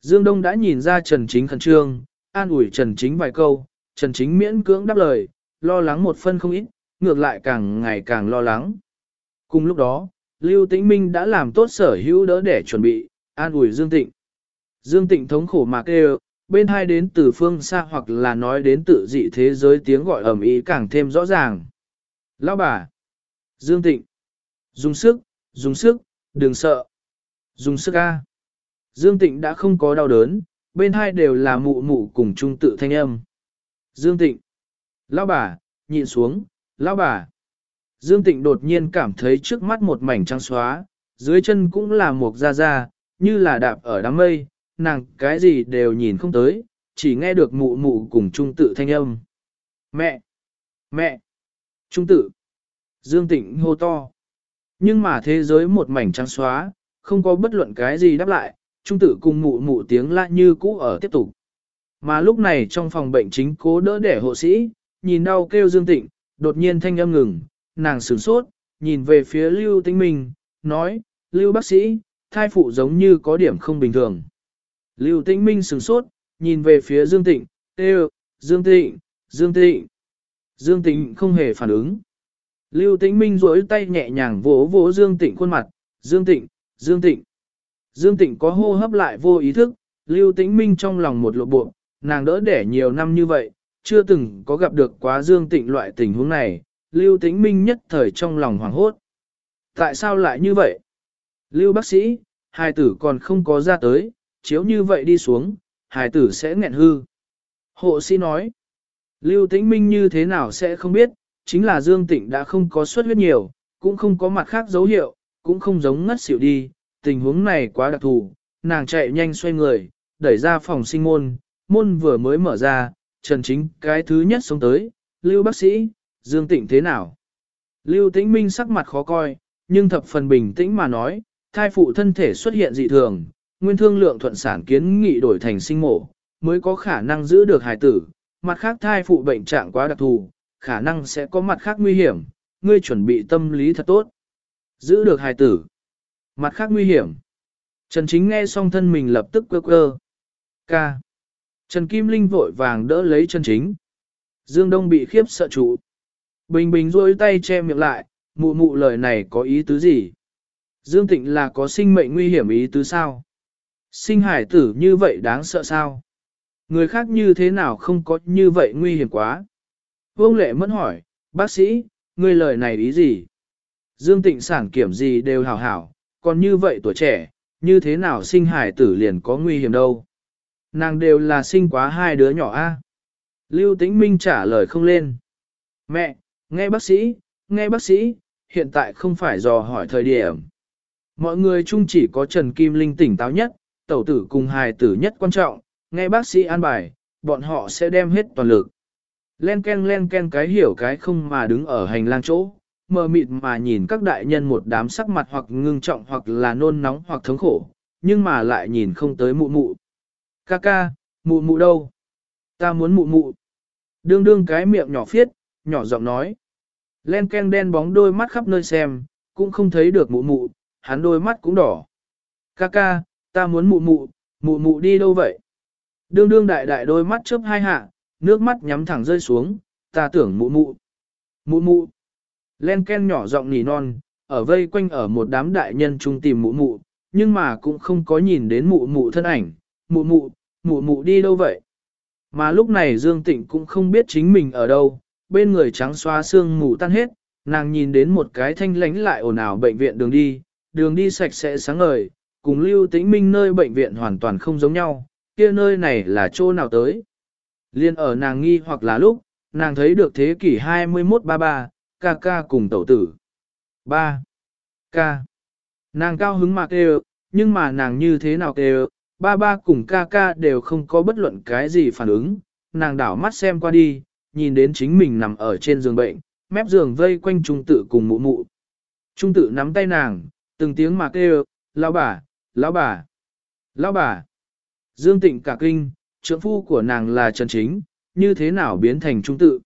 Dương Đông đã nhìn ra Trần Chính khẩn trương, an ủi Trần Chính vài câu, Trần Chính miễn cưỡng đáp lời, lo lắng một phân không ít, ngược lại càng ngày càng lo lắng. Cùng lúc đó, Lưu Tĩnh Minh đã làm tốt sở hữu đỡ để chuẩn bị, an ủi Dương Tịnh. Dương Tịnh thống khổ mà kêu, bên hai đến từ phương xa hoặc là nói đến tự dị thế giới tiếng gọi ầm ĩ càng thêm rõ ràng. Lão bà! Dương Tịnh! Dùng sức, dùng sức, đừng sợ. Dùng sức A. Dương Tịnh đã không có đau đớn, bên hai đều là mụ mụ cùng trung tự thanh âm. Dương Tịnh. Lão bà, nhịn xuống, lão bà. Dương Tịnh đột nhiên cảm thấy trước mắt một mảnh trắng xóa, dưới chân cũng là một da da, như là đạp ở đám mây, nàng cái gì đều nhìn không tới, chỉ nghe được mụ mụ cùng trung tự thanh âm. Mẹ! Mẹ! Trung tự! Dương Tịnh hô to. Nhưng mà thế giới một mảnh trắng xóa, không có bất luận cái gì đáp lại, trung tự cùng mụ mụ tiếng lạ như cũ ở tiếp tục. Mà lúc này trong phòng bệnh chính cố đỡ để hộ sĩ, nhìn đau kêu Dương Tịnh, đột nhiên thanh âm ngừng, nàng sửng sốt, nhìn về phía Lưu Tĩnh Minh, nói, Lưu bác sĩ, thai phụ giống như có điểm không bình thường. Lưu Tĩnh Minh sửng sốt, nhìn về phía Dương Tịnh, kêu, Dương Tịnh, Dương Tịnh. Dương Tịnh không hề phản ứng. Lưu Tĩnh Minh duỗi tay nhẹ nhàng vỗ vỗ Dương Tịnh khuôn mặt, Dương Tịnh, Dương Tịnh. Dương Tịnh có hô hấp lại vô ý thức, Lưu Tĩnh Minh trong lòng một lộ bộ, nàng đỡ đẻ nhiều năm như vậy, chưa từng có gặp được quá Dương Tịnh loại tình huống này, Lưu Tĩnh Minh nhất thời trong lòng hoảng hốt. Tại sao lại như vậy? Lưu bác sĩ, hai tử còn không có ra tới, chiếu như vậy đi xuống, hài tử sẽ nghẹn hư. Hộ sĩ nói, Lưu Tĩnh Minh như thế nào sẽ không biết, chính là Dương Tịnh đã không có xuất huyết nhiều, cũng không có mặt khác dấu hiệu, cũng không giống ngất xỉu đi, tình huống này quá đặc thù, nàng chạy nhanh xoay người, đẩy ra phòng sinh môn, môn vừa mới mở ra, Trần Chính cái thứ nhất xuống tới, Lưu bác sĩ, Dương Tịnh thế nào? Lưu Tĩnh Minh sắc mặt khó coi, nhưng thập phần bình tĩnh mà nói, thai phụ thân thể xuất hiện dị thường, nguyên thương lượng thuận sản kiến nghị đổi thành sinh mổ, mới có khả năng giữ được hài tử, mặt khác thai phụ bệnh trạng quá đặc thù, khả năng sẽ có mặt khác nguy hiểm, ngươi chuẩn bị tâm lý thật tốt. Giữ được hài tử. Mặt khác nguy hiểm. Trần Chính nghe xong thân mình lập tức quơ quơ. Ca. Trần Kim Linh vội vàng đỡ lấy Trần Chính. Dương Đông bị khiếp sợ trụ. Bình bình rôi tay che miệng lại, mụ mụ lời này có ý tứ gì? Dương Tịnh là có sinh mệnh nguy hiểm ý tứ sao? Sinh hải tử như vậy đáng sợ sao? Người khác như thế nào không có như vậy nguy hiểm quá? Vương Lệ mẫn hỏi, bác sĩ, ngươi lời này ý gì? Dương Tịnh sản kiểm gì đều hảo hảo, còn như vậy tuổi trẻ, như thế nào sinh hải tử liền có nguy hiểm đâu? Nàng đều là sinh quá hai đứa nhỏ a. Lưu Tĩnh Minh trả lời không lên. Mẹ, nghe bác sĩ, nghe bác sĩ, hiện tại không phải dò hỏi thời điểm. Mọi người chung chỉ có Trần Kim Linh tỉnh táo nhất, tẩu tử cùng hài tử nhất quan trọng, nghe bác sĩ an bài, bọn họ sẽ đem hết toàn lực. Len ken len ken cái hiểu cái không mà đứng ở hành lang chỗ, mờ mịt mà nhìn các đại nhân một đám sắc mặt hoặc ngưng trọng hoặc là nôn nóng hoặc thống khổ, nhưng mà lại nhìn không tới mụ mụ. Ca ca, mụ mụ đâu? Ta muốn mụ mụ. Đương đương cái miệng nhỏ phiết, nhỏ giọng nói. Len ken đen bóng đôi mắt khắp nơi xem, cũng không thấy được mụ mụ, hắn đôi mắt cũng đỏ. Ca ca, ta muốn mụ mụ, mụ mụ đi đâu vậy? Đương đương đại đại đôi mắt chớp hai hạ, nước mắt nhắm thẳng rơi xuống, ta tưởng mụ mụ. Mụ mụ. Len ken nhỏ giọng nỉ non, ở vây quanh ở một đám đại nhân chung tìm mụ mụ, nhưng mà cũng không có nhìn đến mụ mụ thân ảnh. Mụ mụ, mụ mụ đi đâu vậy? Mà lúc này Dương Tịnh cũng không biết chính mình ở đâu, bên người trắng xoa xương mù tan hết, nàng nhìn đến một cái thanh lánh lại ồn ào bệnh viện đường đi, đường đi sạch sẽ sáng ngời, cùng lưu tĩnh minh nơi bệnh viện hoàn toàn không giống nhau, kia nơi này là chỗ nào tới. Liên ở nàng nghi hoặc là lúc, nàng thấy được thế kỷ 21-33, ca ca cùng tẩu tử. 3. Ca. Nàng cao hứng mạc kêu, nhưng mà nàng như thế nào kêu, ba ba cùng ca ca đều không có bất luận cái gì phản ứng, nàng đảo mắt xem qua đi, nhìn đến chính mình nằm ở trên giường bệnh, mép giường vây quanh trung tự cùng mụ mụ. Trung tự nắm tay nàng, từng tiếng mà kêu, lão bà, lão bà, lão bà. Dương Tịnh cả kinh, trưởng phu của nàng là Trần Chính, như thế nào biến thành trung tự.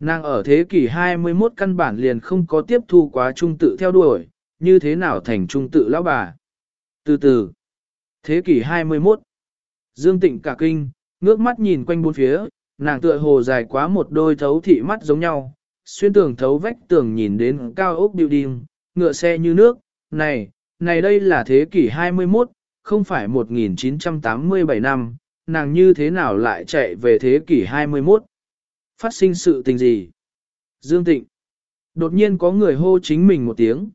Nàng ở thế kỷ 21 căn bản liền không có tiếp thu quá trung tự theo đuổi, như thế nào thành trung tự lão bà. Từ từ, thế kỷ 21, Dương Tịnh cả kinh, ngước mắt nhìn quanh bốn phía, nàng tựa hồ dài quá một đôi thấu thị mắt giống nhau, xuyên tường thấu vách tường nhìn đến cao ốc building, ngựa xe như nước, này, này đây là thế kỷ 21, không phải 1987 năm, nàng như thế nào lại chạy về thế kỷ 21? Phát sinh sự tình gì? Dương Tịnh. Đột nhiên có người hô chính mình một tiếng.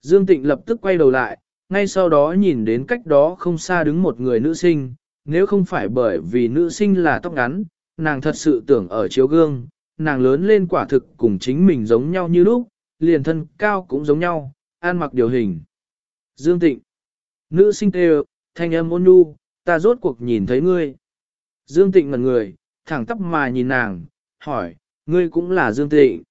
Dương Tịnh lập tức quay đầu lại, ngay sau đó nhìn đến cách đó không xa đứng một người nữ sinh, nếu không phải bởi vì nữ sinh là tóc ngắn, nàng thật sự tưởng ở chiếu gương, nàng lớn lên quả thực cùng chính mình giống nhau như lúc, liền thân cao cũng giống nhau, ăn mặc điều hình. Dương Tịnh. Nữ sinh kêu, thanh âm ôn nhu, ta rốt cuộc nhìn thấy ngươi. Dương Tịnh ngẩn người, thẳng tắp mà nhìn nàng, hỏi, ngươi cũng là Dương Tịnh.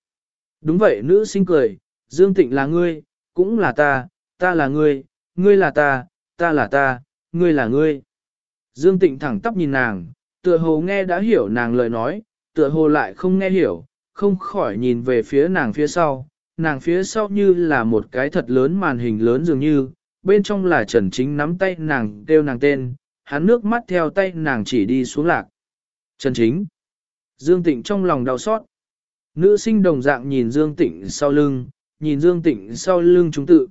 Đúng vậy nữ sinh cười, Dương Tịnh là ngươi, cũng là ta, ta là ngươi, ngươi là ta, ta là ta, ngươi là ngươi. Dương Tịnh thẳng tắp nhìn nàng, tựa hồ nghe đã hiểu nàng lời nói, tựa hồ lại không nghe hiểu, không khỏi nhìn về phía nàng phía sau, nàng phía sau như là một cái thật lớn màn hình lớn dường như, bên trong là Trần Chính nắm tay nàng kêu nàng tên, hắn nước mắt theo tay nàng chỉ đi xuống lạc. Trần Chính. Dương Tịnh trong lòng đau xót. Nữ sinh đồng dạng nhìn Dương Tịnh sau lưng, nhìn Dương Tịnh sau lưng chúng tự.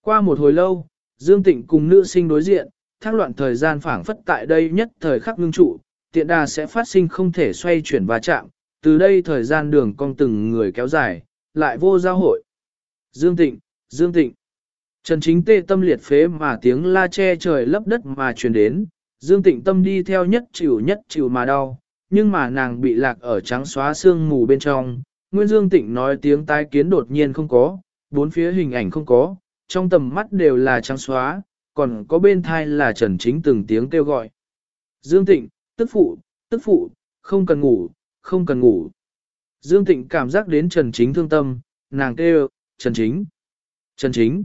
Qua một hồi lâu, Dương Tịnh cùng nữ sinh đối diện, thác loạn thời gian phảng phất tại đây nhất thời khắc ngưng trụ, tiện đà sẽ phát sinh không thể xoay chuyển và chạm, từ đây thời gian đường cong từng người kéo dài, lại vô giao hội. Dương Tịnh, Dương Tịnh. Trần chính tê tâm liệt phế mà tiếng la che trời lấp đất mà truyền đến, Dương Tịnh tâm đi theo nhất chịu nhất chịu mà đau, nhưng mà nàng bị lạc ở trắng xóa xương mù bên trong. Nguyên Dương Tịnh nói tiếng tai kiến đột nhiên không có, bốn phía hình ảnh không có, trong tầm mắt đều là trắng xóa, còn có bên thai là Trần Chính từng tiếng kêu gọi. Dương Tịnh, tức phụ, tức phụ, không cần ngủ, không cần ngủ. Dương Tịnh cảm giác đến Trần Chính thương tâm, nàng kêu, Trần Chính, Trần Chính.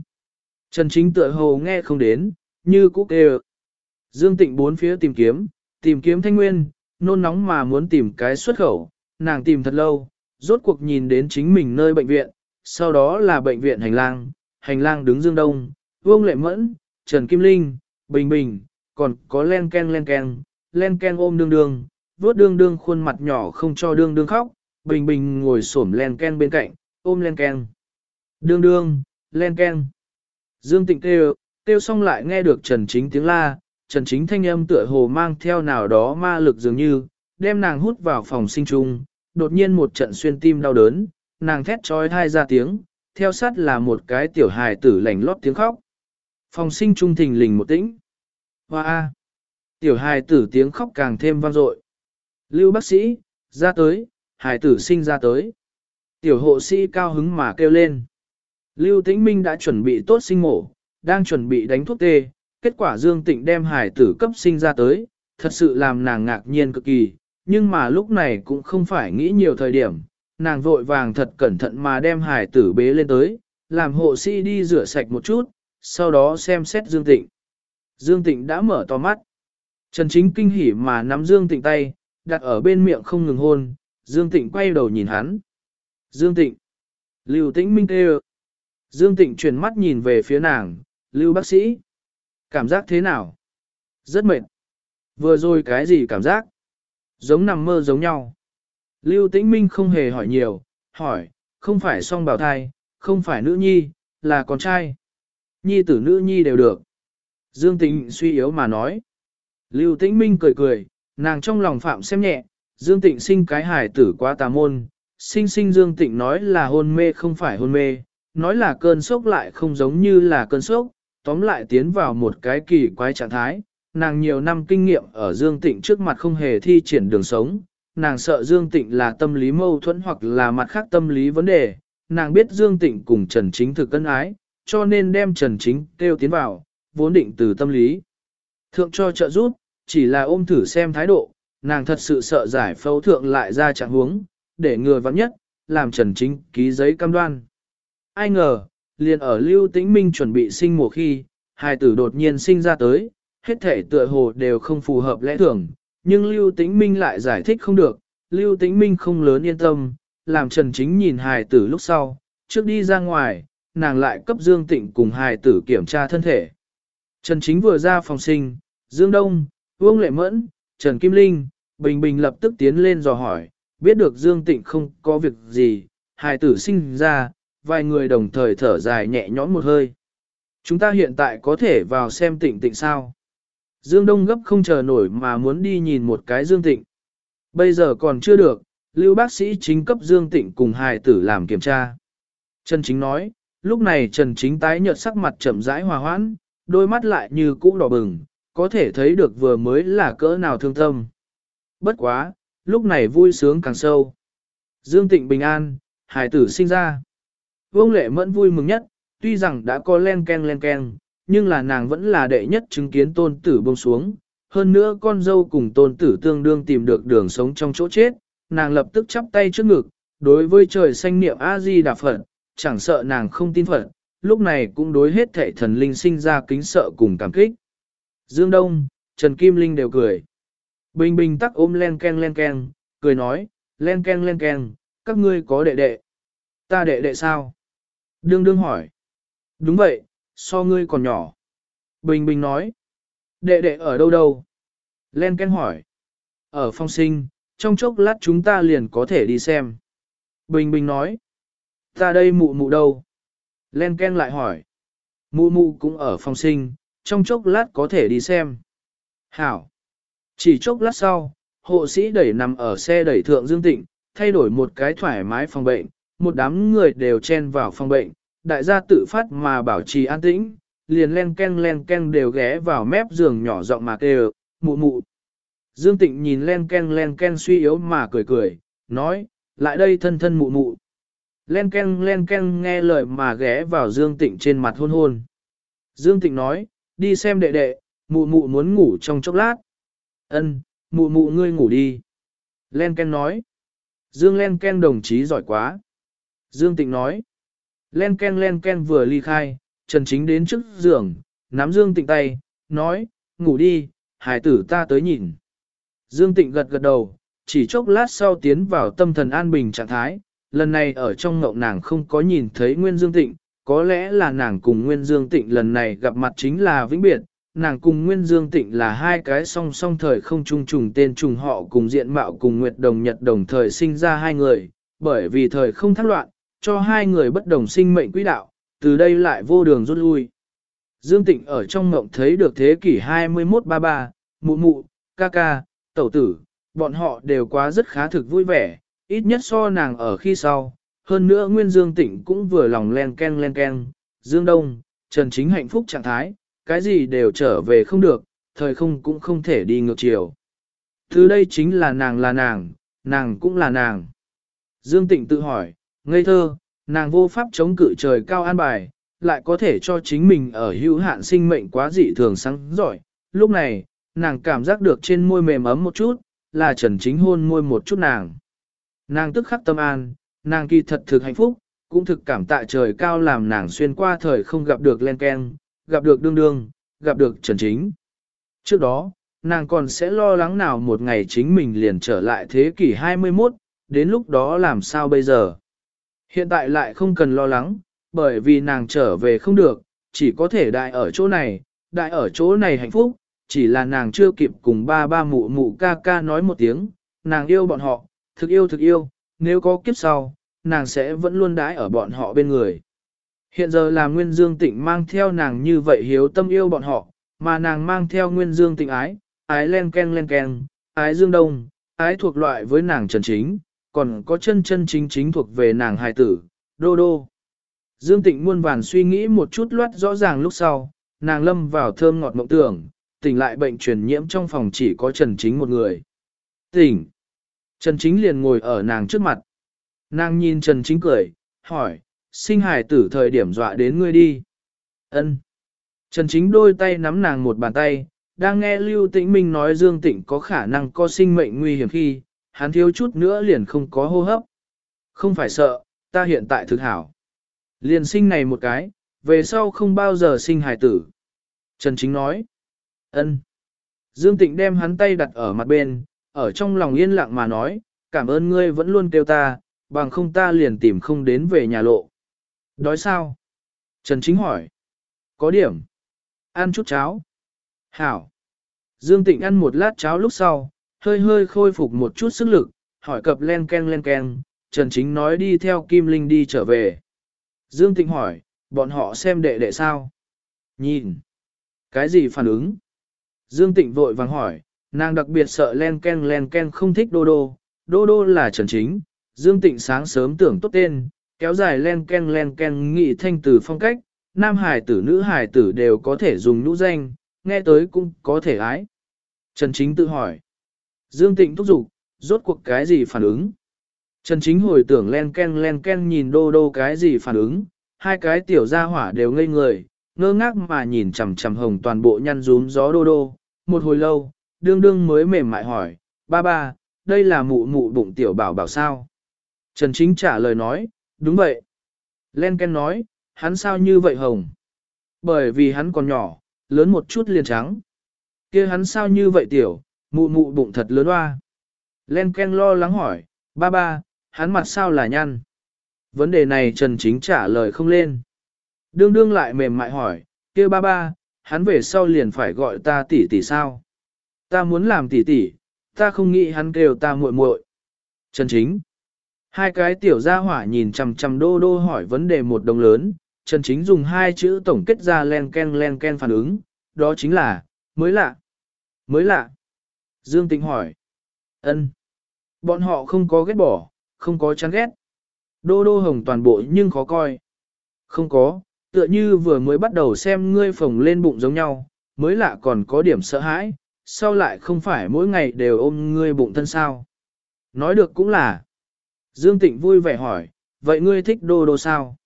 Trần Chính tựa hồ nghe không đến, như cúc kêu. Dương Tịnh bốn phía tìm kiếm, tìm kiếm thanh nguyên, nôn nóng mà muốn tìm cái xuất khẩu, nàng tìm thật lâu, rốt cuộc nhìn đến chính mình nơi bệnh viện, sau đó là bệnh viện hành lang, hành lang đứng dương đông, Vương Lệ Mẫn, Trần Kim Linh, Bình Bình, còn có len ken len ken, len ken ôm đương đương, vuốt đương đương khuôn mặt nhỏ không cho đương đương khóc, Bình Bình ngồi xổm len ken bên cạnh, ôm len ken. Đương đương, len ken. Dương Tịnh kêu, kêu xong lại nghe được Trần Chính tiếng la, Trần Chính thanh âm tựa hồ mang theo nào đó ma lực dường như, đem nàng hút vào phòng sinh trung, đột nhiên một trận xuyên tim đau đớn, nàng thét trói thai ra tiếng, theo sát là một cái tiểu hài tử lành lót tiếng khóc. Phòng sinh trung thình lình một tĩnh. Hoa Tiểu hài tử tiếng khóc càng thêm vang dội. Lưu bác sĩ, ra tới, hài tử sinh ra tới. Tiểu hộ sĩ cao hứng mà kêu lên. Lưu Tĩnh Minh đã chuẩn bị tốt sinh mổ, đang chuẩn bị đánh thuốc tê, kết quả Dương Tịnh đem hải tử cấp sinh ra tới, thật sự làm nàng ngạc nhiên cực kỳ, nhưng mà lúc này cũng không phải nghĩ nhiều thời điểm, nàng vội vàng thật cẩn thận mà đem hải tử bế lên tới, làm hộ sĩ đi rửa sạch một chút, sau đó xem xét Dương Tịnh. Dương Tịnh đã mở to mắt. Trần Chính kinh hỉ mà nắm Dương Tịnh tay, đặt ở bên miệng không ngừng hôn, Dương Tịnh quay đầu nhìn hắn. Dương Tịnh. Lưu Tĩnh Minh tê Dương Tịnh chuyển mắt nhìn về phía nàng, Lưu bác sĩ. Cảm giác thế nào? Rất mệt. Vừa rồi cái gì cảm giác? Giống nằm mơ giống nhau. Lưu Tĩnh Minh không hề hỏi nhiều, hỏi, không phải song bào thai, không phải nữ nhi, là con trai. Nhi tử nữ nhi đều được. Dương Tịnh suy yếu mà nói. Lưu Tĩnh Minh cười cười, nàng trong lòng phạm xem nhẹ, Dương Tịnh sinh cái hài tử quá tà môn. Sinh sinh Dương Tịnh nói là hôn mê không phải hôn mê, nói là cơn sốc lại không giống như là cơn sốc, tóm lại tiến vào một cái kỳ quái trạng thái. Nàng nhiều năm kinh nghiệm ở Dương Tịnh trước mặt không hề thi triển đường sống, nàng sợ Dương Tịnh là tâm lý mâu thuẫn hoặc là mặt khác tâm lý vấn đề, nàng biết Dương Tịnh cùng Trần Chính thực cân ái, cho nên đem Trần Chính kêu tiến vào, vốn định từ tâm lý. Thượng cho trợ giúp, chỉ là ôm thử xem thái độ, nàng thật sự sợ giải phẫu thượng lại ra trạng huống, để ngừa vắng nhất, làm Trần Chính ký giấy cam đoan. Ai ngờ, liền ở Lưu Tĩnh Minh chuẩn bị sinh mùa khi, hai tử đột nhiên sinh ra tới, hết thể tựa hồ đều không phù hợp lẽ thường, nhưng Lưu Tĩnh Minh lại giải thích không được, Lưu Tĩnh Minh không lớn yên tâm, làm Trần Chính nhìn hài tử lúc sau, trước đi ra ngoài, nàng lại cấp Dương Tịnh cùng hài tử kiểm tra thân thể. Trần Chính vừa ra phòng sinh, Dương Đông, Vương Lệ Mẫn, Trần Kim Linh, Bình Bình lập tức tiến lên dò hỏi, biết được Dương Tịnh không có việc gì, hài tử sinh ra, vài người đồng thời thở dài nhẹ nhõm một hơi. Chúng ta hiện tại có thể vào xem tịnh tịnh sao. Dương Đông gấp không chờ nổi mà muốn đi nhìn một cái Dương Tịnh. Bây giờ còn chưa được, lưu bác sĩ chính cấp Dương Tịnh cùng hài tử làm kiểm tra. Trần Chính nói, lúc này Trần Chính tái nhợt sắc mặt chậm rãi hòa hoãn, đôi mắt lại như cũ đỏ bừng, có thể thấy được vừa mới là cỡ nào thương tâm. Bất quá, lúc này vui sướng càng sâu. Dương Tịnh bình an, hài tử sinh ra. Vương Lệ Mẫn vui mừng nhất, tuy rằng đã có len ken len ken, nhưng là nàng vẫn là đệ nhất chứng kiến tôn tử buông xuống. Hơn nữa con dâu cùng tôn tử tương đương tìm được đường sống trong chỗ chết, nàng lập tức chắp tay trước ngực, đối với trời xanh niệm A-di đà Phật, chẳng sợ nàng không tin Phật, lúc này cũng đối hết thể thần linh sinh ra kính sợ cùng cảm kích. Dương Đông, Trần Kim Linh đều cười. Bình bình tắc ôm len ken len ken, cười nói, len ken len ken, các ngươi có đệ đệ. Ta đệ đệ sao? Đương đương hỏi. Đúng vậy, so ngươi còn nhỏ. Bình Bình nói. Đệ đệ ở đâu đâu? Len Ken hỏi. Ở phong sinh, trong chốc lát chúng ta liền có thể đi xem. Bình Bình nói. Ta đây mụ mụ đâu? Len Ken lại hỏi. Mụ mụ cũng ở phong sinh, trong chốc lát có thể đi xem. Hảo. Chỉ chốc lát sau, hộ sĩ đẩy nằm ở xe đẩy thượng Dương Tịnh, thay đổi một cái thoải mái phòng bệnh, một đám người đều chen vào phòng bệnh, đại gia tự phát mà bảo trì an tĩnh, liền len ken len ken đều ghé vào mép giường nhỏ rộng mà kêu, mụ mụ. Dương Tịnh nhìn len ken len ken suy yếu mà cười cười, nói, lại đây thân thân mụ mụ. Len ken len ken nghe lời mà ghé vào Dương Tịnh trên mặt hôn hôn. Dương Tịnh nói, đi xem đệ đệ, mụ mụ muốn ngủ trong chốc lát. Ân, mụ mụ ngươi ngủ đi. Len ken nói. Dương len ken đồng chí giỏi quá. Dương Tịnh nói. Len ken len ken vừa ly khai, Trần Chính đến trước giường, nắm Dương Tịnh tay, nói, ngủ đi, hải tử ta tới nhìn. Dương Tịnh gật gật đầu, chỉ chốc lát sau tiến vào tâm thần an bình trạng thái, lần này ở trong ngậu nàng không có nhìn thấy Nguyên Dương Tịnh, có lẽ là nàng cùng Nguyên Dương Tịnh lần này gặp mặt chính là vĩnh biệt, nàng cùng Nguyên Dương Tịnh là hai cái song song thời không chung trùng tên trùng họ cùng diện mạo cùng Nguyệt Đồng Nhật đồng thời sinh ra hai người, bởi vì thời không thác loạn, cho hai người bất đồng sinh mệnh quỹ đạo, từ đây lại vô đường rút lui. Dương Tịnh ở trong mộng thấy được thế kỷ 21-33, mụ mụ, ca ca, tẩu tử, bọn họ đều quá rất khá thực vui vẻ, ít nhất so nàng ở khi sau. Hơn nữa Nguyên Dương Tịnh cũng vừa lòng len ken len ken, Dương Đông, Trần Chính hạnh phúc trạng thái, cái gì đều trở về không được, thời không cũng không thể đi ngược chiều. Thứ đây chính là nàng là nàng, nàng cũng là nàng. Dương Tịnh tự hỏi, ngây thơ, nàng vô pháp chống cự trời cao an bài, lại có thể cho chính mình ở hữu hạn sinh mệnh quá dị thường sáng giỏi. Lúc này, nàng cảm giác được trên môi mềm ấm một chút, là Trần Chính hôn môi một chút nàng. Nàng tức khắc tâm an, nàng kỳ thật thực hạnh phúc, cũng thực cảm tạ trời cao làm nàng xuyên qua thời không gặp được len ken, gặp được đương đương, gặp được Trần Chính. Trước đó, nàng còn sẽ lo lắng nào một ngày chính mình liền trở lại thế kỷ 21, đến lúc đó làm sao bây giờ. Hiện tại lại không cần lo lắng, bởi vì nàng trở về không được, chỉ có thể đại ở chỗ này, đại ở chỗ này hạnh phúc, chỉ là nàng chưa kịp cùng ba ba mụ mụ ca ca nói một tiếng, nàng yêu bọn họ, thực yêu thực yêu, nếu có kiếp sau, nàng sẽ vẫn luôn đãi ở bọn họ bên người. Hiện giờ là Nguyên Dương Tịnh mang theo nàng như vậy hiếu tâm yêu bọn họ, mà nàng mang theo Nguyên Dương Tịnh ái, ái len ken len ken, ái Dương Đông, ái thuộc loại với nàng Trần Chính, còn có chân chân chính chính thuộc về nàng hài tử, Đô Đô. Dương Tịnh muôn vàn suy nghĩ một chút loát rõ ràng lúc sau, nàng lâm vào thơm ngọt mộng tưởng, tỉnh lại bệnh truyền nhiễm trong phòng chỉ có Trần Chính một người. Tỉnh. Trần Chính liền ngồi ở nàng trước mặt. Nàng nhìn Trần Chính cười, hỏi, sinh hài tử thời điểm dọa đến ngươi đi. Ân. Trần Chính đôi tay nắm nàng một bàn tay, đang nghe Lưu Tĩnh Minh nói Dương Tịnh có khả năng có sinh mệnh nguy hiểm khi, hắn thiếu chút nữa liền không có hô hấp. Không phải sợ, ta hiện tại thực hảo. Liền sinh này một cái, về sau không bao giờ sinh hài tử. Trần Chính nói. ân. Dương Tịnh đem hắn tay đặt ở mặt bên, ở trong lòng yên lặng mà nói, cảm ơn ngươi vẫn luôn kêu ta, bằng không ta liền tìm không đến về nhà lộ. Đói sao? Trần Chính hỏi. Có điểm. Ăn chút cháo. Hảo. Dương Tịnh ăn một lát cháo lúc sau, hơi hơi khôi phục một chút sức lực, hỏi cập len ken len ken, Trần Chính nói đi theo Kim Linh đi trở về. Dương Tịnh hỏi, bọn họ xem đệ đệ sao? Nhìn. Cái gì phản ứng? Dương Tịnh vội vàng hỏi, nàng đặc biệt sợ len ken len ken không thích đô đô. Đô đô là Trần Chính. Dương Tịnh sáng sớm tưởng tốt tên, kéo dài len ken len ken nghị thanh từ phong cách, nam hải tử nữ hải tử đều có thể dùng nhũ danh, nghe tới cũng có thể ái. Trần Chính tự hỏi. Dương Tịnh thúc giục, rốt cuộc cái gì phản ứng? Trần Chính hồi tưởng len ken len ken nhìn đô đô cái gì phản ứng, hai cái tiểu gia hỏa đều ngây người, ngơ ngác mà nhìn chằm chằm hồng toàn bộ nhăn rúm gió đô đô. Một hồi lâu, đương đương mới mềm mại hỏi, ba ba, đây là mụ mụ bụng tiểu bảo bảo sao? Trần Chính trả lời nói, đúng vậy. Len ken nói, hắn sao như vậy hồng? Bởi vì hắn còn nhỏ, lớn một chút liền trắng. kia hắn sao như vậy tiểu, mụ mụ bụng thật lớn hoa. Len ken lo lắng hỏi, ba ba, hắn mặt sao là nhăn? Vấn đề này Trần Chính trả lời không lên. Đương đương lại mềm mại hỏi, kia ba ba, hắn về sau liền phải gọi ta tỷ tỷ sao? Ta muốn làm tỷ tỷ, ta không nghĩ hắn kêu ta muội muội. Trần Chính. Hai cái tiểu gia hỏa nhìn chằm chằm đô đô hỏi vấn đề một đồng lớn, Trần Chính dùng hai chữ tổng kết ra len ken len ken phản ứng, đó chính là, mới lạ. Mới lạ. Dương Tịnh hỏi. ân Bọn họ không có ghét bỏ, không có chán ghét. Đô đô hồng toàn bộ nhưng khó coi. Không có, tựa như vừa mới bắt đầu xem ngươi phồng lên bụng giống nhau, mới lạ còn có điểm sợ hãi, Sao lại không phải mỗi ngày đều ôm ngươi bụng thân sao. Nói được cũng là. Dương Tịnh vui vẻ hỏi, vậy ngươi thích đô đô sao?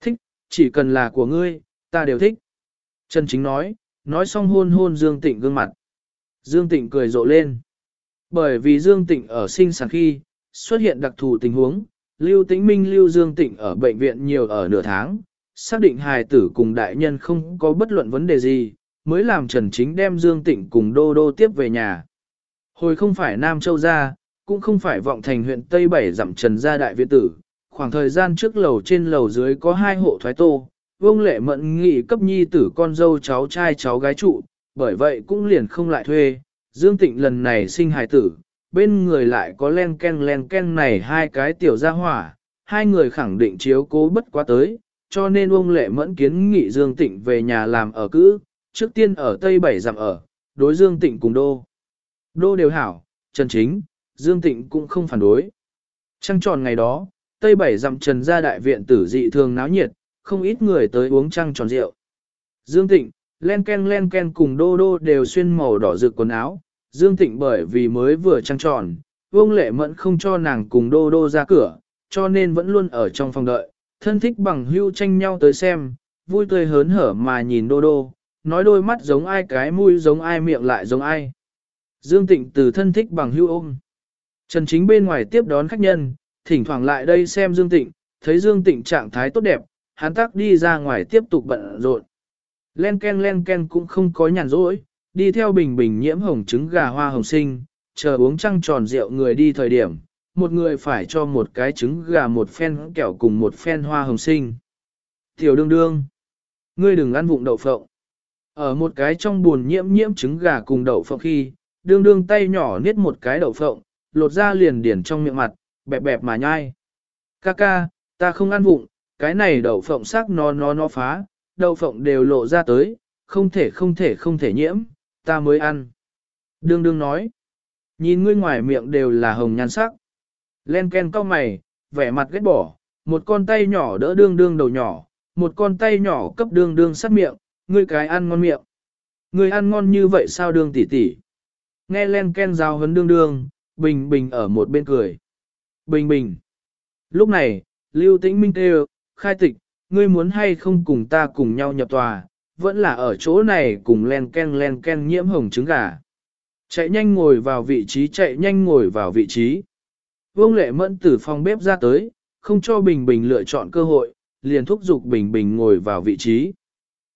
Thích, chỉ cần là của ngươi, ta đều thích. Trần Chính nói, nói xong hôn hôn Dương Tịnh gương mặt. Dương Tịnh cười rộ lên. Bởi vì Dương Tịnh ở sinh sản khi, xuất hiện đặc thù tình huống, Lưu Tĩnh Minh Lưu Dương Tịnh ở bệnh viện nhiều ở nửa tháng, xác định hài tử cùng đại nhân không có bất luận vấn đề gì, mới làm Trần Chính đem Dương Tịnh cùng Đô Đô tiếp về nhà. Hồi không phải Nam Châu ra, cũng không phải vọng thành huyện Tây Bảy dặm Trần gia đại viện tử, khoảng thời gian trước lầu trên lầu dưới có hai hộ thoái tô, Vương Lệ mận nghị cấp nhi tử con dâu cháu trai cháu gái trụ, bởi vậy cũng liền không lại thuê. Dương Tịnh lần này sinh hài tử, bên người lại có len ken len ken này hai cái tiểu gia hỏa, hai người khẳng định chiếu cố bất quá tới, cho nên ông Lệ Mẫn kiến nghị Dương Tịnh về nhà làm ở cữ, trước tiên ở Tây Bảy giảm ở, đối Dương Tịnh cùng Đô. Đô đều hảo, Trần Chính, Dương Tịnh cũng không phản đối. Trăng tròn ngày đó, Tây Bảy dặm Trần ra đại viện tử dị thường náo nhiệt, không ít người tới uống trăng tròn rượu. Dương Tịnh, len ken len ken cùng Đô Đô đều xuyên màu đỏ rực quần áo. Dương Tịnh bởi vì mới vừa trăng tròn, Vương Lệ Mẫn không cho nàng cùng Đô Đô ra cửa, cho nên vẫn luôn ở trong phòng đợi, thân thích bằng hưu tranh nhau tới xem, vui tươi hớn hở mà nhìn Đô Đô, nói đôi mắt giống ai cái mũi giống ai miệng lại giống ai. Dương Tịnh từ thân thích bằng hưu ôm. Trần Chính bên ngoài tiếp đón khách nhân, thỉnh thoảng lại đây xem Dương Tịnh, thấy Dương Tịnh trạng thái tốt đẹp, hắn tắc đi ra ngoài tiếp tục bận rộn. Len ken len ken cũng không có nhàn rỗi, đi theo bình bình nhiễm hồng trứng gà hoa hồng sinh, chờ uống trăng tròn rượu người đi thời điểm, một người phải cho một cái trứng gà một phen kẹo cùng một phen hoa hồng sinh. Tiểu đương đương, ngươi đừng ăn vụng đậu phộng. Ở một cái trong buồn nhiễm nhiễm trứng gà cùng đậu phộng khi, đương đương tay nhỏ niết một cái đậu phộng, lột ra liền điển trong miệng mặt, bẹp bẹp mà nhai. Ca ca, ta không ăn vụng, cái này đậu phộng sắc nó nó nó phá, đậu phộng đều lộ ra tới, không thể không thể không thể nhiễm, ta mới ăn. Đương đương nói, nhìn ngươi ngoài miệng đều là hồng nhan sắc. Len ken cau mày, vẻ mặt ghét bỏ, một con tay nhỏ đỡ đương đương đầu nhỏ, một con tay nhỏ cấp đương đương sát miệng, ngươi cái ăn ngon miệng. Ngươi ăn ngon như vậy sao đương tỉ tỉ? Nghe len ken giao hấn đương đương, bình bình ở một bên cười. Bình bình. Lúc này, Lưu Tĩnh Minh kêu, khai tịch, ngươi muốn hay không cùng ta cùng nhau nhập tòa, vẫn là ở chỗ này cùng len ken len ken nhiễm hồng trứng gà. Chạy nhanh ngồi vào vị trí chạy nhanh ngồi vào vị trí. Vương lệ mẫn từ phòng bếp ra tới, không cho Bình Bình lựa chọn cơ hội, liền thúc giục Bình Bình ngồi vào vị trí.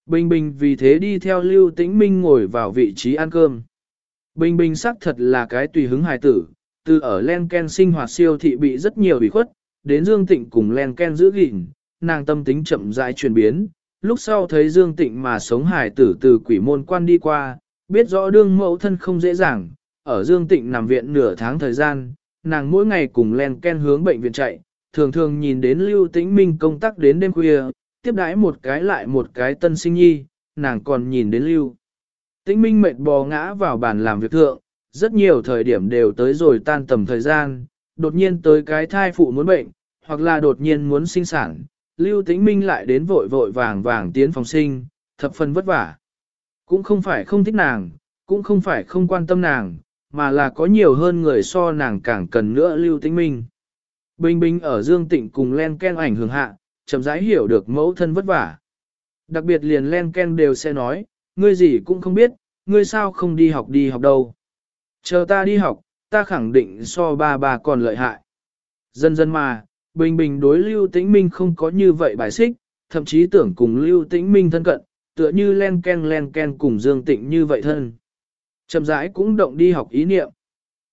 Bình Bình vì thế đi theo Lưu Tĩnh Minh ngồi vào vị trí ăn cơm. Bình Bình xác thật là cái tùy hứng hài tử, từ ở Len Ken sinh hoạt siêu thị bị rất nhiều bị khuất, đến Dương Tịnh cùng Len Ken giữ gìn, nàng tâm tính chậm rãi chuyển biến, lúc sau thấy Dương Tịnh mà sống hài tử từ quỷ môn quan đi qua, biết rõ đương mẫu thân không dễ dàng, ở Dương Tịnh nằm viện nửa tháng thời gian, nàng mỗi ngày cùng Len Ken hướng bệnh viện chạy, thường thường nhìn đến Lưu Tĩnh Minh công tác đến đêm khuya, tiếp đãi một cái lại một cái tân sinh nhi, nàng còn nhìn đến Lưu. Tĩnh Minh mệt bò ngã vào bàn làm việc thượng, rất nhiều thời điểm đều tới rồi tan tầm thời gian, đột nhiên tới cái thai phụ muốn bệnh, hoặc là đột nhiên muốn sinh sản, Lưu Tĩnh Minh lại đến vội vội vàng vàng tiến phòng sinh, thập phần vất vả. Cũng không phải không thích nàng, cũng không phải không quan tâm nàng, mà là có nhiều hơn người so nàng càng cần nữa Lưu Tĩnh Minh. Bình Bình ở Dương Tịnh cùng Len Ken ảnh hưởng hạ, chậm rãi hiểu được mẫu thân vất vả. Đặc biệt liền Len Ken đều sẽ nói, ngươi gì cũng không biết, ngươi sao không đi học đi học đâu. Chờ ta đi học, ta khẳng định so ba bà còn lợi hại. Dần dần mà, Bình Bình đối Lưu Tĩnh Minh không có như vậy bài xích, thậm chí tưởng cùng Lưu Tĩnh Minh thân cận, tựa như len ken len ken cùng Dương Tịnh như vậy thân. Chậm rãi cũng động đi học ý niệm.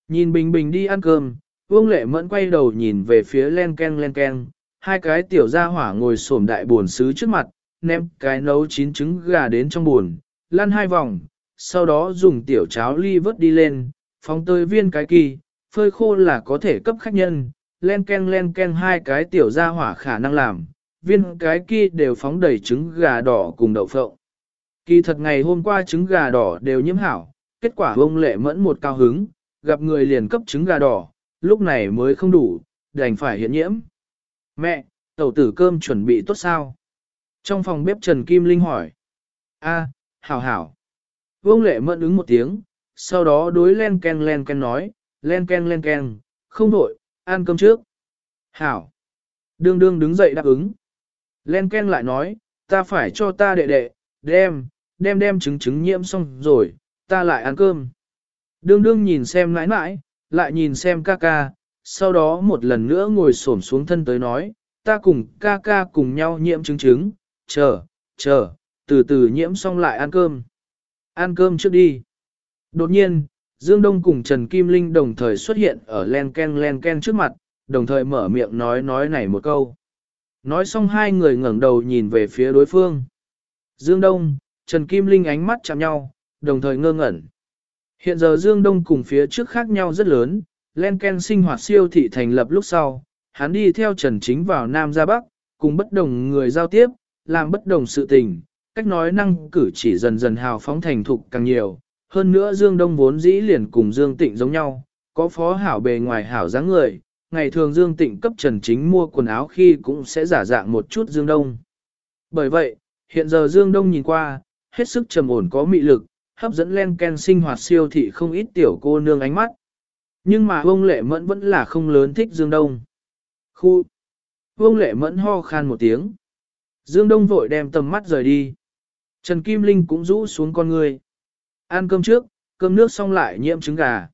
Nhìn Bình Bình đi ăn cơm, Vương Lệ Mẫn quay đầu nhìn về phía len ken len ken, hai cái tiểu gia hỏa ngồi xổm đại buồn xứ trước mặt, ném cái nấu chín trứng gà đến trong buồn, lăn hai vòng, sau đó dùng tiểu cháo ly vớt đi lên, phóng tới viên cái kỳ, phơi khô là có thể cấp khách nhân, len ken len ken hai cái tiểu gia hỏa khả năng làm, viên cái kia đều phóng đầy trứng gà đỏ cùng đậu phộng. Kỳ thật ngày hôm qua trứng gà đỏ đều nhiễm hảo, kết quả ông lệ mẫn một cao hứng, gặp người liền cấp trứng gà đỏ, lúc này mới không đủ, đành phải hiện nhiễm. Mẹ, tẩu tử cơm chuẩn bị tốt sao? Trong phòng bếp Trần Kim Linh hỏi. A, hảo hảo. Vương lệ mẫn ứng một tiếng, sau đó đối len ken len ken nói, len ken len ken, không đổi, ăn cơm trước. Hảo. Đương đương đứng dậy đáp ứng. Len ken lại nói, ta phải cho ta đệ đệ, đem, đem đem trứng trứng nhiễm xong rồi, ta lại ăn cơm. Đương đương nhìn xem nãi nãi, lại nhìn xem ca ca, sau đó một lần nữa ngồi xổm xuống thân tới nói, ta cùng ca ca cùng nhau nhiễm trứng trứng, chờ, chờ, từ từ nhiễm xong lại ăn cơm. Ăn cơm trước đi. Đột nhiên, Dương Đông cùng Trần Kim Linh đồng thời xuất hiện ở len ken len ken trước mặt, đồng thời mở miệng nói nói này một câu. Nói xong hai người ngẩng đầu nhìn về phía đối phương. Dương Đông, Trần Kim Linh ánh mắt chạm nhau, đồng thời ngơ ngẩn. Hiện giờ Dương Đông cùng phía trước khác nhau rất lớn, Len Ken sinh hoạt siêu thị thành lập lúc sau, hắn đi theo Trần Chính vào Nam ra Bắc, cùng bất đồng người giao tiếp, làm bất đồng sự tình, cách nói năng cử chỉ dần dần hào phóng thành thục càng nhiều. Hơn nữa Dương Đông vốn dĩ liền cùng Dương Tịnh giống nhau, có phó hảo bề ngoài hảo dáng người, ngày thường Dương Tịnh cấp Trần Chính mua quần áo khi cũng sẽ giả dạng một chút Dương Đông. Bởi vậy, hiện giờ Dương Đông nhìn qua, hết sức trầm ổn có mị lực, hấp dẫn len ken sinh hoạt siêu thị không ít tiểu cô nương ánh mắt. Nhưng mà ông lệ mẫn vẫn là không lớn thích Dương Đông. Khu! Vương lệ mẫn ho khan một tiếng. Dương Đông vội đem tầm mắt rời đi. Trần Kim Linh cũng rũ xuống con người. Ăn cơm trước, cơm nước xong lại nhiễm trứng gà.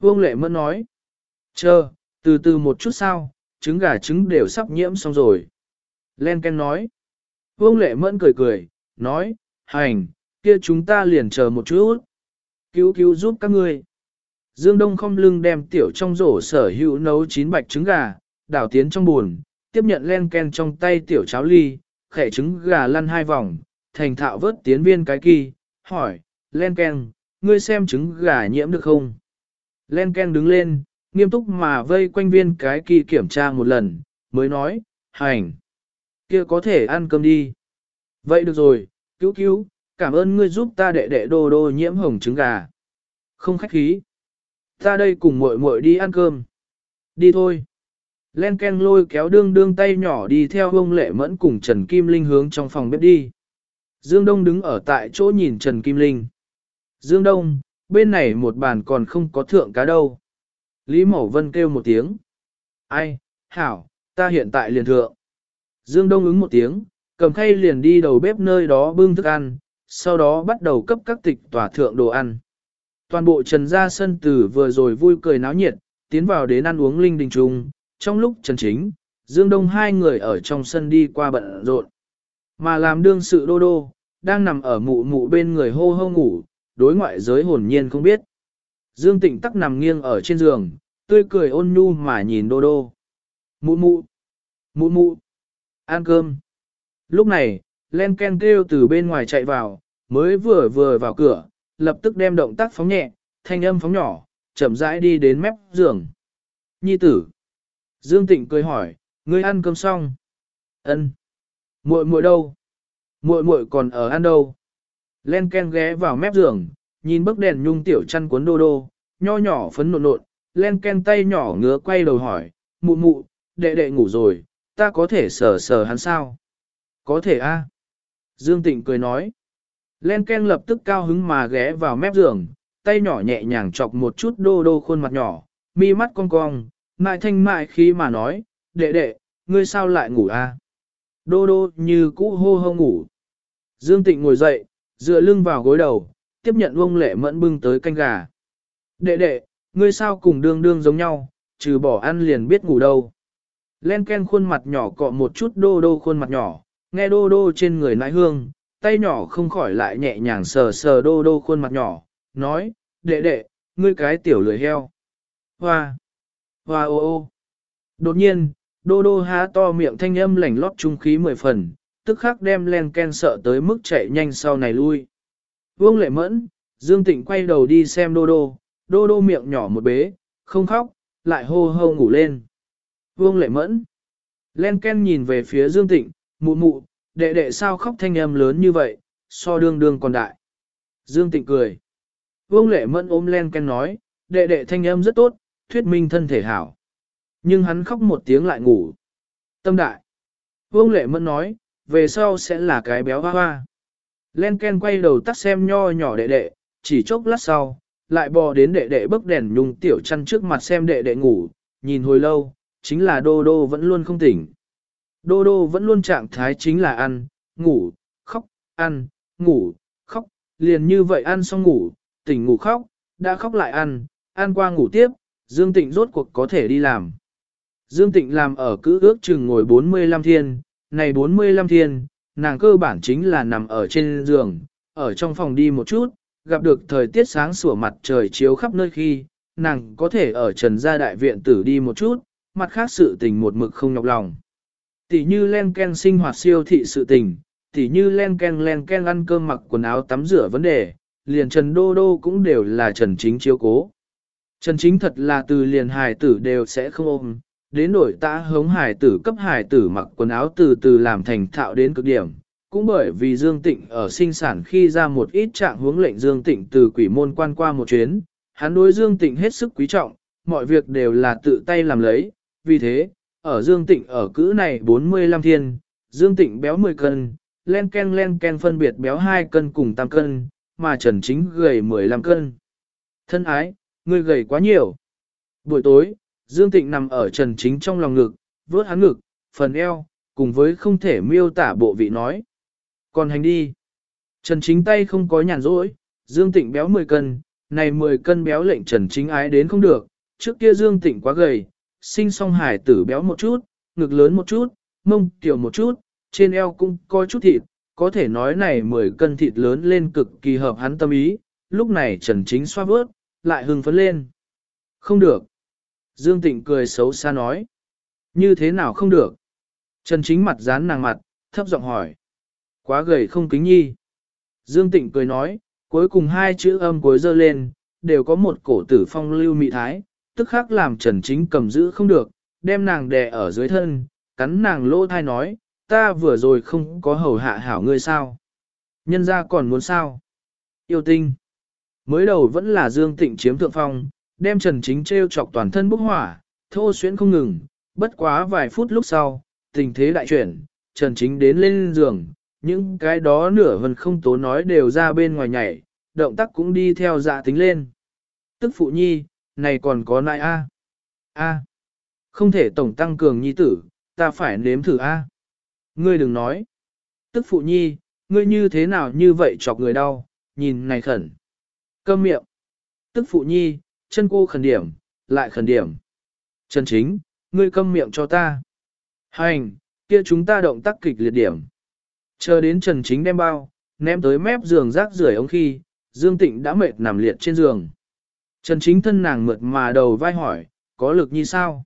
Vương Lệ Mẫn nói. Chờ, từ từ một chút sao, trứng gà trứng đều sắp nhiễm xong rồi. Len Ken nói. Vương Lệ Mẫn cười cười, nói, hành, kia chúng ta liền chờ một chút. Cứu cứu giúp các ngươi. Dương Đông không lưng đem tiểu trong rổ sở hữu nấu chín bạch trứng gà, đảo tiến trong buồn, tiếp nhận len ken trong tay tiểu cháo ly, khẻ trứng gà lăn hai vòng, thành thạo vớt tiến viên cái kỳ, hỏi, len ken, ngươi xem trứng gà nhiễm được không? Len ken đứng lên, nghiêm túc mà vây quanh viên cái kỳ kiểm tra một lần, mới nói, hành. kia có thể ăn cơm đi. Vậy được rồi, cứu cứu, cảm ơn ngươi giúp ta đệ đệ đô đô nhiễm hồng trứng gà. Không khách khí. Ta đây cùng muội muội đi ăn cơm. Đi thôi. Len Ken lôi kéo đương đương tay nhỏ đi theo ông lệ mẫn cùng Trần Kim Linh hướng trong phòng bếp đi. Dương Đông đứng ở tại chỗ nhìn Trần Kim Linh. Dương Đông, bên này một bàn còn không có thượng cá đâu. Lý Mẫu Vân kêu một tiếng. Ai, hảo, ta hiện tại liền thượng. Dương Đông ứng một tiếng, cầm khay liền đi đầu bếp nơi đó bưng thức ăn, sau đó bắt đầu cấp các tịch tỏa thượng đồ ăn. Toàn bộ trần gia sân tử vừa rồi vui cười náo nhiệt, tiến vào đến ăn uống linh đình trùng, trong lúc trần chính, Dương Đông hai người ở trong sân đi qua bận rộn. Mà làm đương sự đô đô, đang nằm ở mụ mụ bên người hô hô ngủ, đối ngoại giới hồn nhiên không biết. Dương Tịnh tắc nằm nghiêng ở trên giường, tươi cười ôn nhu mà nhìn đô đô. Mụ mụ, mụ mụ, ăn cơm. Lúc này, Len Ken kêu từ bên ngoài chạy vào, mới vừa vừa vào cửa, lập tức đem động tác phóng nhẹ, thanh âm phóng nhỏ, chậm rãi đi đến mép giường. Nhi tử. Dương Tịnh cười hỏi, ngươi ăn cơm xong? Ân. Muội muội đâu? Muội muội còn ở ăn đâu? Len Ken ghé vào mép giường, nhìn bức đèn nhung tiểu chăn cuốn đô đô, nho nhỏ phấn nộn nộn, Len Ken tay nhỏ ngứa quay đầu hỏi, mụ mụ, đệ đệ ngủ rồi, ta có thể sờ sờ hắn sao? Có thể a. Dương Tịnh cười nói. Len Ken lập tức cao hứng mà ghé vào mép giường, tay nhỏ nhẹ nhàng chọc một chút đô đô khuôn mặt nhỏ, mi mắt cong cong, mại thanh mại khí mà nói, đệ đệ, ngươi sao lại ngủ a? Đô đô như cũ hô hô ngủ. Dương Tịnh ngồi dậy, dựa lưng vào gối đầu, tiếp nhận ông lệ mẫn bưng tới canh gà. Đệ đệ, ngươi sao cùng đương đương giống nhau, trừ bỏ ăn liền biết ngủ đâu. Len Ken khuôn mặt nhỏ cọ một chút đô đô khuôn mặt nhỏ, nghe đô đô trên người nãi hương, tay nhỏ không khỏi lại nhẹ nhàng sờ sờ đô đô khuôn mặt nhỏ, nói, đệ đệ, ngươi cái tiểu lười heo. Hoa, hoa ô ô. Đột nhiên, đô đô há to miệng thanh âm lảnh lót trung khí mười phần, tức khắc đem len ken sợ tới mức chạy nhanh sau này lui. Vương lệ mẫn, Dương Tịnh quay đầu đi xem đô đô, đô đô miệng nhỏ một bế, không khóc, lại hô hô ngủ lên. Vương lệ mẫn, len ken nhìn về phía Dương Tịnh, mụ mụ, đệ đệ sao khóc thanh âm lớn như vậy, so đương đương còn đại. Dương Tịnh cười. Vương Lệ Mẫn ôm len ken nói, đệ đệ thanh âm rất tốt, thuyết minh thân thể hảo. Nhưng hắn khóc một tiếng lại ngủ. Tâm đại. Vương Lệ Mẫn nói, về sau sẽ là cái béo hoa hoa. Len ken quay đầu tắt xem nho nhỏ đệ đệ, chỉ chốc lát sau, lại bò đến đệ đệ bức đèn nhung tiểu chăn trước mặt xem đệ đệ ngủ, nhìn hồi lâu, chính là đô đô vẫn luôn không tỉnh. Đô đô vẫn luôn trạng thái chính là ăn, ngủ, khóc, ăn, ngủ, khóc, liền như vậy ăn xong ngủ, tỉnh ngủ khóc, đã khóc lại ăn, ăn qua ngủ tiếp, Dương Tịnh rốt cuộc có thể đi làm. Dương Tịnh làm ở cứ ước chừng ngồi 45 thiên, này 45 thiên, nàng cơ bản chính là nằm ở trên giường, ở trong phòng đi một chút, gặp được thời tiết sáng sủa mặt trời chiếu khắp nơi khi, nàng có thể ở trần gia đại viện tử đi một chút, mặt khác sự tình một mực không nhọc lòng. Tỷ như len ken sinh hoạt siêu thị sự tình, tỷ như len ken len ken ăn cơm mặc quần áo tắm rửa vấn đề, liền Trần Đô Đô cũng đều là Trần Chính chiếu cố. Trần Chính thật là từ liền hài tử đều sẽ không ôm, đến đổi ta hống hải tử cấp hải tử mặc quần áo từ từ làm thành thạo đến cực điểm. Cũng bởi vì Dương Tịnh ở sinh sản khi ra một ít trạng hướng lệnh Dương Tịnh từ quỷ môn quan qua một chuyến, hắn đối Dương Tịnh hết sức quý trọng, mọi việc đều là tự tay làm lấy, vì thế, ở Dương Tịnh ở cữ này 45 thiên, Dương Tịnh béo 10 cân, len ken len ken phân biệt béo 2 cân cùng 8 cân, mà Trần Chính gầy 15 cân. Thân ái, ngươi gầy quá nhiều. Buổi tối, Dương Tịnh nằm ở Trần Chính trong lòng ngực, vớt hắn ngực, phần eo, cùng với không thể miêu tả bộ vị nói. Còn hành đi. Trần Chính tay không có nhàn rỗi, Dương Tịnh béo 10 cân, này 10 cân béo lệnh Trần Chính ái đến không được, trước kia Dương Tịnh quá gầy, sinh song hải tử béo một chút, ngực lớn một chút, mông tiểu một chút, trên eo cũng có chút thịt, có thể nói này 10 cân thịt lớn lên cực kỳ hợp hắn tâm ý, lúc này Trần Chính xoa vớt, lại hưng phấn lên. Không được. Dương Tịnh cười xấu xa nói. Như thế nào không được? Trần Chính mặt dán nàng mặt, thấp giọng hỏi. Quá gầy không kính nhi. Dương Tịnh cười nói, cuối cùng hai chữ âm cuối dơ lên, đều có một cổ tử phong lưu mị thái, tức khắc làm Trần Chính cầm giữ không được, đem nàng đè ở dưới thân, cắn nàng lỗ thai nói, ta vừa rồi không có hầu hạ hảo ngươi sao. Nhân ra còn muốn sao? Yêu tinh. Mới đầu vẫn là Dương Tịnh chiếm thượng phong, đem Trần Chính treo chọc toàn thân bốc hỏa, thô xuyến không ngừng, bất quá vài phút lúc sau, tình thế đại chuyển, Trần Chính đến lên giường, những cái đó nửa vần không tố nói đều ra bên ngoài nhảy, động tác cũng đi theo dạ tính lên. Tức phụ nhi, này còn có nại A. A. Không thể tổng tăng cường nhi tử, ta phải nếm thử A. Ngươi đừng nói. Tức phụ nhi, ngươi như thế nào như vậy chọc người đau, nhìn này khẩn. Câm miệng. Tức phụ nhi, chân cô khẩn điểm, lại khẩn điểm. Chân chính, ngươi câm miệng cho ta. Hành, kia chúng ta động tác kịch liệt điểm. Chờ đến Trần Chính đem bao, ném tới mép giường rác rưởi ông khi, Dương Tịnh đã mệt nằm liệt trên giường. Trần Chính thân nàng mượt mà đầu vai hỏi, có lực như sao?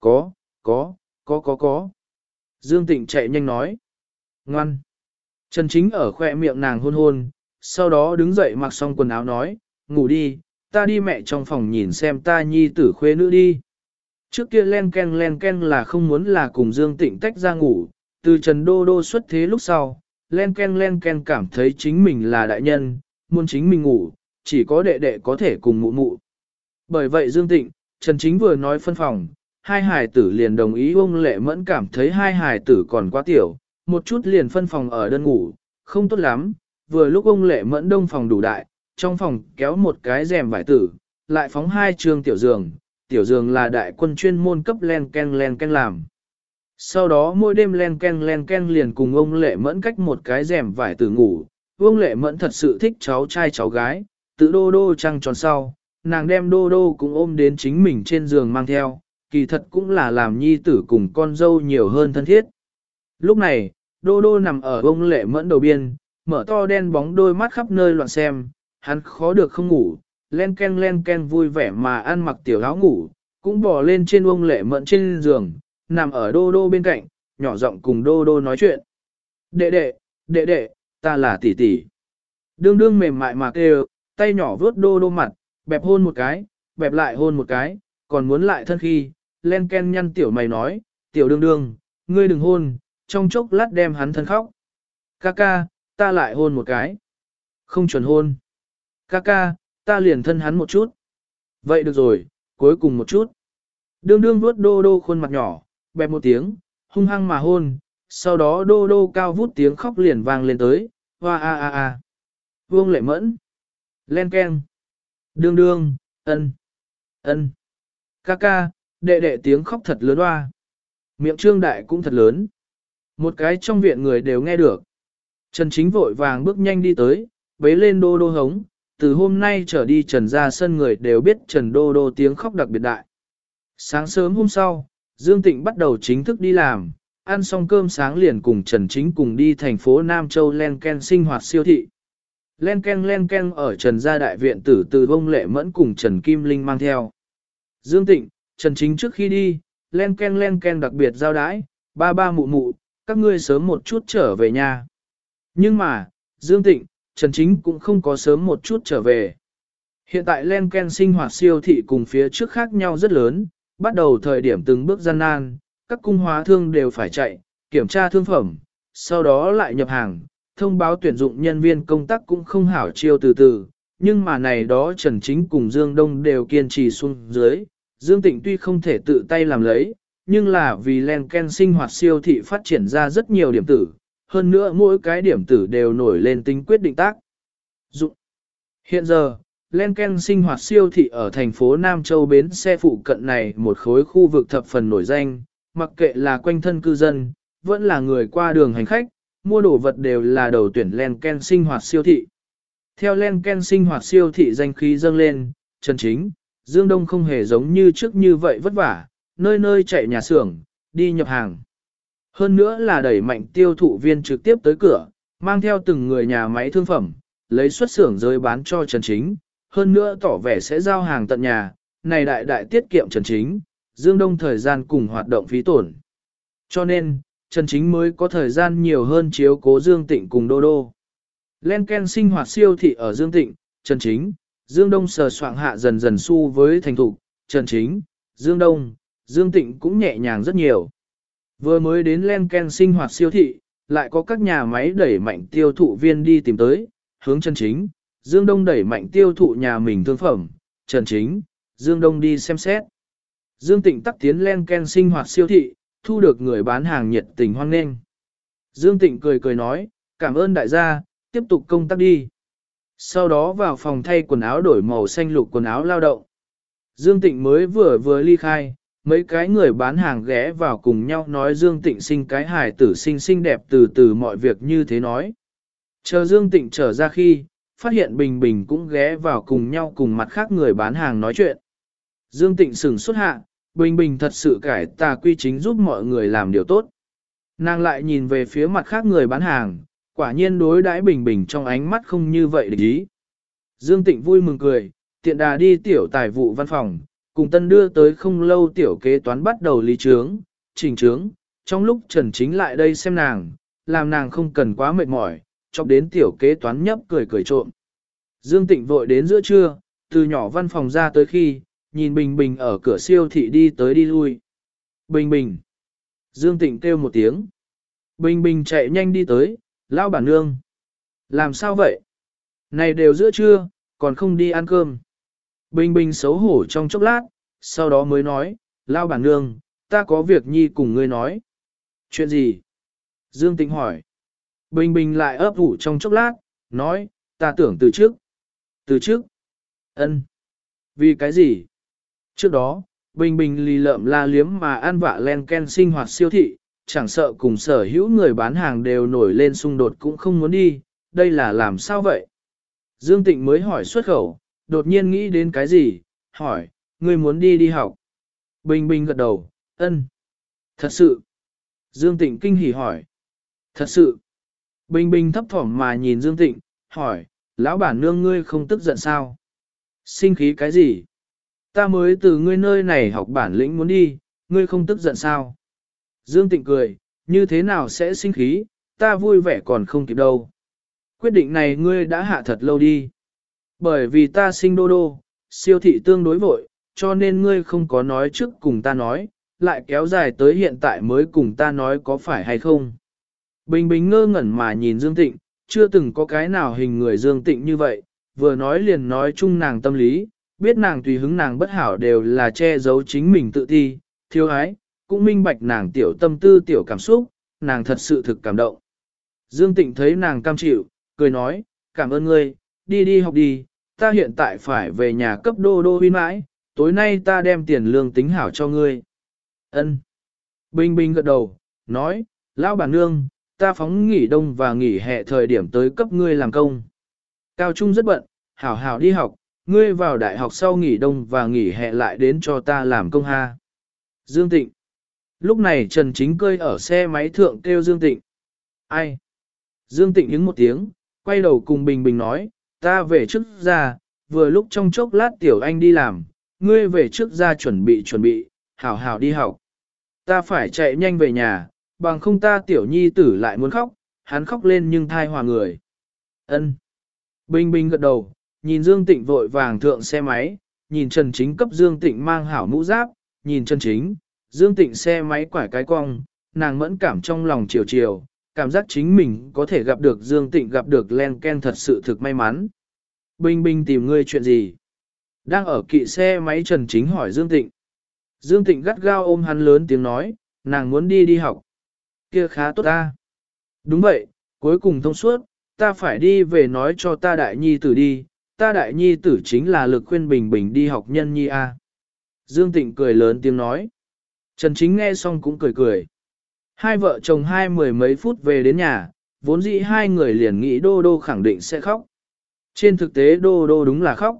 Có, có, có có có. Dương Tịnh chạy nhanh nói. Ngoan. Trần Chính ở khoe miệng nàng hôn hôn, sau đó đứng dậy mặc xong quần áo nói, ngủ đi, ta đi mẹ trong phòng nhìn xem ta nhi tử khuê nữ đi. Trước kia len ken len ken là không muốn là cùng Dương Tịnh tách ra ngủ, từ Trần Đô Đô xuất thế lúc sau, len ken len ken cảm thấy chính mình là đại nhân, muốn chính mình ngủ, chỉ có đệ đệ có thể cùng mụ mụ. Bởi vậy Dương Tịnh, Trần Chính vừa nói phân phòng, hai hài tử liền đồng ý ông lệ mẫn cảm thấy hai hài tử còn quá tiểu, một chút liền phân phòng ở đơn ngủ, không tốt lắm, vừa lúc ông lệ mẫn đông phòng đủ đại, trong phòng kéo một cái rèm vải tử, lại phóng hai trường tiểu giường, tiểu giường là đại quân chuyên môn cấp len ken len ken làm. Sau đó mỗi đêm len ken len ken liền cùng ông lệ mẫn cách một cái rèm vải tử ngủ, ông lệ mẫn thật sự thích cháu trai cháu gái, tự đô đô trăng tròn sau, nàng đem đô đô cũng ôm đến chính mình trên giường mang theo, kỳ thật cũng là làm nhi tử cùng con dâu nhiều hơn thân thiết. Lúc này, đô đô nằm ở ông lệ mẫn đầu biên, mở to đen bóng đôi mắt khắp nơi loạn xem, hắn khó được không ngủ, len ken len ken vui vẻ mà ăn mặc tiểu áo ngủ, cũng bò lên trên ông lệ mận trên giường, nằm ở đô đô bên cạnh, nhỏ giọng cùng đô đô nói chuyện. Đệ đệ, đệ đệ, ta là tỷ tỷ. Đương đương mềm mại mà kêu, tay nhỏ vướt đô đô mặt, bẹp hôn một cái, bẹp lại hôn một cái, còn muốn lại thân khi, len ken nhăn tiểu mày nói, tiểu đương đương, ngươi đừng hôn, trong chốc lát đem hắn thân khóc. Ca ca, ta lại hôn một cái. Không chuẩn hôn. Ca ca, ta liền thân hắn một chút. Vậy được rồi, cuối cùng một chút. Đương đương vuốt đô đô khuôn mặt nhỏ, bẹp một tiếng, hung hăng mà hôn, sau đó đô đô cao vút tiếng khóc liền vang lên tới, hoa a a a. Vương lệ mẫn. Len ken. Đương đương, ân, ân. Ca ca, đệ đệ tiếng khóc thật lớn hoa. Miệng trương đại cũng thật lớn. Một cái trong viện người đều nghe được. Trần chính vội vàng bước nhanh đi tới, bế lên đô đô hống. Từ hôm nay trở đi trần ra sân người đều biết trần đô đô tiếng khóc đặc biệt đại. Sáng sớm hôm sau, Dương Tịnh bắt đầu chính thức đi làm, ăn xong cơm sáng liền cùng Trần Chính cùng đi thành phố Nam Châu Lenken sinh hoạt siêu thị. Lenken Ken Ken ở Trần Gia Đại Viện tử từ bông lệ mẫn cùng Trần Kim Linh mang theo. Dương Tịnh, Trần Chính trước khi đi, Lenken Ken Ken đặc biệt giao đái, ba ba mụ mụ, các ngươi sớm một chút trở về nhà. Nhưng mà, Dương Tịnh, Trần Chính cũng không có sớm một chút trở về. Hiện tại Len Ken sinh hoạt siêu thị cùng phía trước khác nhau rất lớn, bắt đầu thời điểm từng bước gian nan, các cung hóa thương đều phải chạy, kiểm tra thương phẩm, sau đó lại nhập hàng, thông báo tuyển dụng nhân viên công tác cũng không hảo chiêu từ từ, nhưng mà này đó Trần Chính cùng Dương Đông đều kiên trì xuống dưới, Dương Tịnh tuy không thể tự tay làm lấy, nhưng là vì Len Ken sinh hoạt siêu thị phát triển ra rất nhiều điểm tử, hơn nữa mỗi cái điểm tử đều nổi lên tính quyết định tác. Dụng. Hiện giờ, lenken sinh hoạt siêu thị ở thành phố Nam Châu Bến xe phụ cận này một khối khu vực thập phần nổi danh, mặc kệ là quanh thân cư dân, vẫn là người qua đường hành khách, mua đồ vật đều là đầu tuyển lenken sinh hoạt siêu thị. Theo lenken sinh hoạt siêu thị danh khí dâng lên, chân Chính, Dương Đông không hề giống như trước như vậy vất vả, nơi nơi chạy nhà xưởng, đi nhập hàng. Hơn nữa là đẩy mạnh tiêu thụ viên trực tiếp tới cửa, mang theo từng người nhà máy thương phẩm, lấy xuất xưởng rơi bán cho Trần Chính, hơn nữa tỏ vẻ sẽ giao hàng tận nhà, này đại đại tiết kiệm Trần Chính, Dương Đông thời gian cùng hoạt động phí tổn. Cho nên, Trần Chính mới có thời gian nhiều hơn chiếu cố Dương Tịnh cùng Đô Đô. Len Ken sinh hoạt siêu thị ở Dương Tịnh, Trần Chính, Dương Đông sờ soạng hạ dần dần su với thành thục, Trần Chính, Dương Đông, Dương Tịnh cũng nhẹ nhàng rất nhiều. Vừa mới đến Lenken sinh hoạt siêu thị, lại có các nhà máy đẩy mạnh tiêu thụ viên đi tìm tới, hướng Trần Chính, Dương Đông đẩy mạnh tiêu thụ nhà mình thương phẩm, Trần Chính, Dương Đông đi xem xét. Dương Tịnh tắc tiến Lenken sinh hoạt siêu thị, thu được người bán hàng nhiệt tình hoan nghênh. Dương Tịnh cười cười nói, cảm ơn đại gia, tiếp tục công tác đi. Sau đó vào phòng thay quần áo đổi màu xanh lục quần áo lao động. Dương Tịnh mới vừa vừa ly khai, mấy cái người bán hàng ghé vào cùng nhau nói Dương Tịnh sinh cái hài tử sinh xinh đẹp từ từ mọi việc như thế nói. Chờ Dương Tịnh trở ra khi, phát hiện Bình Bình cũng ghé vào cùng nhau cùng mặt khác người bán hàng nói chuyện. Dương Tịnh sửng xuất hạ, Bình Bình thật sự cải tà quy chính giúp mọi người làm điều tốt. Nàng lại nhìn về phía mặt khác người bán hàng, quả nhiên đối đãi Bình Bình trong ánh mắt không như vậy để ý. Dương Tịnh vui mừng cười, tiện đà đi tiểu tài vụ văn phòng, cùng tân đưa tới không lâu tiểu kế toán bắt đầu lý trướng, trình trướng, trong lúc Trần Chính lại đây xem nàng, làm nàng không cần quá mệt mỏi, chọc đến tiểu kế toán nhấp cười cười trộm. Dương Tịnh vội đến giữa trưa, từ nhỏ văn phòng ra tới khi, nhìn Bình Bình ở cửa siêu thị đi tới đi lui. Bình Bình. Dương Tịnh kêu một tiếng. Bình Bình chạy nhanh đi tới, lao bản nương. Làm sao vậy? Này đều giữa trưa, còn không đi ăn cơm. Bình Bình xấu hổ trong chốc lát, sau đó mới nói, lao bản nương, ta có việc nhi cùng ngươi nói. Chuyện gì? Dương Tịnh hỏi. Bình Bình lại ấp ủ trong chốc lát, nói, ta tưởng từ trước. Từ trước? ân Vì cái gì? Trước đó, Bình Bình lì lợm la liếm mà ăn vạ len ken sinh hoạt siêu thị, chẳng sợ cùng sở hữu người bán hàng đều nổi lên xung đột cũng không muốn đi, đây là làm sao vậy? Dương Tịnh mới hỏi xuất khẩu, đột nhiên nghĩ đến cái gì, hỏi, ngươi muốn đi đi học. Bình Bình gật đầu, ân. Thật sự. Dương Tịnh kinh hỉ hỏi. Thật sự. Bình Bình thấp thỏm mà nhìn Dương Tịnh, hỏi, lão bản nương ngươi không tức giận sao? Sinh khí cái gì? Ta mới từ ngươi nơi này học bản lĩnh muốn đi, ngươi không tức giận sao? Dương Tịnh cười, như thế nào sẽ sinh khí, ta vui vẻ còn không kịp đâu. Quyết định này ngươi đã hạ thật lâu đi. Bởi vì ta sinh đô đô, siêu thị tương đối vội, cho nên ngươi không có nói trước cùng ta nói, lại kéo dài tới hiện tại mới cùng ta nói có phải hay không. Bình bình ngơ ngẩn mà nhìn Dương Tịnh, chưa từng có cái nào hình người Dương Tịnh như vậy, vừa nói liền nói chung nàng tâm lý, biết nàng tùy hứng nàng bất hảo đều là che giấu chính mình tự ti, thiếu ái, cũng minh bạch nàng tiểu tâm tư tiểu cảm xúc, nàng thật sự thực cảm động. Dương Tịnh thấy nàng cam chịu, cười nói, cảm ơn ngươi, đi đi học đi, ta hiện tại phải về nhà cấp đô đô huyên mãi, tối nay ta đem tiền lương tính hảo cho ngươi. Ân. Bình bình gật đầu, nói, lão bản nương, ta phóng nghỉ đông và nghỉ hè thời điểm tới cấp ngươi làm công. Cao Trung rất bận, hảo hảo đi học, ngươi vào đại học sau nghỉ đông và nghỉ hè lại đến cho ta làm công ha. Dương Tịnh. Lúc này Trần Chính cơi ở xe máy thượng kêu Dương Tịnh. Ai? Dương Tịnh ứng một tiếng, quay đầu cùng Bình Bình nói, ta về trước ra, vừa lúc trong chốc lát tiểu anh đi làm, ngươi về trước ra chuẩn bị chuẩn bị, hảo hảo đi học. Ta phải chạy nhanh về nhà, bằng không ta tiểu nhi tử lại muốn khóc, hắn khóc lên nhưng thai hòa người. ân Bình bình gật đầu, nhìn Dương Tịnh vội vàng thượng xe máy, nhìn Trần Chính cấp Dương Tịnh mang hảo mũ giáp, nhìn Trần Chính, Dương Tịnh xe máy quải cái cong, nàng mẫn cảm trong lòng chiều chiều, cảm giác chính mình có thể gặp được Dương Tịnh gặp được Len Ken thật sự thực may mắn. Bình bình tìm ngươi chuyện gì? Đang ở kỵ xe máy Trần Chính hỏi Dương Tịnh. Dương Tịnh gắt gao ôm hắn lớn tiếng nói, nàng muốn đi đi học. Kia khá tốt ta. Đúng vậy, cuối cùng thông suốt, ta phải đi về nói cho ta đại nhi tử đi, ta đại nhi tử chính là lực khuyên bình bình đi học nhân nhi a. Dương Tịnh cười lớn tiếng nói. Trần Chính nghe xong cũng cười cười. Hai vợ chồng hai mười mấy phút về đến nhà, vốn dĩ hai người liền nghĩ đô đô khẳng định sẽ khóc. Trên thực tế đô đô đúng là khóc.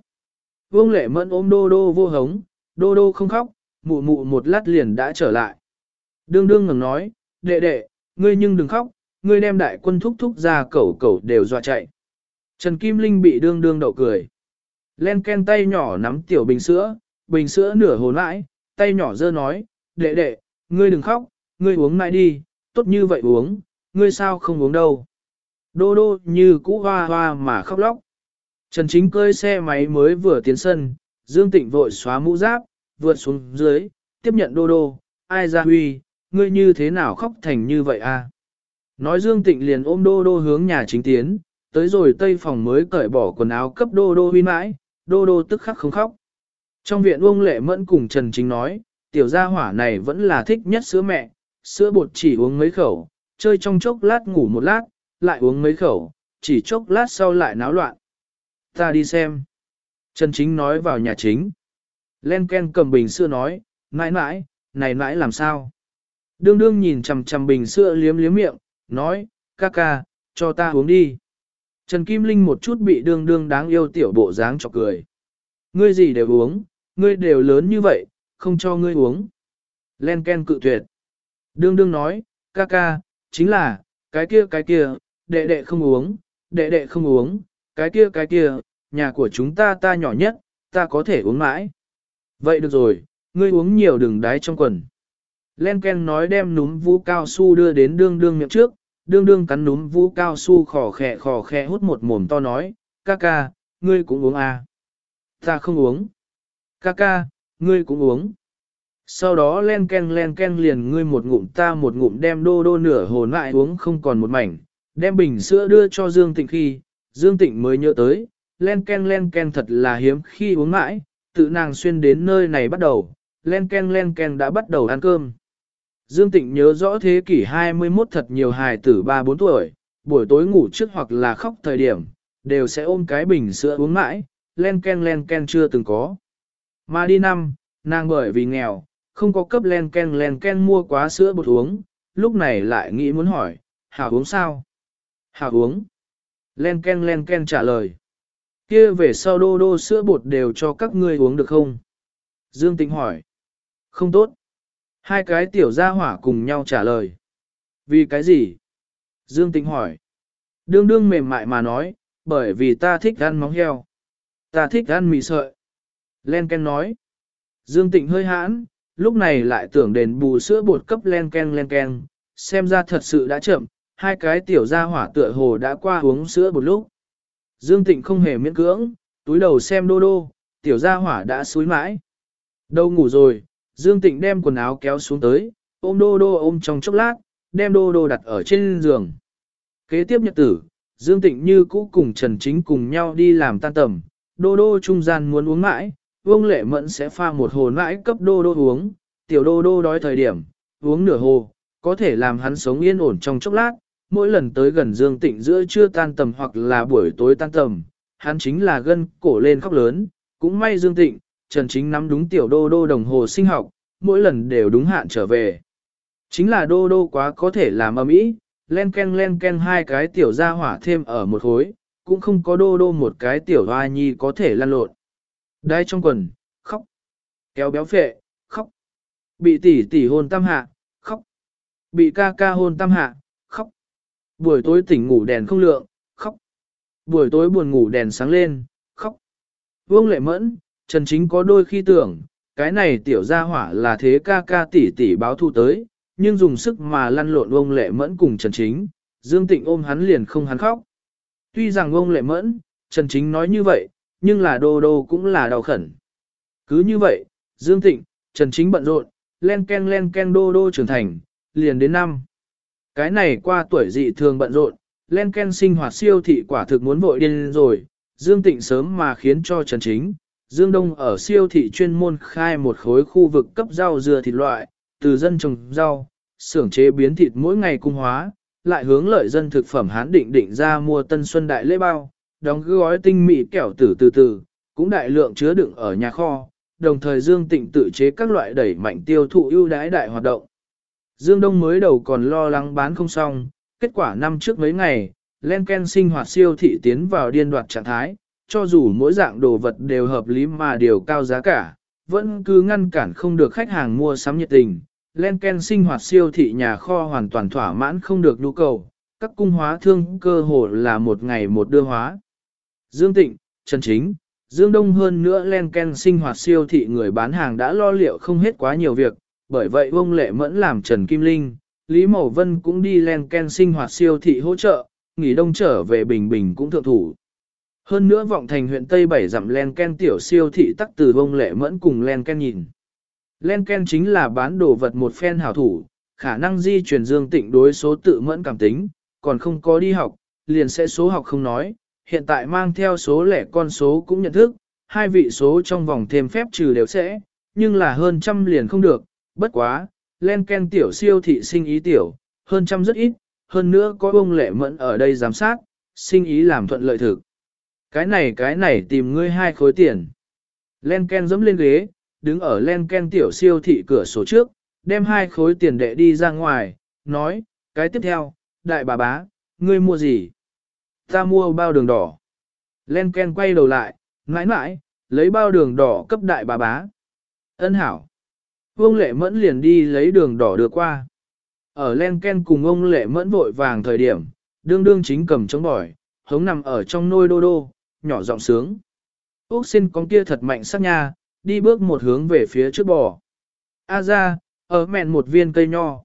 Vương lệ mẫn ôm đô đô vô hống, đô đô không khóc, mụ mụ một lát liền đã trở lại. Đương đương ngừng nói, đệ đệ, ngươi nhưng đừng khóc, ngươi đem đại quân thúc thúc ra cẩu cẩu đều dọa chạy. Trần Kim Linh bị đương đương đậu cười. Len ken tay nhỏ nắm tiểu bình sữa, bình sữa nửa hồn mãi, tay nhỏ dơ nói, đệ đệ, ngươi đừng khóc, ngươi uống mãi đi, tốt như vậy uống, ngươi sao không uống đâu. Đô đô như cũ hoa hoa mà khóc lóc. Trần Chính cơi xe máy mới vừa tiến sân, Dương Tịnh vội xóa mũ giáp, vượt xuống dưới, tiếp nhận đô đô, ai ra huy, ngươi như thế nào khóc thành như vậy a? À? Nói Dương Tịnh liền ôm đô đô hướng nhà chính tiến, tới rồi tây phòng mới cởi bỏ quần áo cấp đô đô huy mãi, đô đô tức khắc không khóc. Trong viện ông lệ mẫn cùng Trần Chính nói, tiểu gia hỏa này vẫn là thích nhất sữa mẹ, sữa bột chỉ uống mấy khẩu, chơi trong chốc lát ngủ một lát, lại uống mấy khẩu, chỉ chốc lát sau lại náo loạn. Ta đi xem. Trần Chính nói vào nhà chính. Len Ken cầm bình sữa nói, mãi mãi, này mãi làm sao? Đương đương nhìn chằm chằm bình sữa liếm liếm miệng, nói, ca ca, cho ta uống đi. Trần Kim Linh một chút bị đương đương đáng yêu tiểu bộ dáng chọc cười. Ngươi gì đều uống, ngươi đều lớn như vậy, không cho ngươi uống. Len Ken cự tuyệt. Đương đương nói, ca ca, chính là, cái kia cái kia, đệ đệ không uống, đệ đệ không uống, cái kia cái kia, nhà của chúng ta ta nhỏ nhất, ta có thể uống mãi. Vậy được rồi, ngươi uống nhiều đừng đái trong quần. Len Ken nói đem núm vũ cao su đưa đến đương đương miệng trước, đương đương cắn núm vũ cao su khò khẹ khò khẹ hút một mồm to nói, ca ca, ngươi cũng uống à. Ta không uống. Ca ca, ngươi cũng uống. Sau đó len ken len ken liền ngươi một ngụm ta một ngụm đem đô đô nửa hồn lại uống không còn một mảnh, đem bình sữa đưa cho Dương Tịnh khi, Dương Tịnh mới nhớ tới, len ken len ken thật là hiếm khi uống mãi, tự nàng xuyên đến nơi này bắt đầu, len ken len ken đã bắt đầu ăn cơm. Dương Tịnh nhớ rõ thế kỷ 21 thật nhiều hài tử 3-4 tuổi, buổi tối ngủ trước hoặc là khóc thời điểm, đều sẽ ôm cái bình sữa uống mãi, len ken len ken chưa từng có. Mà đi năm, nàng bởi vì nghèo, không có cấp len ken len ken mua quá sữa bột uống, lúc này lại nghĩ muốn hỏi, hảo uống sao? Hảo uống. Len ken len ken trả lời. kia về sau đô đô sữa bột đều cho các ngươi uống được không? Dương Tịnh hỏi. Không tốt. Hai cái tiểu gia hỏa cùng nhau trả lời. Vì cái gì? Dương Tịnh hỏi. Đương đương mềm mại mà nói, bởi vì ta thích ăn móng heo. Ta thích ăn mì sợi. Len Ken nói. Dương Tịnh hơi hãn, lúc này lại tưởng đền bù sữa bột cấp Len Ken Len Ken, xem ra thật sự đã chậm, hai cái tiểu gia hỏa tựa hồ đã qua uống sữa một lúc. Dương Tịnh không hề miễn cưỡng, túi đầu xem đô đô, tiểu gia hỏa đã suối mãi. Đâu ngủ rồi, Dương Tịnh đem quần áo kéo xuống tới, ôm đô đô ôm trong chốc lát, đem đô đô đặt ở trên giường. Kế tiếp nhật tử, Dương Tịnh như cũ cùng Trần Chính cùng nhau đi làm tan tầm, đô đô trung gian muốn uống mãi, Vương Lệ Mẫn sẽ pha một hồ nãi cấp đô đô uống, tiểu đô đô đói thời điểm, uống nửa hồ, có thể làm hắn sống yên ổn trong chốc lát, mỗi lần tới gần Dương Tịnh giữa trưa tan tầm hoặc là buổi tối tan tầm, hắn chính là gân cổ lên khóc lớn, cũng may Dương Tịnh, Trần Chính nắm đúng tiểu đô đô đồng hồ sinh học, mỗi lần đều đúng hạn trở về. Chính là đô đô quá có thể làm âm ý, len ken len ken hai cái tiểu ra hỏa thêm ở một khối, cũng không có đô đô một cái tiểu hoa nhi có thể lăn lộn. Đai trong quần, khóc. Kéo béo phệ, khóc. Bị tỷ tỷ hôn tam hạ, khóc. Bị ca ca hôn tam hạ, khóc. Buổi tối tỉnh ngủ đèn không lượng, khóc. Buổi tối buồn ngủ đèn sáng lên, khóc. Vương lệ mẫn, Trần Chính có đôi khi tưởng, cái này tiểu gia hỏa là thế ca ca tỷ tỷ báo thu tới, nhưng dùng sức mà lăn lộn ông lệ mẫn cùng Trần Chính, Dương Tịnh ôm hắn liền không hắn khóc. Tuy rằng ông lệ mẫn, Trần Chính nói như vậy, nhưng là đô đô cũng là đau khẩn. Cứ như vậy, Dương Tịnh, Trần Chính bận rộn, len ken len ken đô đô trưởng thành, liền đến năm. Cái này qua tuổi dị thường bận rộn, len ken sinh hoạt siêu thị quả thực muốn vội điên rồi, Dương Tịnh sớm mà khiến cho Trần Chính, Dương Đông ở siêu thị chuyên môn khai một khối khu vực cấp rau dừa thịt loại, từ dân trồng rau, xưởng chế biến thịt mỗi ngày cung hóa, lại hướng lợi dân thực phẩm hán định định ra mua tân xuân đại lễ bao, đóng gói tinh mỹ kẹo tử từ từ, cũng đại lượng chứa đựng ở nhà kho, đồng thời Dương Tịnh tự chế các loại đẩy mạnh tiêu thụ ưu đãi đại hoạt động. Dương Đông mới đầu còn lo lắng bán không xong, kết quả năm trước mấy ngày, lenken sinh hoạt siêu thị tiến vào điên đoạt trạng thái, cho dù mỗi dạng đồ vật đều hợp lý mà đều cao giá cả, vẫn cứ ngăn cản không được khách hàng mua sắm nhiệt tình. lenken sinh hoạt siêu thị nhà kho hoàn toàn thỏa mãn không được nhu cầu, các cung hóa thương cơ hồ là một ngày một đưa hóa. Dương Tịnh, Trần Chính, Dương Đông hơn nữa Len Ken sinh hoạt siêu thị người bán hàng đã lo liệu không hết quá nhiều việc, bởi vậy ông Lệ Mẫn làm Trần Kim Linh, Lý Mậu Vân cũng đi Len Ken sinh hoạt siêu thị hỗ trợ, nghỉ đông trở về Bình Bình cũng thượng thủ. Hơn nữa vọng thành huyện Tây Bảy dặm Len Ken tiểu siêu thị tắc từ ông Lệ Mẫn cùng Len Ken nhìn. Len Ken chính là bán đồ vật một phen hảo thủ, khả năng di chuyển dương tịnh đối số tự mẫn cảm tính, còn không có đi học, liền sẽ số học không nói, hiện tại mang theo số lẻ con số cũng nhận thức, hai vị số trong vòng thêm phép trừ đều sẽ, nhưng là hơn trăm liền không được, bất quá, len ken tiểu siêu thị sinh ý tiểu, hơn trăm rất ít, hơn nữa có ông lệ mẫn ở đây giám sát, sinh ý làm thuận lợi thực. Cái này cái này tìm ngươi hai khối tiền. Len ken dẫm lên ghế, đứng ở len ken tiểu siêu thị cửa sổ trước, đem hai khối tiền đệ đi ra ngoài, nói, cái tiếp theo, đại bà bá, ngươi mua gì? Ta mua bao đường đỏ. Len ken quay đầu lại, mãi mãi, lấy bao đường đỏ cấp đại bà bá. Ân hảo. Vương lệ mẫn liền đi lấy đường đỏ đưa qua. Ở len ken cùng ông lệ mẫn vội vàng thời điểm, đương đương chính cầm chống bỏi, hống nằm ở trong nôi đô đô, nhỏ giọng sướng. Úc xin con kia thật mạnh sắc nha, đi bước một hướng về phía trước bò. A ra, ở mẹn một viên cây nho.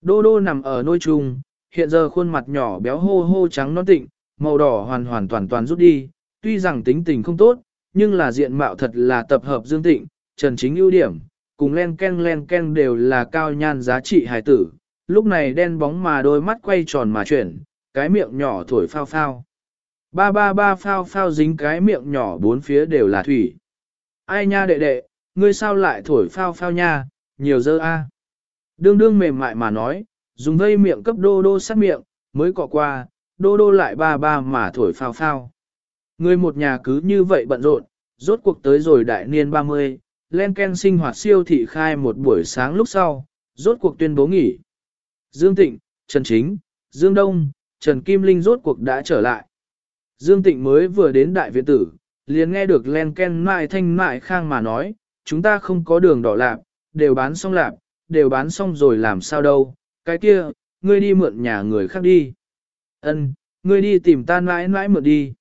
Đô đô nằm ở nôi trùng, hiện giờ khuôn mặt nhỏ béo hô hô trắng non tịnh, màu đỏ hoàn hoàn toàn toàn rút đi, tuy rằng tính tình không tốt, nhưng là diện mạo thật là tập hợp dương tịnh, trần chính ưu điểm, cùng len ken len ken đều là cao nhan giá trị hài tử, lúc này đen bóng mà đôi mắt quay tròn mà chuyển, cái miệng nhỏ thổi phao phao. Ba ba ba phao phao dính cái miệng nhỏ bốn phía đều là thủy. Ai nha đệ đệ, ngươi sao lại thổi phao phao nha, nhiều dơ a. Đương đương mềm mại mà nói, dùng vây miệng cấp đô đô sát miệng, mới cọ qua, đô đô lại ba ba mà thổi phao phao. Người một nhà cứ như vậy bận rộn, rốt cuộc tới rồi đại niên 30, Len Ken sinh hoạt siêu thị khai một buổi sáng lúc sau, rốt cuộc tuyên bố nghỉ. Dương Tịnh, Trần Chính, Dương Đông, Trần Kim Linh rốt cuộc đã trở lại. Dương Tịnh mới vừa đến đại viện tử, liền nghe được Len Ken mại thanh mại khang mà nói, chúng ta không có đường đỏ lạp, đều bán xong lạp, đều bán xong rồi làm sao đâu, cái kia, ngươi đi mượn nhà người khác đi. Ân, ngươi đi tìm ta mãi mãi mượn đi.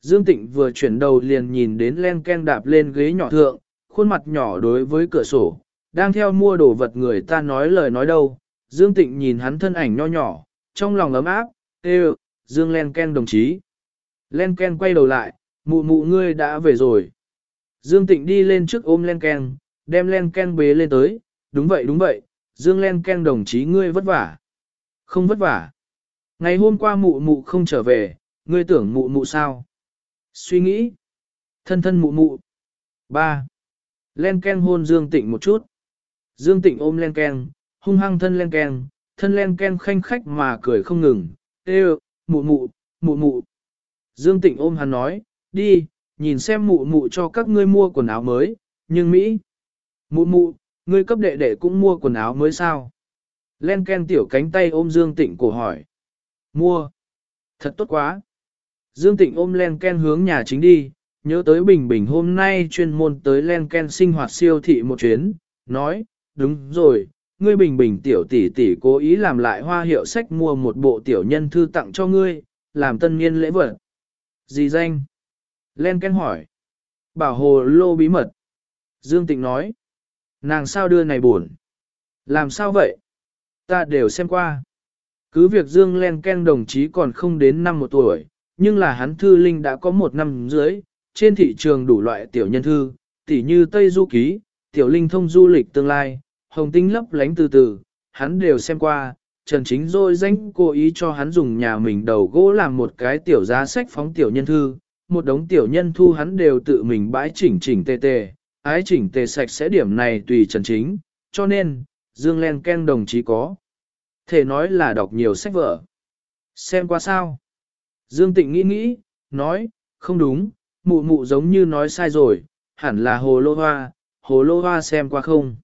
Dương Tịnh vừa chuyển đầu liền nhìn đến len ken đạp lên ghế nhỏ thượng, khuôn mặt nhỏ đối với cửa sổ, đang theo mua đồ vật người ta nói lời nói đâu. Dương Tịnh nhìn hắn thân ảnh nho nhỏ, trong lòng ấm áp, ê Dương len ken đồng chí. Len ken quay đầu lại, mụ mụ ngươi đã về rồi. Dương Tịnh đi lên trước ôm len ken, đem len ken bế lên tới, đúng vậy đúng vậy, Dương len ken đồng chí ngươi vất vả. Không vất vả. Ngày hôm qua mụ mụ không trở về, ngươi tưởng mụ mụ sao? Suy nghĩ. Thân thân mụ mụ. 3. Len Ken hôn Dương Tịnh một chút. Dương Tịnh ôm Len Ken, hung hăng thân Len Ken, thân Len Ken khanh khách mà cười không ngừng. Ê mụ mụ, mụ mụ. Dương Tịnh ôm hắn nói, đi, nhìn xem mụ mụ cho các ngươi mua quần áo mới, nhưng Mỹ. Mụ mụ, ngươi cấp đệ đệ cũng mua quần áo mới sao? Len Ken tiểu cánh tay ôm Dương Tịnh cổ hỏi. Mua. Thật tốt quá. Dương Tịnh ôm len ken hướng nhà chính đi, nhớ tới Bình Bình hôm nay chuyên môn tới len ken sinh hoạt siêu thị một chuyến, nói, đúng rồi, ngươi Bình Bình tiểu tỷ tỷ cố ý làm lại hoa hiệu sách mua một bộ tiểu nhân thư tặng cho ngươi, làm tân niên lễ vật. Gì danh? Len ken hỏi. Bảo hồ lô bí mật. Dương Tịnh nói. Nàng sao đưa này buồn? Làm sao vậy? Ta đều xem qua. Cứ việc Dương Len Ken đồng chí còn không đến năm một tuổi, nhưng là hắn thư linh đã có một năm dưới, trên thị trường đủ loại tiểu nhân thư, tỉ như Tây Du Ký, tiểu linh thông du lịch tương lai, hồng tinh lấp lánh từ từ, hắn đều xem qua, Trần Chính rồi danh cố ý cho hắn dùng nhà mình đầu gỗ làm một cái tiểu giá sách phóng tiểu nhân thư, một đống tiểu nhân thu hắn đều tự mình bãi chỉnh chỉnh tề tề, ái chỉnh tề sạch sẽ điểm này tùy Trần Chính, cho nên, Dương Len Ken đồng chí có. Thể nói là đọc nhiều sách vở. Xem qua sao? Dương Tịnh nghĩ nghĩ, nói, không đúng, mụ mụ giống như nói sai rồi, hẳn là hồ lô hoa, hồ lô hoa xem qua không?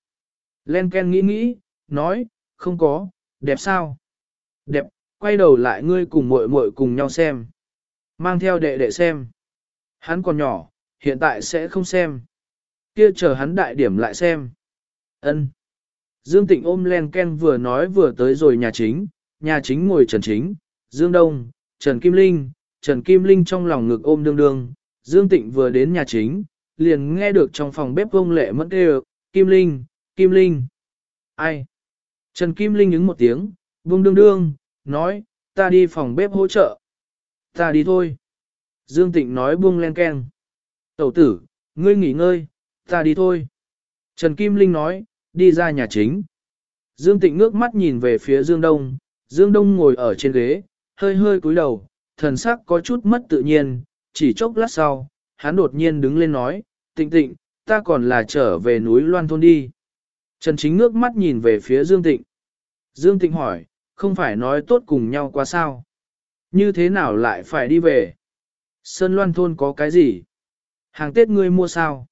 Len Ken nghĩ nghĩ, nói, không có, đẹp sao? Đẹp, quay đầu lại ngươi cùng muội muội cùng nhau xem. Mang theo đệ đệ xem. Hắn còn nhỏ, hiện tại sẽ không xem. Kia chờ hắn đại điểm lại xem. Ân. Dương Tịnh ôm Len Ken vừa nói vừa tới rồi nhà chính, nhà chính ngồi Trần Chính, Dương Đông, Trần Kim Linh, Trần Kim Linh trong lòng ngực ôm đương đương, Dương Tịnh vừa đến nhà chính, liền nghe được trong phòng bếp vông lệ mất kêu, Kim Linh, Kim Linh. Ai? Trần Kim Linh ứng một tiếng, vông đương đương, nói, ta đi phòng bếp hỗ trợ. Ta đi thôi. Dương Tịnh nói buông len ken. Tẩu tử, ngươi nghỉ ngơi, ta đi thôi. Trần Kim Linh nói, đi ra nhà chính. Dương Tịnh ngước mắt nhìn về phía Dương Đông, Dương Đông ngồi ở trên ghế, hơi hơi cúi đầu, thần sắc có chút mất tự nhiên, chỉ chốc lát sau, hắn đột nhiên đứng lên nói, Tịnh Tịnh, ta còn là trở về núi Loan Thôn đi. Trần Chính ngước mắt nhìn về phía Dương Tịnh. Dương Tịnh hỏi, không phải nói tốt cùng nhau quá sao? Như thế nào lại phải đi về? Sơn Loan Thôn có cái gì? Hàng Tết ngươi mua sao?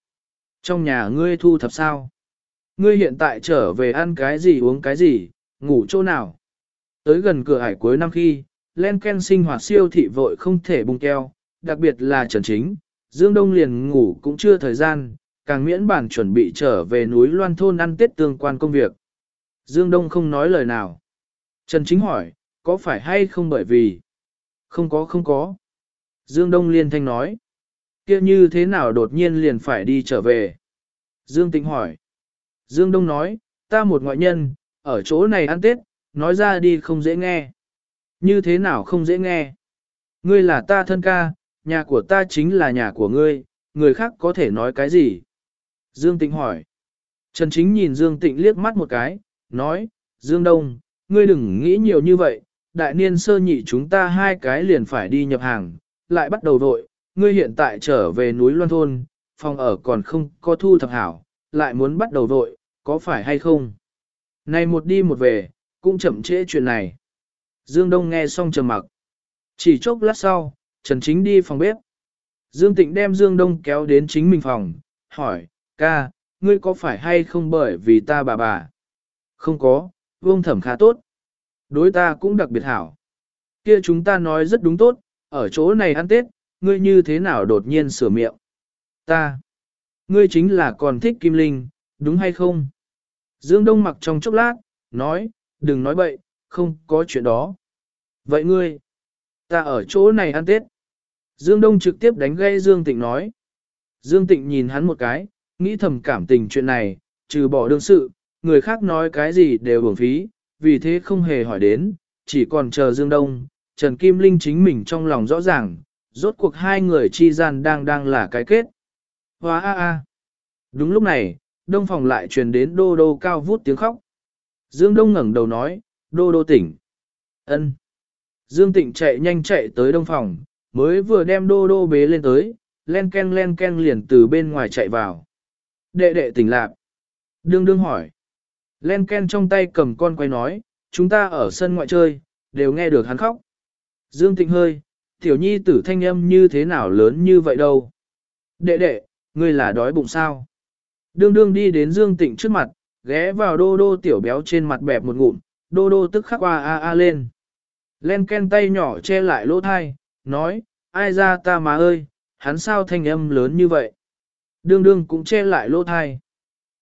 Trong nhà ngươi thu thập sao? Ngươi hiện tại trở về ăn cái gì uống cái gì, ngủ chỗ nào? Tới gần cửa hải cuối năm khi, len ken sinh hoạt siêu thị vội không thể bung keo, đặc biệt là Trần Chính, Dương Đông liền ngủ cũng chưa thời gian, càng miễn bản chuẩn bị trở về núi Loan Thôn ăn Tết tương quan công việc. Dương Đông không nói lời nào. Trần Chính hỏi, có phải hay không bởi vì? Không có không có. Dương Đông liên thanh nói. kia như thế nào đột nhiên liền phải đi trở về? Dương Tĩnh hỏi. Dương Đông nói, ta một ngoại nhân, ở chỗ này ăn Tết, nói ra đi không dễ nghe. Như thế nào không dễ nghe? Ngươi là ta thân ca, nhà của ta chính là nhà của ngươi, người khác có thể nói cái gì? Dương Tịnh hỏi. Trần Chính nhìn Dương Tịnh liếc mắt một cái, nói, Dương Đông, ngươi đừng nghĩ nhiều như vậy, đại niên sơ nhị chúng ta hai cái liền phải đi nhập hàng, lại bắt đầu vội, ngươi hiện tại trở về núi Loan Thôn, phòng ở còn không có thu thập hảo, lại muốn bắt đầu vội, có phải hay không? Này một đi một về, cũng chậm trễ chuyện này. Dương Đông nghe xong trầm mặc. Chỉ chốc lát sau, Trần Chính đi phòng bếp. Dương Tịnh đem Dương Đông kéo đến chính mình phòng, hỏi, ca, ngươi có phải hay không bởi vì ta bà bà? Không có, vương thẩm khá tốt. Đối ta cũng đặc biệt hảo. Kia chúng ta nói rất đúng tốt, ở chỗ này ăn Tết, ngươi như thế nào đột nhiên sửa miệng? Ta. Ngươi chính là còn thích Kim Linh, đúng hay không? Dương Đông mặc trong chốc lát, nói, đừng nói bậy, không có chuyện đó. Vậy ngươi, ta ở chỗ này ăn Tết. Dương Đông trực tiếp đánh gây Dương Tịnh nói. Dương Tịnh nhìn hắn một cái, nghĩ thầm cảm tình chuyện này, trừ bỏ đương sự, người khác nói cái gì đều uổng phí, vì thế không hề hỏi đến, chỉ còn chờ Dương Đông, Trần Kim Linh chính mình trong lòng rõ ràng, rốt cuộc hai người chi gian đang đang là cái kết. Hóa a a. Đúng lúc này, đông phòng lại truyền đến đô đô cao vút tiếng khóc. Dương Đông ngẩng đầu nói, đô đô tỉnh. ân Dương Tịnh chạy nhanh chạy tới đông phòng, mới vừa đem đô đô bế lên tới, len ken len ken liền từ bên ngoài chạy vào. Đệ đệ tỉnh lạc. Đương đương hỏi. Len ken trong tay cầm con quay nói, chúng ta ở sân ngoại chơi, đều nghe được hắn khóc. Dương Tịnh hơi, tiểu nhi tử thanh âm như thế nào lớn như vậy đâu. Đệ đệ, ngươi là đói bụng sao? Đương đương đi đến Dương Tịnh trước mặt, ghé vào đô đô tiểu béo trên mặt bẹp một ngụm, đô đô tức khắc qua a a lên. Len ken tay nhỏ che lại lỗ thai, nói, ai ra ta má ơi, hắn sao thanh âm lớn như vậy? Đương đương cũng che lại lỗ thai.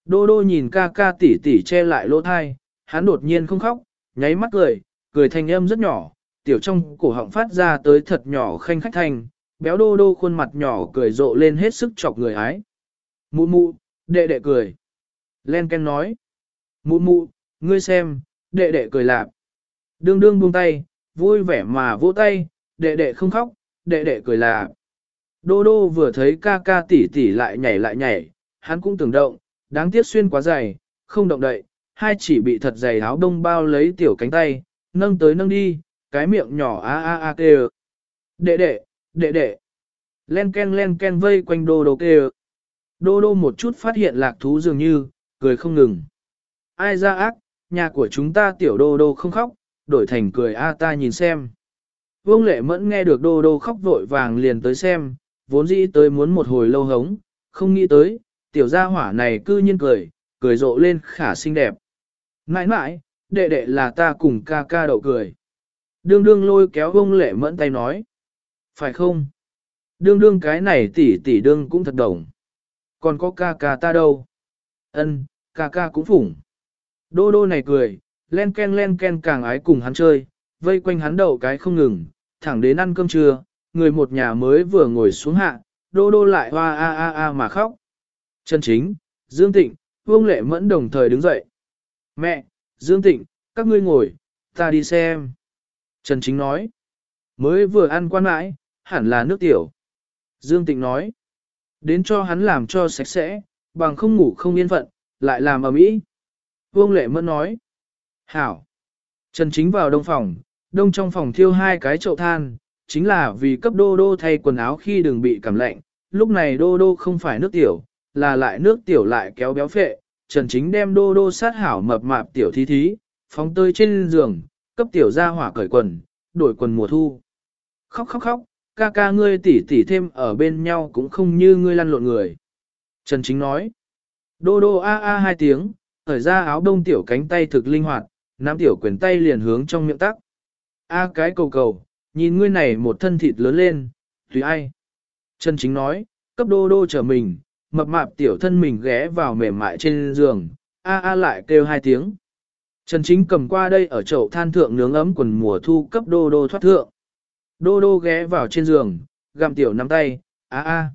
Đô đô nhìn ca ca tỉ tỉ che lại lỗ thai, hắn đột nhiên không khóc, nháy mắt cười, cười thanh âm rất nhỏ, tiểu trong cổ họng phát ra tới thật nhỏ khanh khách thanh, béo đô đô khuôn mặt nhỏ cười rộ lên hết sức chọc người ái. Mụ mụ, đệ đệ cười. Len Ken nói. Mụ mụ, ngươi xem, đệ đệ cười lạp. Đương đương buông tay, vui vẻ mà vỗ tay, đệ đệ không khóc, đệ đệ cười lạp. Đô đô vừa thấy ca ca tỉ tỉ lại nhảy lại nhảy, hắn cũng tưởng động, đáng tiếc xuyên quá dày, không động đậy, hai chỉ bị thật dày áo đông bao lấy tiểu cánh tay, nâng tới nâng đi, cái miệng nhỏ a a a kêu. Đệ đệ, đệ đệ. Len ken len ken vây quanh đô đô kêu. Đô đô một chút phát hiện lạc thú dường như, cười không ngừng. Ai ra ác, nhà của chúng ta tiểu đô đô không khóc, đổi thành cười a ta nhìn xem. Vương lệ mẫn nghe được đô đô khóc vội vàng liền tới xem, vốn dĩ tới muốn một hồi lâu hống, không nghĩ tới, tiểu gia hỏa này cư nhiên cười, cười rộ lên khả xinh đẹp. Mãi mãi, đệ đệ là ta cùng ca ca đậu cười. Đương đương lôi kéo vông lệ mẫn tay nói. Phải không? Đương đương cái này tỷ tỷ đương cũng thật đồng. Còn có ca ca ta đâu? Ân, ca ca cũng phủng. Đô đô này cười, len ken len ken càng ái cùng hắn chơi, vây quanh hắn đậu cái không ngừng, thẳng đến ăn cơm trưa, người một nhà mới vừa ngồi xuống hạ, đô đô lại hoa a a a mà khóc. Chân chính, Dương Tịnh, Vương Lệ Mẫn đồng thời đứng dậy. Mẹ, Dương Tịnh, các ngươi ngồi, ta đi xem. Trần Chính nói, mới vừa ăn quan mãi, hẳn là nước tiểu. Dương Tịnh nói, đến cho hắn làm cho sạch sẽ, bằng không ngủ không yên phận, lại làm ở mỹ. Vương Lệ Mẫn nói, hảo. Trần Chính vào đông phòng, đông trong phòng thiêu hai cái chậu than, chính là vì cấp đô đô thay quần áo khi đừng bị cảm lạnh. Lúc này đô đô không phải nước tiểu, là lại nước tiểu lại kéo béo phệ. Trần Chính đem đô đô sát hảo mập mạp tiểu thí thí, phóng tơi trên giường, cấp tiểu ra hỏa cởi quần, đổi quần mùa thu. Khóc khóc khóc, ca ca ngươi tỉ tỉ thêm ở bên nhau cũng không như ngươi lăn lộn người. Trần Chính nói, đô đô a a hai tiếng, thời ra áo đông tiểu cánh tay thực linh hoạt, nắm tiểu quyền tay liền hướng trong miệng tắc. A cái cầu cầu, nhìn ngươi này một thân thịt lớn lên, tùy ai. Trần Chính nói, cấp đô đô trở mình, mập mạp tiểu thân mình ghé vào mềm mại trên giường, a a lại kêu hai tiếng. Trần Chính cầm qua đây ở chậu than thượng nướng ấm quần mùa thu cấp đô đô thoát thượng. Đô đô ghé vào trên giường, gặm tiểu nắm tay, a a.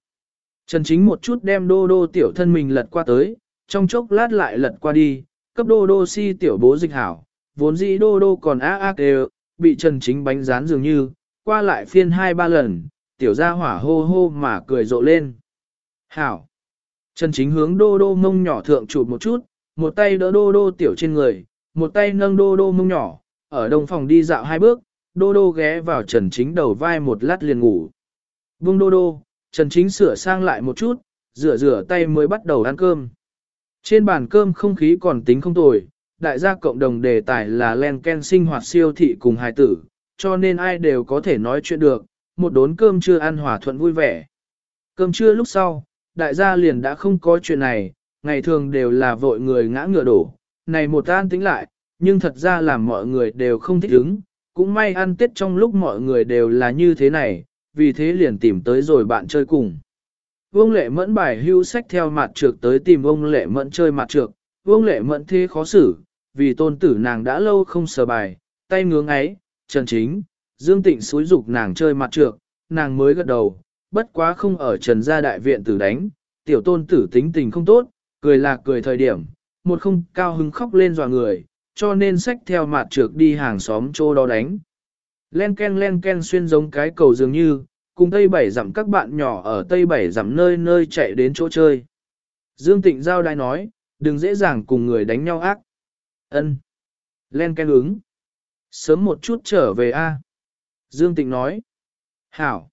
Trần Chính một chút đem đô đô tiểu thân mình lật qua tới, trong chốc lát lại lật qua đi, cấp đô đô si tiểu bố dịch hảo, vốn dĩ đô đô còn a a kêu, bị Trần Chính bánh rán dường như, qua lại phiên hai ba lần, tiểu ra hỏa hô hô mà cười rộ lên. Hảo! Trần Chính hướng đô đô mông nhỏ thượng chụp một chút, một tay đỡ đô đô tiểu trên người, một tay nâng đô đô mông nhỏ, ở đồng phòng đi dạo hai bước, đô đô ghé vào Trần Chính đầu vai một lát liền ngủ. Buông đô đô, Trần Chính sửa sang lại một chút, rửa rửa tay mới bắt đầu ăn cơm. Trên bàn cơm không khí còn tính không tồi, đại gia cộng đồng đề tài là len ken sinh hoạt siêu thị cùng hài tử, cho nên ai đều có thể nói chuyện được, một đốn cơm chưa ăn hòa thuận vui vẻ. Cơm trưa lúc sau, đại gia liền đã không có chuyện này, ngày thường đều là vội người ngã ngựa đổ, này một tan tính lại, nhưng thật ra là mọi người đều không thích ứng, cũng may ăn tết trong lúc mọi người đều là như thế này, vì thế liền tìm tới rồi bạn chơi cùng. Vương lệ mẫn bài hưu sách theo mặt trược tới tìm ông lệ mẫn chơi mặt trược, vương lệ mẫn thế khó xử, vì tôn tử nàng đã lâu không sờ bài, tay ngưỡng ấy, Trần Chính, Dương Tịnh xúi dục nàng chơi mặt trược, nàng mới gật đầu, bất quá không ở Trần gia đại viện tử đánh, tiểu tôn tử tính tình không tốt, cười là cười thời điểm, một không cao hứng khóc lên dọa người, cho nên sách theo mặt trược đi hàng xóm chỗ đó đánh. Len ken len ken xuyên giống cái cầu dường như, cùng Tây Bảy dặm các bạn nhỏ ở Tây Bảy dặm nơi nơi chạy đến chỗ chơi. Dương Tịnh giao đai nói, đừng dễ dàng cùng người đánh nhau ác. Ân. Len ken ứng. Sớm một chút trở về a. Dương Tịnh nói. Hảo.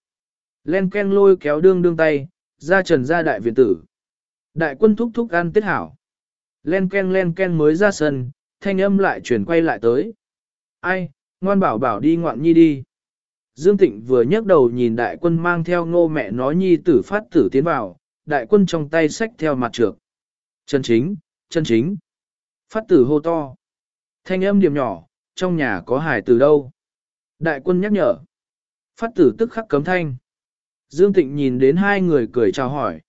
Len ken lôi kéo đương đương tay, ra trần ra đại viện tử. Đại quân thúc thúc ăn tiết hảo. Len ken len ken mới ra sân, thanh âm lại chuyển quay lại tới. Ai, ngoan bảo bảo đi ngoạn nhi đi. Dương Tịnh vừa nhấc đầu nhìn đại quân mang theo ngô mẹ nói nhi tử phát tử tiến vào, đại quân trong tay xách theo mặt trược. Chân chính, chân chính. Phát tử hô to. Thanh âm điểm nhỏ, trong nhà có hải từ đâu. Đại quân nhắc nhở. Phát tử tức khắc cấm thanh. Dương Tịnh nhìn đến hai người cười chào hỏi.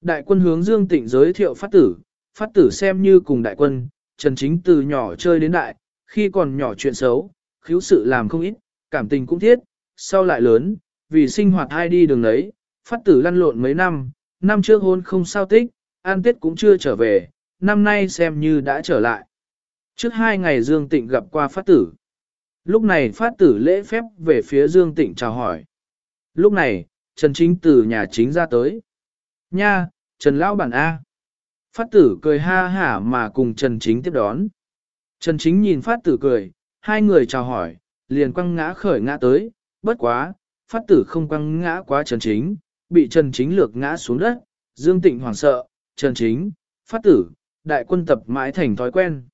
Đại quân hướng Dương Tịnh giới thiệu phát tử. Phát tử xem như cùng đại quân, Trần Chính từ nhỏ chơi đến đại, khi còn nhỏ chuyện xấu, khiếu sự làm không ít, cảm tình cũng thiết, sau lại lớn, vì sinh hoạt hai đi đường ấy, phát tử lăn lộn mấy năm, năm trước hôn không sao tích, an tết cũng chưa trở về, năm nay xem như đã trở lại. Trước hai ngày Dương Tịnh gặp qua phát tử. Lúc này phát tử lễ phép về phía Dương Tịnh chào hỏi. Lúc này, Trần Chính từ nhà chính ra tới. Nha, Trần Lão Bản A. Phát tử cười ha hả mà cùng Trần Chính tiếp đón. Trần Chính nhìn phát tử cười, hai người chào hỏi, liền quăng ngã khởi ngã tới, bất quá, phát tử không quăng ngã quá Trần Chính, bị Trần Chính lược ngã xuống đất, Dương Tịnh hoảng sợ, Trần Chính, phát tử, đại quân tập mãi thành thói quen.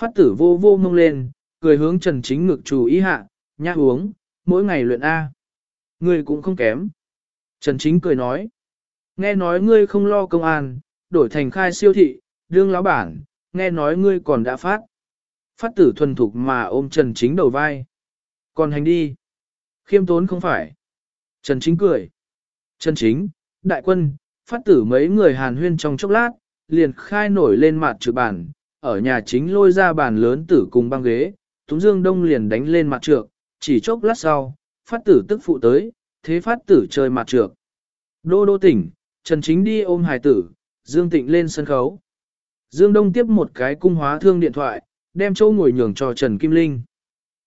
Phát tử vô vô mông lên, cười hướng Trần Chính ngực chủ ý hạ, nhã uống, mỗi ngày luyện A. Ngươi cũng không kém. Trần Chính cười nói, nghe nói ngươi không lo công an, đổi thành khai siêu thị, đương lão bản, nghe nói ngươi còn đã phát. Phát tử thuần thục mà ôm Trần Chính đầu vai. Còn hành đi. Khiêm tốn không phải. Trần Chính cười. Trần Chính, đại quân, phát tử mấy người hàn huyên trong chốc lát, liền khai nổi lên mặt trừ bàn, ở nhà chính lôi ra bàn lớn tử cùng băng ghế, Túng Dương Đông liền đánh lên mặt trược, chỉ chốc lát sau, phát tử tức phụ tới, thế phát tử chơi mặt trược. Đô đô tỉnh, Trần Chính đi ôm hài tử, Dương Tịnh lên sân khấu. Dương Đông tiếp một cái cung hóa thương điện thoại, đem châu ngồi nhường cho Trần Kim Linh.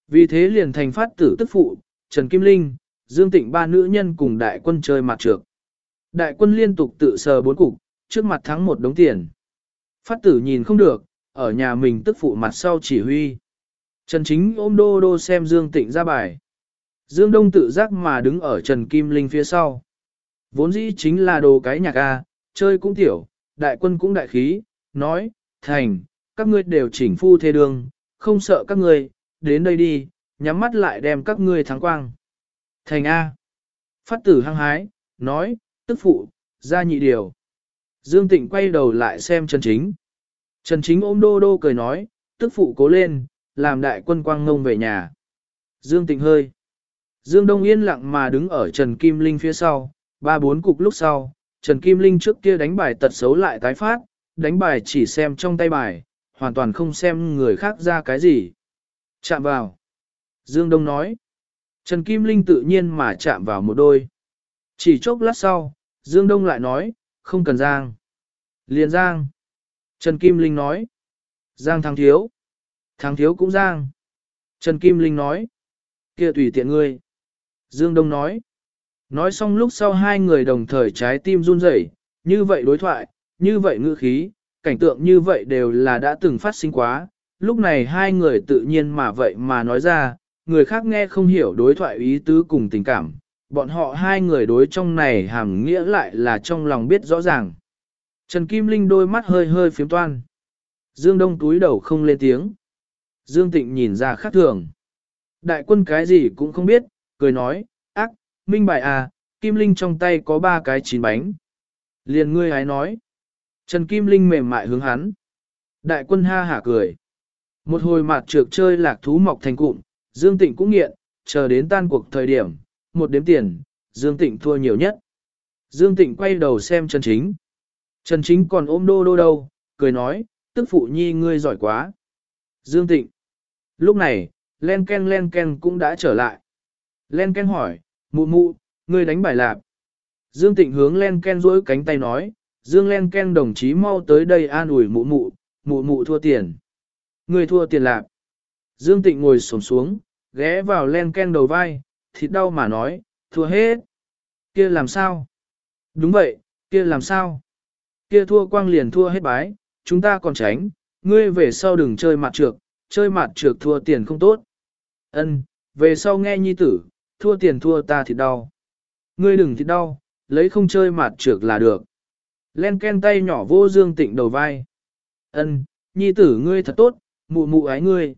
Vì thế liền thành phát tử tức phụ, Trần Kim Linh, Dương Tịnh ba nữ nhân cùng đại quân chơi mặt trược. Đại quân liên tục tự sờ bốn cục, trước mặt thắng một đống tiền. Phát tử nhìn không được, ở nhà mình tức phụ mặt sau chỉ huy. Trần Chính ôm đô đô xem Dương Tịnh ra bài. Dương Đông tự giác mà đứng ở Trần Kim Linh phía sau. Vốn dĩ chính là đồ cái nhạc A, chơi cũng tiểu, đại quân cũng đại khí, nói, thành, các ngươi đều chỉnh phu thê đường, không sợ các ngươi, đến đây đi, nhắm mắt lại đem các ngươi thắng quang. Thành A. Phát tử hăng hái, nói, tức phụ, ra nhị điều. Dương Tịnh quay đầu lại xem Trần Chính. Trần Chính ôm đô đô cười nói, tức phụ cố lên, làm đại quân quang ngông về nhà. Dương Tịnh hơi. Dương Đông yên lặng mà đứng ở Trần Kim Linh phía sau, ba bốn cục lúc sau, Trần Kim Linh trước kia đánh bài tật xấu lại tái phát, đánh bài chỉ xem trong tay bài, hoàn toàn không xem người khác ra cái gì. Chạm vào. Dương Đông nói. Trần Kim Linh tự nhiên mà chạm vào một đôi. Chỉ chốc lát sau, Dương Đông lại nói, không cần giang. Liền giang. Trần Kim Linh nói. Giang thằng thiếu. Thằng thiếu cũng giang. Trần Kim Linh nói. kia tùy tiện ngươi. Dương Đông nói. Nói xong lúc sau hai người đồng thời trái tim run rẩy, như vậy đối thoại, như vậy ngữ khí, cảnh tượng như vậy đều là đã từng phát sinh quá. Lúc này hai người tự nhiên mà vậy mà nói ra, người khác nghe không hiểu đối thoại ý tứ cùng tình cảm. Bọn họ hai người đối trong này hàm nghĩa lại là trong lòng biết rõ ràng. Trần Kim Linh đôi mắt hơi hơi phiếm toan. Dương Đông túi đầu không lên tiếng. Dương Tịnh nhìn ra khác thường. Đại quân cái gì cũng không biết, cười nói, minh bài à, Kim Linh trong tay có ba cái chín bánh. Liền ngươi hái nói. Trần Kim Linh mềm mại hướng hắn. Đại quân ha hả cười. Một hồi mặt trược chơi lạc thú mọc thành cụm, Dương Tịnh cũng nghiện, chờ đến tan cuộc thời điểm, một đếm tiền, Dương Tịnh thua nhiều nhất. Dương Tịnh quay đầu xem Trần Chính. Trần Chính còn ôm đô đô đâu, cười nói, tức phụ nhi ngươi giỏi quá. Dương Tịnh. Lúc này, Len Ken Len Ken cũng đã trở lại. Len Ken hỏi, mụ mụ, ngươi đánh bài lạp. Dương Tịnh hướng Len Ken rỗi cánh tay nói, Dương Len Ken đồng chí mau tới đây an ủi mụ mụ, mụ mụ thua tiền. Ngươi thua tiền lạp. Dương Tịnh ngồi xổm xuống, ghé vào Len Ken đầu vai, thịt đau mà nói, thua hết. Kia làm sao? Đúng vậy, kia làm sao? Kia thua quang liền thua hết bái, chúng ta còn tránh, ngươi về sau đừng chơi mặt trược, chơi mặt trược thua tiền không tốt. Ân, về sau nghe nhi tử, thua tiền thua ta thì đau. Ngươi đừng thì đau, lấy không chơi mặt trược là được. Len ken tay nhỏ vô dương tịnh đầu vai. Ân, nhi tử ngươi thật tốt, mụ mụ ái ngươi.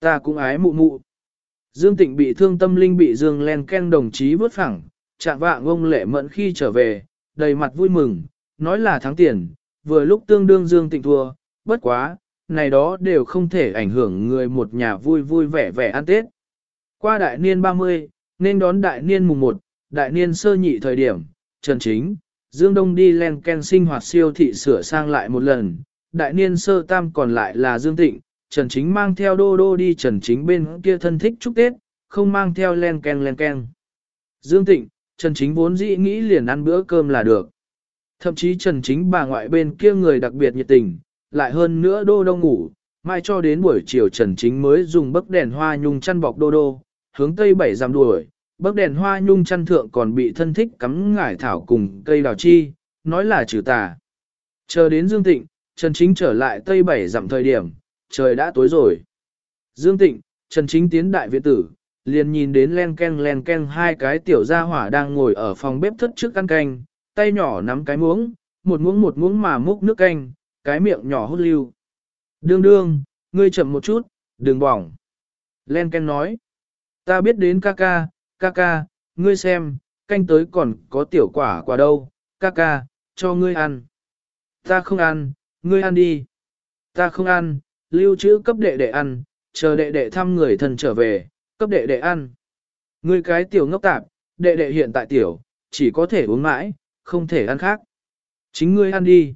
Ta cũng ái mụ mụ. Dương tịnh bị thương tâm linh bị dương len ken đồng chí vớt phẳng, chạm vạng ông lệ mẫn khi trở về, đầy mặt vui mừng, nói là thắng tiền, vừa lúc tương đương dương tịnh thua, bất quá, này đó đều không thể ảnh hưởng người một nhà vui vui vẻ vẻ ăn Tết. Qua đại niên 30, nên đón đại niên mùng 1, đại niên sơ nhị thời điểm, Trần Chính, Dương Đông đi len ken sinh hoạt siêu thị sửa sang lại một lần, đại niên sơ tam còn lại là Dương Tịnh, Trần Chính mang theo đô đô đi Trần Chính bên kia thân thích chúc Tết, không mang theo len ken len ken. Dương Tịnh, Trần Chính vốn dĩ nghĩ liền ăn bữa cơm là được. Thậm chí Trần Chính bà ngoại bên kia người đặc biệt nhiệt tình, lại hơn nữa đô đô ngủ, Mai cho đến buổi chiều Trần Chính mới dùng bấc đèn hoa nhung chăn bọc đô đô, hướng tây bảy giảm đuổi, bấc đèn hoa nhung chăn thượng còn bị thân thích cắm ngải thảo cùng cây đào chi, nói là trừ tà. Chờ đến Dương Tịnh, Trần Chính trở lại tây bảy dặm thời điểm, trời đã tối rồi. Dương Tịnh, Trần Chính tiến đại viện tử, liền nhìn đến len ken len ken hai cái tiểu gia hỏa đang ngồi ở phòng bếp thất trước ăn canh, tay nhỏ nắm cái muỗng, một muỗng một muỗng mà múc nước canh, cái miệng nhỏ hút lưu. Đương đương, ngươi chậm một chút, đừng bỏng. Len ken nói, ta biết đến ca ca, ca ca, ngươi xem, canh tới còn có tiểu quả quả đâu, ca ca, cho ngươi ăn. Ta không ăn, ngươi ăn đi. Ta không ăn, lưu trữ cấp đệ đệ ăn, chờ đệ đệ thăm người thân trở về, cấp đệ đệ ăn. Ngươi cái tiểu ngốc tạp, đệ đệ hiện tại tiểu, chỉ có thể uống mãi, không thể ăn khác. Chính ngươi ăn đi.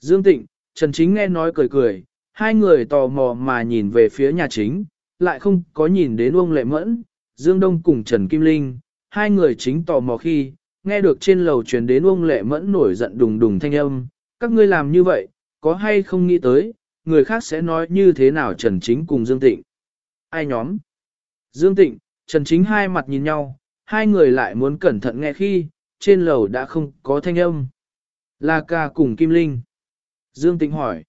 Dương Tịnh, Trần Chính nghe nói cười cười, hai người tò mò mà nhìn về phía nhà chính, lại không có nhìn đến Uông Lệ Mẫn, Dương Đông cùng Trần Kim Linh, hai người chính tò mò khi, nghe được trên lầu truyền đến Uông Lệ Mẫn nổi giận đùng đùng thanh âm, các ngươi làm như vậy, có hay không nghĩ tới, người khác sẽ nói như thế nào Trần Chính cùng Dương Tịnh. Ai nhóm? Dương Tịnh, Trần Chính hai mặt nhìn nhau, hai người lại muốn cẩn thận nghe khi, trên lầu đã không có thanh âm. Là ca cùng Kim Linh. Dương Tịnh hỏi.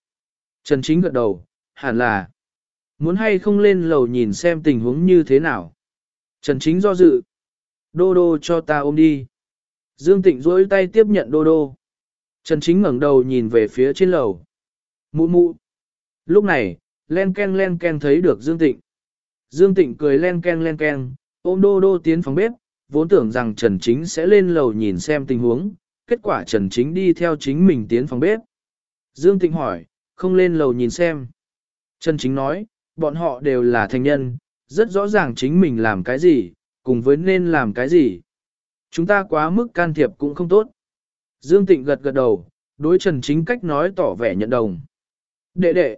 Trần Chính gật đầu, hẳn là. Muốn hay không lên lầu nhìn xem tình huống như thế nào. Trần Chính do dự. Đô đô cho ta ôm đi. Dương Tịnh duỗi tay tiếp nhận đô đô. Trần Chính ngẩng đầu nhìn về phía trên lầu. Mụ mụ. Lúc này, len ken len ken thấy được Dương Tịnh. Dương Tịnh cười len ken len ken, ôm đô đô tiến phòng bếp, vốn tưởng rằng Trần Chính sẽ lên lầu nhìn xem tình huống, kết quả Trần Chính đi theo chính mình tiến phòng bếp. Dương Tịnh hỏi, không lên lầu nhìn xem. Trần Chính nói, bọn họ đều là thành nhân, rất rõ ràng chính mình làm cái gì, cùng với nên làm cái gì. Chúng ta quá mức can thiệp cũng không tốt. Dương Tịnh gật gật đầu, đối Trần Chính cách nói tỏ vẻ nhận đồng. Đệ đệ.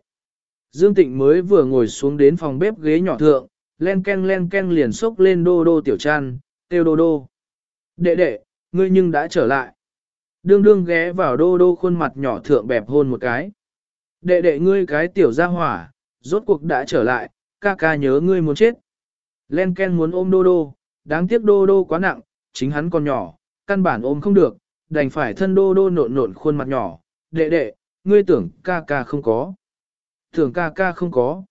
Dương Tịnh mới vừa ngồi xuống đến phòng bếp ghế nhỏ thượng, len ken len ken liền xốc lên đô đô tiểu trăn, tiêu đô đô. Đệ đệ, ngươi nhưng đã trở lại. Đương đương ghé vào đô đô khuôn mặt nhỏ thượng bẹp hôn một cái. Đệ đệ ngươi cái tiểu ra hỏa, rốt cuộc đã trở lại, ca ca nhớ ngươi muốn chết. Len Ken muốn ôm đô đô, đáng tiếc đô đô quá nặng, chính hắn còn nhỏ, căn bản ôm không được, đành phải thân đô đô nộn nộn khuôn mặt nhỏ. Đệ đệ, ngươi tưởng ca ca không có. Tưởng ca ca không có.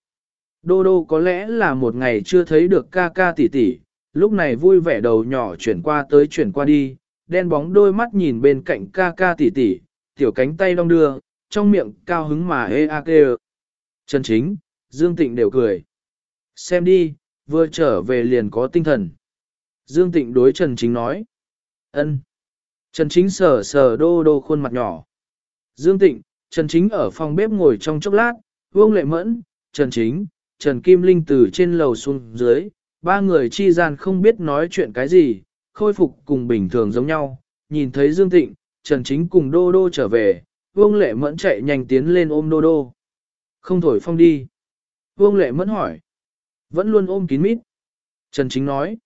Đô đô có lẽ là một ngày chưa thấy được ca ca tỷ tỷ, lúc này vui vẻ đầu nhỏ chuyển qua tới chuyển qua đi, đen bóng đôi mắt nhìn bên cạnh ca ca tỷ tỷ, tiểu cánh tay đong đưa, trong miệng cao hứng mà ê a kê Chân Chính, Dương Tịnh đều cười. Xem đi, vừa trở về liền có tinh thần. Dương Tịnh đối Trần Chính nói. ân. Trần Chính sờ sờ đô đô khuôn mặt nhỏ. Dương Tịnh, Trần Chính ở phòng bếp ngồi trong chốc lát, Vương Lệ Mẫn, Trần Chính, Trần Kim Linh từ trên lầu xuống dưới, ba người chi gian không biết nói chuyện cái gì, khôi phục cùng bình thường giống nhau, nhìn thấy Dương Tịnh, Trần Chính cùng Đô Đô trở về, Vương Lệ Mẫn chạy nhanh tiến lên ôm Đô Đô. Không thổi phong đi. Vương Lệ Mẫn hỏi. Vẫn luôn ôm kín mít. Trần Chính nói.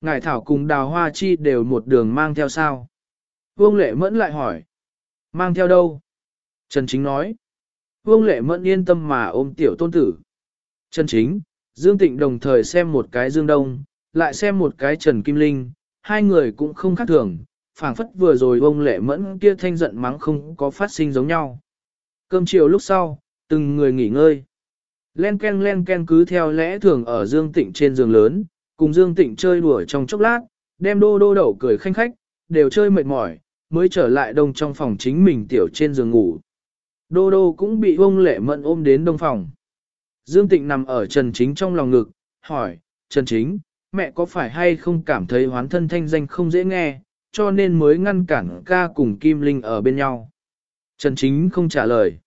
Ngải Thảo cùng Đào Hoa Chi đều một đường mang theo sao. Vương Lệ Mẫn lại hỏi. Mang theo đâu? Trần Chính nói. Vương Lệ Mẫn yên tâm mà ôm tiểu tôn tử. Trần Chính, Dương Tịnh đồng thời xem một cái Dương Đông, lại xem một cái Trần Kim Linh, hai người cũng không khác thường, phảng phất vừa rồi ông lệ mẫn kia thanh giận mắng không có phát sinh giống nhau. Cơm chiều lúc sau, từng người nghỉ ngơi. Len ken len ken cứ theo lẽ thường ở Dương Tịnh trên giường lớn, cùng Dương Tịnh chơi đùa trong chốc lát, đem đô đô đậu cười khanh khách, đều chơi mệt mỏi, mới trở lại đông trong phòng chính mình tiểu trên giường ngủ. Đô đô cũng bị ông lệ mẫn ôm đến đông phòng. Dương Tịnh nằm ở Trần Chính trong lòng ngực, hỏi, Trần Chính, mẹ có phải hay không cảm thấy hoán thân thanh danh không dễ nghe, cho nên mới ngăn cản ca cùng Kim Linh ở bên nhau. Trần Chính không trả lời.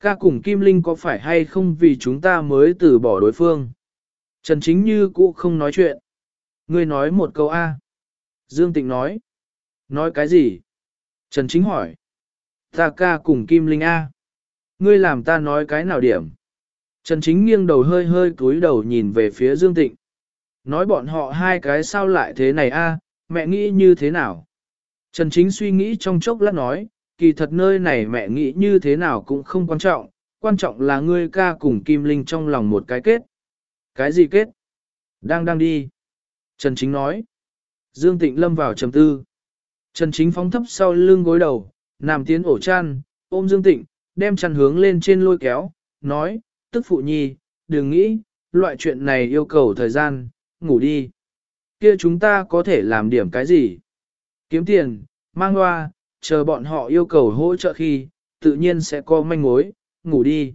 Ca cùng Kim Linh có phải hay không vì chúng ta mới từ bỏ đối phương? Trần Chính như cũ không nói chuyện. Ngươi nói một câu A. Dương Tịnh nói. Nói cái gì? Trần Chính hỏi. Ta ca cùng Kim Linh A. Ngươi làm ta nói cái nào điểm? Trần Chính nghiêng đầu hơi hơi cúi đầu nhìn về phía Dương Tịnh. Nói bọn họ hai cái sao lại thế này a? mẹ nghĩ như thế nào? Trần Chính suy nghĩ trong chốc lát nói, kỳ thật nơi này mẹ nghĩ như thế nào cũng không quan trọng, quan trọng là ngươi ca cùng Kim Linh trong lòng một cái kết. Cái gì kết? Đang đang đi. Trần Chính nói. Dương Tịnh lâm vào trầm tư. Trần Chính phóng thấp sau lưng gối đầu, nằm tiến ổ chăn, ôm Dương Tịnh, đem chăn hướng lên trên lôi kéo, nói, tức phụ nhi, đừng nghĩ, loại chuyện này yêu cầu thời gian, ngủ đi. Kia chúng ta có thể làm điểm cái gì? Kiếm tiền, mang hoa, chờ bọn họ yêu cầu hỗ trợ khi, tự nhiên sẽ có manh mối, ngủ đi.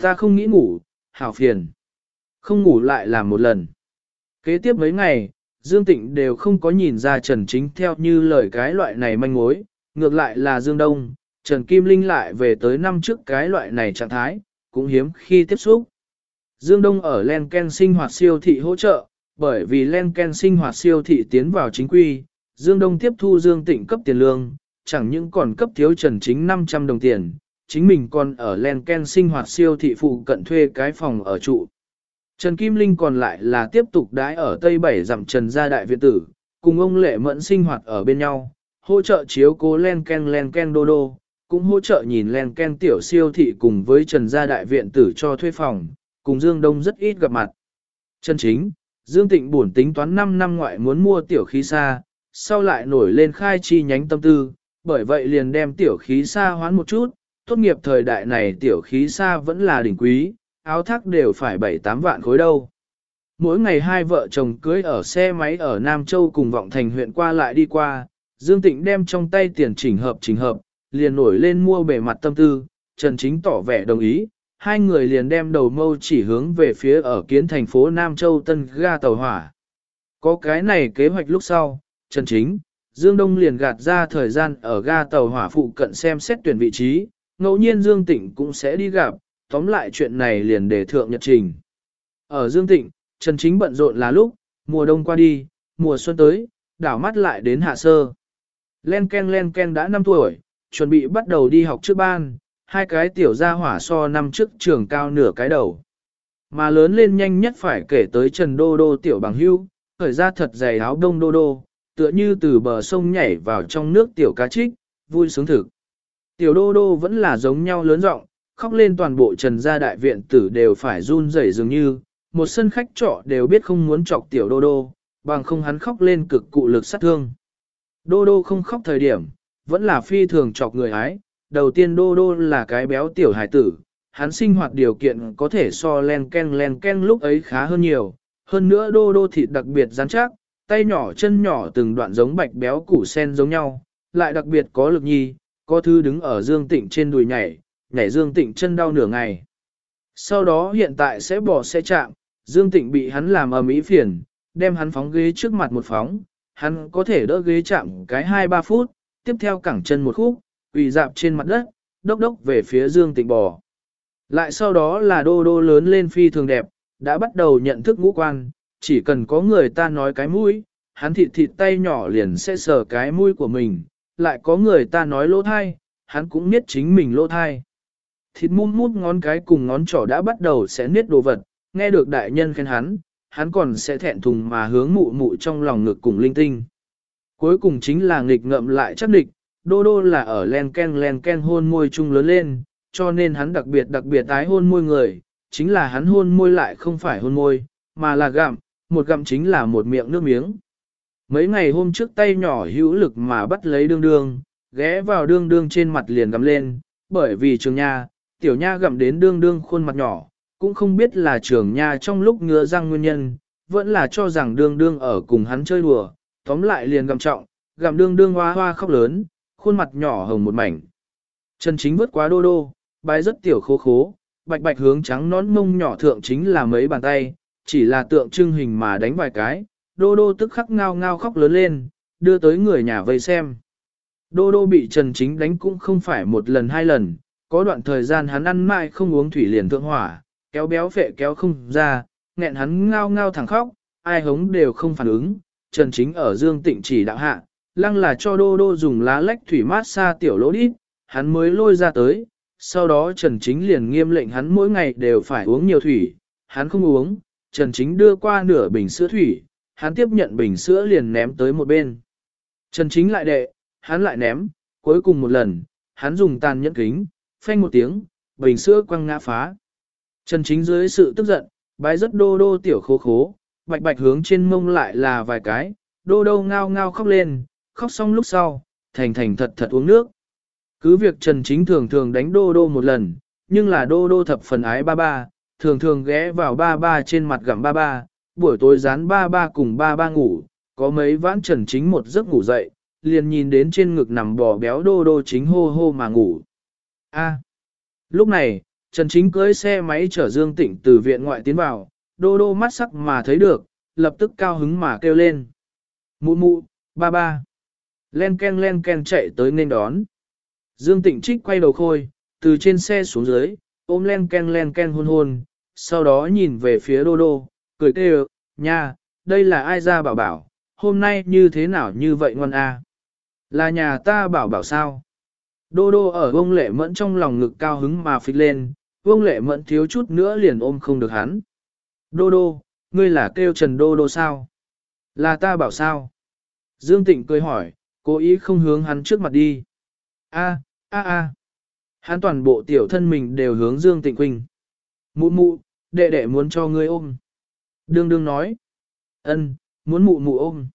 Ta không nghĩ ngủ, hảo phiền. Không ngủ lại làm một lần. Kế tiếp mấy ngày, Dương Tịnh đều không có nhìn ra Trần Chính theo như lời cái loại này manh mối, ngược lại là Dương Đông, Trần Kim Linh lại về tới năm trước cái loại này trạng thái, cũng hiếm khi tiếp xúc. Dương Đông ở Len Ken sinh hoạt siêu thị hỗ trợ, bởi vì Len Ken sinh hoạt siêu thị tiến vào chính quy, Dương Đông tiếp thu Dương Tịnh cấp tiền lương, chẳng những còn cấp thiếu Trần Chính 500 đồng tiền, chính mình còn ở Lenken sinh hoạt siêu thị phụ cận thuê cái phòng ở trụ. Trần Kim Linh còn lại là tiếp tục đái ở Tây Bảy dặm Trần gia đại viện tử, cùng ông Lệ Mẫn sinh hoạt ở bên nhau, hỗ trợ chiếu cố Lenken Lenken Đô Đô, cũng hỗ trợ nhìn Lenken tiểu siêu thị cùng với Trần gia đại viện tử cho thuê phòng, cùng Dương Đông rất ít gặp mặt. Trần chính, Dương Tịnh buồn tính toán 5 năm ngoại muốn mua tiểu khí xa, sau lại nổi lên khai chi nhánh tâm tư, bởi vậy liền đem tiểu khí xa hoán một chút, tốt nghiệp thời đại này tiểu khí xa vẫn là đỉnh quý, áo thác đều phải 7-8 vạn khối đâu. Mỗi ngày hai vợ chồng cưới ở xe máy ở Nam Châu cùng vọng thành huyện qua lại đi qua, Dương Tịnh đem trong tay tiền chỉnh hợp chỉnh hợp, liền nổi lên mua bề mặt tâm tư, Trần Chính tỏ vẻ đồng ý, hai người liền đem đầu mâu chỉ hướng về phía ở kiến thành phố Nam Châu Tân ga tàu hỏa. Có cái này kế hoạch lúc sau, Trần Chính, Dương Đông liền gạt ra thời gian ở ga tàu hỏa phụ cận xem xét tuyển vị trí, ngẫu nhiên Dương Tịnh cũng sẽ đi gặp, tóm lại chuyện này liền để thượng nhật trình. Ở Dương Tịnh, Trần Chính bận rộn là lúc, mùa đông qua đi, mùa xuân tới, đảo mắt lại đến hạ sơ. Len Ken Len Ken đã 5 tuổi, chuẩn bị bắt đầu đi học trước ban, hai cái tiểu gia hỏa so năm trước trường cao nửa cái đầu. Mà lớn lên nhanh nhất phải kể tới Trần Đô Đô tiểu bằng hưu, khởi ra thật dày áo đông đô đô, tựa như từ bờ sông nhảy vào trong nước tiểu cá trích, vui sướng thực. Tiểu đô đô vẫn là giống nhau lớn rộng, khóc lên toàn bộ trần gia đại viện tử đều phải run rẩy dường như, một sân khách trọ đều biết không muốn chọc tiểu đô đô, bằng không hắn khóc lên cực cụ lực sát thương. Đô đô không khóc thời điểm, vẫn là phi thường chọc người ái, đầu tiên đô đô là cái béo tiểu hải tử, hắn sinh hoạt điều kiện có thể so len ken len ken lúc ấy khá hơn nhiều, hơn nữa đô đô thịt đặc biệt rắn chắc, tay nhỏ chân nhỏ từng đoạn giống bạch béo củ sen giống nhau, lại đặc biệt có lực nhi, có thư đứng ở Dương Tịnh trên đùi nhảy, nhảy Dương Tịnh chân đau nửa ngày. Sau đó hiện tại sẽ bỏ sẽ chạm, Dương Tịnh bị hắn làm ở mỹ phiền, đem hắn phóng ghế trước mặt một phóng, hắn có thể đỡ ghế chạm cái 2-3 phút, tiếp theo cẳng chân một khúc, quỳ dạp trên mặt đất, đốc đốc về phía Dương Tịnh bò. Lại sau đó là đô đô lớn lên phi thường đẹp, đã bắt đầu nhận thức ngũ quan, chỉ cần có người ta nói cái mũi, hắn thịt thịt tay nhỏ liền sẽ sờ cái mũi của mình, lại có người ta nói lỗ thai, hắn cũng biết chính mình lỗ thai. Thịt mút mút ngón cái cùng ngón trỏ đã bắt đầu sẽ niết đồ vật, nghe được đại nhân khen hắn, hắn còn sẽ thẹn thùng mà hướng mụ mụ trong lòng ngực cùng linh tinh. Cuối cùng chính là nghịch ngậm lại chắc địch, đô đô là ở len ken len ken hôn môi chung lớn lên, cho nên hắn đặc biệt đặc biệt tái hôn môi người, chính là hắn hôn môi lại không phải hôn môi, mà là gặm, một gặm chính là một miệng nước miếng. Mấy ngày hôm trước tay nhỏ hữu lực mà bắt lấy đương đương, ghé vào đương đương trên mặt liền gặm lên, bởi vì trường nha, tiểu nha gặm đến đương đương khuôn mặt nhỏ, cũng không biết là trường nha trong lúc ngứa răng nguyên nhân, vẫn là cho rằng đương đương ở cùng hắn chơi đùa, tóm lại liền gặm trọng, gặm đương đương hoa hoa khóc lớn, khuôn mặt nhỏ hồng một mảnh. Chân chính vớt quá đô đô, bái rất tiểu khố khố, bạch bạch hướng trắng nón mông nhỏ thượng chính là mấy bàn tay, chỉ là tượng trưng hình mà đánh vài cái, đô đô tức khắc ngao ngao khóc lớn lên, đưa tới người nhà vây xem. Đô đô bị Trần Chính đánh cũng không phải một lần hai lần, có đoạn thời gian hắn ăn mãi không uống thủy liền thượng hỏa, kéo béo phệ kéo không ra, nghẹn hắn ngao ngao thẳng khóc, ai hống đều không phản ứng, Trần Chính ở Dương Tịnh chỉ đạo hạ, lăng là cho đô đô dùng lá lách thủy mát xa tiểu lỗ đít, hắn mới lôi ra tới, sau đó Trần Chính liền nghiêm lệnh hắn mỗi ngày đều phải uống nhiều thủy, hắn không uống, Trần Chính đưa qua nửa bình sữa thủy, hắn tiếp nhận bình sữa liền ném tới một bên. Trần Chính lại đệ, hắn lại ném, cuối cùng một lần, hắn dùng tàn nhẫn kính, phanh một tiếng, bình sữa quăng ngã phá. Trần Chính dưới sự tức giận, bái rất đô đô tiểu khố khố, bạch bạch hướng trên mông lại là vài cái, đô đô ngao ngao khóc lên, khóc xong lúc sau, thành thành thật thật uống nước. Cứ việc Trần Chính thường thường đánh đô đô một lần, nhưng là đô đô thập phần ái ba ba, thường thường ghé vào ba ba trên mặt gặm ba ba, buổi tối dán ba ba cùng ba ba ngủ, có mấy vãn Trần Chính một giấc ngủ dậy, liền nhìn đến trên ngực nằm bò béo đô đô chính hô hô mà ngủ. A. Lúc này, Trần Chính cưới xe máy chở Dương Tịnh từ viện ngoại tiến vào, đô đô mắt sắc mà thấy được, lập tức cao hứng mà kêu lên. Mụ mụ, ba ba. Len ken len ken chạy tới nên đón. Dương Tịnh trích quay đầu khôi, từ trên xe xuống dưới, ôm len ken len ken hôn hôn, sau đó nhìn về phía đô đô, cười kêu, nha, đây là ai ra bảo bảo, hôm nay như thế nào như vậy ngon a? Là nhà ta bảo bảo sao? Đô đô ở vông lệ mẫn trong lòng ngực cao hứng mà phịch lên, vông lệ mẫn thiếu chút nữa liền ôm không được hắn. Đô đô, ngươi là kêu trần đô đô sao? Là ta bảo sao? Dương Tịnh cười hỏi, cố ý không hướng hắn trước mặt đi. A, a a. Hắn toàn bộ tiểu thân mình đều hướng Dương Tịnh Quỳnh. Mụ mụ, đệ đệ muốn cho ngươi ôm. Đương đương nói. ân, muốn mụ mụ ôm.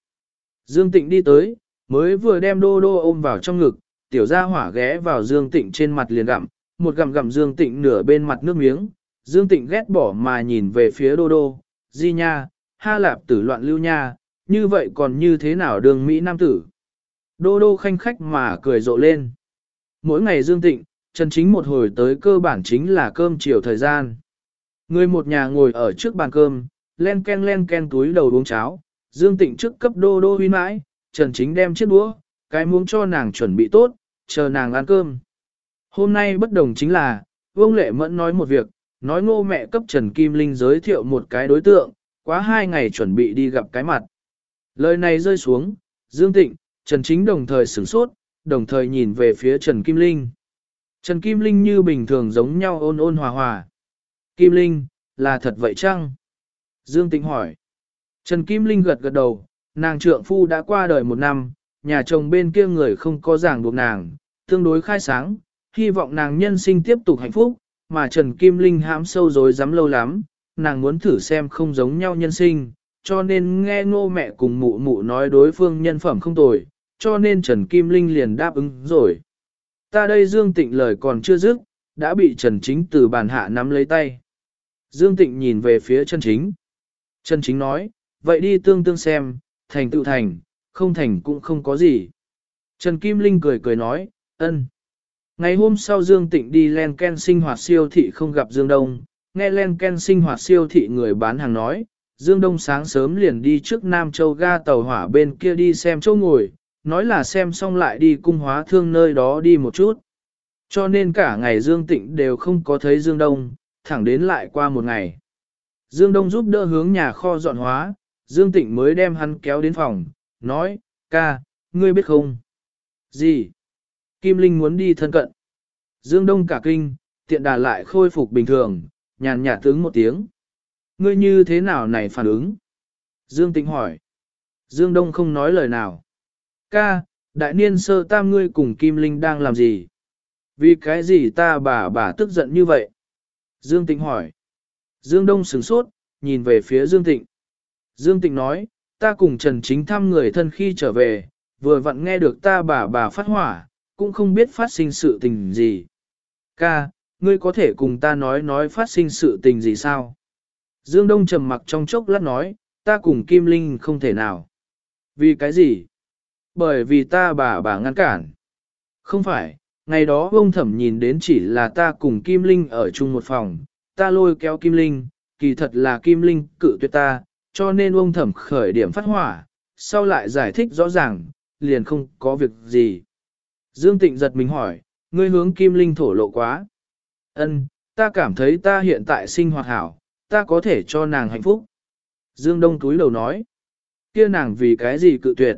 Dương Tịnh đi tới, mới vừa đem đô đô ôm vào trong ngực, tiểu gia hỏa ghé vào Dương Tịnh trên mặt liền gặm, một gặm gặm Dương Tịnh nửa bên mặt nước miếng. Dương Tịnh ghét bỏ mà nhìn về phía đô đô, di nha, ha lạp tử loạn lưu nha, như vậy còn như thế nào đường Mỹ Nam tử. Đô đô khanh khách mà cười rộ lên. Mỗi ngày Dương Tịnh, Trần Chính một hồi tới cơ bản chính là cơm chiều thời gian. Người một nhà ngồi ở trước bàn cơm, len ken len ken túi đầu uống cháo, Dương Tịnh trước cấp đô đô huy mãi, Trần Chính đem chiếc đũa, cái muỗng cho nàng chuẩn bị tốt, chờ nàng ăn cơm. Hôm nay bất đồng chính là, Vương Lệ Mẫn nói một việc, nói ngô mẹ cấp Trần Kim Linh giới thiệu một cái đối tượng, quá hai ngày chuẩn bị đi gặp cái mặt. Lời này rơi xuống, Dương Tịnh, Trần Chính đồng thời sửng sốt, đồng thời nhìn về phía Trần Kim Linh. Trần Kim Linh như bình thường giống nhau ôn ôn hòa hòa. Kim Linh, là thật vậy chăng? Dương Tĩnh hỏi. Trần Kim Linh gật gật đầu, nàng trượng phu đã qua đời một năm, nhà chồng bên kia người không có ràng buộc nàng, tương đối khai sáng, hy vọng nàng nhân sinh tiếp tục hạnh phúc, mà Trần Kim Linh hãm sâu rồi dám lâu lắm, nàng muốn thử xem không giống nhau nhân sinh, cho nên nghe ngô mẹ cùng mụ mụ nói đối phương nhân phẩm không tồi, cho nên Trần Kim Linh liền đáp ứng rồi. Ta đây Dương Tịnh lời còn chưa dứt, đã bị Trần Chính từ bàn hạ nắm lấy tay. Dương Tịnh nhìn về phía chân Chính. chân Chính nói, vậy đi tương tương xem, thành tựu thành, không thành cũng không có gì. Trần Kim Linh cười cười nói, ân. Ngày hôm sau Dương Tịnh đi len ken sinh hoạt siêu thị không gặp Dương Đông, nghe len ken sinh hoạt siêu thị người bán hàng nói, Dương Đông sáng sớm liền đi trước Nam Châu ga tàu hỏa bên kia đi xem chỗ ngồi, nói là xem xong lại đi cung hóa thương nơi đó đi một chút. Cho nên cả ngày Dương Tịnh đều không có thấy Dương Đông, thẳng đến lại qua một ngày. Dương Đông giúp đỡ hướng nhà kho dọn hóa, Dương Tịnh mới đem hắn kéo đến phòng, nói, ca, ngươi biết không? Gì? Kim Linh muốn đi thân cận. Dương Đông cả kinh, tiện đà lại khôi phục bình thường, nhàn nhạt tướng một tiếng. Ngươi như thế nào này phản ứng? Dương Tịnh hỏi. Dương Đông không nói lời nào. Ca, đại niên sơ tam ngươi cùng Kim Linh đang làm gì? Vì cái gì ta bà bà tức giận như vậy? Dương Tịnh hỏi. Dương Đông sửng sốt, nhìn về phía Dương Tịnh. Dương Tịnh nói, ta cùng Trần Chính thăm người thân khi trở về, vừa vặn nghe được ta bà bà phát hỏa, cũng không biết phát sinh sự tình gì. Ca, ngươi có thể cùng ta nói nói phát sinh sự tình gì sao? Dương Đông trầm mặc trong chốc lát nói, ta cùng Kim Linh không thể nào. Vì cái gì? Bởi vì ta bà bà ngăn cản. Không phải, ngày đó ông thẩm nhìn đến chỉ là ta cùng Kim Linh ở chung một phòng, ta lôi kéo Kim Linh, kỳ thật là Kim Linh cự tuyệt ta, cho nên ông thẩm khởi điểm phát hỏa, sau lại giải thích rõ ràng, liền không có việc gì. Dương Tịnh giật mình hỏi, ngươi hướng Kim Linh thổ lộ quá. Ân, ta cảm thấy ta hiện tại sinh hoạt hảo, ta có thể cho nàng hạnh phúc. Dương Đông túi đầu nói, kia nàng vì cái gì cự tuyệt.